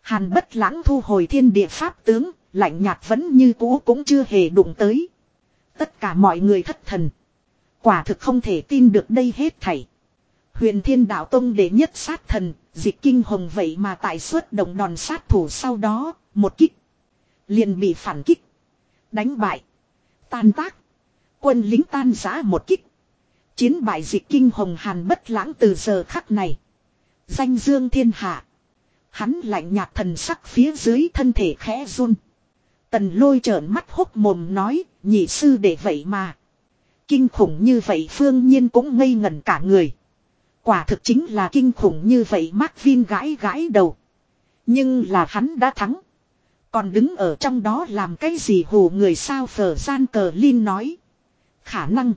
Hàn bất lãng thu hồi thiên địa pháp tướng, lạnh nhạt vẫn như cũ cũng chưa hề đụng tới. Tất cả mọi người thất thần. Quả thực không thể tin được đây hết thảy. Huyền thiên đạo tông đệ nhất sát thần, dịch kinh hồng vậy mà tại suốt động đòn sát thủ sau đó, một kích. Liền bị phản kích. Đánh bại. Tan tác. Quân lính tan giã một kích. Chiến bại dịch kinh hồng hàn bất lãng từ giờ khắc này. Danh dương thiên hạ. Hắn lạnh nhạt thần sắc phía dưới thân thể khẽ run. Tần lôi trợn mắt hốc mồm nói, nhị sư để vậy mà. Kinh khủng như vậy phương nhiên cũng ngây ngẩn cả người. Quả thực chính là kinh khủng như vậy Mark Vin gãi gãi đầu. Nhưng là hắn đã thắng. Còn đứng ở trong đó làm cái gì hù người sao phở gian cờ Linh nói. Khả năng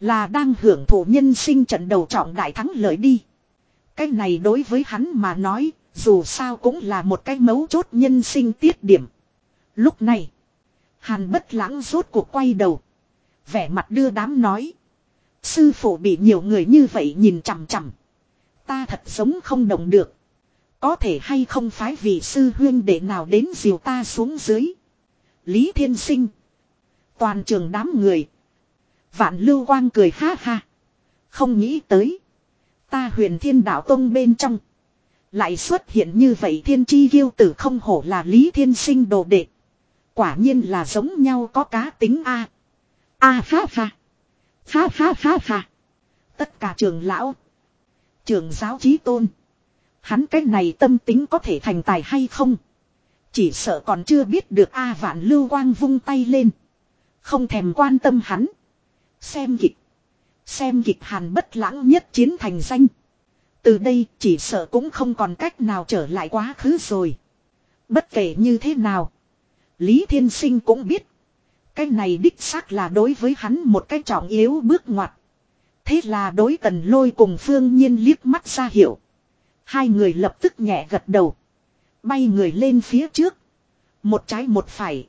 là đang hưởng thụ nhân sinh trận đầu trọng đại thắng lợi đi. Cái này đối với hắn mà nói, dù sao cũng là một cái mấu chốt nhân sinh tiết điểm. Lúc này, Hàn bất lãng rốt cuộc quay đầu. Vẻ mặt đưa đám nói. Sư phụ bị nhiều người như vậy nhìn chằm chằm. Ta thật sống không động được. Có thể hay không phái vị sư huyên để nào đến diều ta xuống dưới. Lý Thiên Sinh. Toàn trường đám người. Vạn Lưu Quang cười ha ha. Không nghĩ tới. Ta huyền thiên đạo tông bên trong. Lại xuất hiện như vậy thiên chi yêu tử không hổ là Lý Thiên Sinh đồ đệ. Quả nhiên là giống nhau có cá tính A. A ha ha. Ha ha ha ha. Tất cả trường lão. Trường giáo trí tôn. Hắn cái này tâm tính có thể thành tài hay không? Chỉ sợ còn chưa biết được A vạn lưu quang vung tay lên. Không thèm quan tâm hắn. Xem kịch. Xem kịch hàn bất lãng nhất chiến thành danh. Từ đây chỉ sợ cũng không còn cách nào trở lại quá khứ rồi. Bất kể như thế nào. Lý Thiên Sinh cũng biết. Cái này đích xác là đối với hắn một cái trọng yếu bước ngoặt. Thế là đối tần lôi cùng phương nhiên liếc mắt ra hiểu. Hai người lập tức nhẹ gật đầu. Bay người lên phía trước. Một trái một phải.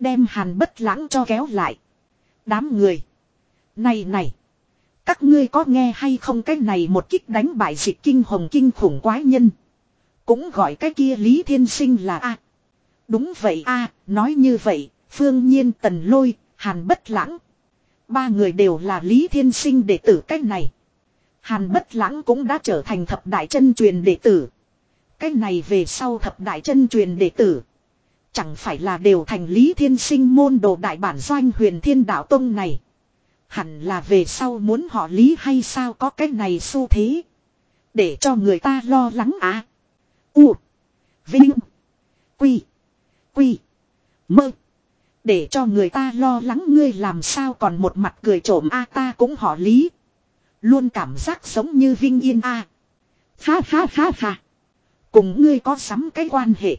Đem hàn bất lãng cho kéo lại. Đám người. Này này. Các ngươi có nghe hay không cái này một kích đánh bại dịch kinh hồng kinh khủng quái nhân. Cũng gọi cái kia Lý Thiên Sinh là A. Đúng vậy A, nói như vậy, Phương Nhiên Tần Lôi, Hàn Bất Lãng. Ba người đều là Lý Thiên Sinh đệ tử cách này. Hàn Bất Lãng cũng đã trở thành thập đại chân truyền đệ tử. cách này về sau thập đại chân truyền đệ tử. Chẳng phải là đều thành Lý Thiên Sinh môn đồ đại bản doanh huyền thiên đạo tông này. Hẳn là về sau muốn họ Lý hay sao có cái này xu thế. Để cho người ta lo lắng à. U. Vinh. Quy. Quy. Mơ. Để cho người ta lo lắng ngươi làm sao còn một mặt cười trộm a ta cũng họ lý. Luôn cảm giác giống như Vinh Yên a. Ha ha ha ha. Cùng ngươi có sắm cái quan hệ.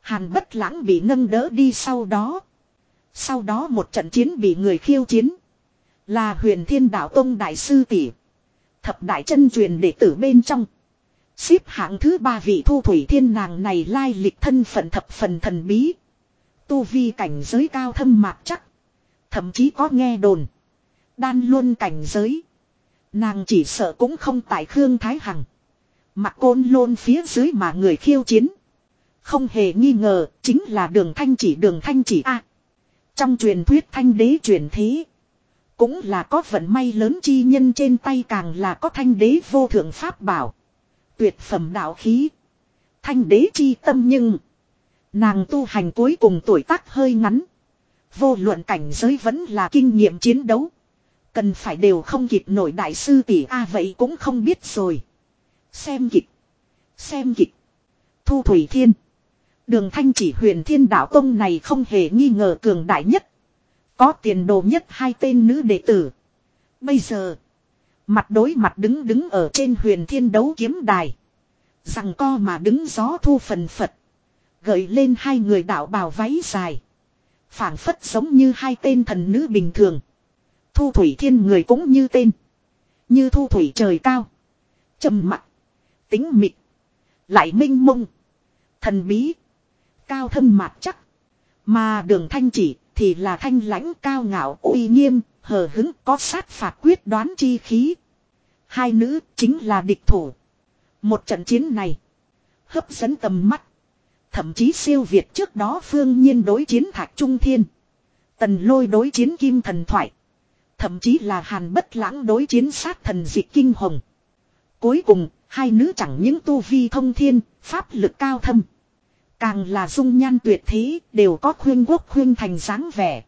Hàn bất lãng bị nâng đỡ đi sau đó. Sau đó một trận chiến bị người khiêu chiến. Là huyền thiên đạo tông đại sư tỷ. Thập đại chân truyền đệ tử bên trong. Xếp hạng thứ ba vị thu thủy thiên nàng này lai lịch thân phận thập phần thần bí. Tu vi cảnh giới cao thâm mạc chắc. Thậm chí có nghe đồn. Đan luôn cảnh giới. Nàng chỉ sợ cũng không tại Khương Thái Hằng. Mặc côn lôn phía dưới mà người khiêu chiến. Không hề nghi ngờ, chính là đường thanh chỉ đường thanh chỉ A. trong truyền thuyết thanh đế truyền thế. Cũng là có vận may lớn chi nhân trên tay càng là có thanh đế vô thượng pháp bảo. Tuyệt phẩm đạo khí. Thanh đế chi tâm nhưng. Nàng tu hành cuối cùng tuổi tác hơi ngắn. Vô luận cảnh giới vẫn là kinh nghiệm chiến đấu. Cần phải đều không kịp nổi đại sư tỷ A vậy cũng không biết rồi. Xem kịch. Xem kịch. Thu Thủy Thiên. Đường thanh chỉ huyền thiên đạo tông này không hề nghi ngờ cường đại nhất. Có tiền đồ nhất hai tên nữ đệ tử. Bây giờ. Mặt đối mặt đứng đứng ở trên huyền thiên đấu kiếm đài. Rằng co mà đứng gió thu phần phật. Gợi lên hai người đạo bào váy dài. phảng phất giống như hai tên thần nữ bình thường. Thu thủy thiên người cũng như tên. Như thu thủy trời cao. trầm mặc. Tính mịt. Lại minh mông. Thần bí. Cao thâm mạt chắc. Mà đường thanh chỉ thì là thanh lãnh cao ngạo uy nghiêm, hờ hứng có sát phạt quyết đoán chi khí. Hai nữ chính là địch thủ. Một trận chiến này. Hấp dẫn tầm mắt. Thậm chí siêu việt trước đó phương nhiên đối chiến thạch trung thiên. Tần lôi đối chiến kim thần thoại. Thậm chí là hàn bất lãng đối chiến sát thần dị kinh hồng. Cuối cùng, hai nữ chẳng những tu vi thông thiên, pháp lực cao thâm. Càng là dung nhan tuyệt thế, đều có khuyên quốc khuyên thành dáng vẻ.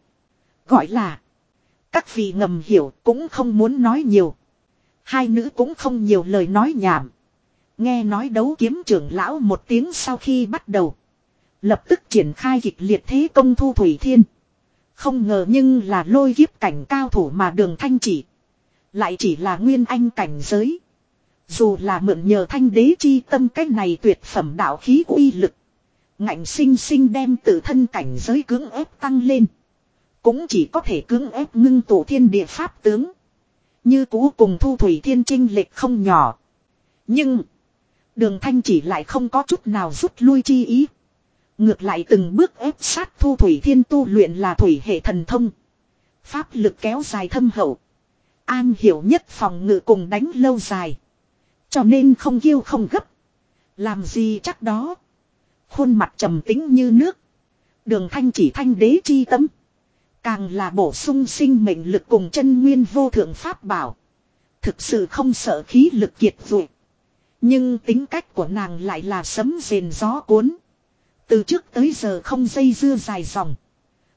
Gọi là, các vị ngầm hiểu cũng không muốn nói nhiều. Hai nữ cũng không nhiều lời nói nhảm. Nghe nói đấu kiếm trưởng lão một tiếng sau khi bắt đầu. Lập tức triển khai kịch liệt thế công thu thủy thiên. Không ngờ nhưng là lôi kiếp cảnh cao thủ mà đường thanh chỉ. Lại chỉ là nguyên anh cảnh giới. Dù là mượn nhờ thanh đế chi tâm cách này tuyệt phẩm đạo khí uy lực. Ngạnh sinh sinh đem tự thân cảnh giới cưỡng ép tăng lên. Cũng chỉ có thể cưỡng ép ngưng tổ thiên địa pháp tướng. Như cũ cùng thu thủy thiên trinh lệch không nhỏ. Nhưng. Đường thanh chỉ lại không có chút nào rút lui chi ý. Ngược lại từng bước ép sát thu thủy thiên tu luyện là thủy hệ thần thông. Pháp lực kéo dài thâm hậu. An hiểu nhất phòng ngự cùng đánh lâu dài. Cho nên không kiêu không gấp. Làm gì chắc đó. Khuôn mặt trầm tính như nước. Đường thanh chỉ thanh đế chi tâm. Càng là bổ sung sinh mệnh lực cùng chân nguyên vô thượng pháp bảo. Thực sự không sợ khí lực kiệt vụi. Nhưng tính cách của nàng lại là sấm rền gió cuốn. Từ trước tới giờ không dây dưa dài dòng.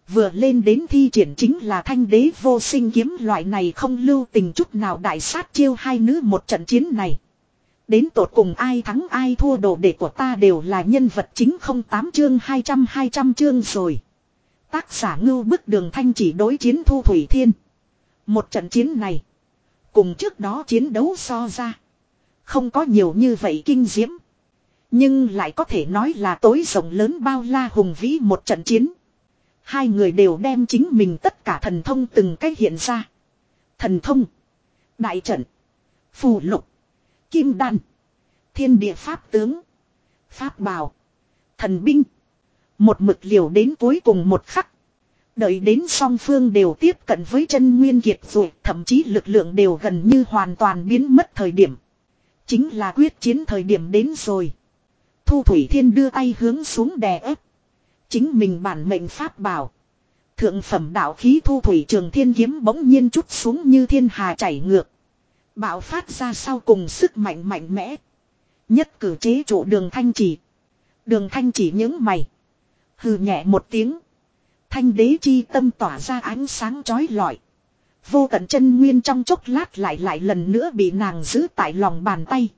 Vừa lên đến thi triển chính là thanh đế vô sinh kiếm loại này không lưu tình chút nào đại sát chiêu hai nữ một trận chiến này. Đến tột cùng ai thắng ai thua đồ đệ của ta đều là nhân vật chính không tám chương 200 200 chương rồi. Tác giả ngưu bức đường thanh chỉ đối chiến thu thủy thiên. Một trận chiến này. Cùng trước đó chiến đấu so ra. Không có nhiều như vậy kinh diễm. Nhưng lại có thể nói là tối rộng lớn bao la hùng vĩ một trận chiến. Hai người đều đem chính mình tất cả thần thông từng cách hiện ra. Thần thông. Đại trận. Phù lục. Kim đan. Thiên địa pháp tướng. Pháp bào. Thần binh. Một mực liều đến cuối cùng một khắc. Đợi đến song phương đều tiếp cận với chân nguyên kiệt rồi, thậm chí lực lượng đều gần như hoàn toàn biến mất thời điểm. Chính là quyết chiến thời điểm đến rồi. Thu Thủy Thiên đưa tay hướng xuống đè ép. Chính mình bản mệnh pháp bảo. Thượng phẩm đạo khí Thu Thủy Trường Thiên kiếm bỗng nhiên chút xuống như thiên hà chảy ngược. Bạo phát ra sau cùng sức mạnh mạnh mẽ. Nhất cử chế trụ đường thanh chỉ. Đường thanh chỉ những mày. Hừ nhẹ một tiếng. Thanh đế chi tâm tỏa ra ánh sáng chói lọi. Vô tận chân nguyên trong chốc lát lại lại lần nữa bị nàng giữ tại lòng bàn tay.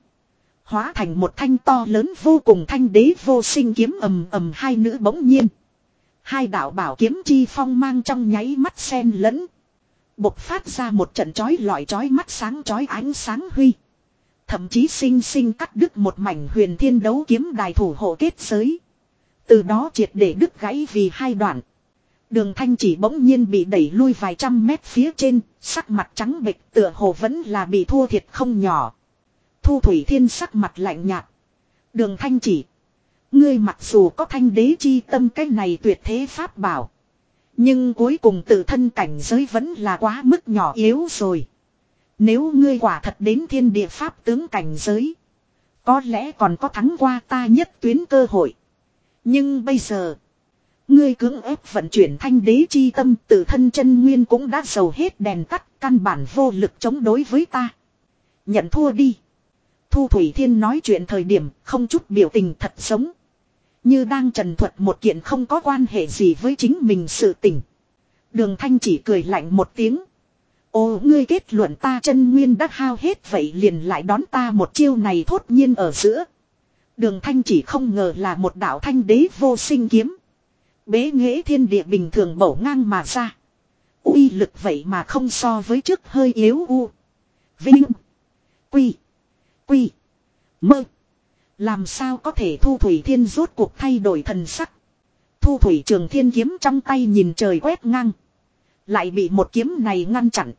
Hóa thành một thanh to lớn vô cùng thanh đế vô sinh kiếm ầm ầm hai nữ bỗng nhiên. Hai đạo bảo kiếm chi phong mang trong nháy mắt sen lẫn. Bộc phát ra một trận chói lọi chói mắt sáng chói ánh sáng huy. Thậm chí sinh sinh cắt đứt một mảnh huyền thiên đấu kiếm đài thủ hộ kết giới. Từ đó triệt để đứt gãy vì hai đoạn. Đường thanh chỉ bỗng nhiên bị đẩy lui vài trăm mét phía trên, sắc mặt trắng bệch tựa hồ vẫn là bị thua thiệt không nhỏ. Thu Thủy Thiên sắc mặt lạnh nhạt. Đường thanh chỉ. Ngươi mặc dù có thanh đế chi tâm cái này tuyệt thế pháp bảo. Nhưng cuối cùng tự thân cảnh giới vẫn là quá mức nhỏ yếu rồi. Nếu ngươi quả thật đến thiên địa pháp tướng cảnh giới. Có lẽ còn có thắng qua ta nhất tuyến cơ hội. Nhưng bây giờ. Ngươi cưỡng ép vận chuyển thanh đế chi tâm tự thân chân nguyên cũng đã dầu hết đèn tắt, căn bản vô lực chống đối với ta. Nhận thua đi. Thu Thủy Thiên nói chuyện thời điểm không chút biểu tình thật sống. Như đang trần thuật một kiện không có quan hệ gì với chính mình sự tình. Đường Thanh chỉ cười lạnh một tiếng. Ô, ngươi kết luận ta chân nguyên đã hao hết vậy liền lại đón ta một chiêu này thốt nhiên ở giữa. Đường Thanh chỉ không ngờ là một đạo thanh đế vô sinh kiếm. Bế nghệ thiên địa bình thường bổ ngang mà ra. uy lực vậy mà không so với trước hơi yếu u. Vinh. Quy. Quy. Mơ. Làm sao có thể thu thủy thiên rốt cuộc thay đổi thần sắc. Thu thủy trường thiên kiếm trong tay nhìn trời quét ngang. Lại bị một kiếm này ngăn chặn.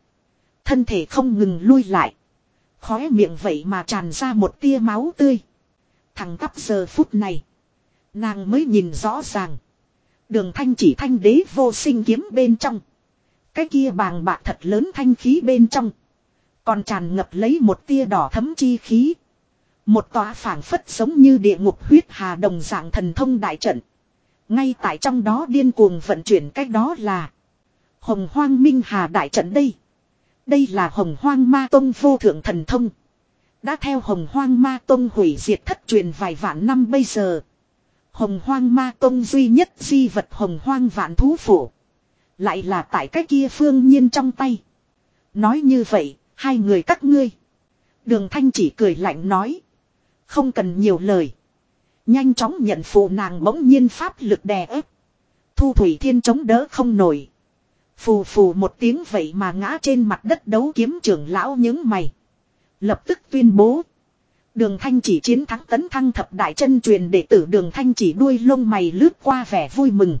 Thân thể không ngừng lui lại. Khóe miệng vậy mà tràn ra một tia máu tươi. Thằng tắp giờ phút này. Nàng mới nhìn rõ ràng. Đường thanh chỉ thanh đế vô sinh kiếm bên trong. Cái kia bàng bạc thật lớn thanh khí bên trong. Còn tràn ngập lấy một tia đỏ thấm chi khí. Một tòa phảng phất giống như địa ngục huyết hà đồng dạng thần thông đại trận. Ngay tại trong đó điên cuồng vận chuyển cách đó là Hồng Hoang Minh Hà đại trận đây. Đây là Hồng Hoang Ma Tông vô thượng thần thông. Đã theo Hồng Hoang Ma Tông hủy diệt thất truyền vài vạn năm bây giờ. Hồng Hoang Ma Tông duy nhất di vật Hồng Hoang vạn thú phủ. Lại là tại cái kia phương nhiên trong tay. Nói như vậy, hai người các ngươi. Đường Thanh chỉ cười lạnh nói. Không cần nhiều lời. Nhanh chóng nhận phụ nàng bỗng nhiên pháp lực đè ép. Thu Thủy Thiên chống đỡ không nổi. Phù phù một tiếng vậy mà ngã trên mặt đất đấu kiếm trưởng lão những mày. Lập tức tuyên bố. Đường thanh chỉ chiến thắng tấn thăng thập đại chân truyền đệ tử đường thanh chỉ đuôi lông mày lướt qua vẻ vui mừng.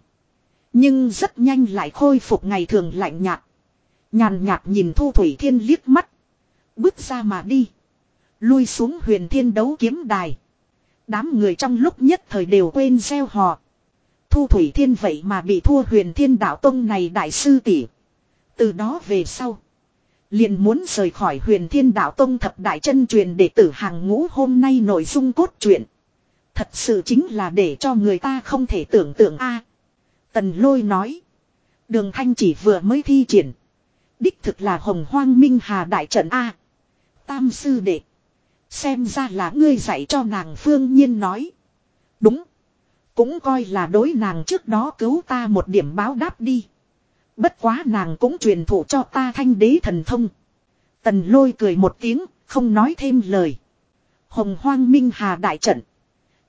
Nhưng rất nhanh lại khôi phục ngày thường lạnh nhạt. Nhàn nhạt nhìn Thu Thủy Thiên liếc mắt. Bước ra mà đi. Lui xuống huyền thiên đấu kiếm đài. Đám người trong lúc nhất thời đều quên gieo họ. Thu Thủy Thiên vậy mà bị thua huyền thiên đạo tông này đại sư tỷ. Từ đó về sau. Liền muốn rời khỏi huyền thiên đạo tông thập đại chân truyền để tử hàng ngũ hôm nay nội dung cốt truyện. Thật sự chính là để cho người ta không thể tưởng tượng a. Tần lôi nói. Đường thanh chỉ vừa mới thi triển. Đích thực là hồng hoang minh hà đại trận a. Tam sư đệ. Xem ra là ngươi dạy cho nàng phương nhiên nói. Đúng. Cũng coi là đối nàng trước đó cứu ta một điểm báo đáp đi. Bất quá nàng cũng truyền thụ cho ta thanh đế thần thông. Tần lôi cười một tiếng, không nói thêm lời. Hồng hoang minh hà đại trận.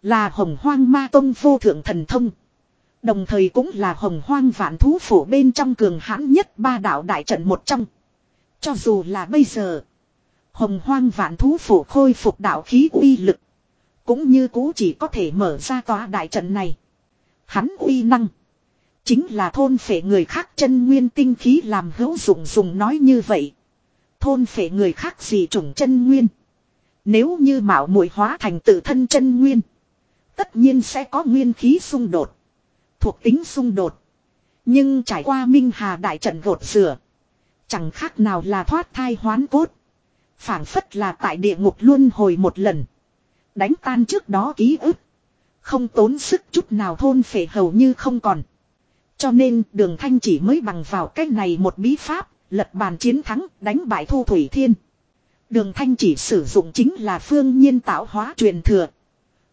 Là hồng hoang ma tông vô thượng thần thông. Đồng thời cũng là hồng hoang vạn thú phủ bên trong cường hãn nhất ba đạo đại trận một trong. Cho dù là bây giờ. Hồng hoang vạn thú phủ khôi phục đạo khí uy lực. Cũng như cũ chỉ có thể mở ra tòa đại trận này. Hắn uy năng. Chính là thôn phệ người khác chân nguyên tinh khí làm hữu dụng dùng nói như vậy. Thôn phệ người khác gì trùng chân nguyên. Nếu như mạo muội hóa thành tự thân chân nguyên. Tất nhiên sẽ có nguyên khí xung đột. Thuộc tính xung đột. Nhưng trải qua minh hà đại trận gột rửa. Chẳng khác nào là thoát thai hoán cốt. phảng phất là tại địa ngục luôn hồi một lần. Đánh tan trước đó ký ức. Không tốn sức chút nào thôn phệ hầu như không còn. Cho nên đường thanh chỉ mới bằng vào cách này một bí pháp, lật bàn chiến thắng, đánh bại thu thủy thiên. Đường thanh chỉ sử dụng chính là phương nhiên tạo hóa truyền thừa.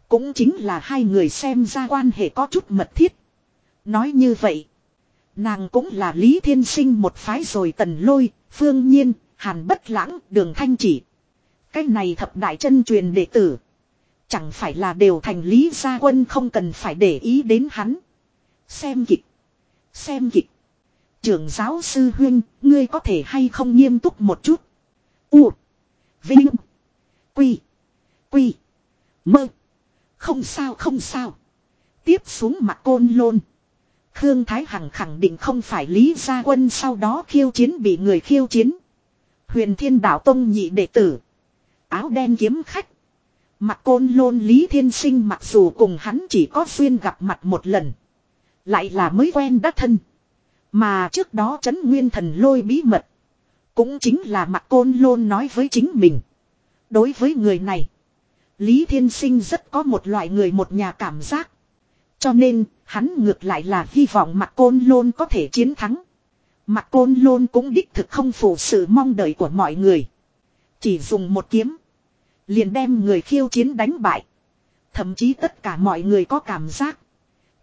Cũng chính là hai người xem ra quan hệ có chút mật thiết. Nói như vậy, nàng cũng là Lý Thiên Sinh một phái rồi tần lôi, phương nhiên, hàn bất lãng, đường thanh chỉ. Cái này thập đại chân truyền đệ tử. Chẳng phải là đều thành lý gia quân không cần phải để ý đến hắn. Xem kịch. Xem kịch. Trưởng giáo sư huyên, ngươi có thể hay không nghiêm túc một chút. U. Vinh. Quy. Quy. Mơ. Không sao không sao. Tiếp xuống mặt côn lôn. Khương Thái Hằng khẳng định không phải Lý Gia Quân sau đó khiêu chiến bị người khiêu chiến. Huyền Thiên Đạo Tông nhị đệ tử. Áo đen kiếm khách. Mặt côn lôn Lý Thiên Sinh mặc dù cùng hắn chỉ có duyên gặp mặt một lần. Lại là mới quen đắc thân. Mà trước đó chấn nguyên thần lôi bí mật. Cũng chính là mặt côn lôn nói với chính mình. Đối với người này. Lý Thiên Sinh rất có một loại người một nhà cảm giác. Cho nên, hắn ngược lại là hy vọng mặt côn lôn có thể chiến thắng. Mặt côn lôn cũng đích thực không phụ sự mong đợi của mọi người. Chỉ dùng một kiếm. Liền đem người khiêu chiến đánh bại. Thậm chí tất cả mọi người có cảm giác.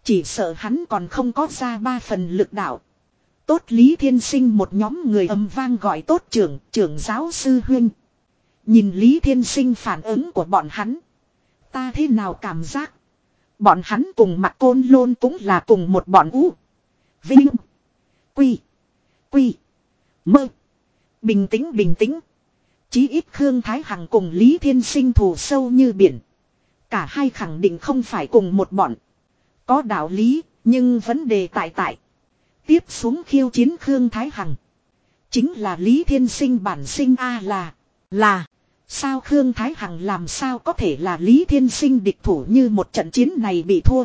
Chỉ sợ hắn còn không có ra ba phần lực đạo. Tốt Lý Thiên Sinh một nhóm người âm vang gọi tốt trưởng, trưởng giáo sư huynh. Nhìn Lý Thiên Sinh phản ứng của bọn hắn. Ta thế nào cảm giác. Bọn hắn cùng mặt côn lôn cũng là cùng một bọn ú. Vinh. Quy. Quy. Mơ. Bình tĩnh bình tĩnh. Chí ít Khương Thái Hằng cùng Lý Thiên Sinh thù sâu như biển. Cả hai khẳng định không phải cùng một bọn. Có đạo lý, nhưng vấn đề tại tại. Tiếp xuống khiêu chiến Khương Thái Hằng. Chính là Lý Thiên Sinh bản sinh A là. Là. Sao Khương Thái Hằng làm sao có thể là Lý Thiên Sinh địch thủ như một trận chiến này bị thua.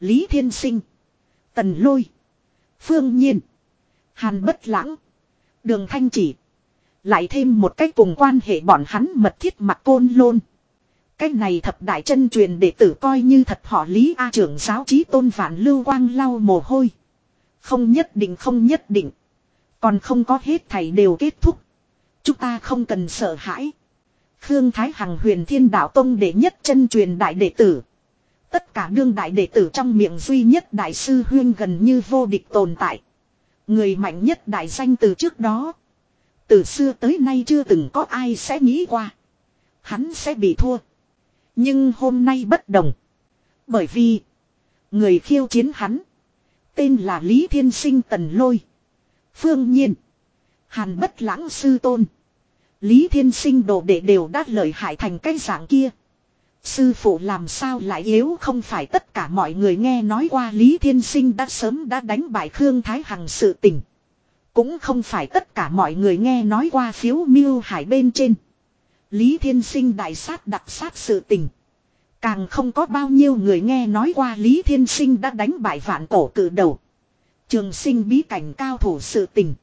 Lý Thiên Sinh. Tần Lôi. Phương Nhiên. Hàn Bất Lãng. Đường Thanh Chỉ. Lại thêm một cách cùng quan hệ bọn hắn mật thiết mặt côn lôn. cách này thập đại chân truyền đệ tử coi như thật họ Lý A trưởng giáo trí tôn vạn lưu quang lau mồ hôi. Không nhất định, không nhất định. Còn không có hết thầy đều kết thúc. Chúng ta không cần sợ hãi. Khương Thái Hằng huyền thiên đạo tông đệ nhất chân truyền đại đệ tử. Tất cả đương đại đệ tử trong miệng duy nhất đại sư huyên gần như vô địch tồn tại. Người mạnh nhất đại danh từ trước đó. Từ xưa tới nay chưa từng có ai sẽ nghĩ qua. Hắn sẽ bị thua. Nhưng hôm nay bất đồng. Bởi vì. Người khiêu chiến hắn. Tên là Lý Thiên Sinh Tần Lôi. Phương Nhiên. Hàn bất lãng sư tôn. Lý Thiên Sinh đồ đệ đều đã lợi hại thành cái dạng kia. Sư phụ làm sao lại yếu không phải tất cả mọi người nghe nói qua Lý Thiên Sinh đã sớm đã đánh bại Khương Thái Hằng sự tình. Cũng không phải tất cả mọi người nghe nói qua phiếu miêu hải bên trên. Lý Thiên Sinh đại sát đặc sát sự tình. Càng không có bao nhiêu người nghe nói qua Lý Thiên Sinh đã đánh bại vạn cổ cử đầu. Trường sinh bí cảnh cao thủ sự tình.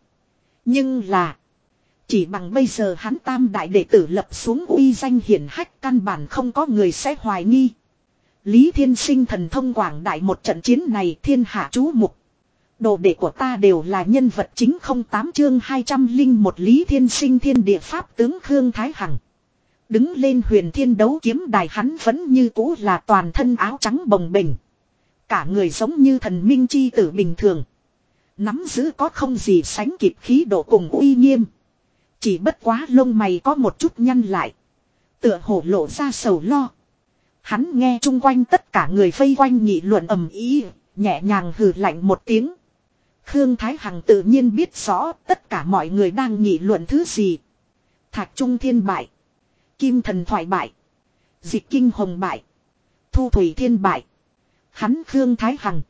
Nhưng là. Chỉ bằng bây giờ hắn tam đại đệ tử lập xuống uy danh hiển hách căn bản không có người sẽ hoài nghi. Lý Thiên Sinh thần thông quảng đại một trận chiến này thiên hạ chú mục. Đồ đệ của ta đều là nhân vật chính không tám chương 200 linh một Lý Thiên Sinh thiên địa pháp tướng Khương Thái Hằng. Đứng lên huyền thiên đấu kiếm đài hắn vẫn như cũ là toàn thân áo trắng bồng bềnh. Cả người giống như thần minh chi tử bình thường. Nắm giữ có không gì sánh kịp khí độ cùng uy nghiêm. Chỉ bất quá lông mày có một chút nhăn lại. Tựa hổ lộ ra sầu lo. Hắn nghe chung quanh tất cả người vây quanh nghị luận ầm ý, nhẹ nhàng hừ lạnh một tiếng. Khương Thái Hằng tự nhiên biết rõ tất cả mọi người đang nghị luận thứ gì. Thạc Trung Thiên bại. Kim Thần Thoại bại. Dịch Kinh Hồng bại. Thu Thủy Thiên bại. Hắn Khương Thái Hằng.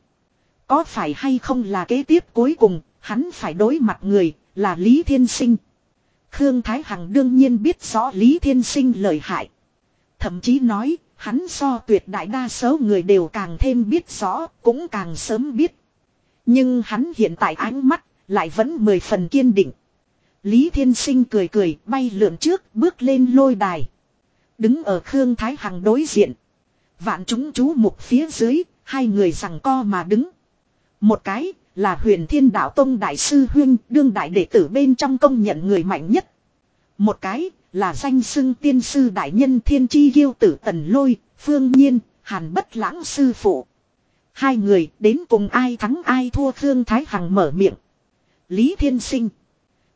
Có phải hay không là kế tiếp cuối cùng, hắn phải đối mặt người, là Lý Thiên Sinh. Khương Thái Hằng đương nhiên biết rõ Lý Thiên Sinh lợi hại. Thậm chí nói, hắn so tuyệt đại đa số người đều càng thêm biết rõ, cũng càng sớm biết. Nhưng hắn hiện tại ánh mắt, lại vẫn mười phần kiên định. Lý Thiên Sinh cười cười, bay lượn trước, bước lên lôi đài. Đứng ở Khương Thái Hằng đối diện. Vạn chúng chú mục phía dưới, hai người rằng co mà đứng. Một cái, là huyền thiên đạo tông đại sư huyên, đương đại đệ tử bên trong công nhận người mạnh nhất. Một cái, là danh xưng tiên sư đại nhân thiên chi ghiêu tử tần lôi, phương nhiên, hàn bất lãng sư phụ. Hai người đến cùng ai thắng ai thua Khương Thái Hằng mở miệng. Lý Thiên Sinh.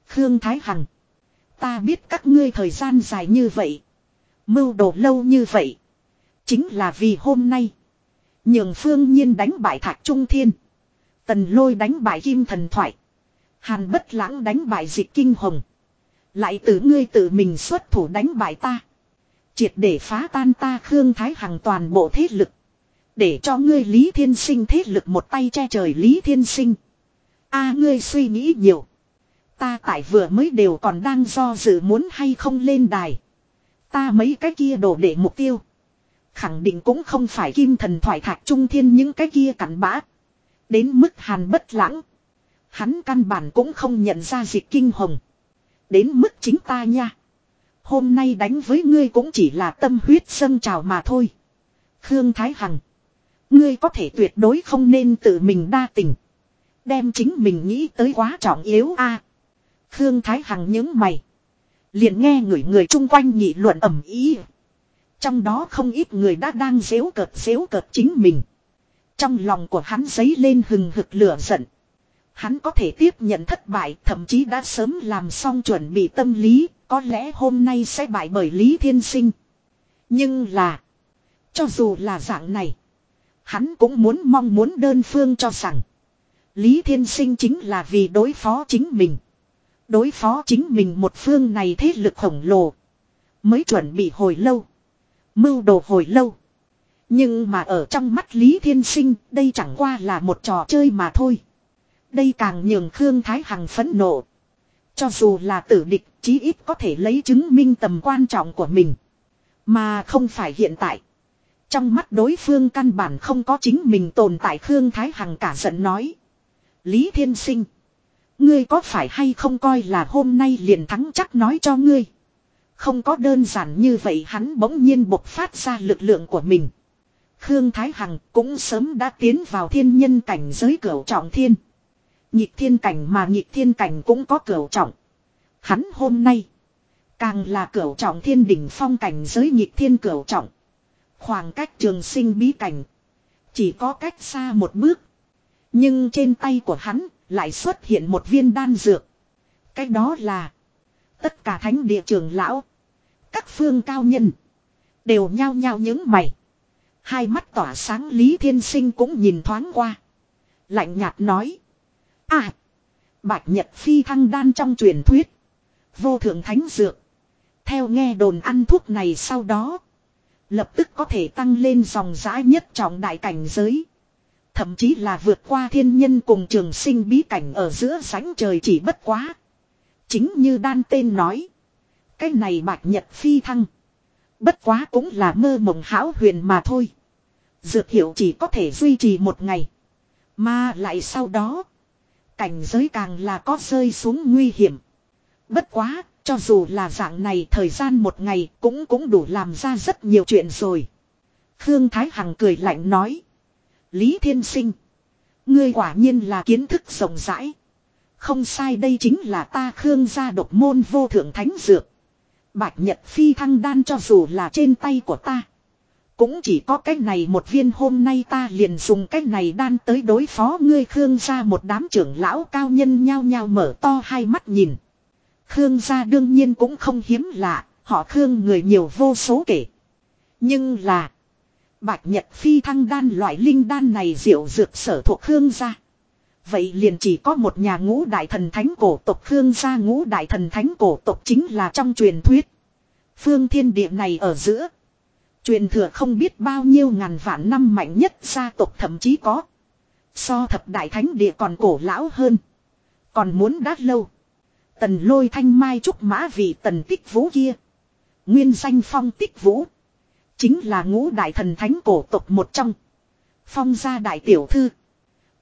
Khương Thái Hằng. Ta biết các ngươi thời gian dài như vậy. Mưu đồ lâu như vậy. Chính là vì hôm nay. Nhường phương nhiên đánh bại Thạc trung thiên. Tần lôi đánh bại kim thần thoại. Hàn bất lãng đánh bại dịch kinh hồng. Lại tự ngươi tự mình xuất thủ đánh bại ta. Triệt để phá tan ta Khương Thái Hằng toàn bộ thế lực. Để cho ngươi Lý Thiên Sinh thế lực một tay che trời Lý Thiên Sinh. a, ngươi suy nghĩ nhiều. Ta tại vừa mới đều còn đang do dự muốn hay không lên đài. Ta mấy cái kia đổ để mục tiêu. Khẳng định cũng không phải kim thần thoại thạc trung thiên những cái kia cảnh bã. Đến mức hàn bất lãng. Hắn căn bản cũng không nhận ra dịch kinh hồng. Đến mức chính ta nha. Hôm nay đánh với ngươi cũng chỉ là tâm huyết sân trào mà thôi. Khương Thái Hằng. Ngươi có thể tuyệt đối không nên tự mình đa tình. Đem chính mình nghĩ tới quá trọng yếu a. Khương Thái Hằng những mày. Liền nghe người người chung quanh nghị luận ẩm ý. Trong đó không ít người đã đang dễu cợt dễu cợt chính mình. Trong lòng của hắn dấy lên hừng hực lửa giận. Hắn có thể tiếp nhận thất bại thậm chí đã sớm làm xong chuẩn bị tâm lý, có lẽ hôm nay sẽ bại bởi Lý Thiên Sinh. Nhưng là, cho dù là dạng này, hắn cũng muốn mong muốn đơn phương cho rằng Lý Thiên Sinh chính là vì đối phó chính mình. Đối phó chính mình một phương này thế lực khổng lồ. Mới chuẩn bị hồi lâu. Mưu đồ hồi lâu. Nhưng mà ở trong mắt Lý Thiên Sinh, đây chẳng qua là một trò chơi mà thôi. Đây càng nhường Khương Thái Hằng phẫn nộ. Cho dù là tử địch, chí ít có thể lấy chứng minh tầm quan trọng của mình. Mà không phải hiện tại. Trong mắt đối phương căn bản không có chính mình tồn tại Khương Thái Hằng cả giận nói. Lý Thiên Sinh. Ngươi có phải hay không coi là hôm nay liền thắng chắc nói cho ngươi. Không có đơn giản như vậy hắn bỗng nhiên bộc phát ra lực lượng của mình. Khương Thái Hằng cũng sớm đã tiến vào thiên nhân cảnh giới cửu trọng thiên. Nhịp thiên cảnh mà nhịp thiên cảnh cũng có cửu trọng. Hắn hôm nay. Càng là cửu trọng thiên đỉnh phong cảnh giới nhịp thiên cửu trọng. Khoảng cách trường sinh bí cảnh. Chỉ có cách xa một bước. Nhưng trên tay của hắn lại xuất hiện một viên đan dược. Cái đó là. Tất cả thánh địa trường lão. Các phương cao nhân. Đều nhao nhao những mày. Hai mắt tỏa sáng Lý Thiên Sinh cũng nhìn thoáng qua. Lạnh nhạt nói. À. Bạch Nhật Phi thăng đan trong truyền thuyết. Vô thượng thánh dược. Theo nghe đồn ăn thuốc này sau đó. Lập tức có thể tăng lên dòng giã nhất trọng đại cảnh giới. Thậm chí là vượt qua thiên nhân cùng trường sinh bí cảnh ở giữa sánh trời chỉ bất quá. Chính như đan tên nói. Cái này bạch nhật phi thăng. Bất quá cũng là mơ mộng hão huyền mà thôi. Dược hiệu chỉ có thể duy trì một ngày. Mà lại sau đó. Cảnh giới càng là có rơi xuống nguy hiểm. Bất quá, cho dù là dạng này thời gian một ngày cũng cũng đủ làm ra rất nhiều chuyện rồi. Khương Thái Hằng cười lạnh nói. Lý Thiên Sinh. Ngươi quả nhiên là kiến thức rộng rãi. Không sai đây chính là ta Khương gia độc môn vô thượng thánh dược. Bạch Nhật Phi thăng đan cho dù là trên tay của ta. Cũng chỉ có cái này một viên hôm nay ta liền dùng cái này đan tới đối phó ngươi Khương gia một đám trưởng lão cao nhân nhao nhao mở to hai mắt nhìn. Khương gia đương nhiên cũng không hiếm lạ, họ Khương người nhiều vô số kể. Nhưng là, Bạch Nhật Phi thăng đan loại linh đan này diệu dược sở thuộc Khương gia. Vậy liền chỉ có một nhà ngũ đại thần thánh cổ tộc Khương gia ngũ đại thần thánh cổ tộc chính là trong truyền thuyết. Phương thiên địa này ở giữa. Truyền thừa không biết bao nhiêu ngàn vạn năm mạnh nhất gia tộc thậm chí có. So thập đại thánh địa còn cổ lão hơn. Còn muốn đát lâu. Tần lôi thanh mai trúc mã vì tần tích vũ kia. Nguyên danh phong tích vũ. Chính là ngũ đại thần thánh cổ tộc một trong. Phong gia đại tiểu thư.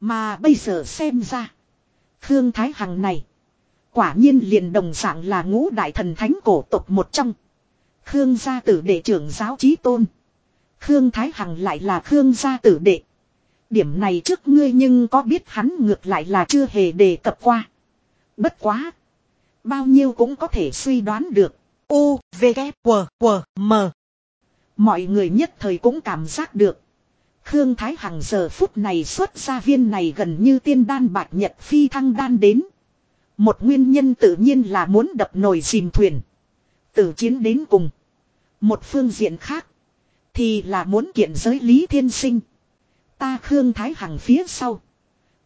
Mà bây giờ xem ra. Khương Thái Hằng này. Quả nhiên liền đồng dạng là ngũ đại thần thánh cổ tộc một trong. Khương gia tử đệ trưởng giáo trí tôn. Khương Thái Hằng lại là Khương gia tử đệ. Điểm này trước ngươi nhưng có biết hắn ngược lại là chưa hề đề cập qua. Bất quá. Bao nhiêu cũng có thể suy đoán được. U, V, K, W, W, M. Mọi người nhất thời cũng cảm giác được. Khương Thái Hằng giờ phút này xuất ra viên này gần như tiên đan bạch nhật phi thăng đan đến. Một nguyên nhân tự nhiên là muốn đập nồi dìm thuyền. Từ chiến đến cùng. Một phương diện khác. Thì là muốn kiện giới lý thiên sinh. Ta Khương Thái Hằng phía sau.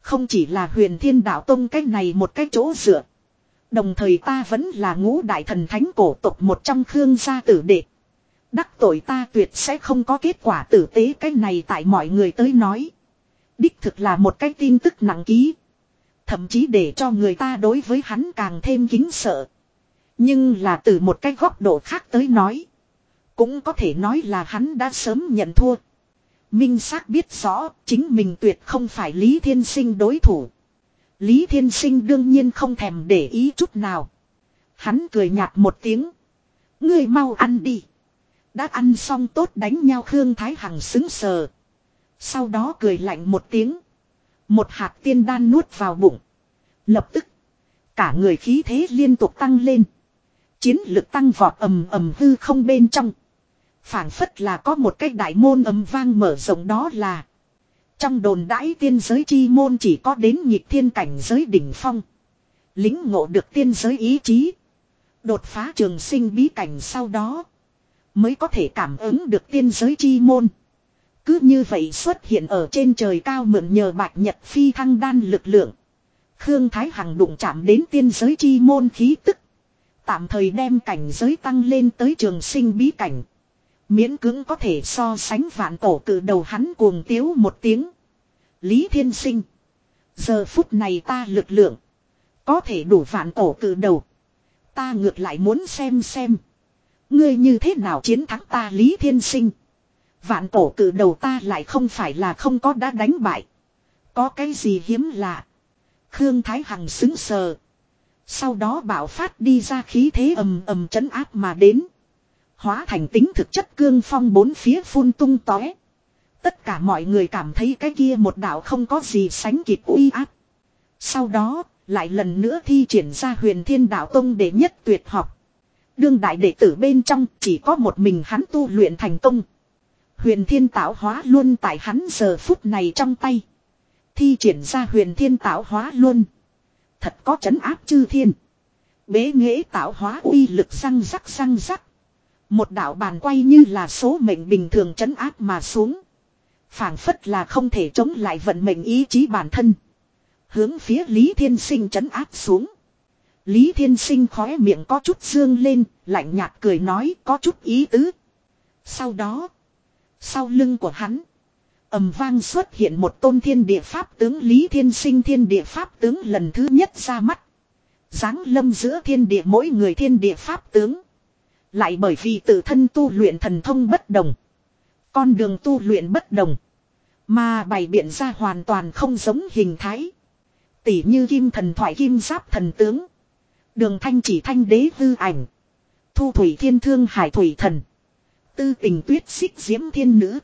Không chỉ là huyền thiên đạo tông cái này một cái chỗ dựa. Đồng thời ta vẫn là ngũ đại thần thánh cổ tộc một trong Khương gia tử đệ. Đắc tội ta tuyệt sẽ không có kết quả tử tế cái này tại mọi người tới nói. Đích thực là một cái tin tức nặng ký. Thậm chí để cho người ta đối với hắn càng thêm kính sợ. Nhưng là từ một cái góc độ khác tới nói. Cũng có thể nói là hắn đã sớm nhận thua. Minh xác biết rõ chính mình tuyệt không phải Lý Thiên Sinh đối thủ. Lý Thiên Sinh đương nhiên không thèm để ý chút nào. Hắn cười nhạt một tiếng. Ngươi mau ăn đi. Đã ăn xong tốt đánh nhau Khương Thái Hằng xứng sờ. Sau đó cười lạnh một tiếng. Một hạt tiên đan nuốt vào bụng. Lập tức. Cả người khí thế liên tục tăng lên. Chiến lực tăng vọt ầm ầm hư không bên trong. phảng phất là có một cái đại môn ầm vang mở rộng đó là. Trong đồn đãi tiên giới chi môn chỉ có đến nhịp thiên cảnh giới đỉnh phong. Lính ngộ được tiên giới ý chí. Đột phá trường sinh bí cảnh sau đó. Mới có thể cảm ứng được tiên giới chi môn. Cứ như vậy xuất hiện ở trên trời cao mượn nhờ bạch nhật phi thăng đan lực lượng. Khương Thái Hằng đụng chạm đến tiên giới chi môn khí tức. Tạm thời đem cảnh giới tăng lên tới trường sinh bí cảnh. Miễn cưỡng có thể so sánh vạn tổ cử đầu hắn cuồng tiếu một tiếng. Lý Thiên Sinh. Giờ phút này ta lực lượng. Có thể đủ vạn tổ cử đầu. Ta ngược lại muốn xem xem. Ngươi như thế nào chiến thắng ta Lý Thiên Sinh. Vạn tổ cử đầu ta lại không phải là không có đã đánh bại. Có cái gì hiếm lạ. Khương Thái Hằng xứng sờ. Sau đó bảo phát đi ra khí thế ầm ầm chấn áp mà đến. Hóa thành tính thực chất cương phong bốn phía phun tung tóe. Tất cả mọi người cảm thấy cái kia một đạo không có gì sánh kịp uy áp. Sau đó, lại lần nữa thi triển ra huyền thiên đạo tông để nhất tuyệt học. Đương đại đệ tử bên trong chỉ có một mình hắn tu luyện thành công. Huyền thiên tạo hóa luôn tại hắn giờ phút này trong tay. Thi triển ra huyền thiên tạo hóa luôn. Thật có chấn áp chư thiên. Bế nghệ tạo hóa uy lực răng rắc răng rắc. Một đạo bàn quay như là số mệnh bình thường chấn áp mà xuống. phảng phất là không thể chống lại vận mệnh ý chí bản thân. Hướng phía Lý Thiên Sinh chấn áp xuống. Lý Thiên Sinh khóe miệng có chút dương lên, lạnh nhạt cười nói có chút ý tứ. Sau đó, sau lưng của hắn, ầm vang xuất hiện một tôn thiên địa pháp tướng Lý Thiên Sinh thiên địa pháp tướng lần thứ nhất ra mắt. Giáng lâm giữa thiên địa mỗi người thiên địa pháp tướng. Lại bởi vì tự thân tu luyện thần thông bất đồng. Con đường tu luyện bất đồng. Mà bày biện ra hoàn toàn không giống hình thái. Tỷ như kim thần thoại kim giáp thần tướng. Đường thanh chỉ thanh đế hư ảnh. Thu thủy thiên thương hải thủy thần. Tư tình tuyết xích diễm thiên nữ.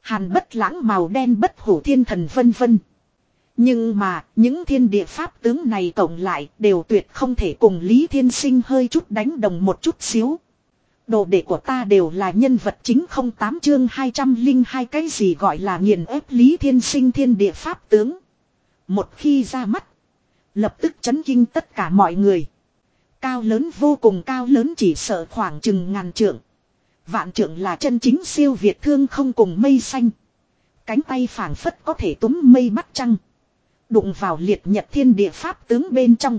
Hàn bất lãng màu đen bất hủ thiên thần vân vân. Nhưng mà, những thiên địa pháp tướng này cộng lại đều tuyệt không thể cùng Lý Thiên Sinh hơi chút đánh đồng một chút xíu. Đồ đệ của ta đều là nhân vật chính không tám chương 202 cái gì gọi là nghiền ép Lý Thiên Sinh thiên địa pháp tướng. Một khi ra mắt, lập tức chấn kinh tất cả mọi người. Cao lớn vô cùng cao lớn chỉ sợ khoảng chừng ngàn trượng. Vạn trượng là chân chính siêu việt thương không cùng mây xanh. Cánh tay phảng phất có thể túm mây bắt trăng. Đụng vào liệt nhật thiên địa pháp tướng bên trong.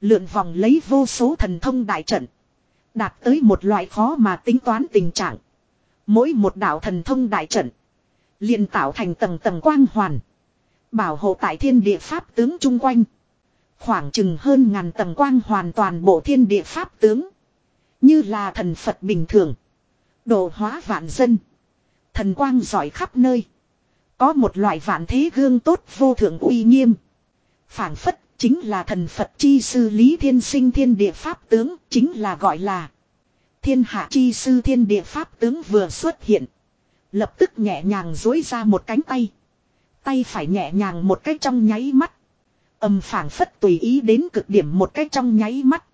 Lượn vòng lấy vô số thần thông đại trận. Đạt tới một loại khó mà tính toán tình trạng. Mỗi một đạo thần thông đại trận. liền tạo thành tầng tầng quang hoàn. Bảo hộ tại thiên địa pháp tướng chung quanh. Khoảng chừng hơn ngàn tầng quang hoàn toàn bộ thiên địa pháp tướng. Như là thần Phật bình thường. Độ hóa vạn dân. Thần quang giỏi khắp nơi. Có một loại vạn thế gương tốt vô thượng uy nghiêm. phảng phất chính là thần Phật chi sư Lý Thiên Sinh thiên địa pháp tướng, chính là gọi là thiên hạ chi sư thiên địa pháp tướng vừa xuất hiện. Lập tức nhẹ nhàng dối ra một cánh tay. Tay phải nhẹ nhàng một cái trong nháy mắt. Âm phảng phất tùy ý đến cực điểm một cái trong nháy mắt.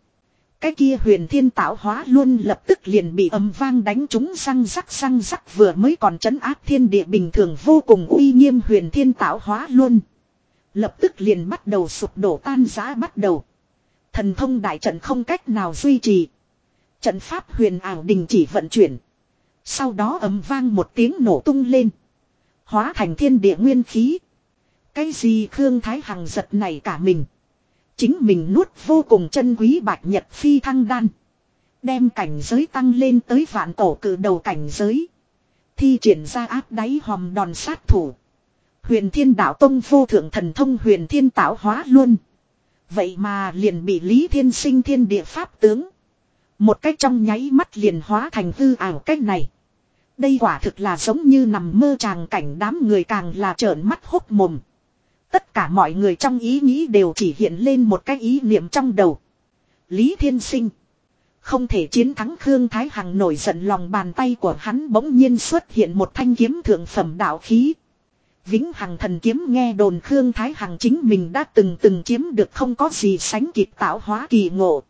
Cái kia huyền thiên tạo hóa luôn lập tức liền bị âm vang đánh trúng răng rắc răng rắc vừa mới còn chấn áp thiên địa bình thường vô cùng uy nghiêm huyền thiên tạo hóa luôn. Lập tức liền bắt đầu sụp đổ tan giá bắt đầu. Thần thông đại trận không cách nào duy trì. Trận pháp huyền ảo đình chỉ vận chuyển. Sau đó ấm vang một tiếng nổ tung lên. Hóa thành thiên địa nguyên khí. Cái gì Khương Thái Hằng giật này cả mình. Chính mình nuốt vô cùng chân quý bạch nhật phi thăng đan. Đem cảnh giới tăng lên tới vạn tổ cử đầu cảnh giới. Thi triển ra áp đáy hòm đòn sát thủ. Huyền thiên đạo tông vô thượng thần thông huyền thiên tạo hóa luôn. Vậy mà liền bị Lý Thiên sinh thiên địa pháp tướng. Một cách trong nháy mắt liền hóa thành hư ảo cách này. Đây quả thực là giống như nằm mơ tràng cảnh đám người càng là trợn mắt hốc mồm. Tất cả mọi người trong ý nghĩ đều chỉ hiện lên một cái ý niệm trong đầu. Lý Thiên Sinh. Không thể chiến thắng Khương Thái Hằng nổi giận lòng bàn tay của hắn bỗng nhiên xuất hiện một thanh kiếm thượng phẩm đạo khí. Vĩnh Hằng thần kiếm nghe đồn Khương Thái Hằng chính mình đã từng từng chiếm được không có gì sánh kịp tạo hóa kỳ ngộ.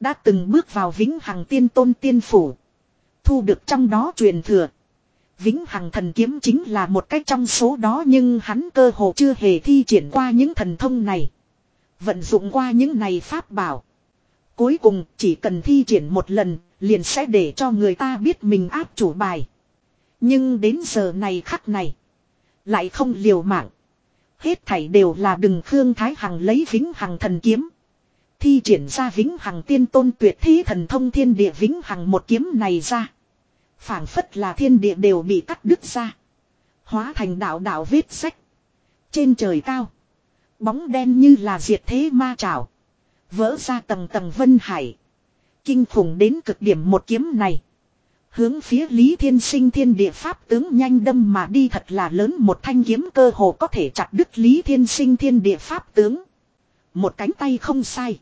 Đã từng bước vào Vĩnh Hằng tiên tôn tiên phủ. Thu được trong đó truyền thừa. Vĩnh Hằng thần kiếm chính là một cách trong số đó nhưng hắn cơ hồ chưa hề thi triển qua những thần thông này. Vận dụng qua những này pháp bảo. Cuối cùng, chỉ cần thi triển một lần, liền sẽ để cho người ta biết mình áp chủ bài. Nhưng đến giờ này khắc này. Lại không liều mạng. Hết thảy đều là đừng Khương Thái Hằng lấy Vĩnh Hằng thần kiếm. Thi triển ra Vĩnh Hằng tiên tôn tuyệt thi thần thông thiên địa Vĩnh Hằng một kiếm này ra phảng phất là thiên địa đều bị cắt đứt ra. Hóa thành đạo đạo vết sách. Trên trời cao. Bóng đen như là diệt thế ma trảo. Vỡ ra tầng tầng vân hải. Kinh khủng đến cực điểm một kiếm này. Hướng phía Lý Thiên Sinh thiên địa pháp tướng nhanh đâm mà đi thật là lớn một thanh kiếm cơ hồ có thể chặt đứt Lý Thiên Sinh thiên địa pháp tướng. Một cánh tay không sai.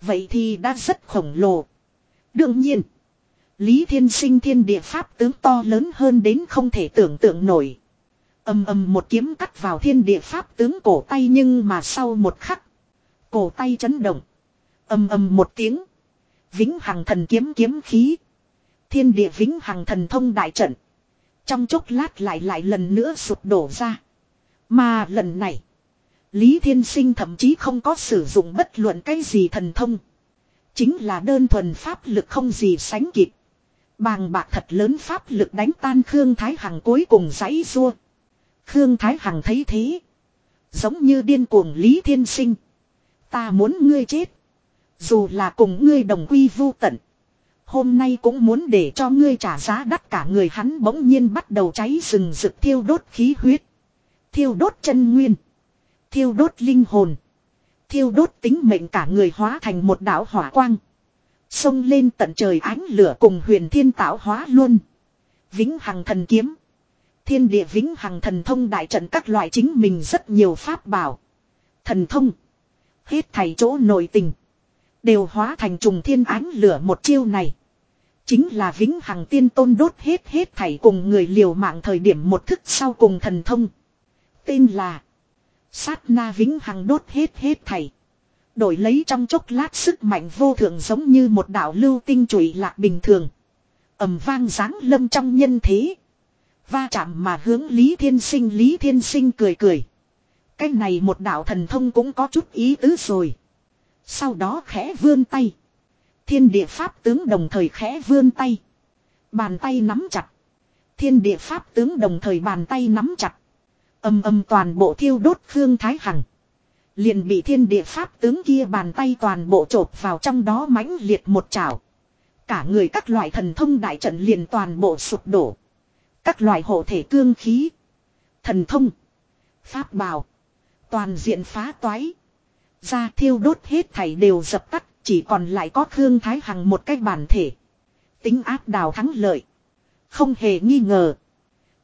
Vậy thì đã rất khổng lồ. Đương nhiên. Lý Thiên Sinh thiên địa pháp tướng to lớn hơn đến không thể tưởng tượng nổi. ầm ầm một kiếm cắt vào thiên địa pháp tướng cổ tay nhưng mà sau một khắc. Cổ tay chấn động. ầm ầm một tiếng. Vĩnh hằng thần kiếm kiếm khí. Thiên địa vĩnh hằng thần thông đại trận. Trong chốc lát lại lại lần nữa sụp đổ ra. Mà lần này. Lý Thiên Sinh thậm chí không có sử dụng bất luận cái gì thần thông. Chính là đơn thuần pháp lực không gì sánh kịp. Bàng bạc thật lớn pháp lực đánh tan Khương Thái Hằng cuối cùng giấy rua. Khương Thái Hằng thấy thế. Giống như điên cuồng Lý Thiên Sinh. Ta muốn ngươi chết. Dù là cùng ngươi đồng quy vu tận. Hôm nay cũng muốn để cho ngươi trả giá đắt cả người hắn bỗng nhiên bắt đầu cháy rừng rực thiêu đốt khí huyết. Thiêu đốt chân nguyên. Thiêu đốt linh hồn. Thiêu đốt tính mệnh cả người hóa thành một đạo hỏa quang. Xông lên tận trời ánh lửa cùng huyền thiên tạo hóa luôn. Vĩnh hằng thần kiếm. Thiên địa vĩnh hằng thần thông đại trận các loại chính mình rất nhiều pháp bảo. Thần thông. Hết thầy chỗ nội tình. Đều hóa thành trùng thiên ánh lửa một chiêu này. Chính là vĩnh hằng tiên tôn đốt hết hết thảy cùng người liều mạng thời điểm một thức sau cùng thần thông. Tên là. Sát na vĩnh hằng đốt hết hết thảy. Đổi lấy trong chốc lát sức mạnh vô thượng giống như một đạo lưu tinh trụy lạc bình thường. ầm vang dáng lâm trong nhân thế. Va chạm mà hướng Lý Thiên Sinh, Lý Thiên Sinh cười cười. Cái này một đạo thần thông cũng có chút ý tứ rồi. Sau đó khẽ vươn tay. Thiên địa pháp tướng đồng thời khẽ vươn tay. Bàn tay nắm chặt. Thiên địa pháp tướng đồng thời bàn tay nắm chặt. Âm âm toàn bộ thiêu đốt Khương Thái Hằng. Liền bị thiên địa pháp tướng kia bàn tay toàn bộ chộp vào trong đó mãnh liệt một chảo. Cả người các loại thần thông đại trận liền toàn bộ sụp đổ. Các loại hộ thể cương khí. Thần thông. Pháp bào. Toàn diện phá toái. Ra thiêu đốt hết thảy đều dập tắt. Chỉ còn lại có Khương Thái Hằng một cách bản thể. Tính áp đào thắng lợi. Không hề nghi ngờ.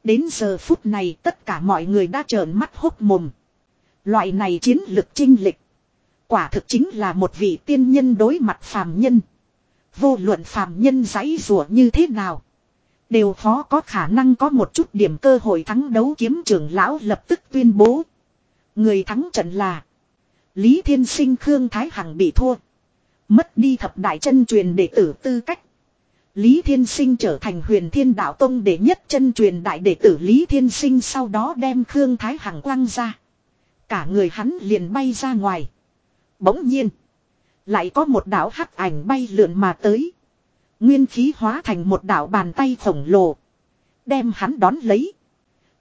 Đến giờ phút này tất cả mọi người đã trợn mắt hốt mồm. Loại này chiến lực trinh lịch. Quả thực chính là một vị tiên nhân đối mặt phàm nhân. Vô luận phàm nhân giấy rùa như thế nào. Đều khó có khả năng có một chút điểm cơ hội thắng đấu kiếm trưởng lão lập tức tuyên bố. Người thắng trận là. Lý Thiên Sinh Khương Thái Hằng bị thua. Mất đi thập đại chân truyền đệ tử tư cách. Lý Thiên Sinh trở thành huyền thiên đạo tông đệ nhất chân truyền đại đệ tử Lý Thiên Sinh sau đó đem Khương Thái Hằng quăng ra. Cả người hắn liền bay ra ngoài. Bỗng nhiên. Lại có một đạo hắc ảnh bay lượn mà tới. Nguyên khí hóa thành một đạo bàn tay khổng lồ. Đem hắn đón lấy.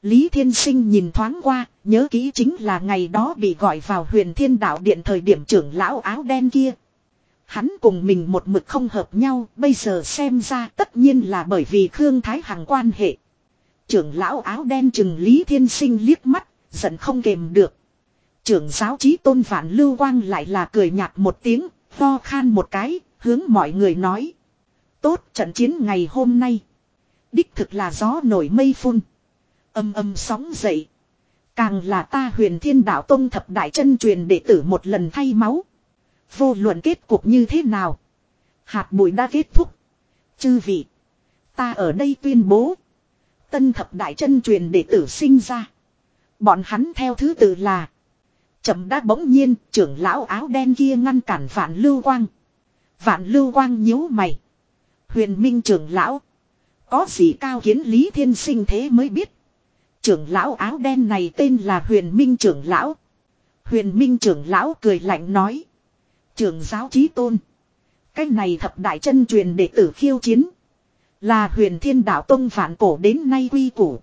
Lý Thiên Sinh nhìn thoáng qua, nhớ kỹ chính là ngày đó bị gọi vào huyền thiên đạo điện thời điểm trưởng lão áo đen kia. Hắn cùng mình một mực không hợp nhau, bây giờ xem ra tất nhiên là bởi vì Khương Thái Hằng quan hệ. Trưởng lão áo đen chừng Lý Thiên Sinh liếc mắt, giận không kềm được. Trưởng giáo trí tôn vạn lưu quang lại là cười nhạt một tiếng, ho khan một cái, hướng mọi người nói. Tốt trận chiến ngày hôm nay. Đích thực là gió nổi mây phun. Âm âm sóng dậy. Càng là ta huyền thiên đạo tông thập đại chân truyền đệ tử một lần thay máu. Vô luận kết cục như thế nào. Hạt bụi đã kết thúc. Chư vị. Ta ở đây tuyên bố. Tân thập đại chân truyền đệ tử sinh ra. Bọn hắn theo thứ tự là. Chậm đã bỗng nhiên, trưởng lão áo đen kia ngăn cản vạn lưu quang. Vạn lưu quang nhíu mày. Huyền minh trưởng lão. Có gì cao kiến lý thiên sinh thế mới biết. Trưởng lão áo đen này tên là huyền minh trưởng lão. Huyền minh trưởng lão cười lạnh nói. Trưởng giáo chí tôn. Cái này thập đại chân truyền đệ tử khiêu chiến. Là huyền thiên đạo tông phản cổ đến nay quy củ.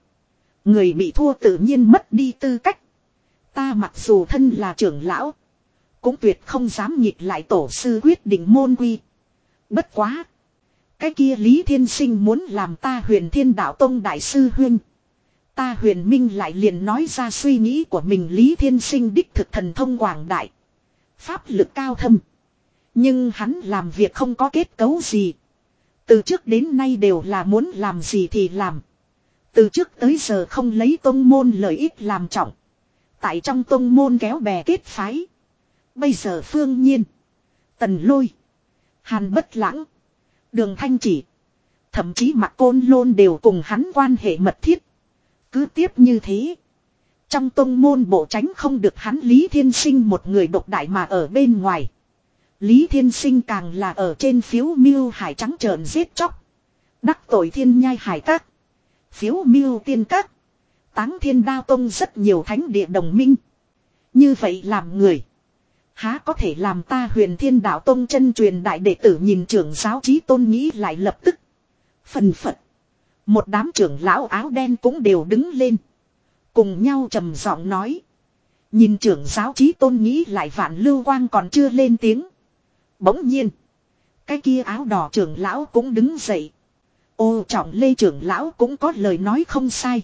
Người bị thua tự nhiên mất đi tư cách. Ta mặc dù thân là trưởng lão. Cũng tuyệt không dám nghịch lại tổ sư quyết định môn quy. Bất quá. Cái kia Lý Thiên Sinh muốn làm ta huyền thiên đạo tông đại sư huyên. Ta huyền minh lại liền nói ra suy nghĩ của mình Lý Thiên Sinh đích thực thần thông quảng đại. Pháp lực cao thâm. Nhưng hắn làm việc không có kết cấu gì. Từ trước đến nay đều là muốn làm gì thì làm. Từ trước tới giờ không lấy tôn môn lợi ích làm trọng. Tại trong tôn môn kéo bè kết phái. Bây giờ phương nhiên. Tần lôi. Hàn bất lãng. Đường thanh chỉ. Thậm chí mặt côn lôn đều cùng hắn quan hệ mật thiết. Cứ tiếp như thế. Trong tôn môn bộ tránh không được hắn Lý Thiên Sinh một người độc đại mà ở bên ngoài. Lý Thiên Sinh càng là ở trên phiếu miêu hải trắng trợn giết chóc. Đắc tội thiên nhai hải các. Phiếu miêu tiên các. Táng thiên đao tông rất nhiều thánh địa đồng minh. Như vậy làm người. Há có thể làm ta huyền thiên đạo tông chân truyền đại đệ tử nhìn trưởng giáo trí tôn nghĩ lại lập tức. Phần phật. Một đám trưởng lão áo đen cũng đều đứng lên. Cùng nhau trầm giọng nói. Nhìn trưởng giáo trí tôn nghĩ lại vạn lưu quang còn chưa lên tiếng. Bỗng nhiên. Cái kia áo đỏ trưởng lão cũng đứng dậy. Ô trọng lê trưởng lão cũng có lời nói không sai.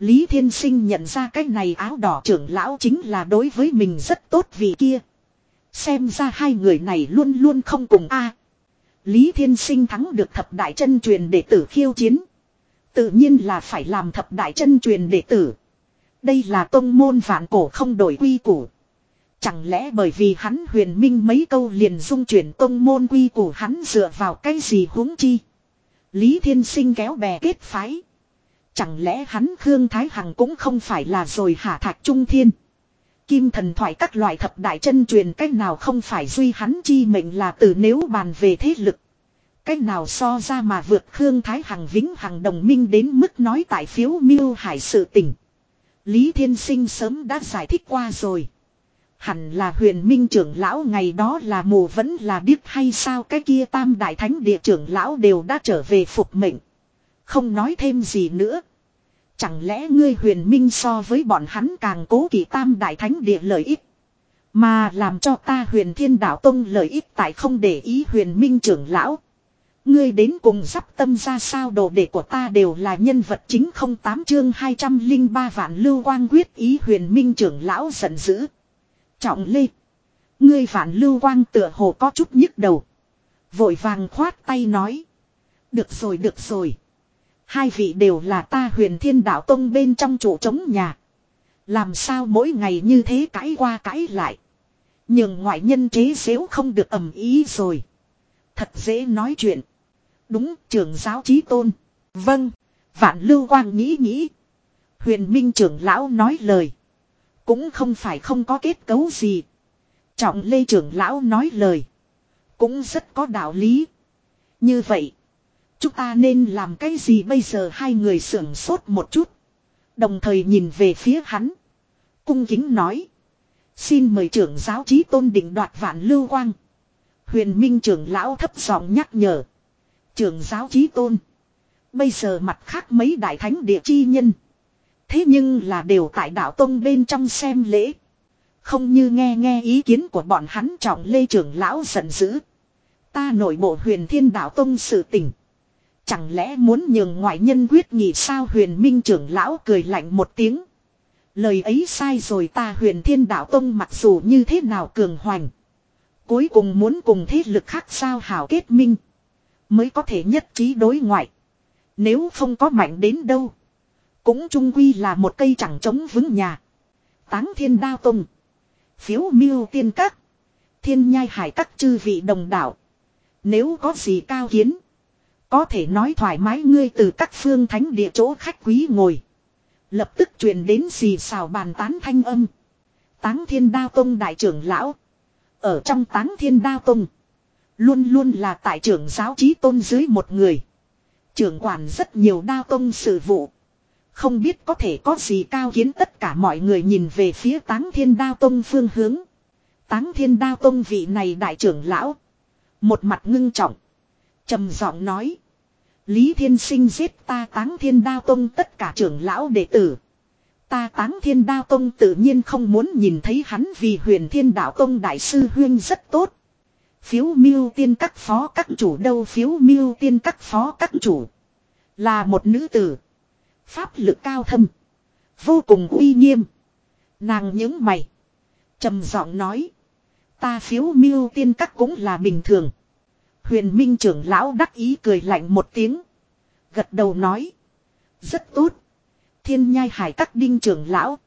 Lý Thiên Sinh nhận ra cái này áo đỏ trưởng lão chính là đối với mình rất tốt vì kia. Xem ra hai người này luôn luôn không cùng a. Lý Thiên Sinh thắng được thập đại chân truyền đệ tử khiêu chiến. Tự nhiên là phải làm thập đại chân truyền đệ tử. Đây là tông môn vạn cổ không đổi quy củ. Chẳng lẽ bởi vì hắn huyền minh mấy câu liền dung chuyển tông môn quy củ hắn dựa vào cái gì huống chi. Lý Thiên Sinh kéo bè kết phái. Chẳng lẽ hắn Khương Thái Hằng cũng không phải là rồi hả thạch trung thiên. Kim thần thoại các loại thập đại chân truyền cách nào không phải duy hắn chi mệnh là từ nếu bàn về thế lực. Cách nào so ra mà vượt Khương Thái Hằng vĩnh hằng đồng minh đến mức nói tại phiếu miêu hải sự tình. Lý Thiên Sinh sớm đã giải thích qua rồi. Hẳn là huyền minh trưởng lão ngày đó là mù vẫn là điếc hay sao cái kia tam đại thánh địa trưởng lão đều đã trở về phục mệnh. Không nói thêm gì nữa. Chẳng lẽ ngươi huyền minh so với bọn hắn càng cố kỳ tam đại thánh địa lợi ích. Mà làm cho ta huyền thiên đạo tông lợi ích tại không để ý huyền minh trưởng lão. Ngươi đến cùng sắp tâm ra sao đồ đệ của ta đều là nhân vật chính không tám chương 203 vạn lưu quang quyết ý huyền minh trưởng lão giận dữ. Trọng lê. Ngươi vạn lưu quang tựa hồ có chút nhức đầu. Vội vàng khoát tay nói. Được rồi được rồi. Hai vị đều là ta huyền thiên đạo tông bên trong chủ trống nhà. Làm sao mỗi ngày như thế cãi qua cãi lại. Nhưng ngoại nhân chế xếu không được ầm ý rồi. Thật dễ nói chuyện. Đúng, trưởng giáo trí tôn. Vâng. Vạn lưu quang nghĩ nghĩ. Huyền minh trưởng lão nói lời. Cũng không phải không có kết cấu gì. Trọng lê trưởng lão nói lời. Cũng rất có đạo lý. Như vậy. Chúng ta nên làm cái gì bây giờ hai người sưởng sốt một chút. Đồng thời nhìn về phía hắn. Cung kính nói. Xin mời trưởng giáo trí tôn định đoạt vạn lưu quang. Huyền Minh trưởng lão thấp giọng nhắc nhở. Trưởng giáo trí tôn. Bây giờ mặt khác mấy đại thánh địa chi nhân. Thế nhưng là đều tại đạo tông bên trong xem lễ. Không như nghe nghe ý kiến của bọn hắn trọng lê trưởng lão giận dữ. Ta nội bộ huyền thiên đạo tông sự tỉnh. Chẳng lẽ muốn nhường ngoại nhân quyết nghị sao huyền minh trưởng lão cười lạnh một tiếng. Lời ấy sai rồi ta huyền thiên đạo tông mặc dù như thế nào cường hoành. Cuối cùng muốn cùng thế lực khác sao hảo kết minh. Mới có thể nhất trí đối ngoại. Nếu không có mạnh đến đâu. Cũng trung quy là một cây chẳng chống vững nhà. Táng thiên đao tông. Phiếu miêu tiên các. Thiên nhai hải các chư vị đồng đạo. Nếu có gì cao kiến. Có thể nói thoải mái ngươi từ các phương thánh địa chỗ khách quý ngồi. Lập tức truyền đến xì xào bàn tán thanh âm. Táng thiên đao tông đại trưởng lão. Ở trong táng thiên đao tông. Luôn luôn là tại trưởng giáo trí tôn dưới một người. Trưởng quản rất nhiều đao tông sự vụ. Không biết có thể có gì cao kiến tất cả mọi người nhìn về phía táng thiên đao tông phương hướng. Táng thiên đao tông vị này đại trưởng lão. Một mặt ngưng trọng trầm giọng nói. Lý Thiên Sinh giết ta táng thiên đao tông tất cả trưởng lão đệ tử. Ta táng thiên đao tông tự nhiên không muốn nhìn thấy hắn vì huyền thiên đạo tông đại sư huyên rất tốt. Phiếu miêu tiên các phó các chủ đâu phiếu miêu tiên các phó các chủ. Là một nữ tử. Pháp lực cao thâm. Vô cùng uy nghiêm. Nàng những mày. trầm giọng nói. Ta phiếu miêu tiên các cũng là bình thường. Huyền Minh trưởng lão đắc ý cười lạnh một tiếng. Gật đầu nói. Rất tốt. Thiên nhai hải các đinh trưởng lão.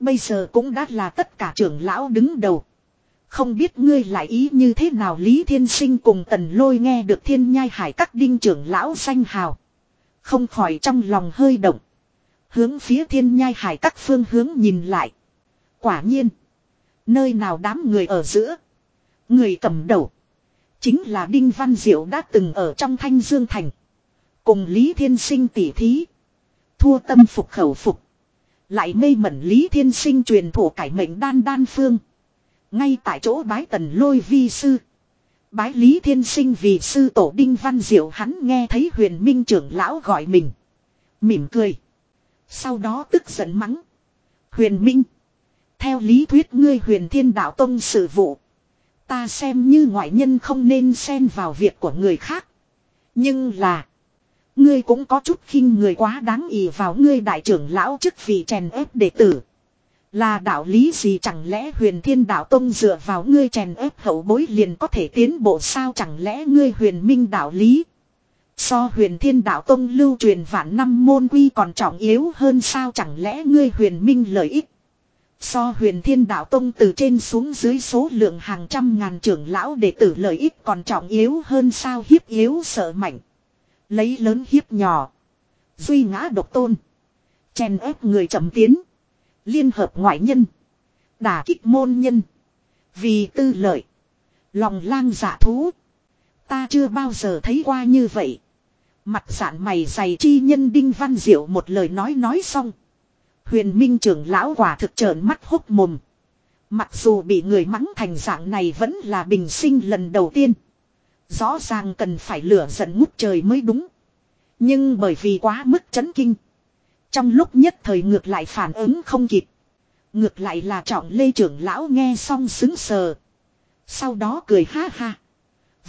Bây giờ cũng đã là tất cả trưởng lão đứng đầu. Không biết ngươi lại ý như thế nào Lý Thiên Sinh cùng tần lôi nghe được thiên nhai hải các đinh trưởng lão danh hào. Không khỏi trong lòng hơi động. Hướng phía thiên nhai hải các phương hướng nhìn lại. Quả nhiên. Nơi nào đám người ở giữa. Người cầm đầu. Chính là Đinh Văn Diệu đã từng ở trong Thanh Dương Thành. Cùng Lý Thiên Sinh tỉ thí. Thua tâm phục khẩu phục. Lại mê mẩn Lý Thiên Sinh truyền thủ cải mệnh đan đan phương. Ngay tại chỗ bái tần lôi vi sư. Bái Lý Thiên Sinh vì sư tổ Đinh Văn Diệu hắn nghe thấy huyền minh trưởng lão gọi mình. Mỉm cười. Sau đó tức giận mắng. Huyền minh. Theo lý thuyết ngươi huyền thiên đạo tông sự vụ. Ta xem như ngoại nhân không nên xen vào việc của người khác. Nhưng là. Ngươi cũng có chút khinh người quá đáng ỉ vào ngươi đại trưởng lão chức vì chèn ép đệ tử. Là đạo lý gì chẳng lẽ huyền thiên đạo tông dựa vào ngươi chèn ép hậu bối liền có thể tiến bộ sao chẳng lẽ ngươi huyền minh đạo lý. So huyền thiên đạo tông lưu truyền vạn năm môn quy còn trọng yếu hơn sao chẳng lẽ ngươi huyền minh lợi ích. So huyền thiên đạo tông từ trên xuống dưới số lượng hàng trăm ngàn trưởng lão đệ tử lợi ích còn trọng yếu hơn sao hiếp yếu sợ mạnh. Lấy lớn hiếp nhỏ. Duy ngã độc tôn. Chèn ép người chậm tiến. Liên hợp ngoại nhân. Đả kích môn nhân. Vì tư lợi. Lòng lang dạ thú. Ta chưa bao giờ thấy qua như vậy. Mặt giản mày dày chi nhân đinh văn diệu một lời nói nói xong. Huyền Minh trưởng lão quả thực trợn mắt hốc mồm. Mặc dù bị người mắng thành dạng này vẫn là bình sinh lần đầu tiên. Rõ ràng cần phải lửa giận ngút trời mới đúng. Nhưng bởi vì quá mức chấn kinh. Trong lúc nhất thời ngược lại phản ứng không kịp. Ngược lại là trọng lê trưởng lão nghe xong xứng sờ. Sau đó cười ha ha.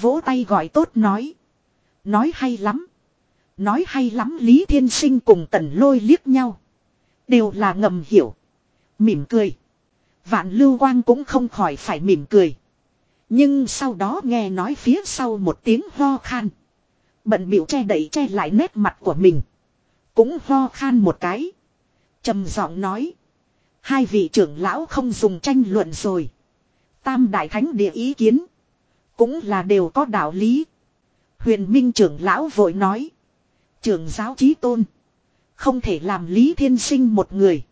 Vỗ tay gọi tốt nói. Nói hay lắm. Nói hay lắm Lý Thiên Sinh cùng tần lôi liếc nhau. Đều là ngầm hiểu. Mỉm cười. Vạn lưu quang cũng không khỏi phải mỉm cười. Nhưng sau đó nghe nói phía sau một tiếng ho khan. Bận biểu che đậy che lại nét mặt của mình. Cũng ho khan một cái. trầm giọng nói. Hai vị trưởng lão không dùng tranh luận rồi. Tam đại thánh địa ý kiến. Cũng là đều có đạo lý. Huyền Minh trưởng lão vội nói. Trưởng giáo trí tôn. Không thể làm Lý Thiên Sinh một người.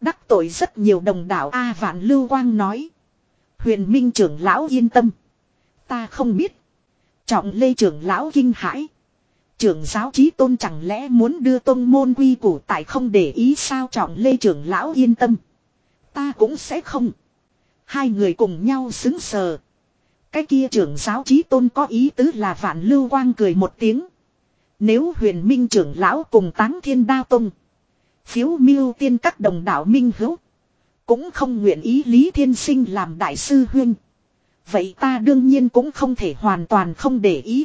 Đắc tội rất nhiều đồng đảo. A Vạn Lưu Quang nói. Huyền Minh trưởng lão yên tâm. Ta không biết. Trọng Lê trưởng lão kinh hãi. Trưởng giáo trí tôn chẳng lẽ muốn đưa tôn môn quy củ tại không để ý sao trọng Lê trưởng lão yên tâm. Ta cũng sẽ không. Hai người cùng nhau xứng sờ. Cái kia trưởng giáo trí tôn có ý tứ là vạn lưu quang cười một tiếng. Nếu huyền minh trưởng lão cùng táng thiên đao tông. Phiếu miêu tiên các đồng đạo minh hữu. Cũng không nguyện ý Lý Thiên Sinh làm đại sư huyên. Vậy ta đương nhiên cũng không thể hoàn toàn không để ý.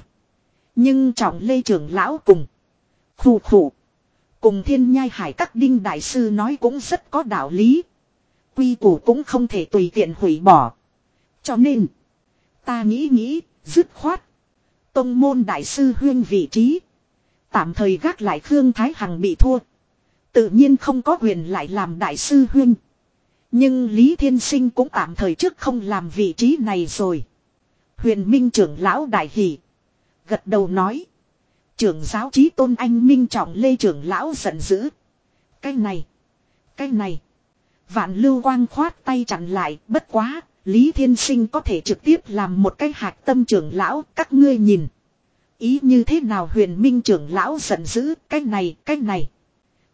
Nhưng trọng lê trưởng lão cùng. Khủ khủ. Cùng thiên nhai hải các đinh đại sư nói cũng rất có đạo lý. Quy củ cũng không thể tùy tiện hủy bỏ. Cho nên. Ta nghĩ nghĩ, dứt khoát. Tông môn đại sư huyên vị trí. Tạm thời gác lại Khương Thái Hằng bị thua. Tự nhiên không có quyền lại làm đại sư huyên. Nhưng Lý Thiên Sinh cũng tạm thời trước không làm vị trí này rồi. Huyền Minh trưởng lão đại hỷ. Gật đầu nói. Trưởng giáo trí tôn anh Minh trọng lê trưởng lão giận dữ. Cái này. Cái này. Vạn lưu quang khoát tay chặn lại, bất quá. Lý Thiên Sinh có thể trực tiếp làm một cái hạt tâm trưởng lão, các ngươi nhìn. Ý như thế nào huyền minh trưởng lão giận dữ, cái này cái này.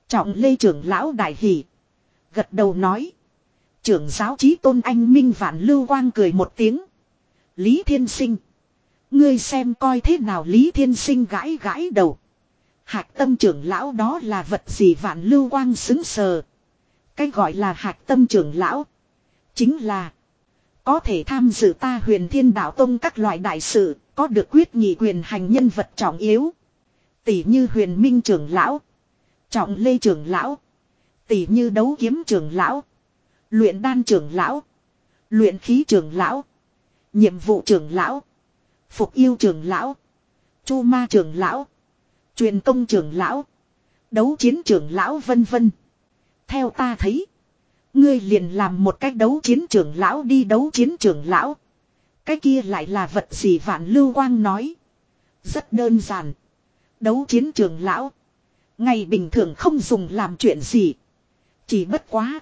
Trọng lê trưởng lão đại hỷ. Gật đầu nói. Trưởng giáo chí tôn anh minh vạn lưu quang cười một tiếng. Lý Thiên Sinh. Ngươi xem coi thế nào Lý Thiên Sinh gãi gãi đầu. Hạc tâm trưởng lão đó là vật gì vạn lưu quang xứng sờ. Cái gọi là hạc tâm trưởng lão. Chính là. Có thể tham dự ta huyền thiên đạo tông các loại đại sự. Có được quyết nghị quyền hành nhân vật trọng yếu. Tỷ như huyền minh trưởng lão. Trọng lê trưởng lão. Tỷ như đấu kiếm trưởng lão. Luyện đan trưởng lão. Luyện khí trưởng lão. Nhiệm vụ trưởng lão. Phục yêu trưởng lão. Chu ma trưởng lão. Truyền công trưởng lão. Đấu chiến trưởng lão vân vân. Theo ta thấy. Ngươi liền làm một cách đấu chiến trưởng lão đi đấu chiến trưởng lão. Cái kia lại là vật gì vạn lưu quang nói. Rất đơn giản. Đấu chiến trường lão. Ngày bình thường không dùng làm chuyện gì. Chỉ bất quá.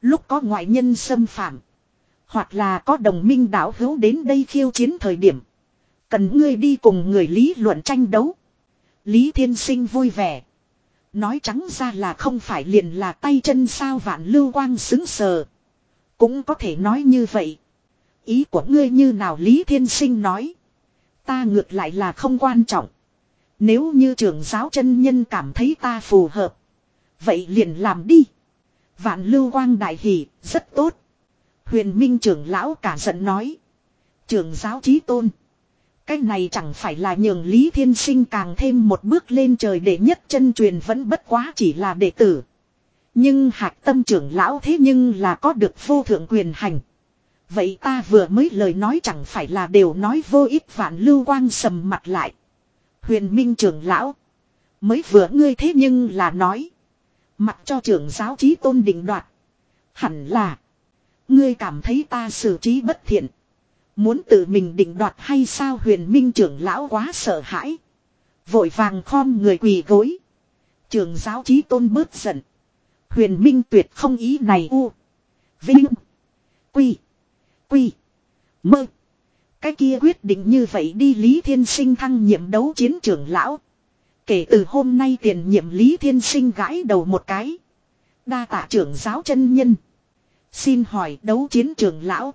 Lúc có ngoại nhân xâm phạm. Hoặc là có đồng minh đảo hữu đến đây khiêu chiến thời điểm. Cần ngươi đi cùng người lý luận tranh đấu. Lý Thiên Sinh vui vẻ. Nói trắng ra là không phải liền là tay chân sao vạn lưu quang xứng sờ. Cũng có thể nói như vậy. Ý của ngươi như nào Lý Thiên Sinh nói. Ta ngược lại là không quan trọng. Nếu như trưởng giáo chân nhân cảm thấy ta phù hợp. Vậy liền làm đi. Vạn lưu quang đại hỷ, rất tốt. Huyền Minh trưởng lão cả giận nói. Trưởng giáo trí tôn. Cái này chẳng phải là nhường Lý Thiên Sinh càng thêm một bước lên trời để nhất chân truyền vẫn bất quá chỉ là đệ tử. Nhưng hạc tâm trưởng lão thế nhưng là có được vô thượng quyền hành. Vậy ta vừa mới lời nói chẳng phải là đều nói vô ích vạn lưu quang sầm mặt lại. Huyền Minh trưởng lão. Mới vừa ngươi thế nhưng là nói. Mặc cho trưởng giáo trí tôn định đoạt. Hẳn là. Ngươi cảm thấy ta xử trí bất thiện. Muốn tự mình định đoạt hay sao huyền minh trưởng lão quá sợ hãi. Vội vàng khom người quỳ gối. trưởng giáo trí tôn bớt giận. Huyền minh tuyệt không ý này u. Vinh. Quy. Quy. Mơ. Cái kia quyết định như vậy đi Lý Thiên Sinh thăng nhiệm đấu chiến trưởng lão. Kể từ hôm nay tiền nhiệm Lý Thiên Sinh gãi đầu một cái. Đa tạ trưởng giáo chân nhân. Xin hỏi đấu chiến trưởng lão.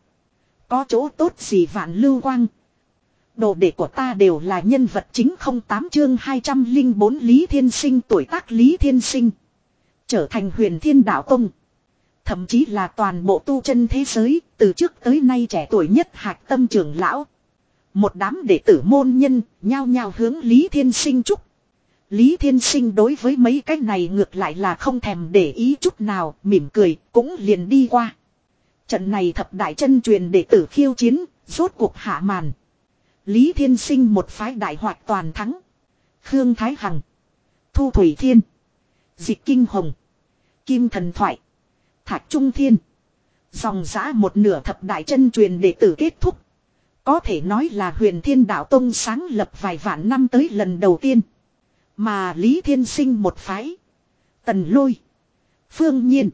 Có chỗ tốt gì vạn lưu quang. Đồ đệ của ta đều là nhân vật chính không tám chương 204 Lý Thiên Sinh tuổi tác Lý Thiên Sinh. Trở thành huyền thiên đạo tông. Thậm chí là toàn bộ tu chân thế giới, từ trước tới nay trẻ tuổi nhất hạc tâm trưởng lão. Một đám đệ tử môn nhân, nhao nhao hướng Lý Thiên Sinh chúc. Lý Thiên Sinh đối với mấy cái này ngược lại là không thèm để ý chút nào, mỉm cười, cũng liền đi qua. Trận này thập đại chân truyền đệ tử khiêu chiến, rốt cuộc hạ màn. Lý Thiên Sinh một phái đại hoạt toàn thắng. Khương Thái Hằng. Thu Thủy Thiên. Dịch Kinh Hồng. Kim Thần Thoại. Thạch Trung Thiên. Dòng giã một nửa thập đại chân truyền đệ tử kết thúc. Có thể nói là huyền thiên đạo tông sáng lập vài vạn năm tới lần đầu tiên. Mà Lý Thiên Sinh một phái. Tần Lôi. Phương Nhiên.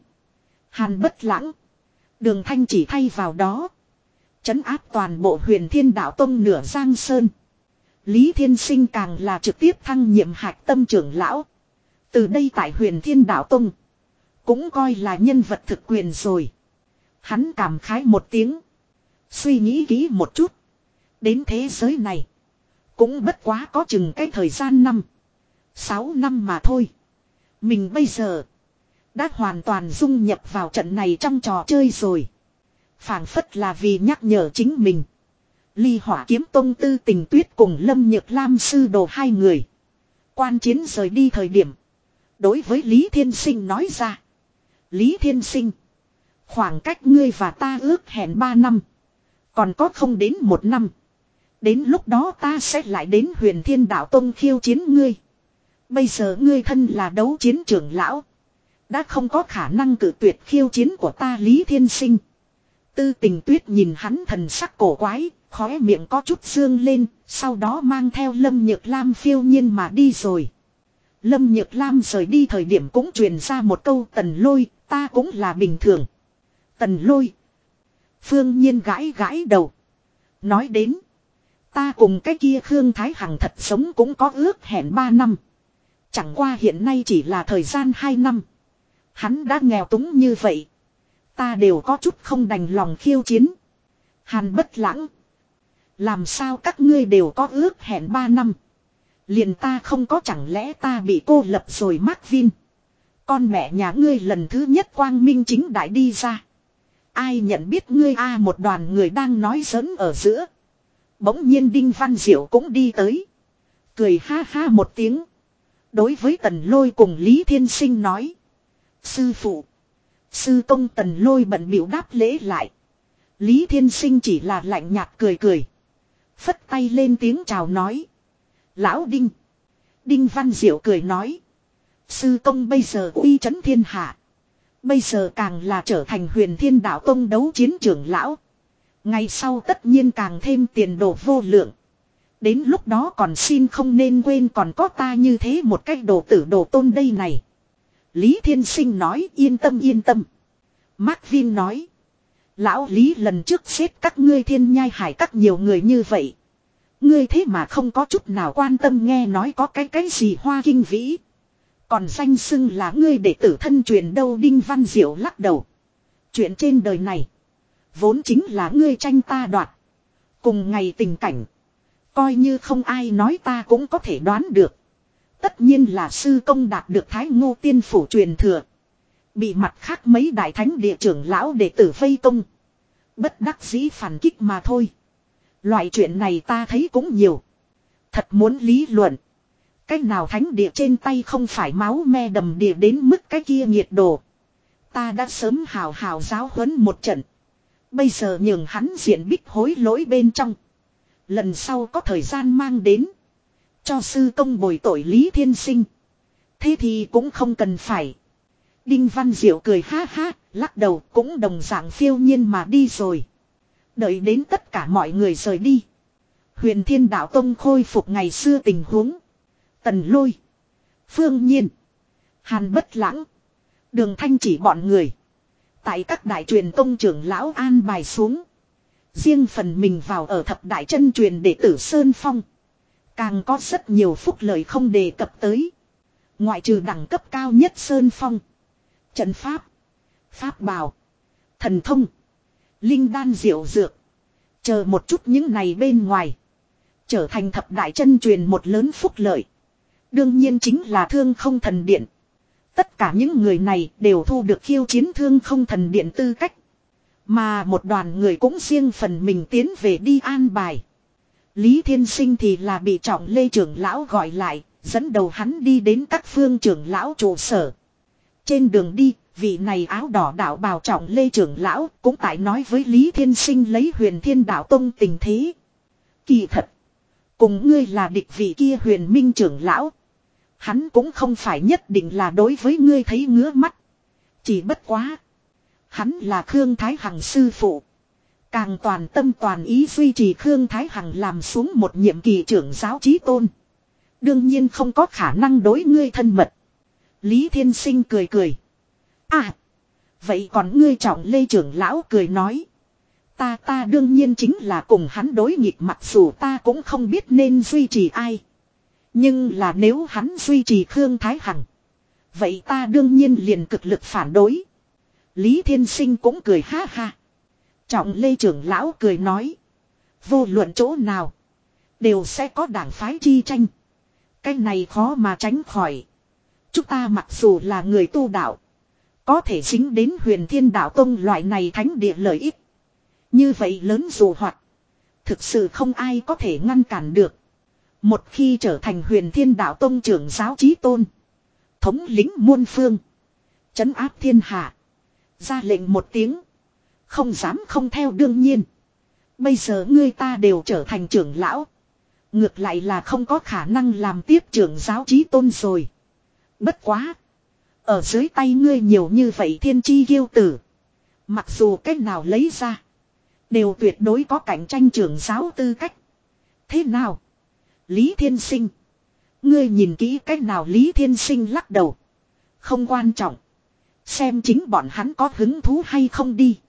Hàn Bất Lãng. Đường Thanh chỉ thay vào đó. Chấn áp toàn bộ huyền thiên đạo tông nửa giang sơn. Lý Thiên Sinh càng là trực tiếp thăng nhiệm hạch tâm trưởng lão. Từ đây tại huyền thiên đạo tông. Cũng coi là nhân vật thực quyền rồi. Hắn cảm khái một tiếng. Suy nghĩ kỹ một chút. Đến thế giới này. Cũng bất quá có chừng cái thời gian năm. Sáu năm mà thôi. Mình bây giờ. Đã hoàn toàn dung nhập vào trận này trong trò chơi rồi. phảng phất là vì nhắc nhở chính mình. Ly hỏa kiếm tông tư tình tuyết cùng Lâm Nhược Lam sư đồ hai người. Quan chiến rời đi thời điểm. Đối với Lý Thiên Sinh nói ra. Lý Thiên Sinh. Khoảng cách ngươi và ta ước hẹn ba năm. Còn có không đến một năm. Đến lúc đó ta sẽ lại đến huyền thiên đạo tông khiêu chiến ngươi. Bây giờ ngươi thân là đấu chiến trưởng lão. Đã không có khả năng cử tuyệt khiêu chiến của ta Lý Thiên Sinh. Tư tình tuyết nhìn hắn thần sắc cổ quái, khóe miệng có chút dương lên, sau đó mang theo Lâm Nhược Lam phiêu nhiên mà đi rồi. Lâm Nhược Lam rời đi thời điểm cũng truyền ra một câu tần lôi, ta cũng là bình thường. Tần lôi. Phương nhiên gãi gãi đầu. Nói đến. Ta cùng cái kia Khương Thái Hằng thật sống cũng có ước hẹn 3 năm. Chẳng qua hiện nay chỉ là thời gian 2 năm. Hắn đã nghèo túng như vậy. Ta đều có chút không đành lòng khiêu chiến. Hàn bất lãng. Làm sao các ngươi đều có ước hẹn 3 năm. Liền ta không có chẳng lẽ ta bị cô lập rồi Mark Vin. Con mẹ nhà ngươi lần thứ nhất quang minh chính đại đi ra. Ai nhận biết ngươi a, một đoàn người đang nói giỡn ở giữa. Bỗng nhiên Đinh Văn Diệu cũng đi tới. Cười ha ha một tiếng. Đối với tần lôi cùng Lý Thiên Sinh nói. Sư phụ. Sư công tần lôi bận biểu đáp lễ lại. Lý Thiên Sinh chỉ là lạnh nhạt cười cười. Phất tay lên tiếng chào nói. Lão Đinh. Đinh Văn Diệu cười nói. Sư công bây giờ uy chấn thiên hạ. Bây giờ càng là trở thành huyền thiên đạo tông đấu chiến trưởng lão. Ngày sau tất nhiên càng thêm tiền đồ vô lượng. Đến lúc đó còn xin không nên quên còn có ta như thế một cách đồ tử đồ tôn đây này. Lý Thiên Sinh nói, yên tâm yên tâm. Mark Vin nói. Lão Lý, lần trước xếp các ngươi thiên nhai hải các nhiều người như vậy. Ngươi thế mà không có chút nào quan tâm nghe nói có cái cái gì hoa kinh vĩ. Còn danh xưng là ngươi để tử thân truyền đâu Đinh Văn Diệu lắc đầu. Chuyện trên đời này. Vốn chính là ngươi tranh ta đoạt. Cùng ngày tình cảnh. Coi như không ai nói ta cũng có thể đoán được. Tất nhiên là sư công đạt được thái ngô tiên phủ truyền thừa. Bị mặt khác mấy đại thánh địa trưởng lão đệ tử vây công. Bất đắc dĩ phản kích mà thôi. Loại chuyện này ta thấy cũng nhiều. Thật muốn lý luận. Cách nào thánh địa trên tay không phải máu me đầm địa đến mức cái kia nhiệt độ. Ta đã sớm hào hào giáo huấn một trận. Bây giờ nhường hắn diện bích hối lỗi bên trong. Lần sau có thời gian mang đến. Cho sư công bồi tội Lý Thiên Sinh. Thế thì cũng không cần phải. Đinh Văn Diệu cười ha ha, lắc đầu cũng đồng dạng phiêu nhiên mà đi rồi. Đợi đến tất cả mọi người rời đi. Huyền Thiên Đạo Tông khôi phục ngày xưa tình huống. Tần lôi. Phương nhiên. Hàn bất lãng. Đường thanh chỉ bọn người. Tại các đại truyền tông trưởng lão an bài xuống. Riêng phần mình vào ở thập đại chân truyền đệ tử Sơn Phong. Càng có rất nhiều phúc lợi không đề cập tới. Ngoại trừ đẳng cấp cao nhất Sơn Phong. Trận Pháp. Pháp bào. Thần thông. Linh đan diệu dược. Chờ một chút những này bên ngoài. Trở thành thập đại chân truyền một lớn phúc lợi. Đương nhiên chính là thương không thần điện. Tất cả những người này đều thu được khiêu chiến thương không thần điện tư cách. Mà một đoàn người cũng riêng phần mình tiến về đi an bài. Lý Thiên Sinh thì là bị trọng lê trưởng lão gọi lại, dẫn đầu hắn đi đến các phương trưởng lão trụ sở. Trên đường đi, vị này áo đỏ đạo bào trọng lê trưởng lão cũng tại nói với Lý Thiên Sinh lấy huyền thiên đạo tông tình thế. Kỳ thật, cùng ngươi là địch vị kia huyền minh trưởng lão. Hắn cũng không phải nhất định là đối với ngươi thấy ngứa mắt. Chỉ bất quá. Hắn là Khương Thái Hằng sư phụ. Càng toàn tâm toàn ý duy trì Khương Thái Hằng làm xuống một nhiệm kỳ trưởng giáo trí tôn. Đương nhiên không có khả năng đối ngươi thân mật. Lý Thiên Sinh cười cười. À. Vậy còn ngươi trọng lê trưởng lão cười nói. Ta ta đương nhiên chính là cùng hắn đối nghịch, mặc dù ta cũng không biết nên duy trì ai. Nhưng là nếu hắn duy trì Khương Thái Hằng. Vậy ta đương nhiên liền cực lực phản đối. Lý Thiên Sinh cũng cười ha ha. Trọng Lê trưởng lão cười nói. Vô luận chỗ nào. Đều sẽ có đảng phái chi tranh. Cái này khó mà tránh khỏi. Chúng ta mặc dù là người tu đạo. Có thể dính đến huyền thiên đạo tông loại này thánh địa lợi ích. Như vậy lớn dù hoạt. Thực sự không ai có thể ngăn cản được. Một khi trở thành huyền thiên đạo tông trưởng giáo trí tôn. Thống lĩnh muôn phương. Chấn áp thiên hạ. Ra lệnh một tiếng. Không dám không theo đương nhiên. Bây giờ ngươi ta đều trở thành trưởng lão. Ngược lại là không có khả năng làm tiếp trưởng giáo trí tôn rồi. Bất quá. Ở dưới tay ngươi nhiều như vậy thiên chi ghiêu tử. Mặc dù cách nào lấy ra. Đều tuyệt đối có cạnh tranh trưởng giáo tư cách. Thế nào? Lý Thiên Sinh. Ngươi nhìn kỹ cách nào Lý Thiên Sinh lắc đầu. Không quan trọng. Xem chính bọn hắn có hứng thú hay không đi.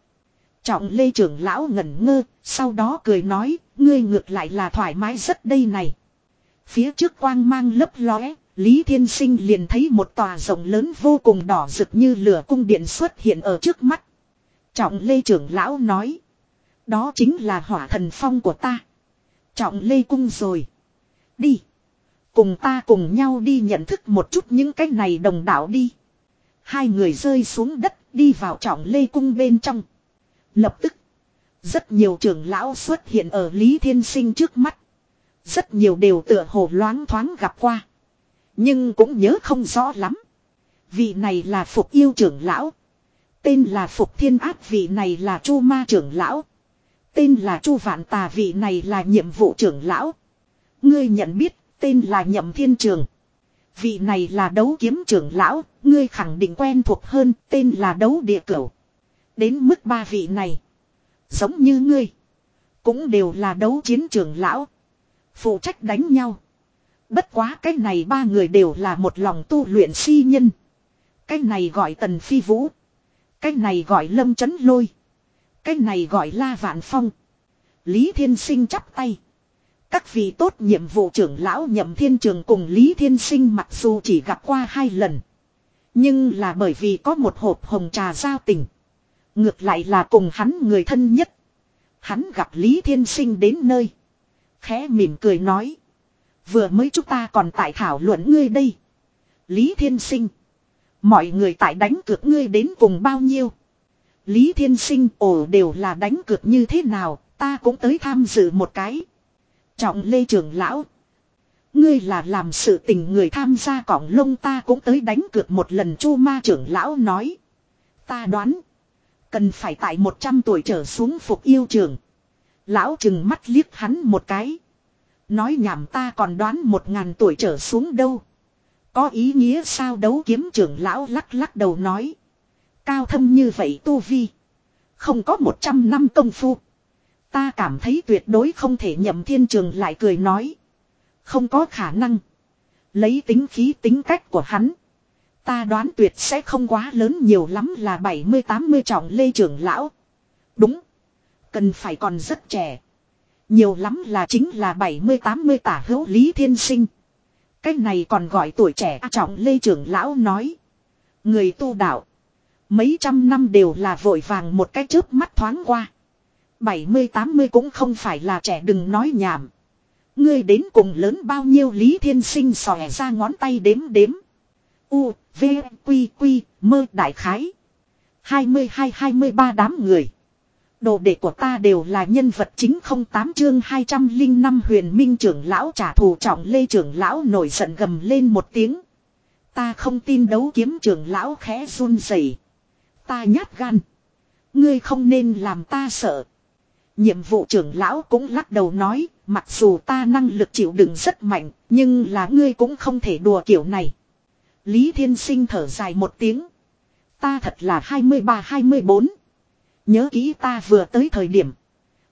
Trọng lê trưởng lão ngẩn ngơ, sau đó cười nói, ngươi ngược lại là thoải mái rất đây này. Phía trước quang mang lấp lóe, Lý Thiên Sinh liền thấy một tòa rộng lớn vô cùng đỏ rực như lửa cung điện xuất hiện ở trước mắt. Trọng lê trưởng lão nói. Đó chính là hỏa thần phong của ta. Trọng lê cung rồi. Đi. Cùng ta cùng nhau đi nhận thức một chút những cái này đồng đạo đi. Hai người rơi xuống đất, đi vào trọng lê cung bên trong. Lập tức. Rất nhiều trưởng lão xuất hiện ở Lý Thiên Sinh trước mắt. Rất nhiều đều tựa hồ loáng thoáng gặp qua. Nhưng cũng nhớ không rõ lắm. Vị này là Phục yêu trưởng lão. Tên là Phục Thiên Ác, vị này là Chu Ma trưởng lão. Tên là Chu Vạn Tà, vị này là nhiệm vụ trưởng lão. Ngươi nhận biết, tên là Nhậm Thiên Trường. Vị này là đấu kiếm trưởng lão, ngươi khẳng định quen thuộc hơn, tên là đấu địa cửu. Đến mức ba vị này. Giống như ngươi. Cũng đều là đấu chiến trưởng lão. Phụ trách đánh nhau. Bất quá cái này ba người đều là một lòng tu luyện si nhân. Cái này gọi tần phi vũ. Cái này gọi lâm chấn lôi. Cái này gọi la vạn phong. Lý Thiên Sinh chắp tay. Các vị tốt nhiệm vụ trưởng lão nhậm thiên trường cùng Lý Thiên Sinh mặc dù chỉ gặp qua hai lần. Nhưng là bởi vì có một hộp hồng trà giao tình. Ngược lại là cùng hắn người thân nhất. Hắn gặp Lý Thiên Sinh đến nơi. Khẽ mỉm cười nói. Vừa mới chúng ta còn tại thảo luận ngươi đây. Lý Thiên Sinh. Mọi người tại đánh cược ngươi đến cùng bao nhiêu. Lý Thiên Sinh ồ đều là đánh cược như thế nào, ta cũng tới tham dự một cái. Trọng Lê Trường Lão. Ngươi là làm sự tình người tham gia cỏng lông ta cũng tới đánh cược một lần, chu ma trưởng lão nói. Ta đoán. Cần phải tại 100 tuổi trở xuống phục yêu trường. Lão chừng mắt liếc hắn một cái. Nói nhảm ta còn đoán một ngàn tuổi trở xuống đâu. Có ý nghĩa sao đấu kiếm trưởng lão lắc lắc đầu nói. Cao thâm như vậy tu vi. Không có một trăm năm công phu. Ta cảm thấy tuyệt đối không thể nhậm thiên trường lại cười nói. Không có khả năng. Lấy tính khí tính cách của hắn. Ta đoán tuyệt sẽ không quá lớn nhiều lắm là 70-80 trọng lê trưởng lão. Đúng. Cần phải còn rất trẻ. Nhiều lắm là chính là 70-80 tả hữu Lý Thiên Sinh. Cái này còn gọi tuổi trẻ à, trọng lê trưởng lão nói. Người tu đạo. Mấy trăm năm đều là vội vàng một cái chớp mắt thoáng qua. 70-80 cũng không phải là trẻ đừng nói nhảm. Ngươi đến cùng lớn bao nhiêu Lý Thiên Sinh sòe ra ngón tay đếm đếm. U, V, Quy, Quy, mơ đại khái. 22-23 đám người. Đồ đệ của ta đều là nhân vật chính không tám chương 205 huyền minh trưởng lão trả thù trọng lê trưởng lão nổi giận gầm lên một tiếng. Ta không tin đấu kiếm trưởng lão khẽ run rẩy. Ta nhát gan. Ngươi không nên làm ta sợ. Nhiệm vụ trưởng lão cũng lắc đầu nói, mặc dù ta năng lực chịu đựng rất mạnh, nhưng là ngươi cũng không thể đùa kiểu này. Lý Thiên Sinh thở dài một tiếng. Ta thật là 23-24. Nhớ kỹ ta vừa tới thời điểm.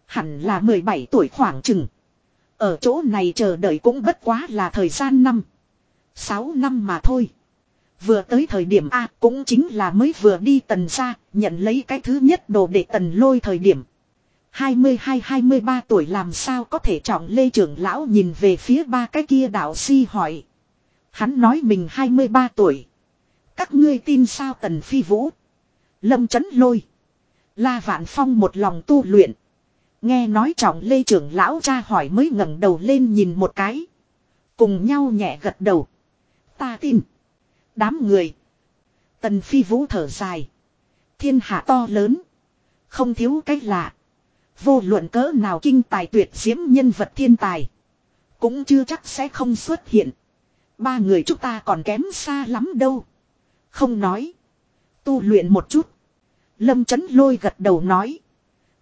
Hẳn là 17 tuổi khoảng chừng. Ở chỗ này chờ đợi cũng bất quá là thời gian năm. 6 năm mà thôi. Vừa tới thời điểm A cũng chính là mới vừa đi tần ra, nhận lấy cái thứ nhất đồ để tần lôi thời điểm. 22-23 tuổi làm sao có thể trọng lê trưởng lão nhìn về phía ba cái kia đạo si hỏi. Hắn nói mình 23 tuổi. Các ngươi tin sao tần phi vũ. Lâm chấn lôi. La vạn phong một lòng tu luyện. Nghe nói trọng lê trưởng lão cha hỏi mới ngẩng đầu lên nhìn một cái. Cùng nhau nhẹ gật đầu. Ta tin. Đám người. Tần phi vũ thở dài. Thiên hạ to lớn. Không thiếu cách lạ. Vô luận cỡ nào kinh tài tuyệt diễm nhân vật thiên tài. Cũng chưa chắc sẽ không xuất hiện. Ba người chúng ta còn kém xa lắm đâu. Không nói. Tu luyện một chút. Lâm chấn lôi gật đầu nói.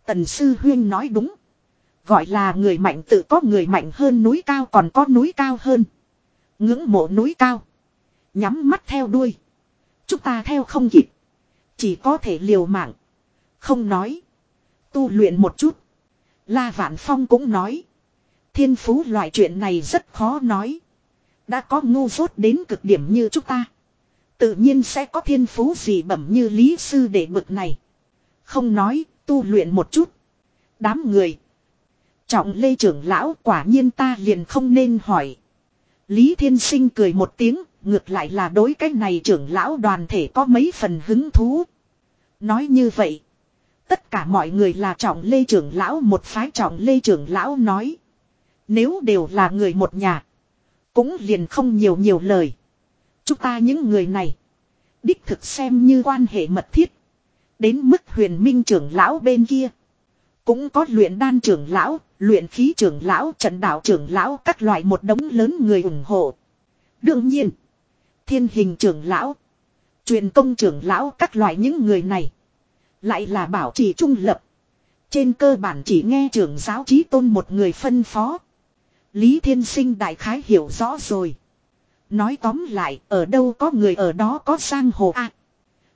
Tần sư huyên nói đúng. Gọi là người mạnh tự có người mạnh hơn núi cao còn có núi cao hơn. Ngưỡng mộ núi cao. Nhắm mắt theo đuôi. Chúng ta theo không kịp. Chỉ có thể liều mạng. Không nói. Tu luyện một chút. La Vạn Phong cũng nói. Thiên phú loại chuyện này rất khó nói. Đã có ngu dốt đến cực điểm như chúng ta. Tự nhiên sẽ có thiên phú gì bẩm như lý sư để bực này. Không nói, tu luyện một chút. Đám người. Trọng lê trưởng lão quả nhiên ta liền không nên hỏi. Lý Thiên Sinh cười một tiếng, ngược lại là đối cái này trưởng lão đoàn thể có mấy phần hứng thú. Nói như vậy. Tất cả mọi người là trọng lê trưởng lão một phái trọng lê trưởng lão nói. Nếu đều là người một nhà. Cũng liền không nhiều nhiều lời. Chúng ta những người này. Đích thực xem như quan hệ mật thiết. Đến mức huyền minh trưởng lão bên kia. Cũng có luyện đan trưởng lão, luyện khí trưởng lão, trận đạo trưởng lão các loại một đống lớn người ủng hộ. Đương nhiên. Thiên hình trưởng lão. Truyền công trưởng lão các loại những người này. Lại là bảo trì trung lập. Trên cơ bản chỉ nghe trưởng giáo trí tôn một người phân phó. Lý Thiên Sinh đại khái hiểu rõ rồi. Nói tóm lại, ở đâu có người ở đó có sang hồ a.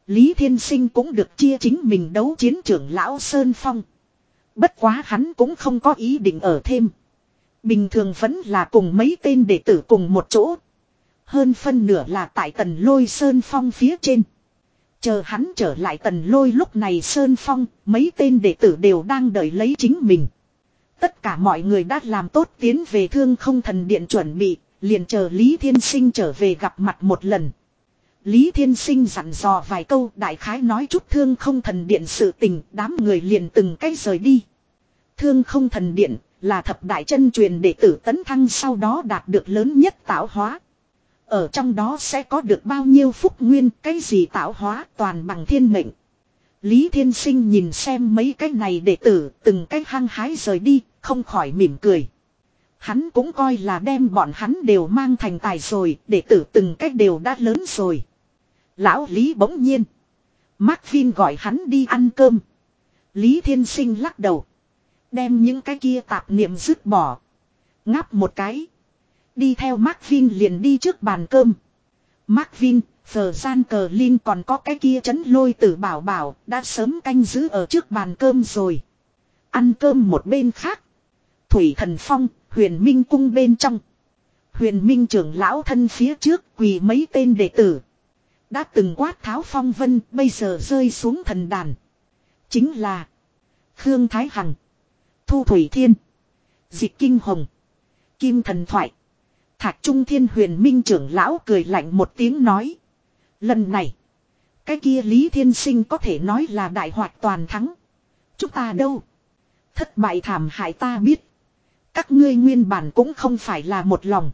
Lý Thiên Sinh cũng được chia chính mình đấu chiến trưởng lão Sơn Phong. Bất quá hắn cũng không có ý định ở thêm. Bình thường vẫn là cùng mấy tên đệ tử cùng một chỗ. Hơn phân nửa là tại tần lôi Sơn Phong phía trên. Chờ hắn trở lại tần lôi lúc này Sơn Phong, mấy tên đệ tử đều đang đợi lấy chính mình. Tất cả mọi người đã làm tốt tiến về thương không thần điện chuẩn bị, liền chờ Lý Thiên Sinh trở về gặp mặt một lần. Lý Thiên Sinh dặn dò vài câu đại khái nói chút thương không thần điện sự tình, đám người liền từng cách rời đi. Thương không thần điện là thập đại chân truyền đệ tử tấn thăng sau đó đạt được lớn nhất tạo hóa. Ở trong đó sẽ có được bao nhiêu phúc nguyên, cái gì tạo hóa toàn bằng thiên mệnh. Lý Thiên Sinh nhìn xem mấy cái này đệ tử, từng cái hăng hái rời đi, không khỏi mỉm cười. Hắn cũng coi là đem bọn hắn đều mang thành tài rồi, đệ tử từng cách đều đã lớn rồi. Lão Lý bỗng nhiên. Mark Vin gọi hắn đi ăn cơm. Lý Thiên Sinh lắc đầu. Đem những cái kia tạp niệm dứt bỏ. Ngáp một cái. Đi theo Mark Vin liền đi trước bàn cơm. Mark Vin, Phờ gian cờ Linh còn có cái kia chấn lôi tử bảo bảo đã sớm canh giữ ở trước bàn cơm rồi. Ăn cơm một bên khác. Thủy thần phong, huyền minh cung bên trong. Huyền minh trưởng lão thân phía trước quỳ mấy tên đệ tử. Đã từng quát tháo phong vân bây giờ rơi xuống thần đàn. Chính là Khương Thái Hằng, Thu Thủy Thiên, Dịch Kinh Hồng, Kim Thần Thoại. Thạch Trung Thiên huyền minh trưởng lão cười lạnh một tiếng nói. Lần này, cái kia Lý Thiên Sinh có thể nói là đại hoạt toàn thắng. Chúng ta đâu? Thất bại thảm hại ta biết. Các ngươi nguyên bản cũng không phải là một lòng.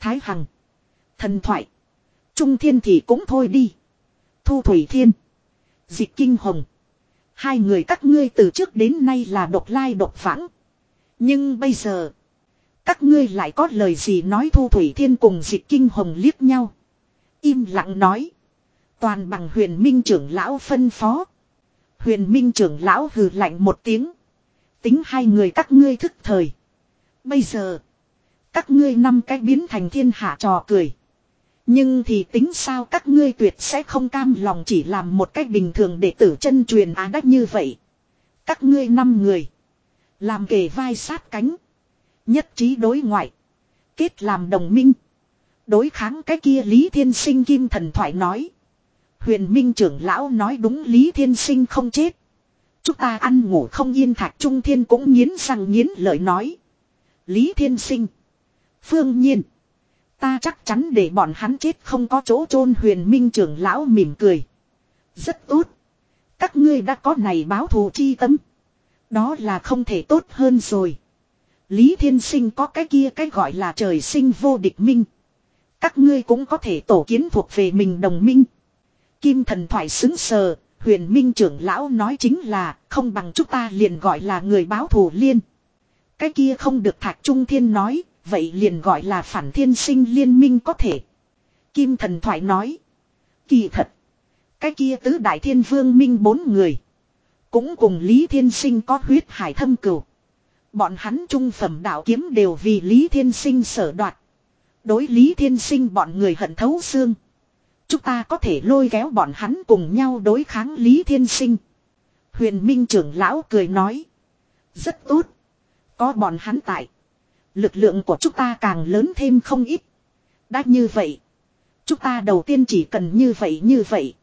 Thái Hằng. Thần thoại. Trung Thiên thì cũng thôi đi. Thu Thủy Thiên. Dịch Kinh Hồng. Hai người các ngươi từ trước đến nay là độc lai độc vãng. Nhưng bây giờ. Các ngươi lại có lời gì nói Thu Thủy Thiên cùng Dịch Kinh Hồng liếc nhau. Im lặng nói. Toàn bằng huyền minh trưởng lão phân phó. Huyền minh trưởng lão hừ lạnh một tiếng. Tính hai người các ngươi thức thời. Bây giờ. Các ngươi năm cái biến thành thiên hạ trò cười. Nhưng thì tính sao các ngươi tuyệt sẽ không cam lòng chỉ làm một cách bình thường để tử chân truyền á đắc như vậy. Các ngươi năm người. Làm kề vai sát cánh. Nhất trí đối ngoại. Kết làm đồng minh. Đối kháng cái kia Lý Thiên Sinh kim thần thoại nói. Huyền Minh trưởng lão nói đúng Lý Thiên Sinh không chết. Chúng ta ăn ngủ không yên thạch trung thiên cũng nghiến răng nghiến lợi nói. Lý Thiên Sinh. Phương Nhiên. Ta chắc chắn để bọn hắn chết không có chỗ chôn huyền minh trưởng lão mỉm cười. Rất tốt. Các ngươi đã có này báo thù chi tâm. Đó là không thể tốt hơn rồi. Lý Thiên Sinh có cái kia cái gọi là trời sinh vô địch minh. Các ngươi cũng có thể tổ kiến thuộc về mình đồng minh. Kim thần thoại xứng sờ, Huyền Minh trưởng lão nói chính là không bằng chúng ta liền gọi là người báo thù liên. Cái kia không được thạc Trung Thiên nói, vậy liền gọi là phản thiên sinh liên minh có thể. Kim thần thoại nói. Kỳ thật. Cái kia tứ đại thiên vương minh bốn người. Cũng cùng Lý Thiên Sinh có huyết hải thâm cửu. Bọn hắn trung phẩm đạo kiếm đều vì Lý Thiên Sinh sở đoạt. Đối Lý Thiên Sinh bọn người hận thấu xương. Chúng ta có thể lôi kéo bọn hắn cùng nhau đối kháng Lý Thiên Sinh. Huyền Minh trưởng lão cười nói. Rất tốt. Có bọn hắn tại. Lực lượng của chúng ta càng lớn thêm không ít. Đã như vậy. Chúng ta đầu tiên chỉ cần như vậy như vậy.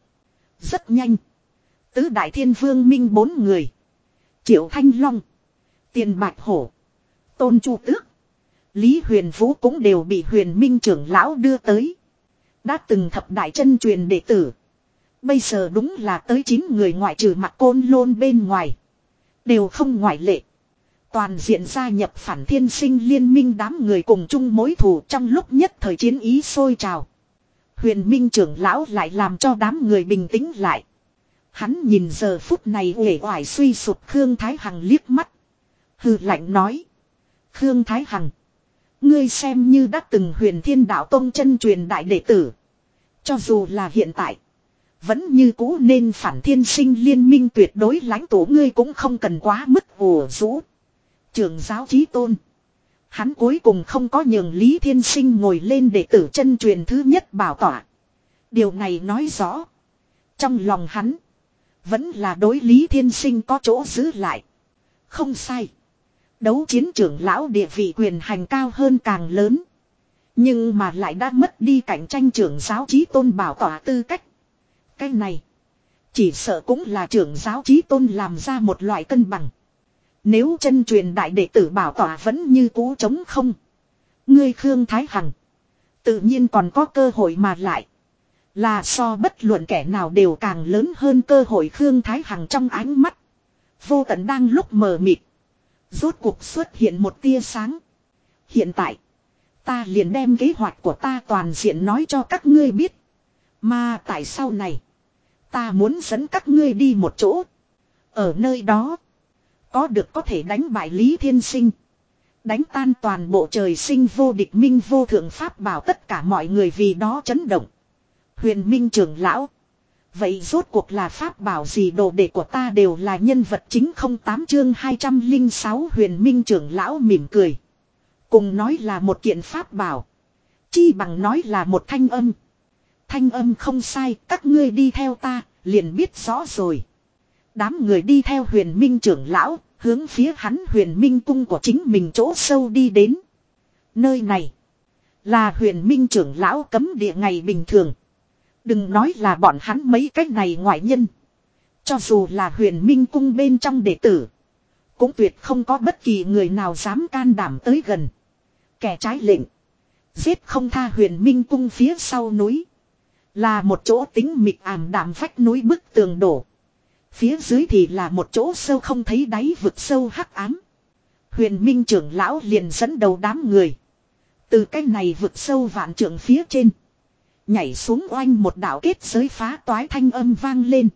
Rất nhanh. Tứ Đại Thiên Vương Minh bốn người. Triệu Thanh Long. Tiền Bạch Hổ. Tôn Chu Tước. Lý Huyền Vũ cũng đều bị huyền minh trưởng lão đưa tới. Đã từng thập đại chân truyền đệ tử. Bây giờ đúng là tới 9 người ngoại trừ mặt côn lôn bên ngoài. Đều không ngoại lệ. Toàn diện gia nhập phản thiên sinh liên minh đám người cùng chung mối thù trong lúc nhất thời chiến ý sôi trào. Huyền minh trưởng lão lại làm cho đám người bình tĩnh lại. Hắn nhìn giờ phút này uể oải suy sụp Khương Thái Hằng liếc mắt hư lạnh nói. Khương Thái Hằng. Ngươi xem như đã từng huyền thiên đạo tông chân truyền đại đệ tử. Cho dù là hiện tại. Vẫn như cũ nên phản thiên sinh liên minh tuyệt đối lãnh tổ ngươi cũng không cần quá mức vùa rũ. Trường giáo chí tôn. Hắn cuối cùng không có nhường Lý Thiên Sinh ngồi lên đệ tử chân truyền thứ nhất bảo tỏa. Điều này nói rõ. Trong lòng hắn. Vẫn là đối Lý Thiên Sinh có chỗ giữ lại. Không sai. Đấu chiến trưởng lão địa vị quyền hành cao hơn càng lớn. Nhưng mà lại đã mất đi cạnh tranh trưởng giáo chí tôn bảo tỏa tư cách. Cái này. Chỉ sợ cũng là trưởng giáo chí tôn làm ra một loại cân bằng. Nếu chân truyền đại đệ tử bảo tỏa vẫn như cũ chống không. Ngươi Khương Thái Hằng. Tự nhiên còn có cơ hội mà lại. Là so bất luận kẻ nào đều càng lớn hơn cơ hội Khương Thái Hằng trong ánh mắt. Vô tận đang lúc mờ mịt. Rốt cuộc xuất hiện một tia sáng. Hiện tại. Ta liền đem kế hoạch của ta toàn diện nói cho các ngươi biết. Mà tại sau này. Ta muốn dẫn các ngươi đi một chỗ. Ở nơi đó. Có được có thể đánh bại Lý Thiên Sinh. Đánh tan toàn bộ trời sinh vô địch minh vô thượng pháp bảo tất cả mọi người vì đó chấn động. Huyền Minh trưởng lão. Vậy rốt cuộc là pháp bảo gì đồ đệ của ta đều là nhân vật chính không tám chương 206 huyền minh trưởng lão mỉm cười. Cùng nói là một kiện pháp bảo. Chi bằng nói là một thanh âm. Thanh âm không sai, các ngươi đi theo ta, liền biết rõ rồi. Đám người đi theo huyền minh trưởng lão, hướng phía hắn huyền minh cung của chính mình chỗ sâu đi đến. Nơi này, là huyền minh trưởng lão cấm địa ngày bình thường. Đừng nói là bọn hắn mấy cách này ngoại nhân. Cho dù là huyền minh cung bên trong đệ tử. Cũng tuyệt không có bất kỳ người nào dám can đảm tới gần. Kẻ trái lệnh. Giết không tha huyền minh cung phía sau núi. Là một chỗ tính mịt ảm đạm vách núi bức tường đổ. Phía dưới thì là một chỗ sâu không thấy đáy vực sâu hắc ám. Huyền minh trưởng lão liền dẫn đầu đám người. Từ cái này vực sâu vạn trưởng phía trên. Nhảy xuống oanh một đạo kết giới phá toái thanh âm vang lên.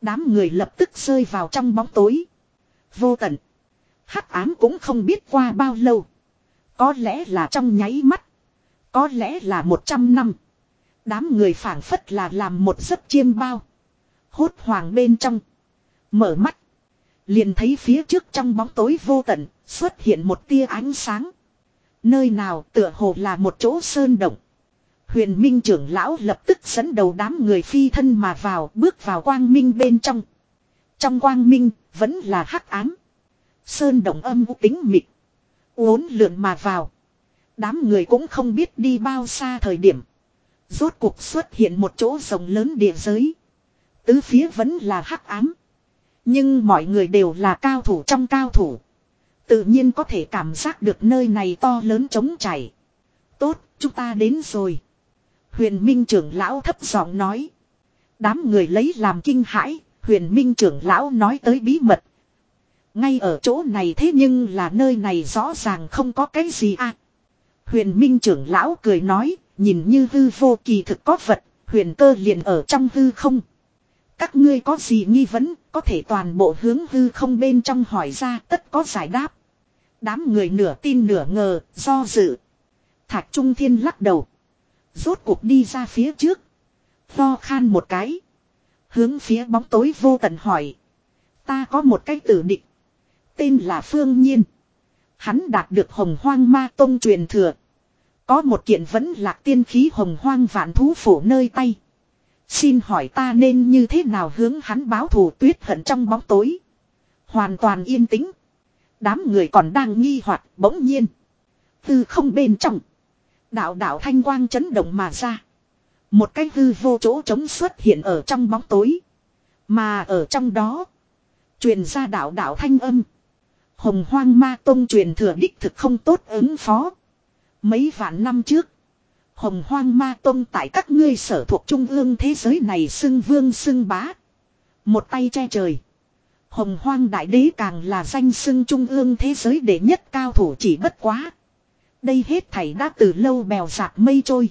Đám người lập tức rơi vào trong bóng tối. Vô tận. hắc ám cũng không biết qua bao lâu. Có lẽ là trong nháy mắt. Có lẽ là một trăm năm. Đám người phảng phất là làm một giấc chiêm bao. Hốt hoàng bên trong. Mở mắt. Liền thấy phía trước trong bóng tối vô tận xuất hiện một tia ánh sáng. Nơi nào tựa hồ là một chỗ sơn động. Huyền Minh trưởng lão lập tức dẫn đầu đám người phi thân mà vào bước vào quang minh bên trong. Trong quang minh vẫn là hắc ám. Sơn động âm u tính mịt. Uốn lượn mà vào. Đám người cũng không biết đi bao xa thời điểm. Rốt cuộc xuất hiện một chỗ rộng lớn địa giới. Tứ phía vẫn là hắc ám. Nhưng mọi người đều là cao thủ trong cao thủ. Tự nhiên có thể cảm giác được nơi này to lớn trống chảy. Tốt, chúng ta đến rồi. Huyền Minh trưởng lão thấp giọng nói. Đám người lấy làm kinh hãi, huyền Minh trưởng lão nói tới bí mật. Ngay ở chỗ này thế nhưng là nơi này rõ ràng không có cái gì à. Huyền Minh trưởng lão cười nói, nhìn như hư vô kỳ thực có vật, huyền cơ liền ở trong hư không. Các ngươi có gì nghi vấn, có thể toàn bộ hướng hư không bên trong hỏi ra tất có giải đáp. Đám người nửa tin nửa ngờ, do dự. Thạch Trung Thiên lắc đầu. Rốt cuộc đi ra phía trước. Lo khan một cái. Hướng phía bóng tối vô tận hỏi. Ta có một cái tử định. Tên là Phương Nhiên. Hắn đạt được hồng hoang ma tông truyền thừa. Có một kiện vẫn lạc tiên khí hồng hoang vạn thú phủ nơi tay. Xin hỏi ta nên như thế nào hướng hắn báo thù tuyết hận trong bóng tối. Hoàn toàn yên tĩnh. Đám người còn đang nghi hoặc bỗng nhiên. Từ không bên trong. Đạo đạo thanh quang chấn động mà ra. Một cái hư vô chỗ trống xuất hiện ở trong bóng tối. Mà ở trong đó. Truyền ra đạo đạo thanh âm. Hồng hoang ma tông truyền thừa đích thực không tốt ứng phó. Mấy vạn năm trước. Hồng hoang ma tông tại các ngươi sở thuộc trung ương thế giới này xưng vương xưng bá. Một tay che trời. Hồng hoang đại đế càng là danh xưng trung ương thế giới đệ nhất cao thủ chỉ bất quá. Đây hết thảy đã từ lâu bèo dạt mây trôi.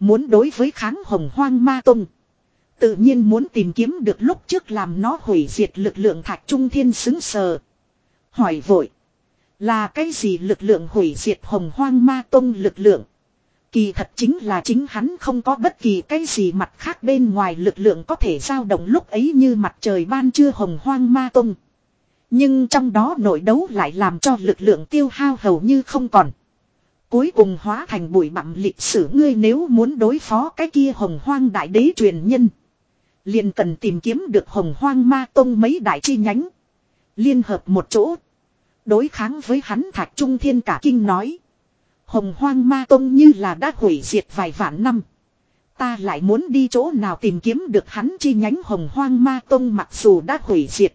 Muốn đối với kháng hồng hoang ma tông. Tự nhiên muốn tìm kiếm được lúc trước làm nó hủy diệt lực lượng thạch trung thiên xứng sờ. Hỏi vội. Là cái gì lực lượng hủy diệt hồng hoang ma tông lực lượng? Kỳ thật chính là chính hắn không có bất kỳ cái gì mặt khác bên ngoài lực lượng có thể dao động lúc ấy như mặt trời ban trưa hồng hoang ma tông. Nhưng trong đó nội đấu lại làm cho lực lượng tiêu hao hầu như không còn. Cuối cùng hóa thành bụi bặm lịch sử ngươi nếu muốn đối phó cái kia hồng hoang đại đế truyền nhân. Liền cần tìm kiếm được hồng hoang ma tông mấy đại chi nhánh. Liên hợp một chỗ. Đối kháng với hắn thạch trung thiên cả kinh nói. Hồng hoang ma tông như là đã hủy diệt vài vạn năm. Ta lại muốn đi chỗ nào tìm kiếm được hắn chi nhánh hồng hoang ma tông mặc dù đã hủy diệt.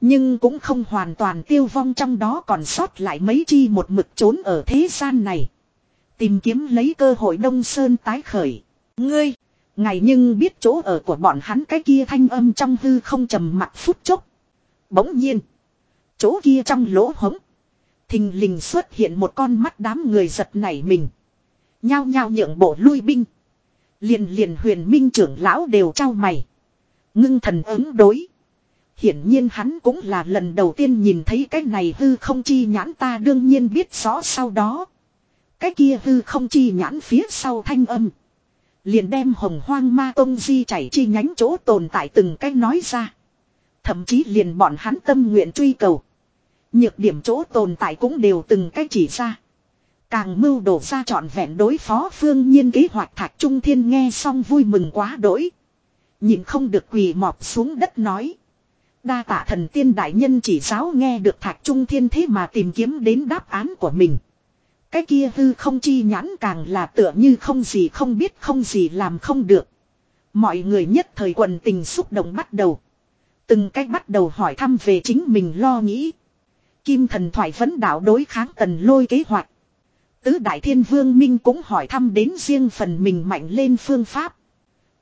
Nhưng cũng không hoàn toàn tiêu vong trong đó còn sót lại mấy chi một mực trốn ở thế gian này. Tìm kiếm lấy cơ hội Đông Sơn tái khởi. Ngươi, ngày nhưng biết chỗ ở của bọn hắn cái kia thanh âm trong hư không trầm mặt phút chốc. Bỗng nhiên, chỗ kia trong lỗ hống. Thình lình xuất hiện một con mắt đám người giật nảy mình. Nhao nhao nhượng bộ lui binh. Liền liền huyền minh trưởng lão đều trao mày. Ngưng thần ứng đối. Hiển nhiên hắn cũng là lần đầu tiên nhìn thấy cái này hư không chi nhãn ta đương nhiên biết rõ sau đó. Cái kia hư không chi nhãn phía sau thanh âm. Liền đem hồng hoang ma tông di chảy chi nhánh chỗ tồn tại từng cách nói ra. Thậm chí liền bọn hắn tâm nguyện truy cầu. Nhược điểm chỗ tồn tại cũng đều từng cách chỉ ra. Càng mưu đổ ra trọn vẹn đối phó phương nhiên kế hoạch thạch trung thiên nghe xong vui mừng quá đỗi. Nhìn không được quỳ mọp xuống đất nói. Đa tạ thần tiên đại nhân chỉ giáo nghe được thạch trung thiên thế mà tìm kiếm đến đáp án của mình. Cái kia hư không chi nhãn càng là tựa như không gì không biết không gì làm không được. Mọi người nhất thời quần tình xúc động bắt đầu. Từng cách bắt đầu hỏi thăm về chính mình lo nghĩ. Kim thần thoại vấn đạo đối kháng tần lôi kế hoạch. Tứ đại thiên vương minh cũng hỏi thăm đến riêng phần mình mạnh lên phương pháp.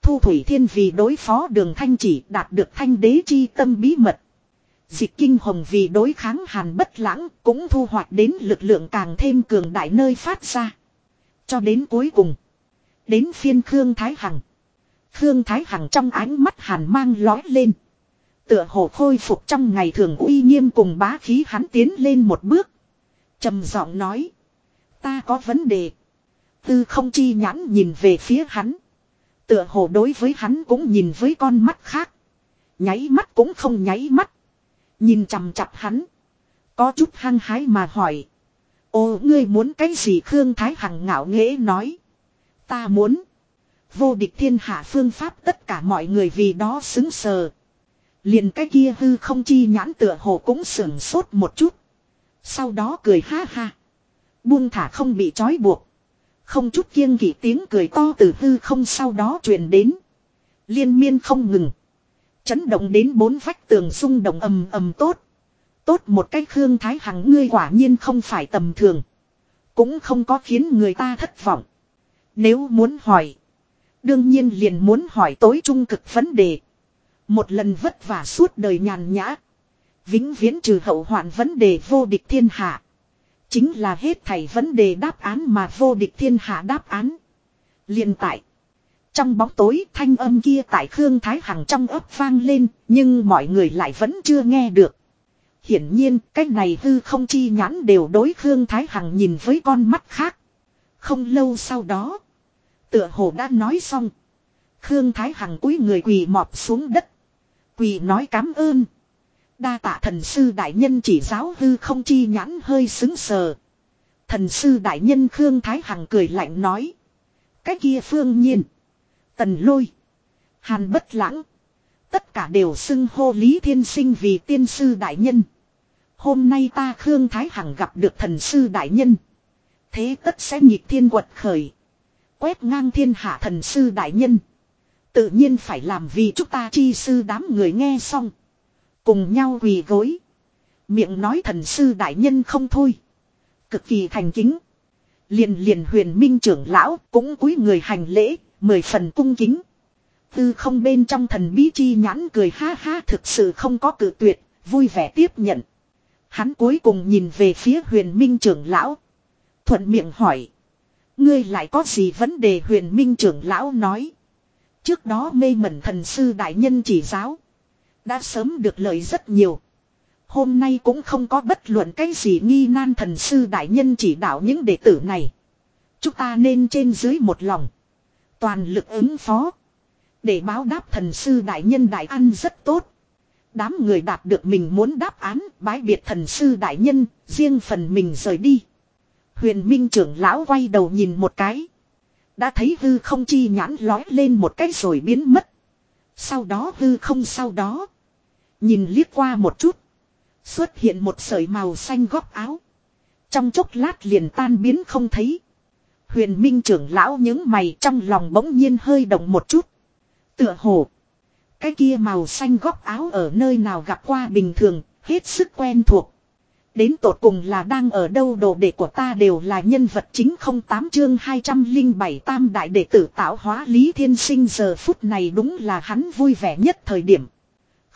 Thu thủy thiên vì đối phó đường thanh chỉ đạt được thanh đế chi tâm bí mật. Dịch kinh hồng vì đối kháng hàn bất lãng cũng thu hoạch đến lực lượng càng thêm cường đại nơi phát ra. Cho đến cuối cùng. Đến phiên Khương Thái Hằng. Khương Thái Hằng trong ánh mắt hàn mang lói lên. Tựa hồ khôi phục trong ngày thường uy nghiêm cùng bá khí hắn tiến lên một bước. trầm giọng nói. Ta có vấn đề. Tư không chi nhãn nhìn về phía hắn. Tựa hồ đối với hắn cũng nhìn với con mắt khác. Nháy mắt cũng không nháy mắt. Nhìn chằm chặp hắn. Có chút hăng hái mà hỏi. Ô ngươi muốn cái gì Khương Thái Hằng ngạo nghễ nói. Ta muốn. Vô địch thiên hạ phương pháp tất cả mọi người vì đó xứng sờ. Liền cái kia hư không chi nhãn tựa hồ cũng sưởng sốt một chút. Sau đó cười ha ha. Buông thả không bị trói buộc. Không chút kiêng kỵ tiếng cười to từ hư không sau đó truyền đến. Liên miên không ngừng. Chấn động đến bốn vách tường xung động ầm ầm tốt. Tốt một cách Khương Thái Hằng ngươi quả nhiên không phải tầm thường. Cũng không có khiến người ta thất vọng. Nếu muốn hỏi. Đương nhiên liền muốn hỏi tối trung cực vấn đề. Một lần vất vả suốt đời nhàn nhã. Vĩnh viễn trừ hậu hoạn vấn đề vô địch thiên hạ. Chính là hết thảy vấn đề đáp án mà vô địch thiên hạ đáp án. liền tại. Trong bóng tối thanh âm kia tại Khương Thái Hằng trong ấp vang lên, nhưng mọi người lại vẫn chưa nghe được. Hiển nhiên, cái này hư không chi nhãn đều đối Khương Thái Hằng nhìn với con mắt khác. Không lâu sau đó, tựa hồ đã nói xong. Khương Thái Hằng cúi người quỳ mọp xuống đất. Quỳ nói cảm ơn. Đa tạ thần sư đại nhân chỉ giáo hư không chi nhãn hơi xứng sờ. Thần sư đại nhân Khương Thái Hằng cười lạnh nói. Cái kia phương nhiên. Tần lôi. Hàn bất lãng. Tất cả đều xưng hô Lý Thiên Sinh vì tiên sư đại nhân. Hôm nay ta Khương Thái Hằng gặp được thần sư đại nhân. Thế tất sẽ nhịp thiên quật khởi. Quét ngang thiên hạ thần sư đại nhân. Tự nhiên phải làm vì chúng ta chi sư đám người nghe xong. Cùng nhau quỳ gối. Miệng nói thần sư đại nhân không thôi. Cực kỳ thành kính. Liền liền huyền minh trưởng lão cũng cúi người hành lễ, mười phần cung kính. Tư không bên trong thần bí chi nhãn cười ha ha thực sự không có cử tuyệt, vui vẻ tiếp nhận. Hắn cuối cùng nhìn về phía huyền minh trưởng lão. Thuận miệng hỏi. Ngươi lại có gì vấn đề huyền minh trưởng lão nói. Trước đó mê mẩn thần sư đại nhân chỉ giáo. Đã sớm được lợi rất nhiều. Hôm nay cũng không có bất luận cái gì nghi nan thần sư đại nhân chỉ đạo những đệ tử này. Chúng ta nên trên dưới một lòng. Toàn lực ứng phó. Để báo đáp thần sư đại nhân đại ăn rất tốt. Đám người đạt được mình muốn đáp án bái biệt thần sư đại nhân, riêng phần mình rời đi. Huyền Minh trưởng lão quay đầu nhìn một cái. Đã thấy hư không chi nhãn lói lên một cái rồi biến mất. Sau đó hư không sau đó. Nhìn liếc qua một chút. Xuất hiện một sợi màu xanh góc áo. Trong chốc lát liền tan biến không thấy. Huyền Minh trưởng lão những mày trong lòng bỗng nhiên hơi động một chút. Tựa hồ. Cái kia màu xanh góc áo ở nơi nào gặp qua bình thường, hết sức quen thuộc. Đến tột cùng là đang ở đâu đồ đệ của ta đều là nhân vật chính không tám chương 207 tam đại đệ tử tạo hóa Lý Thiên Sinh giờ phút này đúng là hắn vui vẻ nhất thời điểm.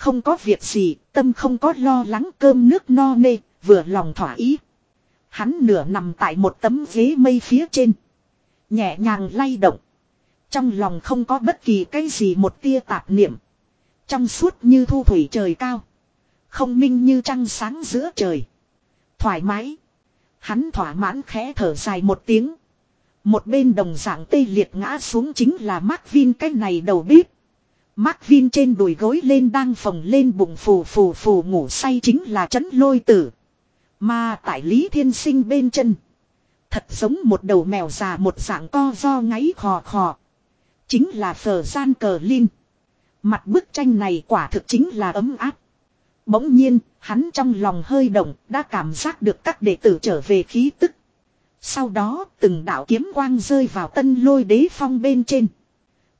Không có việc gì, tâm không có lo lắng cơm nước no nê, vừa lòng thỏa ý. Hắn nửa nằm tại một tấm ghế mây phía trên. Nhẹ nhàng lay động. Trong lòng không có bất kỳ cái gì một tia tạp niệm. Trong suốt như thu thủy trời cao. Không minh như trăng sáng giữa trời. Thoải mái. Hắn thỏa mãn khẽ thở dài một tiếng. Một bên đồng dạng tê liệt ngã xuống chính là Mark Vin cái này đầu bếp. Mark Vin trên đùi gối lên đang phồng lên bụng phù phù phù ngủ say chính là chấn lôi tử. Mà tại Lý Thiên Sinh bên chân. Thật giống một đầu mèo già một dạng co do ngáy khò khò. Chính là phở gian cờ linh. Mặt bức tranh này quả thực chính là ấm áp. Bỗng nhiên, hắn trong lòng hơi động, đã cảm giác được các đệ tử trở về khí tức. Sau đó, từng đạo kiếm quang rơi vào tân lôi đế phong bên trên.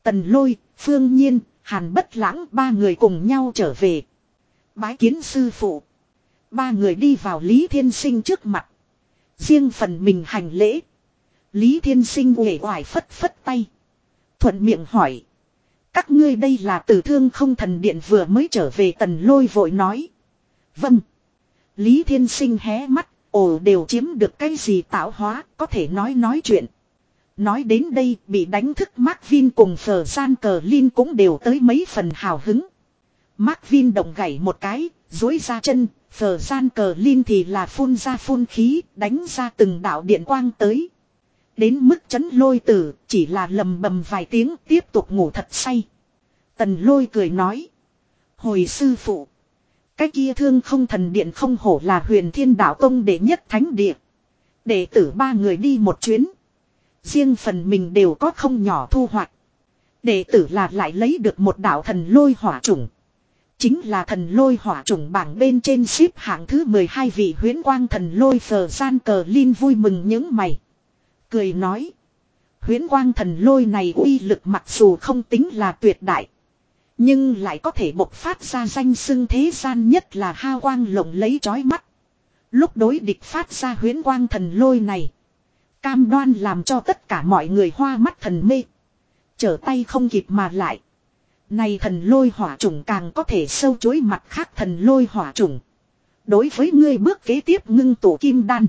Tần lôi, phương nhiên, hàn bất lãng ba người cùng nhau trở về. Bái kiến sư phụ. Ba người đi vào Lý Thiên Sinh trước mặt. Riêng phần mình hành lễ. Lý Thiên Sinh uể oải phất phất tay. Thuận miệng hỏi. Các ngươi đây là tử thương không thần điện vừa mới trở về tần lôi vội nói. Vâng. Lý Thiên Sinh hé mắt, ồ đều chiếm được cái gì tạo hóa, có thể nói nói chuyện. Nói đến đây, bị đánh thức Mark Vin cùng phở gian cờ Linh cũng đều tới mấy phần hào hứng. Mark Vin động gảy một cái, dối ra chân, phở gian cờ Linh thì là phun ra phun khí, đánh ra từng đạo điện quang tới. Đến mức chấn lôi tử, chỉ là lầm bầm vài tiếng tiếp tục ngủ thật say. Tần lôi cười nói. Hồi sư phụ. Cái kia thương không thần điện không hổ là huyền thiên đạo tông đệ nhất thánh địa. Đệ tử ba người đi một chuyến. Riêng phần mình đều có không nhỏ thu hoạch. Đệ tử là lại lấy được một đạo thần lôi hỏa chủng. Chính là thần lôi hỏa chủng bảng bên trên ship hạng thứ 12 vị huyến quang thần lôi phờ gian cờ linh vui mừng những mày. Cười nói. Huyến quang thần lôi này uy lực mặc dù không tính là tuyệt đại. Nhưng lại có thể bộc phát ra danh xưng thế gian nhất là hao quang lộng lấy chói mắt. Lúc đối địch phát ra huyến quang thần lôi này. Cam đoan làm cho tất cả mọi người hoa mắt thần mê. Trở tay không kịp mà lại. Này thần lôi hỏa trùng càng có thể sâu chối mặt khác thần lôi hỏa trùng. Đối với ngươi bước kế tiếp ngưng tổ kim đan.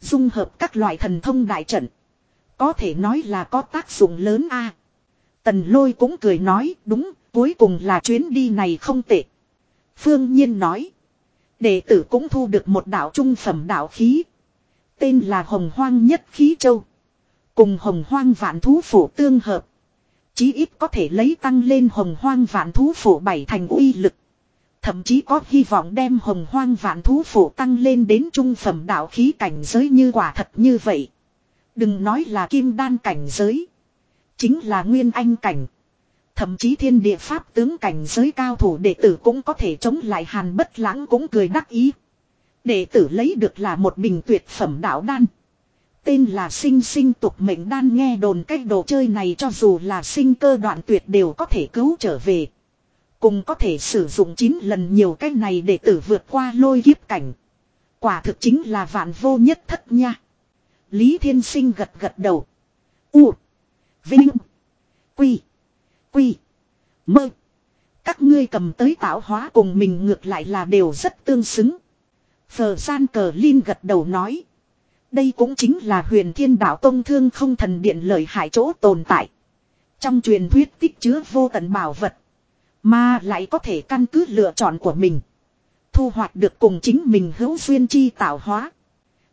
Dung hợp các loại thần thông đại trận. Có thể nói là có tác dụng lớn a. Tần lôi cũng cười nói, đúng, cuối cùng là chuyến đi này không tệ. Phương Nhiên nói. Đệ tử cũng thu được một đạo trung phẩm đạo khí. Tên là Hồng Hoang Nhất Khí Châu. Cùng Hồng Hoang Vạn Thú Phủ tương hợp. Chí ít có thể lấy tăng lên Hồng Hoang Vạn Thú Phủ bảy thành uy lực. Thậm chí có hy vọng đem Hồng Hoang Vạn Thú Phủ tăng lên đến trung phẩm đạo khí cảnh giới như quả thật như vậy. Đừng nói là kim đan cảnh giới. Chính là nguyên anh cảnh. Thậm chí thiên địa pháp tướng cảnh giới cao thủ đệ tử cũng có thể chống lại hàn bất lãng cũng cười đắc ý. Đệ tử lấy được là một bình tuyệt phẩm đạo đan. Tên là sinh sinh tục mệnh đan nghe đồn cách đồ chơi này cho dù là sinh cơ đoạn tuyệt đều có thể cứu trở về. Cùng có thể sử dụng 9 lần nhiều cách này để tử vượt qua lôi kiếp cảnh. Quả thực chính là vạn vô nhất thất nha. Lý Thiên Sinh gật gật đầu. U. Vinh. Quy. Quy. Mơ. Các ngươi cầm tới tạo hóa cùng mình ngược lại là đều rất tương xứng. Phờ gian cờ Linh gật đầu nói. Đây cũng chính là huyền thiên đạo tông thương không thần điện lợi hại chỗ tồn tại. Trong truyền thuyết tích chứa vô tận bảo vật. Mà lại có thể căn cứ lựa chọn của mình. Thu hoạch được cùng chính mình hữu duyên chi tạo hóa.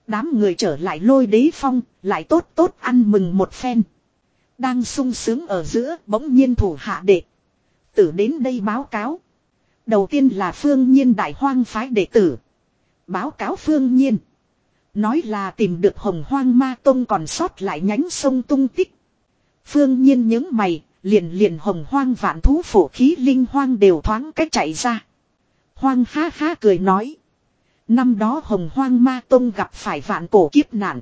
Đám người trở lại lôi đế phong, lại tốt tốt ăn mừng một phen. Đang sung sướng ở giữa bỗng nhiên thủ hạ đệ. Tử đến đây báo cáo. Đầu tiên là phương nhiên đại hoang phái đệ tử. Báo cáo phương nhiên. Nói là tìm được hồng hoang ma tông còn sót lại nhánh sông tung tích. Phương nhiên những mày, liền liền hồng hoang vạn thú phổ khí linh hoang đều thoáng cách chạy ra. Hoang ha ha cười nói. Năm đó hồng hoang ma tông gặp phải vạn cổ kiếp nạn.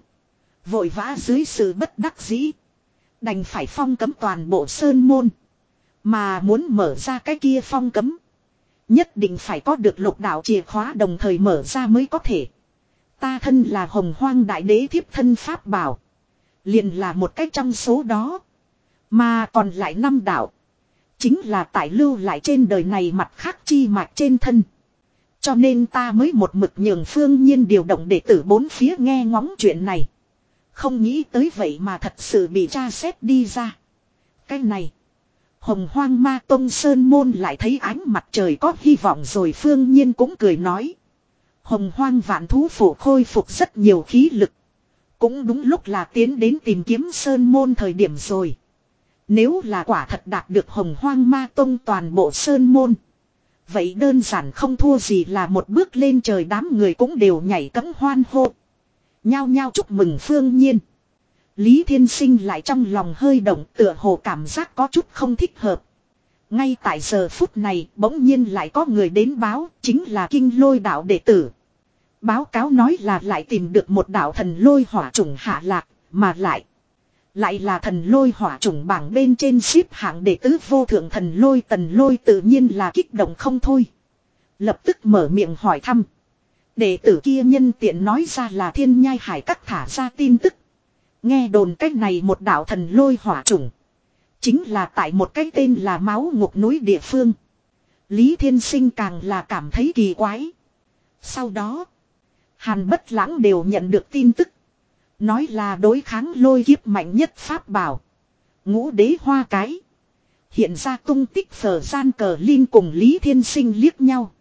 Vội vã dưới sự bất đắc dĩ. Đành phải phong cấm toàn bộ sơn môn. Mà muốn mở ra cái kia phong cấm. Nhất định phải có được lục đạo chìa khóa đồng thời mở ra mới có thể. Ta thân là hồng hoang đại đế thiếp thân pháp bảo. Liền là một cách trong số đó. Mà còn lại năm đạo. Chính là tại lưu lại trên đời này mặt khác chi mạch trên thân. Cho nên ta mới một mực nhường phương nhiên điều động để tử bốn phía nghe ngóng chuyện này. Không nghĩ tới vậy mà thật sự bị tra xét đi ra. Cái này. Hồng hoang ma tông sơn môn lại thấy ánh mặt trời có hy vọng rồi phương nhiên cũng cười nói. Hồng hoang vạn thú phủ khôi phục rất nhiều khí lực. Cũng đúng lúc là tiến đến tìm kiếm sơn môn thời điểm rồi. Nếu là quả thật đạt được hồng hoang ma tông toàn bộ sơn môn. Vậy đơn giản không thua gì là một bước lên trời đám người cũng đều nhảy cấm hoan hô. Nhao nhao chúc mừng phương nhiên. Lý Thiên Sinh lại trong lòng hơi động tựa hồ cảm giác có chút không thích hợp. Ngay tại giờ phút này, bỗng nhiên lại có người đến báo, chính là kinh lôi đạo đệ tử. Báo cáo nói là lại tìm được một đạo thần lôi hỏa trùng hạ lạc, mà lại. Lại là thần lôi hỏa trùng bảng bên trên ship hạng đệ tứ vô thượng thần lôi, tần lôi tự nhiên là kích động không thôi. Lập tức mở miệng hỏi thăm. Đệ tử kia nhân tiện nói ra là thiên nhai hải cắt thả ra tin tức. Nghe đồn cách này một đạo thần lôi hỏa trùng. Chính là tại một cái tên là máu ngục núi địa phương. Lý Thiên Sinh càng là cảm thấy kỳ quái. Sau đó, Hàn bất lãng đều nhận được tin tức. Nói là đối kháng lôi kiếp mạnh nhất Pháp bảo. Ngũ đế hoa cái. Hiện ra tung tích phở gian cờ Linh cùng Lý Thiên Sinh liếc nhau.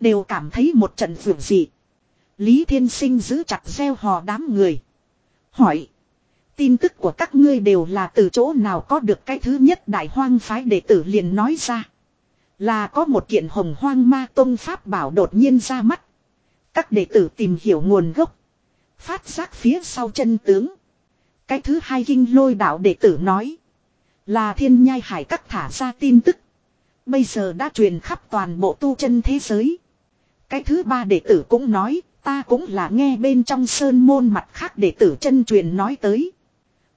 Đều cảm thấy một trận vượt dị. Lý Thiên Sinh giữ chặt gieo hò đám người. Hỏi. Tin tức của các ngươi đều là từ chỗ nào có được cái thứ nhất đại hoang phái đệ tử liền nói ra. Là có một kiện hồng hoang ma tông pháp bảo đột nhiên ra mắt. Các đệ tử tìm hiểu nguồn gốc. Phát giác phía sau chân tướng. Cái thứ hai kinh lôi đạo đệ tử nói. Là thiên nhai hải các thả ra tin tức. Bây giờ đã truyền khắp toàn bộ tu chân thế giới. Cái thứ ba đệ tử cũng nói. Ta cũng là nghe bên trong sơn môn mặt khác đệ tử chân truyền nói tới.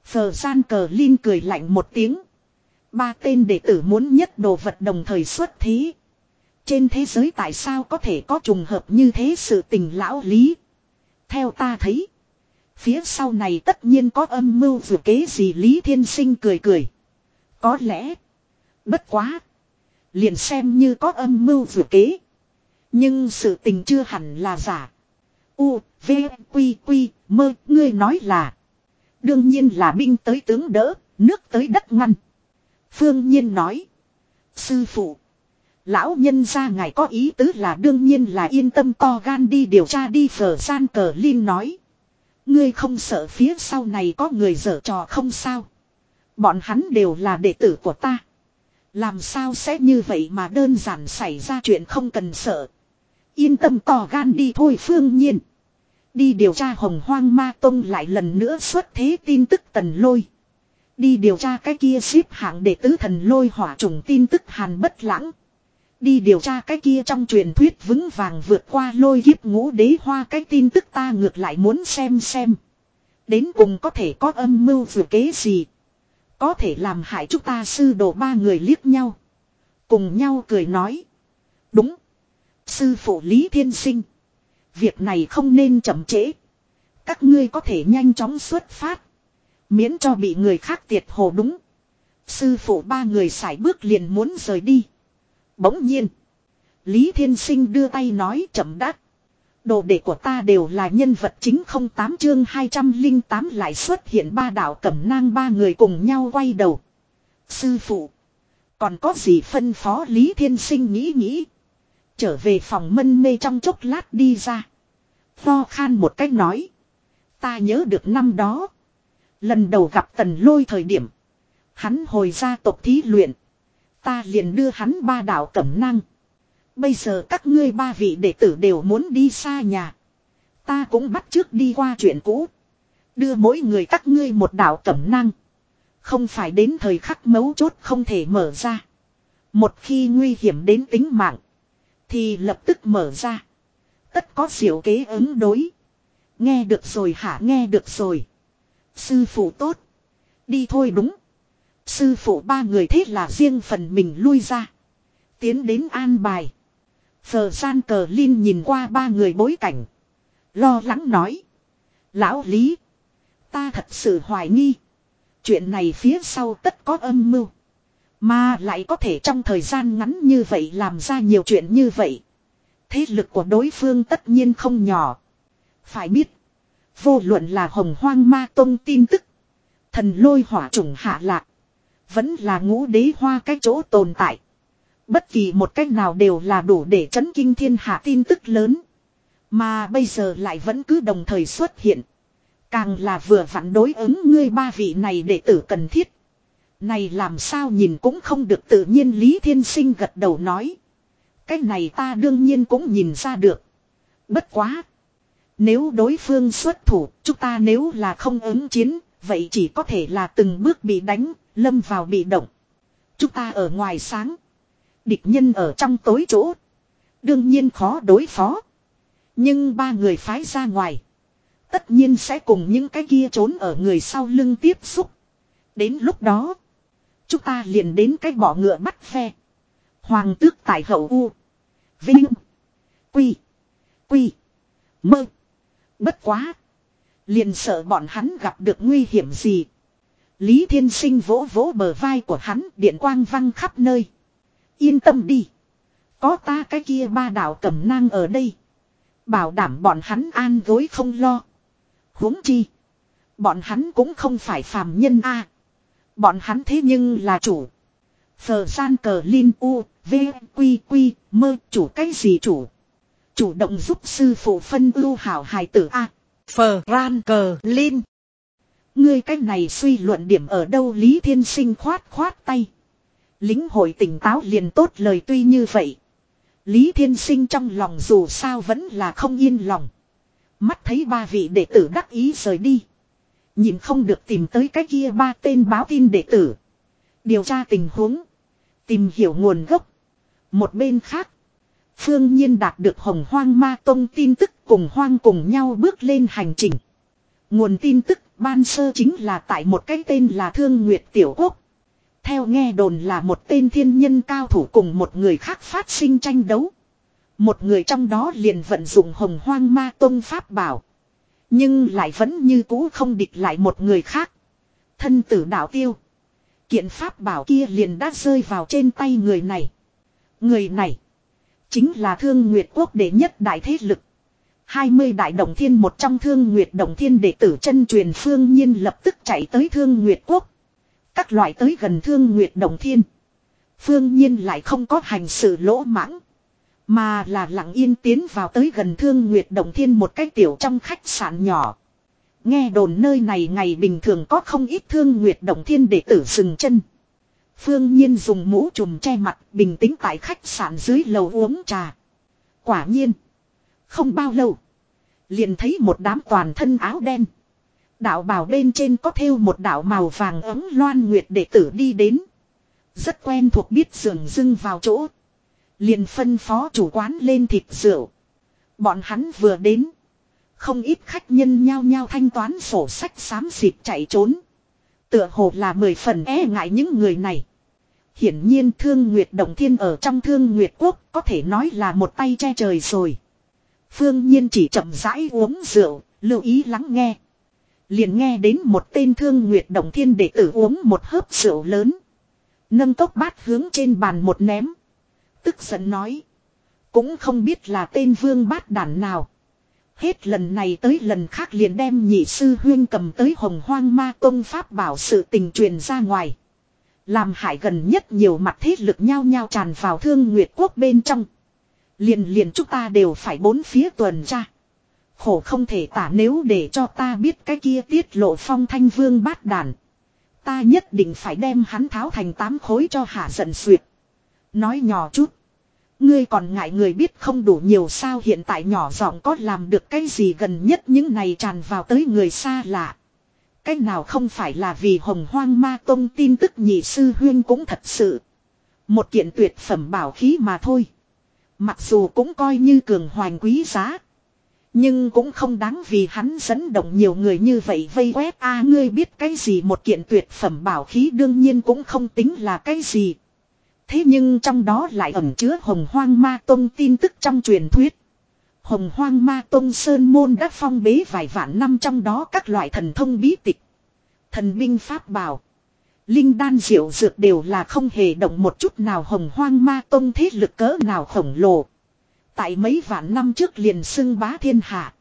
Phờ gian cờ Linh cười lạnh một tiếng. Ba tên đệ tử muốn nhất đồ vật đồng thời xuất thí. Trên thế giới tại sao có thể có trùng hợp như thế sự tình lão lý. Theo ta thấy. Phía sau này tất nhiên có âm mưu vừa kế gì Lý Thiên Sinh cười cười. Có lẽ. Bất quá. Liền xem như có âm mưu vừa kế. Nhưng sự tình chưa hẳn là giả. U, V, Quy, Quy, mơ, ngươi nói là. Đương nhiên là binh tới tướng đỡ, nước tới đất ngăn. Phương Nhiên nói. Sư phụ. Lão nhân ra ngài có ý tứ là đương nhiên là yên tâm to gan đi điều tra đi phở gian cờ Linh nói. Ngươi không sợ phía sau này có người dở trò không sao. Bọn hắn đều là đệ tử của ta. Làm sao sẽ như vậy mà đơn giản xảy ra chuyện không cần sợ. Yên tâm to gan đi thôi phương nhiên. Đi điều tra hồng hoang ma tông lại lần nữa xuất thế tin tức tần lôi. Đi điều tra cái kia xếp hạng đệ tứ thần lôi hỏa trùng tin tức hàn bất lãng. Đi điều tra cái kia trong truyền thuyết vững vàng vượt qua lôi kiếp ngũ đế hoa cái tin tức ta ngược lại muốn xem xem. Đến cùng có thể có âm mưu vừa kế gì. Có thể làm hại chúng ta sư đồ ba người liếc nhau. Cùng nhau cười nói. Đúng. Sư phụ Lý Thiên Sinh. Việc này không nên chậm trễ. Các ngươi có thể nhanh chóng xuất phát. Miễn cho bị người khác tiệt hồ đúng. Sư phụ ba người xài bước liền muốn rời đi. Bỗng nhiên. Lý Thiên Sinh đưa tay nói chậm đắt. Đồ đệ của ta đều là nhân vật chính không tám chương 208 lại xuất hiện ba đạo cẩm nang ba người cùng nhau quay đầu. Sư phụ. Còn có gì phân phó Lý Thiên Sinh nghĩ nghĩ. Trở về phòng mân mê trong chốc lát đi ra. Tho khan một cách nói. Ta nhớ được năm đó. Lần đầu gặp tần lôi thời điểm. Hắn hồi ra tộc thí luyện. Ta liền đưa hắn ba đạo cẩm năng. Bây giờ các ngươi ba vị đệ tử đều muốn đi xa nhà. Ta cũng bắt trước đi qua chuyện cũ. Đưa mỗi người các ngươi một đạo cẩm năng. Không phải đến thời khắc mấu chốt không thể mở ra. Một khi nguy hiểm đến tính mạng. Thì lập tức mở ra. Tất có diệu kế ứng đối. Nghe được rồi hả, nghe được rồi. Sư phụ tốt. Đi thôi đúng. Sư phụ ba người thế là riêng phần mình lui ra. Tiến đến an bài. Phờ gian cờ Linh nhìn qua ba người bối cảnh. Lo lắng nói. Lão Lý. Ta thật sự hoài nghi. Chuyện này phía sau tất có âm mưu. Mà lại có thể trong thời gian ngắn như vậy làm ra nhiều chuyện như vậy. Thế lực của đối phương tất nhiên không nhỏ. Phải biết. Vô luận là hồng hoang ma tông tin tức. Thần lôi hỏa trùng hạ lạc. Vẫn là ngũ đế hoa cái chỗ tồn tại. Bất kỳ một cách nào đều là đủ để chấn kinh thiên hạ tin tức lớn. Mà bây giờ lại vẫn cứ đồng thời xuất hiện. Càng là vừa vặn đối ứng ngươi ba vị này để tử cần thiết. Này làm sao nhìn cũng không được tự nhiên Lý Thiên Sinh gật đầu nói. Cái này ta đương nhiên cũng nhìn ra được. Bất quá. Nếu đối phương xuất thủ, chúng ta nếu là không ứng chiến, vậy chỉ có thể là từng bước bị đánh, lâm vào bị động. Chúng ta ở ngoài sáng. Địch nhân ở trong tối chỗ. Đương nhiên khó đối phó. Nhưng ba người phái ra ngoài. Tất nhiên sẽ cùng những cái kia trốn ở người sau lưng tiếp xúc. Đến lúc đó. Chúng ta liền đến cái bỏ ngựa bắt phe. Hoàng tước tại hậu U. Vinh. Quy. Quy. Mơ. Bất quá. Liền sợ bọn hắn gặp được nguy hiểm gì. Lý Thiên Sinh vỗ vỗ bờ vai của hắn, điện quang văng khắp nơi. Yên tâm đi. Có ta cái kia ba đạo cẩm nang ở đây. Bảo đảm bọn hắn an gối không lo. huống chi. Bọn hắn cũng không phải phàm nhân a. Bọn hắn thế nhưng là chủ. Phờ gian cờ Linh U, V, Quy, Quy, mơ, chủ cái gì chủ? Chủ động giúp sư phụ phân ưu hảo hài tử A. Phờ ran cờ Linh. Ngươi cách này suy luận điểm ở đâu Lý Thiên Sinh khoát khoát tay. Lính hội tỉnh táo liền tốt lời tuy như vậy. Lý Thiên Sinh trong lòng dù sao vẫn là không yên lòng. Mắt thấy ba vị đệ tử đắc ý rời đi. Nhìn không được tìm tới cái kia ba tên báo tin đệ tử. Điều tra tình huống. Tìm hiểu nguồn gốc. Một bên khác. Phương Nhiên đạt được hồng hoang ma tông tin tức cùng hoang cùng nhau bước lên hành trình. Nguồn tin tức ban sơ chính là tại một cái tên là Thương Nguyệt Tiểu Quốc. Theo nghe đồn là một tên thiên nhân cao thủ cùng một người khác phát sinh tranh đấu. Một người trong đó liền vận dụng hồng hoang ma tông pháp bảo. Nhưng lại vẫn như cũ không địch lại một người khác. Thân tử đạo tiêu. Kiện pháp bảo kia liền đã rơi vào trên tay người này. Người này. Chính là thương nguyệt quốc đệ nhất đại thế lực. 20 đại đồng thiên một trong thương nguyệt đồng thiên đệ tử chân truyền phương nhiên lập tức chạy tới thương nguyệt quốc. Các loại tới gần thương Nguyệt Đồng Thiên. Phương nhiên lại không có hành sự lỗ mãng. Mà là lặng yên tiến vào tới gần thương Nguyệt Đồng Thiên một cái tiểu trong khách sạn nhỏ. Nghe đồn nơi này ngày bình thường có không ít thương Nguyệt Đồng Thiên để tử dừng chân. Phương Nhiên dùng mũ trùm che mặt, bình tĩnh tại khách sạn dưới lầu uống trà. Quả nhiên. Không bao lâu. Liền thấy một đám toàn thân áo đen. Đạo bào bên trên có thêu một đạo màu vàng ấm loan nguyệt đệ tử đi đến. Rất quen thuộc biết dường dưng vào chỗ. Liền phân phó chủ quán lên thịt rượu. Bọn hắn vừa đến. Không ít khách nhân nhao nhao thanh toán sổ sách xám xịt chạy trốn. Tựa hồ là mười phần e ngại những người này. Hiển nhiên Thương Nguyệt Động Thiên ở trong Thương Nguyệt Quốc có thể nói là một tay che trời rồi. Phương Nhiên chỉ chậm rãi uống rượu, lưu ý lắng nghe. Liền nghe đến một tên Thương Nguyệt Động Thiên đệ tử uống một hớp rượu lớn. Nâng cốc bát hướng trên bàn một ném. Tức giận nói. Cũng không biết là tên vương bát đản nào. Hết lần này tới lần khác liền đem nhị sư huyên cầm tới hồng hoang ma công pháp bảo sự tình truyền ra ngoài. Làm hại gần nhất nhiều mặt thế lực nhau nhau tràn vào thương nguyệt quốc bên trong. Liền liền chúng ta đều phải bốn phía tuần tra. Khổ không thể tả nếu để cho ta biết cái kia tiết lộ phong thanh vương bát đàn. Ta nhất định phải đem hắn tháo thành tám khối cho hạ giận suyệt. Nói nhỏ chút. Ngươi còn ngại người biết không đủ nhiều sao hiện tại nhỏ giọng có làm được cái gì gần nhất những này tràn vào tới người xa lạ. Cái nào không phải là vì hồng hoang ma tông tin tức nhị sư huyên cũng thật sự. Một kiện tuyệt phẩm bảo khí mà thôi. Mặc dù cũng coi như cường hoành quý giá. Nhưng cũng không đáng vì hắn dẫn động nhiều người như vậy vây quét a ngươi biết cái gì một kiện tuyệt phẩm bảo khí đương nhiên cũng không tính là cái gì. Thế nhưng trong đó lại ẩn chứa hồng hoang ma tông tin tức trong truyền thuyết. Hồng hoang ma tông sơn môn đã phong bế vài vạn năm trong đó các loại thần thông bí tịch. Thần binh pháp bảo. Linh đan diệu dược đều là không hề động một chút nào hồng hoang ma tông thế lực cỡ nào khổng lồ. Tại mấy vạn năm trước liền xưng bá thiên hạ.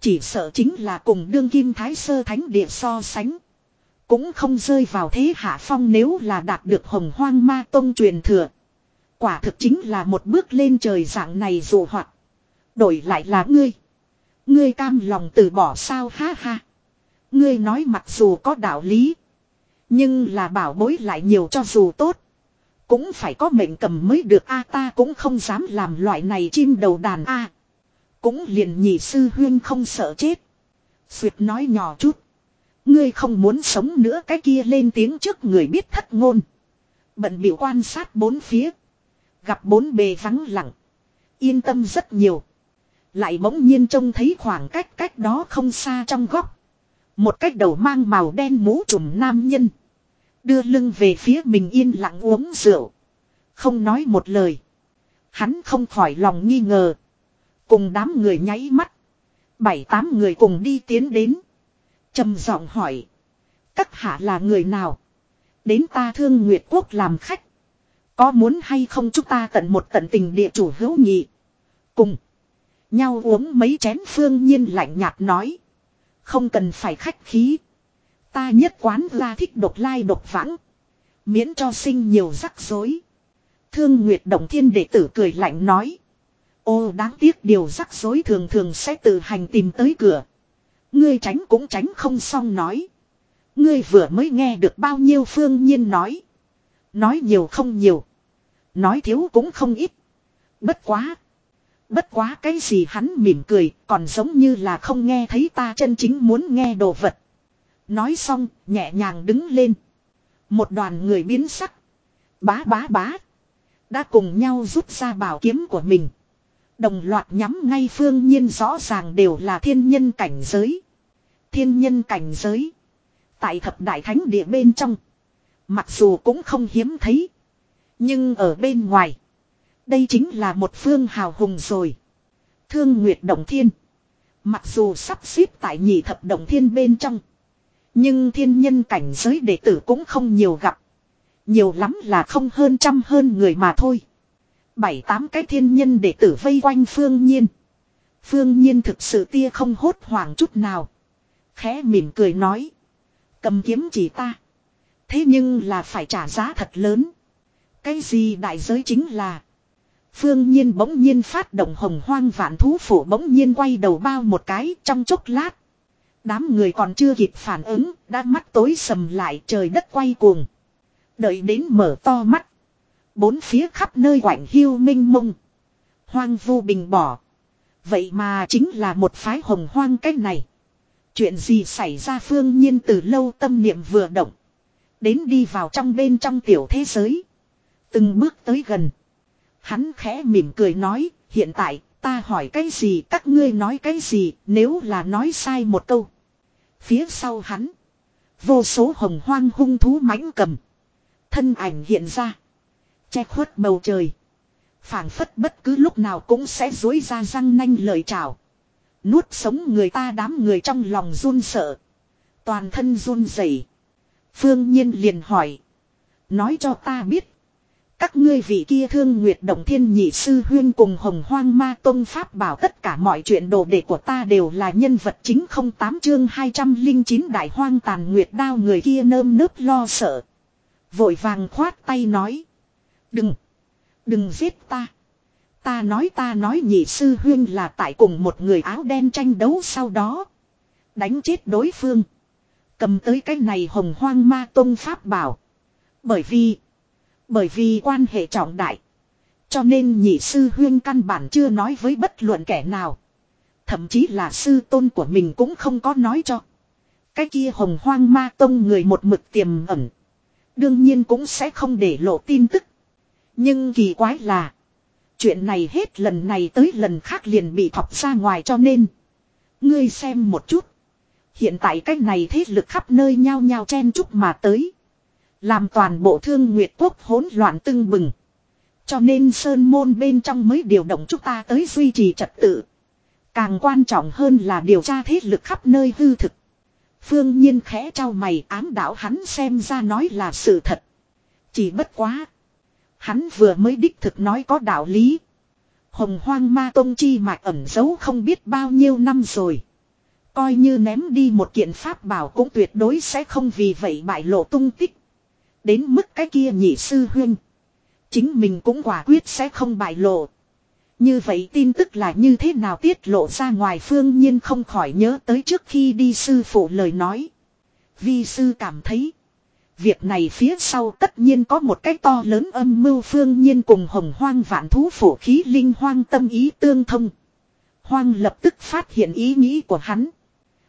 Chỉ sợ chính là cùng đương kim thái sơ thánh địa so sánh. Cũng không rơi vào thế hạ phong nếu là đạt được hồng hoang ma tông truyền thừa. Quả thực chính là một bước lên trời dạng này dù hoạt. Đổi lại là ngươi. Ngươi cam lòng từ bỏ sao ha ha. Ngươi nói mặc dù có đạo lý. Nhưng là bảo bối lại nhiều cho dù tốt. Cũng phải có mệnh cầm mới được a ta cũng không dám làm loại này chim đầu đàn a Cũng liền nhị sư huyên không sợ chết. Xuyệt nói nhỏ chút. Ngươi không muốn sống nữa, cái kia lên tiếng trước người biết thất ngôn. Bận biểu quan sát bốn phía. Gặp bốn bề vắng lặng. Yên tâm rất nhiều. Lại bỗng nhiên trông thấy khoảng cách cách đó không xa trong góc. Một cách đầu mang màu đen mũ trùm nam nhân. Đưa lưng về phía mình yên lặng uống rượu. Không nói một lời. Hắn không khỏi lòng nghi ngờ. Cùng đám người nháy mắt. Bảy tám người cùng đi tiến đến trầm giọng hỏi. Các hạ là người nào? Đến ta thương Nguyệt Quốc làm khách. Có muốn hay không chúng ta tận một tận tình địa chủ hữu nhị. Cùng. Nhau uống mấy chén phương nhiên lạnh nhạt nói. Không cần phải khách khí. Ta nhất quán ra thích độc lai độc vãng. Miễn cho sinh nhiều rắc rối. Thương Nguyệt Động Thiên đệ tử cười lạnh nói. Ô, đáng tiếc điều rắc rối thường thường sẽ tự hành tìm tới cửa. Ngươi tránh cũng tránh không xong nói. Ngươi vừa mới nghe được bao nhiêu phương nhiên nói. Nói nhiều không nhiều. Nói thiếu cũng không ít. Bất quá. Bất quá cái gì hắn mỉm cười còn giống như là không nghe thấy ta chân chính muốn nghe đồ vật. Nói xong, nhẹ nhàng đứng lên. Một đoàn người biến sắc. Bá bá bá. Đã cùng nhau rút ra bảo kiếm của mình. Đồng loạt nhắm ngay phương nhiên rõ ràng đều là thiên nhân cảnh giới. Thiên nhân cảnh giới. Tại thập đại thánh địa bên trong. Mặc dù cũng không hiếm thấy. Nhưng ở bên ngoài. Đây chính là một phương hào hùng rồi. Thương Nguyệt Động Thiên. Mặc dù sắp xếp tại nhị thập động thiên bên trong. Nhưng thiên nhân cảnh giới đệ tử cũng không nhiều gặp. Nhiều lắm là không hơn trăm hơn người mà thôi. Bảy tám cái thiên nhân đệ tử vây quanh phương nhiên. Phương nhiên thực sự tia không hốt hoảng chút nào. Khẽ mỉm cười nói. Cầm kiếm chỉ ta. Thế nhưng là phải trả giá thật lớn. Cái gì đại giới chính là. Phương nhiên bỗng nhiên phát động hồng hoang vạn thú phủ bỗng nhiên quay đầu bao một cái trong chốc lát. Đám người còn chưa kịp phản ứng, đã mắt tối sầm lại trời đất quay cuồng. Đợi đến mở to mắt. Bốn phía khắp nơi quảnh hiu minh mông. Hoang vu bình bỏ. Vậy mà chính là một phái hồng hoang cách này. Chuyện gì xảy ra phương nhiên từ lâu tâm niệm vừa động. Đến đi vào trong bên trong tiểu thế giới. Từng bước tới gần. Hắn khẽ mỉm cười nói, hiện tại, ta hỏi cái gì các ngươi nói cái gì, nếu là nói sai một câu. Phía sau hắn, vô số hồng hoang hung thú mãnh cầm. Thân ảnh hiện ra, che khuất bầu trời. phảng phất bất cứ lúc nào cũng sẽ dối ra răng nanh lời chào. Nuốt sống người ta đám người trong lòng run sợ. Toàn thân run rẩy. Phương Nhiên liền hỏi. Nói cho ta biết. Các ngươi vị kia thương nguyệt động thiên nhị sư huyên cùng hồng hoang ma tông pháp bảo tất cả mọi chuyện đồ đệ của ta đều là nhân vật chính không tám chương 209 đại hoang tàn nguyệt đao người kia nơm nớp lo sợ. Vội vàng khoát tay nói. Đừng. Đừng giết ta. Ta nói ta nói nhị sư huyên là tại cùng một người áo đen tranh đấu sau đó. Đánh chết đối phương. Cầm tới cái này hồng hoang ma tông pháp bảo. Bởi vì. Bởi vì quan hệ trọng đại. Cho nên nhị sư huyên căn bản chưa nói với bất luận kẻ nào. Thậm chí là sư tôn của mình cũng không có nói cho. Cái kia hồng hoang ma tông người một mực tiềm ẩn. Đương nhiên cũng sẽ không để lộ tin tức. Nhưng kỳ quái là. Chuyện này hết lần này tới lần khác liền bị thọc ra ngoài cho nên. Ngươi xem một chút. Hiện tại cách này thế lực khắp nơi nhao nhao chen chúc mà tới. Làm toàn bộ thương nguyệt quốc hỗn loạn tưng bừng. Cho nên sơn môn bên trong mới điều động chúng ta tới duy trì trật tự. Càng quan trọng hơn là điều tra thế lực khắp nơi hư thực. Phương nhiên khẽ trao mày, ám đạo hắn xem ra nói là sự thật. Chỉ bất quá. Hắn vừa mới đích thực nói có đạo lý. Hồng hoang ma tông chi mạch ẩn giấu không biết bao nhiêu năm rồi. Coi như ném đi một kiện pháp bảo cũng tuyệt đối sẽ không vì vậy bại lộ tung tích. Đến mức cái kia nhị sư huyên. Chính mình cũng quả quyết sẽ không bại lộ. Như vậy tin tức là như thế nào tiết lộ ra ngoài phương nhiên không khỏi nhớ tới trước khi đi sư phụ lời nói. Vi sư cảm thấy. Việc này phía sau tất nhiên có một cái to lớn âm mưu phương nhiên cùng hồng hoang vạn thú phổ khí linh hoang tâm ý tương thông. Hoang lập tức phát hiện ý nghĩ của hắn.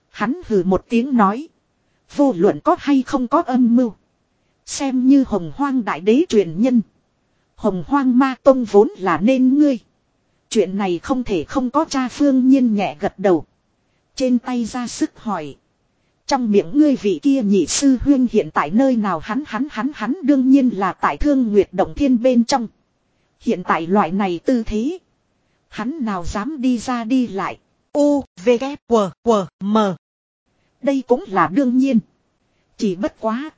Hắn hừ một tiếng nói. Vô luận có hay không có âm mưu. Xem như hồng hoang đại đế truyền nhân. Hồng hoang ma tông vốn là nên ngươi. Chuyện này không thể không có cha phương nhiên nhẹ gật đầu. Trên tay ra sức hỏi. Trong miệng ngươi vị kia nhị sư huyên hiện tại nơi nào hắn hắn hắn hắn đương nhiên là tại thương nguyệt động thiên bên trong. Hiện tại loại này tư thế. Hắn nào dám đi ra đi lại. U, V, K, W, W, M. Đây cũng là đương nhiên. Chỉ bất quá.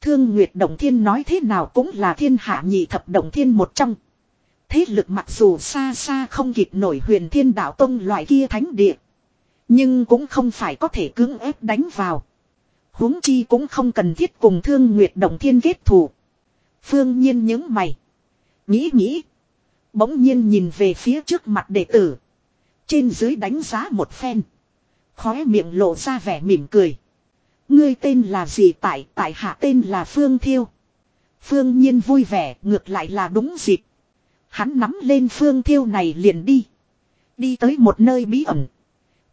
Thương Nguyệt Động Thiên nói thế nào cũng là thiên hạ nhị thập Động Thiên một trong. Thế lực mặc dù xa xa không kịp nổi huyền thiên đạo tông loại kia thánh địa. Nhưng cũng không phải có thể cưỡng ép đánh vào. huống chi cũng không cần thiết cùng Thương Nguyệt Động Thiên kết thù. Phương nhiên những mày. Nghĩ nghĩ. Bỗng nhiên nhìn về phía trước mặt đệ tử. Trên dưới đánh giá một phen. Khóe miệng lộ ra vẻ mỉm cười. Ngươi tên là gì tại tại hạ tên là Phương Thiêu. Phương Nhiên vui vẻ, ngược lại là đúng dịp. Hắn nắm lên Phương Thiêu này liền đi. Đi tới một nơi bí ẩn.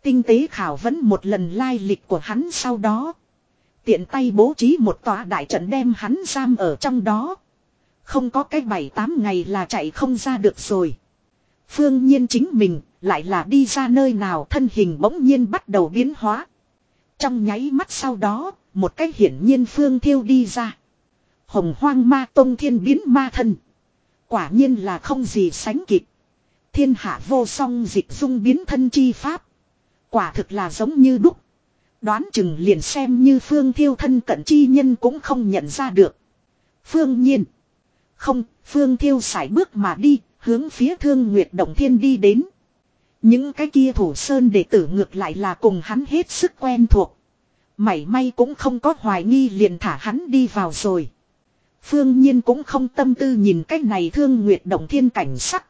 Tinh tế khảo vấn một lần lai lịch của hắn sau đó. Tiện tay bố trí một tòa đại trận đem hắn giam ở trong đó. Không có cái bảy tám ngày là chạy không ra được rồi. Phương Nhiên chính mình lại là đi ra nơi nào thân hình bỗng nhiên bắt đầu biến hóa. Trong nháy mắt sau đó, một cái hiển nhiên phương thiêu đi ra. Hồng hoang ma tông thiên biến ma thân. Quả nhiên là không gì sánh kịp. Thiên hạ vô song dịch dung biến thân chi pháp. Quả thực là giống như đúc. Đoán chừng liền xem như phương thiêu thân cận chi nhân cũng không nhận ra được. Phương nhiên. Không, phương thiêu sải bước mà đi, hướng phía thương nguyệt động thiên đi đến. Những cái kia thủ sơn đệ tử ngược lại là cùng hắn hết sức quen thuộc. Mảy may cũng không có hoài nghi liền thả hắn đi vào rồi. Phương Nhiên cũng không tâm tư nhìn cách này thương nguyệt động thiên cảnh sắc.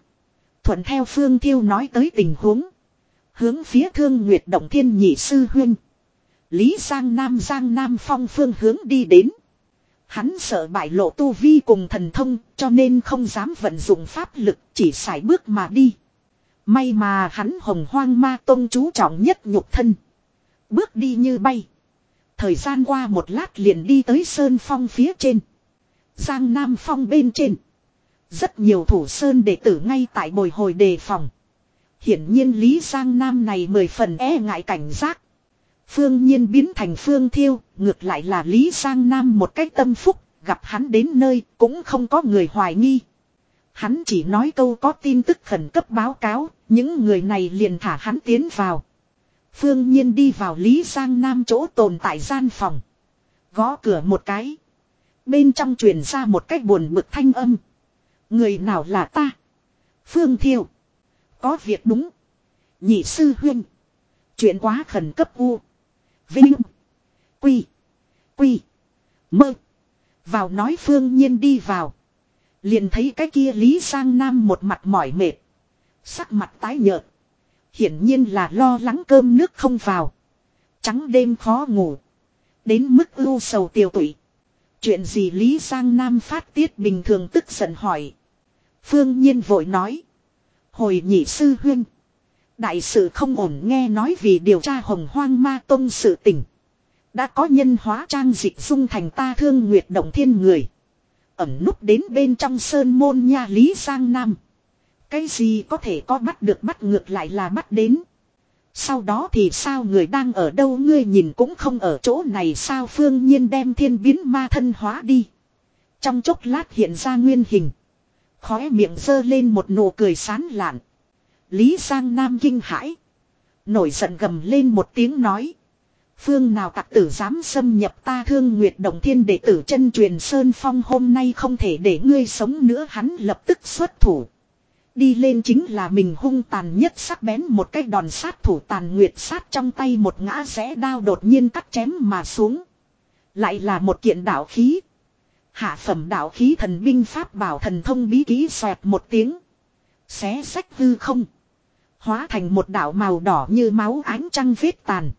Thuận theo Phương Thiêu nói tới tình huống. Hướng phía thương nguyệt động thiên nhị sư huynh. Lý Giang Nam Giang Nam phong phương hướng đi đến. Hắn sợ bại lộ tu vi cùng thần thông, cho nên không dám vận dụng pháp lực, chỉ xài bước mà đi. May mà hắn hồng hoang ma tông chú trọng nhất nhục thân. Bước đi như bay. Thời gian qua một lát liền đi tới sơn phong phía trên. Giang Nam phong bên trên. Rất nhiều thủ sơn đệ tử ngay tại bồi hồi đề phòng. Hiển nhiên Lý Giang Nam này mười phần e ngại cảnh giác. Phương nhiên biến thành phương thiêu, ngược lại là Lý Giang Nam một cách tâm phúc, gặp hắn đến nơi cũng không có người hoài nghi. Hắn chỉ nói câu có tin tức khẩn cấp báo cáo, những người này liền thả hắn tiến vào. Phương nhiên đi vào Lý Giang Nam chỗ tồn tại gian phòng. Gõ cửa một cái. Bên trong truyền ra một cách buồn bực thanh âm. Người nào là ta? Phương Thiêu. Có việc đúng. Nhị sư huynh. Chuyện quá khẩn cấp u. Vinh. Quy. Quy. Mơ. Vào nói phương nhiên đi vào. Liền thấy cái kia Lý sang Nam một mặt mỏi mệt. Sắc mặt tái nhợt. Hiển nhiên là lo lắng cơm nước không vào. Trắng đêm khó ngủ. Đến mức ưu sầu tiêu tụy. Chuyện gì Lý sang Nam phát tiết bình thường tức giận hỏi. Phương Nhiên vội nói. Hồi nhị sư huynh. Đại sự không ổn nghe nói vì điều tra hồng hoang ma tông sự tình. Đã có nhân hóa trang dịch dung thành ta thương nguyệt động thiên người. Ẩm núp đến bên trong sơn môn nha Lý Giang Nam. Cái gì có thể có bắt được bắt ngược lại là bắt đến. Sau đó thì sao người đang ở đâu ngươi nhìn cũng không ở chỗ này sao phương nhiên đem thiên biến ma thân hóa đi. Trong chốc lát hiện ra nguyên hình. Khóe miệng dơ lên một nụ cười sán lạn. Lý Giang Nam kinh hãi. Nổi giận gầm lên một tiếng nói. Phương nào tặc tử dám xâm nhập ta thương nguyệt động thiên đệ tử chân truyền Sơn Phong hôm nay không thể để ngươi sống nữa hắn lập tức xuất thủ. Đi lên chính là mình hung tàn nhất sắc bén một cái đòn sát thủ tàn nguyệt sát trong tay một ngã rẽ đao đột nhiên cắt chém mà xuống. Lại là một kiện đạo khí. Hạ phẩm đạo khí thần binh pháp bảo thần thông bí ký xoẹt một tiếng. Xé sách hư không. Hóa thành một đạo màu đỏ như máu ánh trăng vết tàn.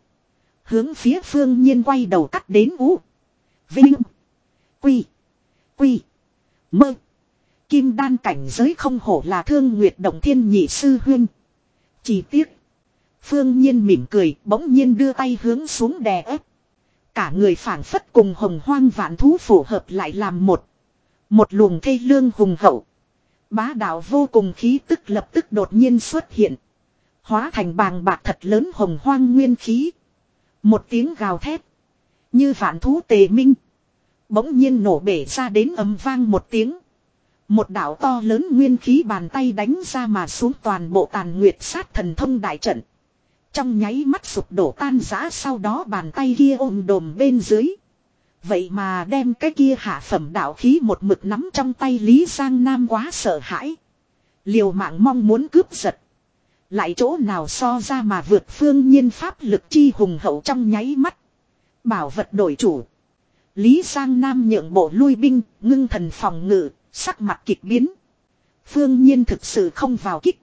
Hướng phía phương nhiên quay đầu cắt đến ú. Vinh. Quy. Quy. Mơ. Kim đan cảnh giới không hổ là thương nguyệt động thiên nhị sư huynh. Chỉ tiếc. Phương nhiên mỉm cười, bỗng nhiên đưa tay hướng xuống đè ép. Cả người phản phất cùng hồng hoang vạn thú phù hợp lại làm một. Một luồng thây lương hùng hậu. Bá đạo vô cùng khí tức lập tức đột nhiên xuất hiện. Hóa thành bàng bạc thật lớn hồng hoang nguyên khí. Một tiếng gào thét. Như vạn thú tề minh. Bỗng nhiên nổ bể ra đến ấm vang một tiếng. Một đạo to lớn nguyên khí bàn tay đánh ra mà xuống toàn bộ tàn nguyệt sát thần thông đại trận. Trong nháy mắt sụp đổ tan rã sau đó bàn tay kia ôm đồm bên dưới. Vậy mà đem cái kia hạ phẩm đạo khí một mực nắm trong tay Lý Giang Nam quá sợ hãi. Liều mạng mong muốn cướp giật. Lại chỗ nào so ra mà vượt phương nhiên pháp lực chi hùng hậu trong nháy mắt. Bảo vật đổi chủ. Lý Giang Nam nhượng bộ lui binh, ngưng thần phòng ngự, sắc mặt kịch biến. Phương nhiên thực sự không vào kích.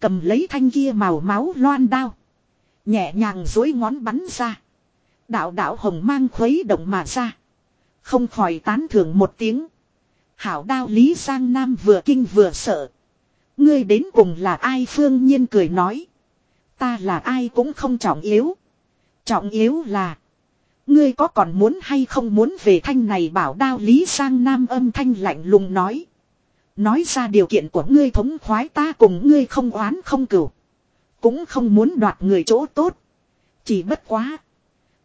Cầm lấy thanh kia màu máu loan đao. Nhẹ nhàng dối ngón bắn ra. Đạo đạo hồng mang khuấy động mà ra. Không khỏi tán thưởng một tiếng. Hảo đao Lý Giang Nam vừa kinh vừa sợ. Ngươi đến cùng là ai phương nhiên cười nói. Ta là ai cũng không trọng yếu. Trọng yếu là. Ngươi có còn muốn hay không muốn về thanh này bảo đao Lý Giang Nam âm thanh lạnh lùng nói. Nói ra điều kiện của ngươi thống khoái ta cùng ngươi không oán không cửu. Cũng không muốn đoạt người chỗ tốt. Chỉ bất quá.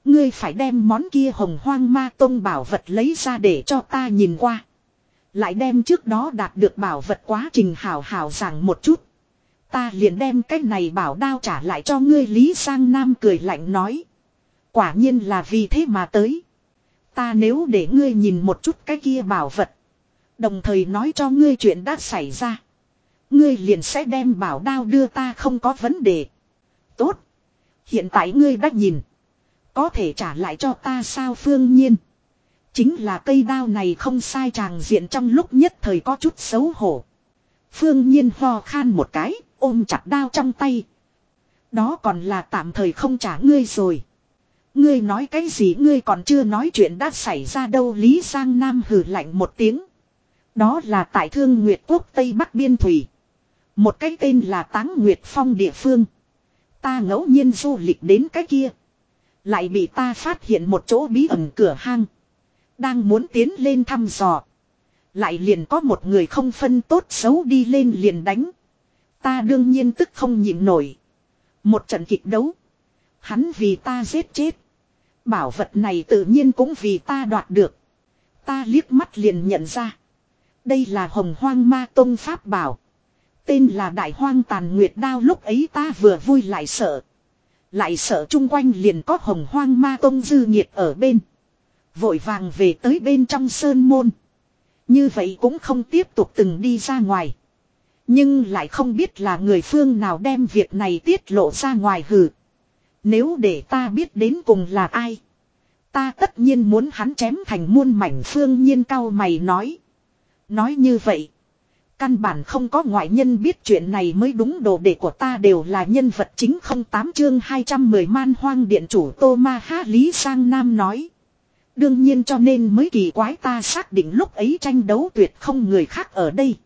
Ngươi phải đem món kia hồng hoang ma tông bảo vật lấy ra để cho ta nhìn qua. Lại đem trước đó đạt được bảo vật quá trình hào hào giảng một chút. Ta liền đem cái này bảo đao trả lại cho ngươi, Lý Sang Nam cười lạnh nói. Quả nhiên là vì thế mà tới. Ta nếu để ngươi nhìn một chút cái kia bảo vật. Đồng thời nói cho ngươi chuyện đã xảy ra. Ngươi liền sẽ đem bảo đao đưa ta không có vấn đề. Tốt. Hiện tại ngươi đã nhìn. Có thể trả lại cho ta sao phương nhiên. Chính là cây đao này không sai tràng diện trong lúc nhất thời có chút xấu hổ. Phương nhiên ho khan một cái, ôm chặt đao trong tay. Đó còn là tạm thời không trả ngươi rồi. Ngươi nói cái gì ngươi còn chưa nói chuyện đã xảy ra đâu Lý Giang Nam hừ lạnh một tiếng. Đó là tại Thương Nguyệt Quốc Tây Bắc Biên Thủy. Một cái tên là Táng Nguyệt Phong địa phương. Ta ngẫu nhiên du lịch đến cái kia. Lại bị ta phát hiện một chỗ bí ẩn cửa hang. Đang muốn tiến lên thăm dò. Lại liền có một người không phân tốt xấu đi lên liền đánh. Ta đương nhiên tức không nhịn nổi. Một trận kịch đấu. Hắn vì ta giết chết. Bảo vật này tự nhiên cũng vì ta đoạt được. Ta liếc mắt liền nhận ra. Đây là hồng hoang ma tông pháp bảo. Tên là đại hoang tàn nguyệt đao lúc ấy ta vừa vui lại sợ. Lại sợ chung quanh liền có hồng hoang ma tông dư nhiệt ở bên. Vội vàng về tới bên trong sơn môn. Như vậy cũng không tiếp tục từng đi ra ngoài. Nhưng lại không biết là người phương nào đem việc này tiết lộ ra ngoài hử. Nếu để ta biết đến cùng là ai. Ta tất nhiên muốn hắn chém thành muôn mảnh phương nhiên cao mày nói. Nói như vậy. Căn bản không có ngoại nhân biết chuyện này mới đúng, đồ đệ của ta đều là nhân vật chính không tám chương 210 man hoang điện chủ Tô Ma Há Lý Sang Nam nói. Đương nhiên cho nên mới kỳ quái ta xác định lúc ấy tranh đấu tuyệt không người khác ở đây.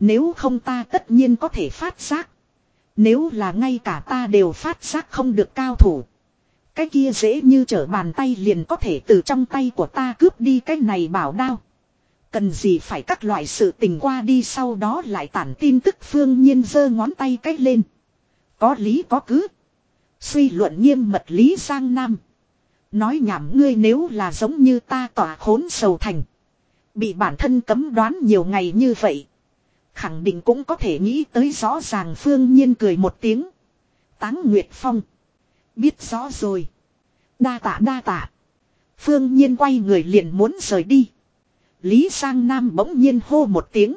Nếu không ta tất nhiên có thể phát giác. Nếu là ngay cả ta đều phát giác không được cao thủ. Cái kia dễ như trở bàn tay liền có thể từ trong tay của ta cướp đi cái này bảo đao. Cần gì phải các loại sự tình qua đi sau đó lại tản tin tức phương nhiên giơ ngón tay cách lên. Có lý có cứ. Suy luận nghiêm mật lý sang nam. Nói nhảm ngươi nếu là giống như ta tỏa khốn sầu thành. Bị bản thân cấm đoán nhiều ngày như vậy. Khẳng định cũng có thể nghĩ tới rõ ràng phương nhiên cười một tiếng. Táng Nguyệt Phong. Biết rõ rồi. Đa tạ đa tạ. Phương nhiên quay người liền muốn rời đi. Lý Sang Nam bỗng nhiên hô một tiếng.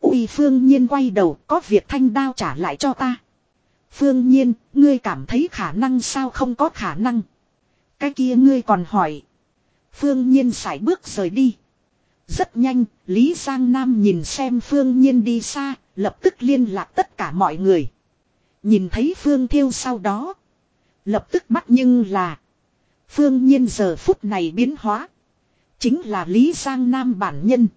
Uy Phương nhiên quay đầu có việc thanh đao trả lại cho ta. Phương nhiên, ngươi cảm thấy khả năng sao không có khả năng. Cái kia ngươi còn hỏi. Phương nhiên sải bước rời đi. Rất nhanh, Lý Giang Nam nhìn xem Phương Nhiên đi xa, lập tức liên lạc tất cả mọi người. Nhìn thấy Phương Thiêu sau đó. Lập tức bắt nhưng là. Phương Nhiên giờ phút này biến hóa. Chính là Lý Giang Nam bản nhân.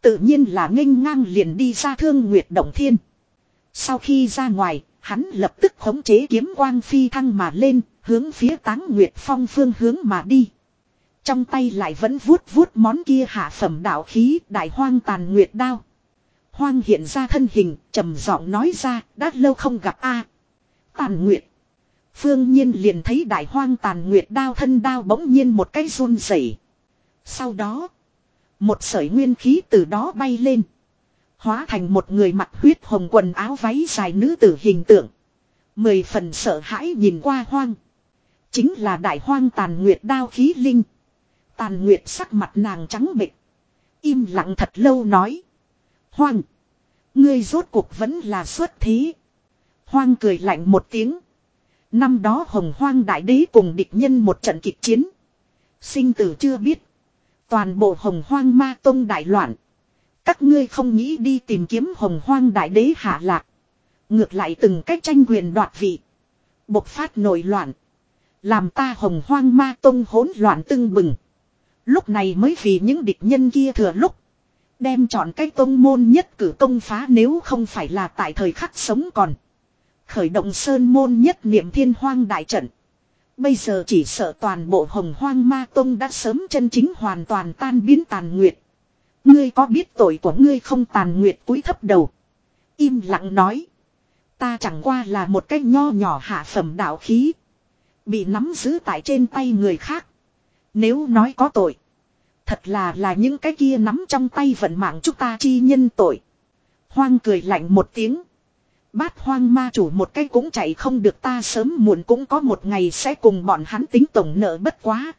Tự nhiên là nghênh ngang liền đi ra thương Nguyệt Động Thiên. Sau khi ra ngoài, hắn lập tức khống chế kiếm quang phi thăng mà lên, hướng phía táng Nguyệt Phong phương hướng mà đi. Trong tay lại vẫn vuốt vuốt món kia hạ phẩm đạo khí đại hoang tàn nguyệt đao. Hoang hiện ra thân hình, trầm giọng nói ra, đã lâu không gặp a. Tàn nguyệt. Phương nhiên liền thấy đại hoang tàn nguyệt đao thân đao bỗng nhiên một cái run rẩy. Sau đó, một sợi nguyên khí từ đó bay lên. Hóa thành một người mặc huyết hồng quần áo váy dài nữ tử hình tượng. Mười phần sợ hãi nhìn qua hoang. Chính là đại hoang tàn nguyệt đao khí linh. Tàn Nguyệt sắc mặt nàng trắng bệch. Im lặng thật lâu nói. Hoang. Ngươi rốt cuộc vẫn là xuất thí. Hoang cười lạnh một tiếng. Năm đó hồng hoang đại đế cùng địch nhân một trận kịch chiến. Sinh tử chưa biết. Toàn bộ hồng hoang ma tông đại loạn. Các ngươi không nghĩ đi tìm kiếm hồng hoang đại đế hạ lạc. Ngược lại từng cách tranh quyền đoạt vị. Bộc phát nổi loạn. Làm ta hồng hoang ma tông hỗn loạn tưng bừng. Lúc này mới vì những địch nhân kia thừa lúc. Đem chọn cái tông môn nhất cử công phá nếu không phải là tại thời khắc sống còn. Khởi động sơn môn nhất niệm thiên hoang đại trận. Bây giờ chỉ sợ toàn bộ hồng hoang ma tông đã sớm chân chính hoàn toàn tan biến tàn nguyệt. Ngươi có biết tội của ngươi không tàn nguyệt cúi thấp đầu. Im lặng nói. Ta chẳng qua là một cái nho nhỏ hạ phẩm đạo khí. Bị nắm giữ tại trên tay người khác. Nếu nói có tội. Thật là là những cái kia nắm trong tay vận mạng chúng ta chi nhân tội. Hoang cười lạnh một tiếng. Bát hoang ma chủ một cái cũng chạy không được ta sớm muộn cũng có một ngày sẽ cùng bọn hắn tính tổng nợ bất quá.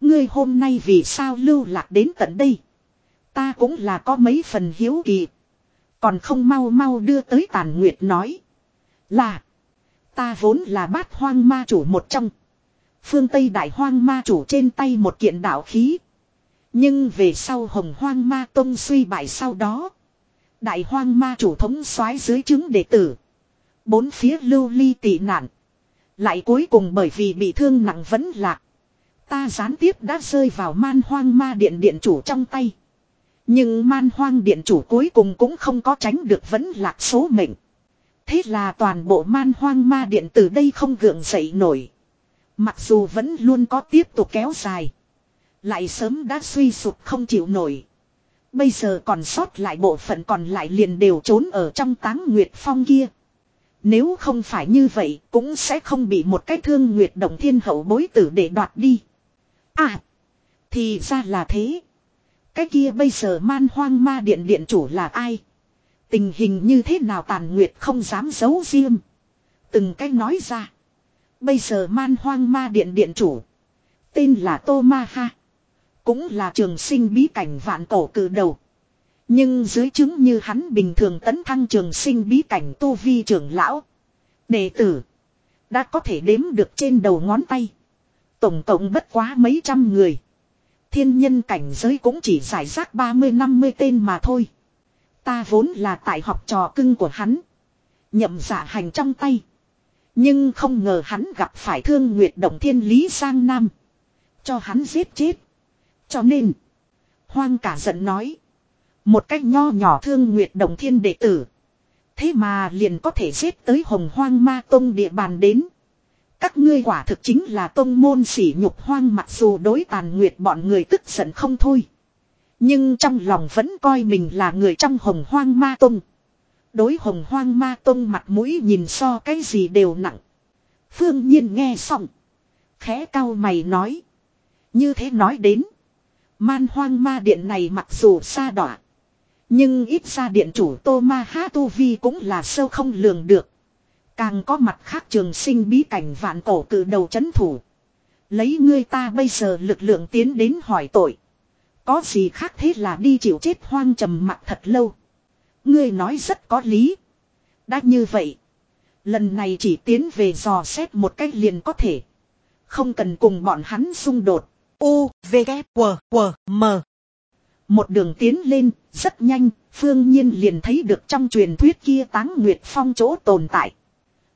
Ngươi hôm nay vì sao lưu lạc đến tận đây. Ta cũng là có mấy phần hiếu kỳ. Còn không mau mau đưa tới tàn nguyệt nói. Là. Ta vốn là bát hoang ma chủ một trong. Phương Tây Đại Hoang Ma chủ trên tay một kiện đạo khí. Nhưng về sau Hồng Hoang Ma Tông suy bại sau đó. Đại Hoang Ma chủ thống soái dưới chứng đệ tử. Bốn phía lưu ly tị nạn. Lại cuối cùng bởi vì bị thương nặng vẫn lạc. Ta gián tiếp đã rơi vào man hoang ma điện điện chủ trong tay. Nhưng man hoang điện chủ cuối cùng cũng không có tránh được vẫn lạc số mệnh. Thế là toàn bộ man hoang ma điện từ đây không gượng dậy nổi. Mặc dù vẫn luôn có tiếp tục kéo dài. Lại sớm đã suy sụp không chịu nổi. Bây giờ còn sót lại bộ phận còn lại liền đều trốn ở trong táng nguyệt phong kia. Nếu không phải như vậy, cũng sẽ không bị một cái thương nguyệt động thiên hậu bối tử để đoạt đi. À. Thì ra là thế. Cái kia bây giờ man hoang ma điện điện chủ là ai? Tình hình như thế nào tàn nguyệt không dám giấu riêng. Từng cách nói ra. Bây giờ man hoang ma điện điện chủ. Tên là Tô Ma Ha. Cũng là trường sinh bí cảnh vạn cổ cử đầu. Nhưng dưới chứng như hắn bình thường tấn thăng trường sinh bí cảnh tu vi trưởng lão. Đệ tử. Đã có thể đếm được trên đầu ngón tay. Tổng cộng bất quá mấy trăm người. Thiên nhân cảnh giới cũng chỉ giải rác 30-50 tên mà thôi. Ta vốn là tại học trò cưng của hắn. Nhậm giả hành trong tay. Nhưng không ngờ hắn gặp phải thương nguyệt động thiên lý sang nam. Cho hắn giết chết. Cho nên. Hoang cả giận nói. Một cách nho nhỏ thương nguyệt đồng thiên đệ tử. Thế mà liền có thể giết tới hồng hoang ma tông địa bàn đến. Các ngươi quả thực chính là tông môn sỉ nhục hoang mặc dù đối tàn nguyệt bọn người tức giận không thôi. Nhưng trong lòng vẫn coi mình là người trong hồng hoang ma tông. Đối hồng hoang ma tông mặt mũi nhìn so cái gì đều nặng. Phương nhiên nghe xong. Khẽ cao mày nói. Như thế nói đến. Man hoang ma điện này mặc dù xa đọa. Nhưng ít ra điện chủ Tô Ma Ha Tu Vi cũng là sâu không lường được. Càng có mặt khác trường sinh bí cảnh vạn cổ cử đầu chấn thủ. Lấy ngươi ta bây giờ lực lượng tiến đến hỏi tội. Có gì khác thế là đi chịu chết hoang trầm mặt thật lâu. Ngươi nói rất có lý. Đã như vậy. Lần này chỉ tiến về dò xét một cách liền có thể. Không cần cùng bọn hắn xung đột. U, V, K, W, W, M. Một đường tiến lên, rất nhanh, phương nhiên liền thấy được trong truyền thuyết kia táng nguyệt phong chỗ tồn tại.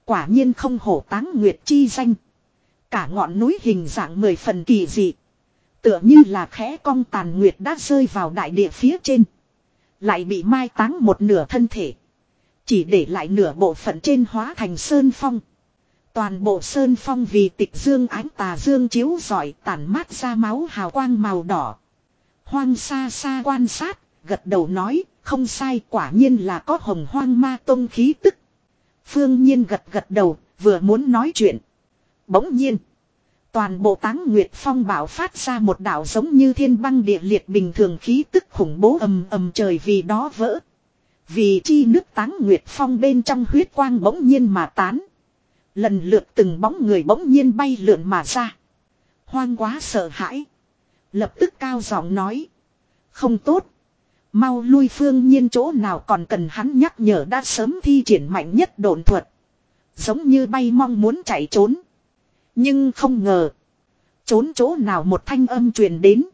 Quả nhiên không hổ táng nguyệt chi danh. Cả ngọn núi hình dạng mười phần kỳ dị. Tựa như là khẽ cong tàn nguyệt đã rơi vào đại địa phía trên. Lại bị mai táng một nửa thân thể. Chỉ để lại nửa bộ phận trên hóa thành sơn phong. Toàn bộ sơn phong vì tịch dương ánh tà dương chiếu rọi tản mát ra máu hào quang màu đỏ. Hoang xa xa quan sát, gật đầu nói, không sai quả nhiên là có hồng hoang ma tông khí tức. Phương Nhiên gật gật đầu, vừa muốn nói chuyện. Bỗng nhiên, toàn bộ táng nguyệt phong bảo phát ra một đạo giống như thiên băng địa liệt bình thường khí tức khủng bố ầm ầm trời vì đó vỡ. Vì chi nước táng nguyệt phong bên trong huyết quang bỗng nhiên mà tán. Lần lượt từng bóng người bỗng nhiên bay lượn mà ra. Hoang quá sợ hãi. Lập tức cao giọng nói. Không tốt. Mau lui phương nhiên chỗ nào còn cần hắn nhắc nhở đã sớm thi triển mạnh nhất độn thuật. Giống như bay mong muốn chạy trốn. Nhưng không ngờ. Trốn chỗ nào một thanh âm truyền đến.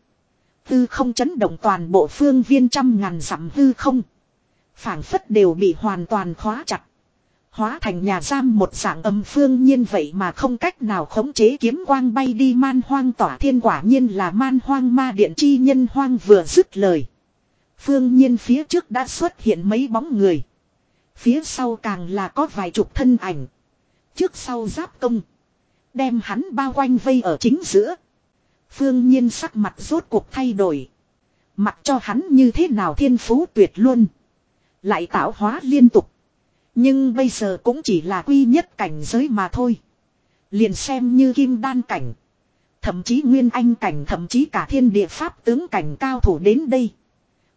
Hư không chấn động toàn bộ phương viên trăm ngàn dặm hư không. phảng phất đều bị hoàn toàn khóa chặt. Hóa thành nhà giam một dạng âm phương nhiên vậy mà không cách nào khống chế kiếm quang bay đi man hoang tỏa thiên quả nhiên là man hoang ma điện chi nhân hoang vừa dứt lời. Phương nhiên phía trước đã xuất hiện mấy bóng người. Phía sau càng là có vài chục thân ảnh. Trước sau giáp công. Đem hắn bao quanh vây ở chính giữa. Phương nhiên sắc mặt rốt cuộc thay đổi. Mặc cho hắn như thế nào thiên phú tuyệt luôn. Lại tạo hóa liên tục. Nhưng bây giờ cũng chỉ là quy nhất cảnh giới mà thôi. Liền xem như kim đan cảnh. Thậm chí nguyên anh cảnh, thậm chí cả thiên địa pháp tướng cảnh cao thủ đến đây.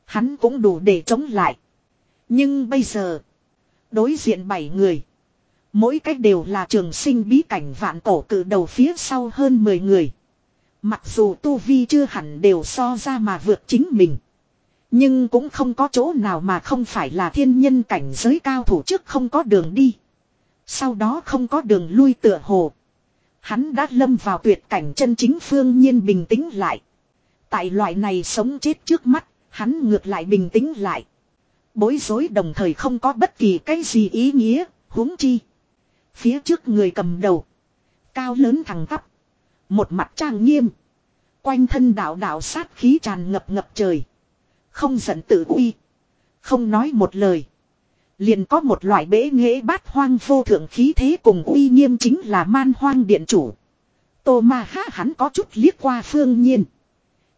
Hắn cũng đủ để chống lại. Nhưng bây giờ. Đối diện bảy người. Mỗi cách đều là trường sinh bí cảnh vạn cổ cử đầu phía sau hơn 10 người. Mặc dù tu vi chưa hẳn đều so ra mà vượt chính mình. Nhưng cũng không có chỗ nào mà không phải là thiên nhân cảnh giới cao thủ trước không có đường đi. Sau đó không có đường lui tựa hồ. Hắn đã lâm vào tuyệt cảnh chân chính phương nhiên bình tĩnh lại. Tại loại này sống chết trước mắt, hắn ngược lại bình tĩnh lại. Bối rối đồng thời không có bất kỳ cái gì ý nghĩa, huống chi. Phía trước người cầm đầu. Cao lớn thẳng tắp. Một mặt trang nghiêm. Quanh thân đạo đạo sát khí tràn ngập ngập trời. Không giận tự uy. Không nói một lời. Liền có một loại bể nghệ bát hoang vô thượng khí thế cùng uy nghiêm chính là man hoang điện chủ. Tô ma há hắn có chút liếc qua phương nhiên.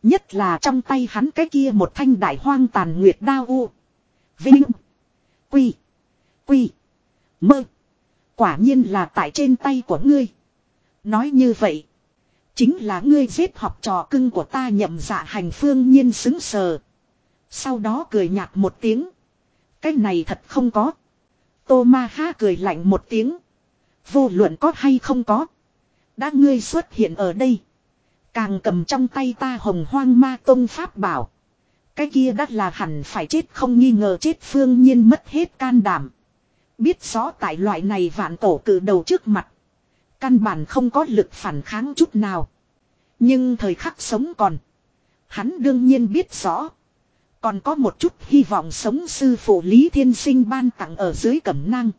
Nhất là trong tay hắn cái kia một thanh đại hoang tàn nguyệt đao u. Vinh. Quy. Quy. Mơ. Quả nhiên là tại trên tay của ngươi. Nói như vậy. Chính là ngươi giết học trò cưng của ta nhậm dạ hành phương nhiên xứng sờ. Sau đó cười nhạt một tiếng. Cái này thật không có. Tô ma ha cười lạnh một tiếng. Vô luận có hay không có. Đã ngươi xuất hiện ở đây. Càng cầm trong tay ta hồng hoang ma tông pháp bảo. Cái kia đắt là hẳn phải chết không nghi ngờ chết phương nhiên mất hết can đảm. Biết rõ tại loại này vạn tổ cử đầu trước mặt. Căn bản không có lực phản kháng chút nào. Nhưng thời khắc sống còn. Hắn đương nhiên biết rõ. Còn có một chút hy vọng sống sư phụ Lý Thiên Sinh ban tặng ở dưới cẩm năng.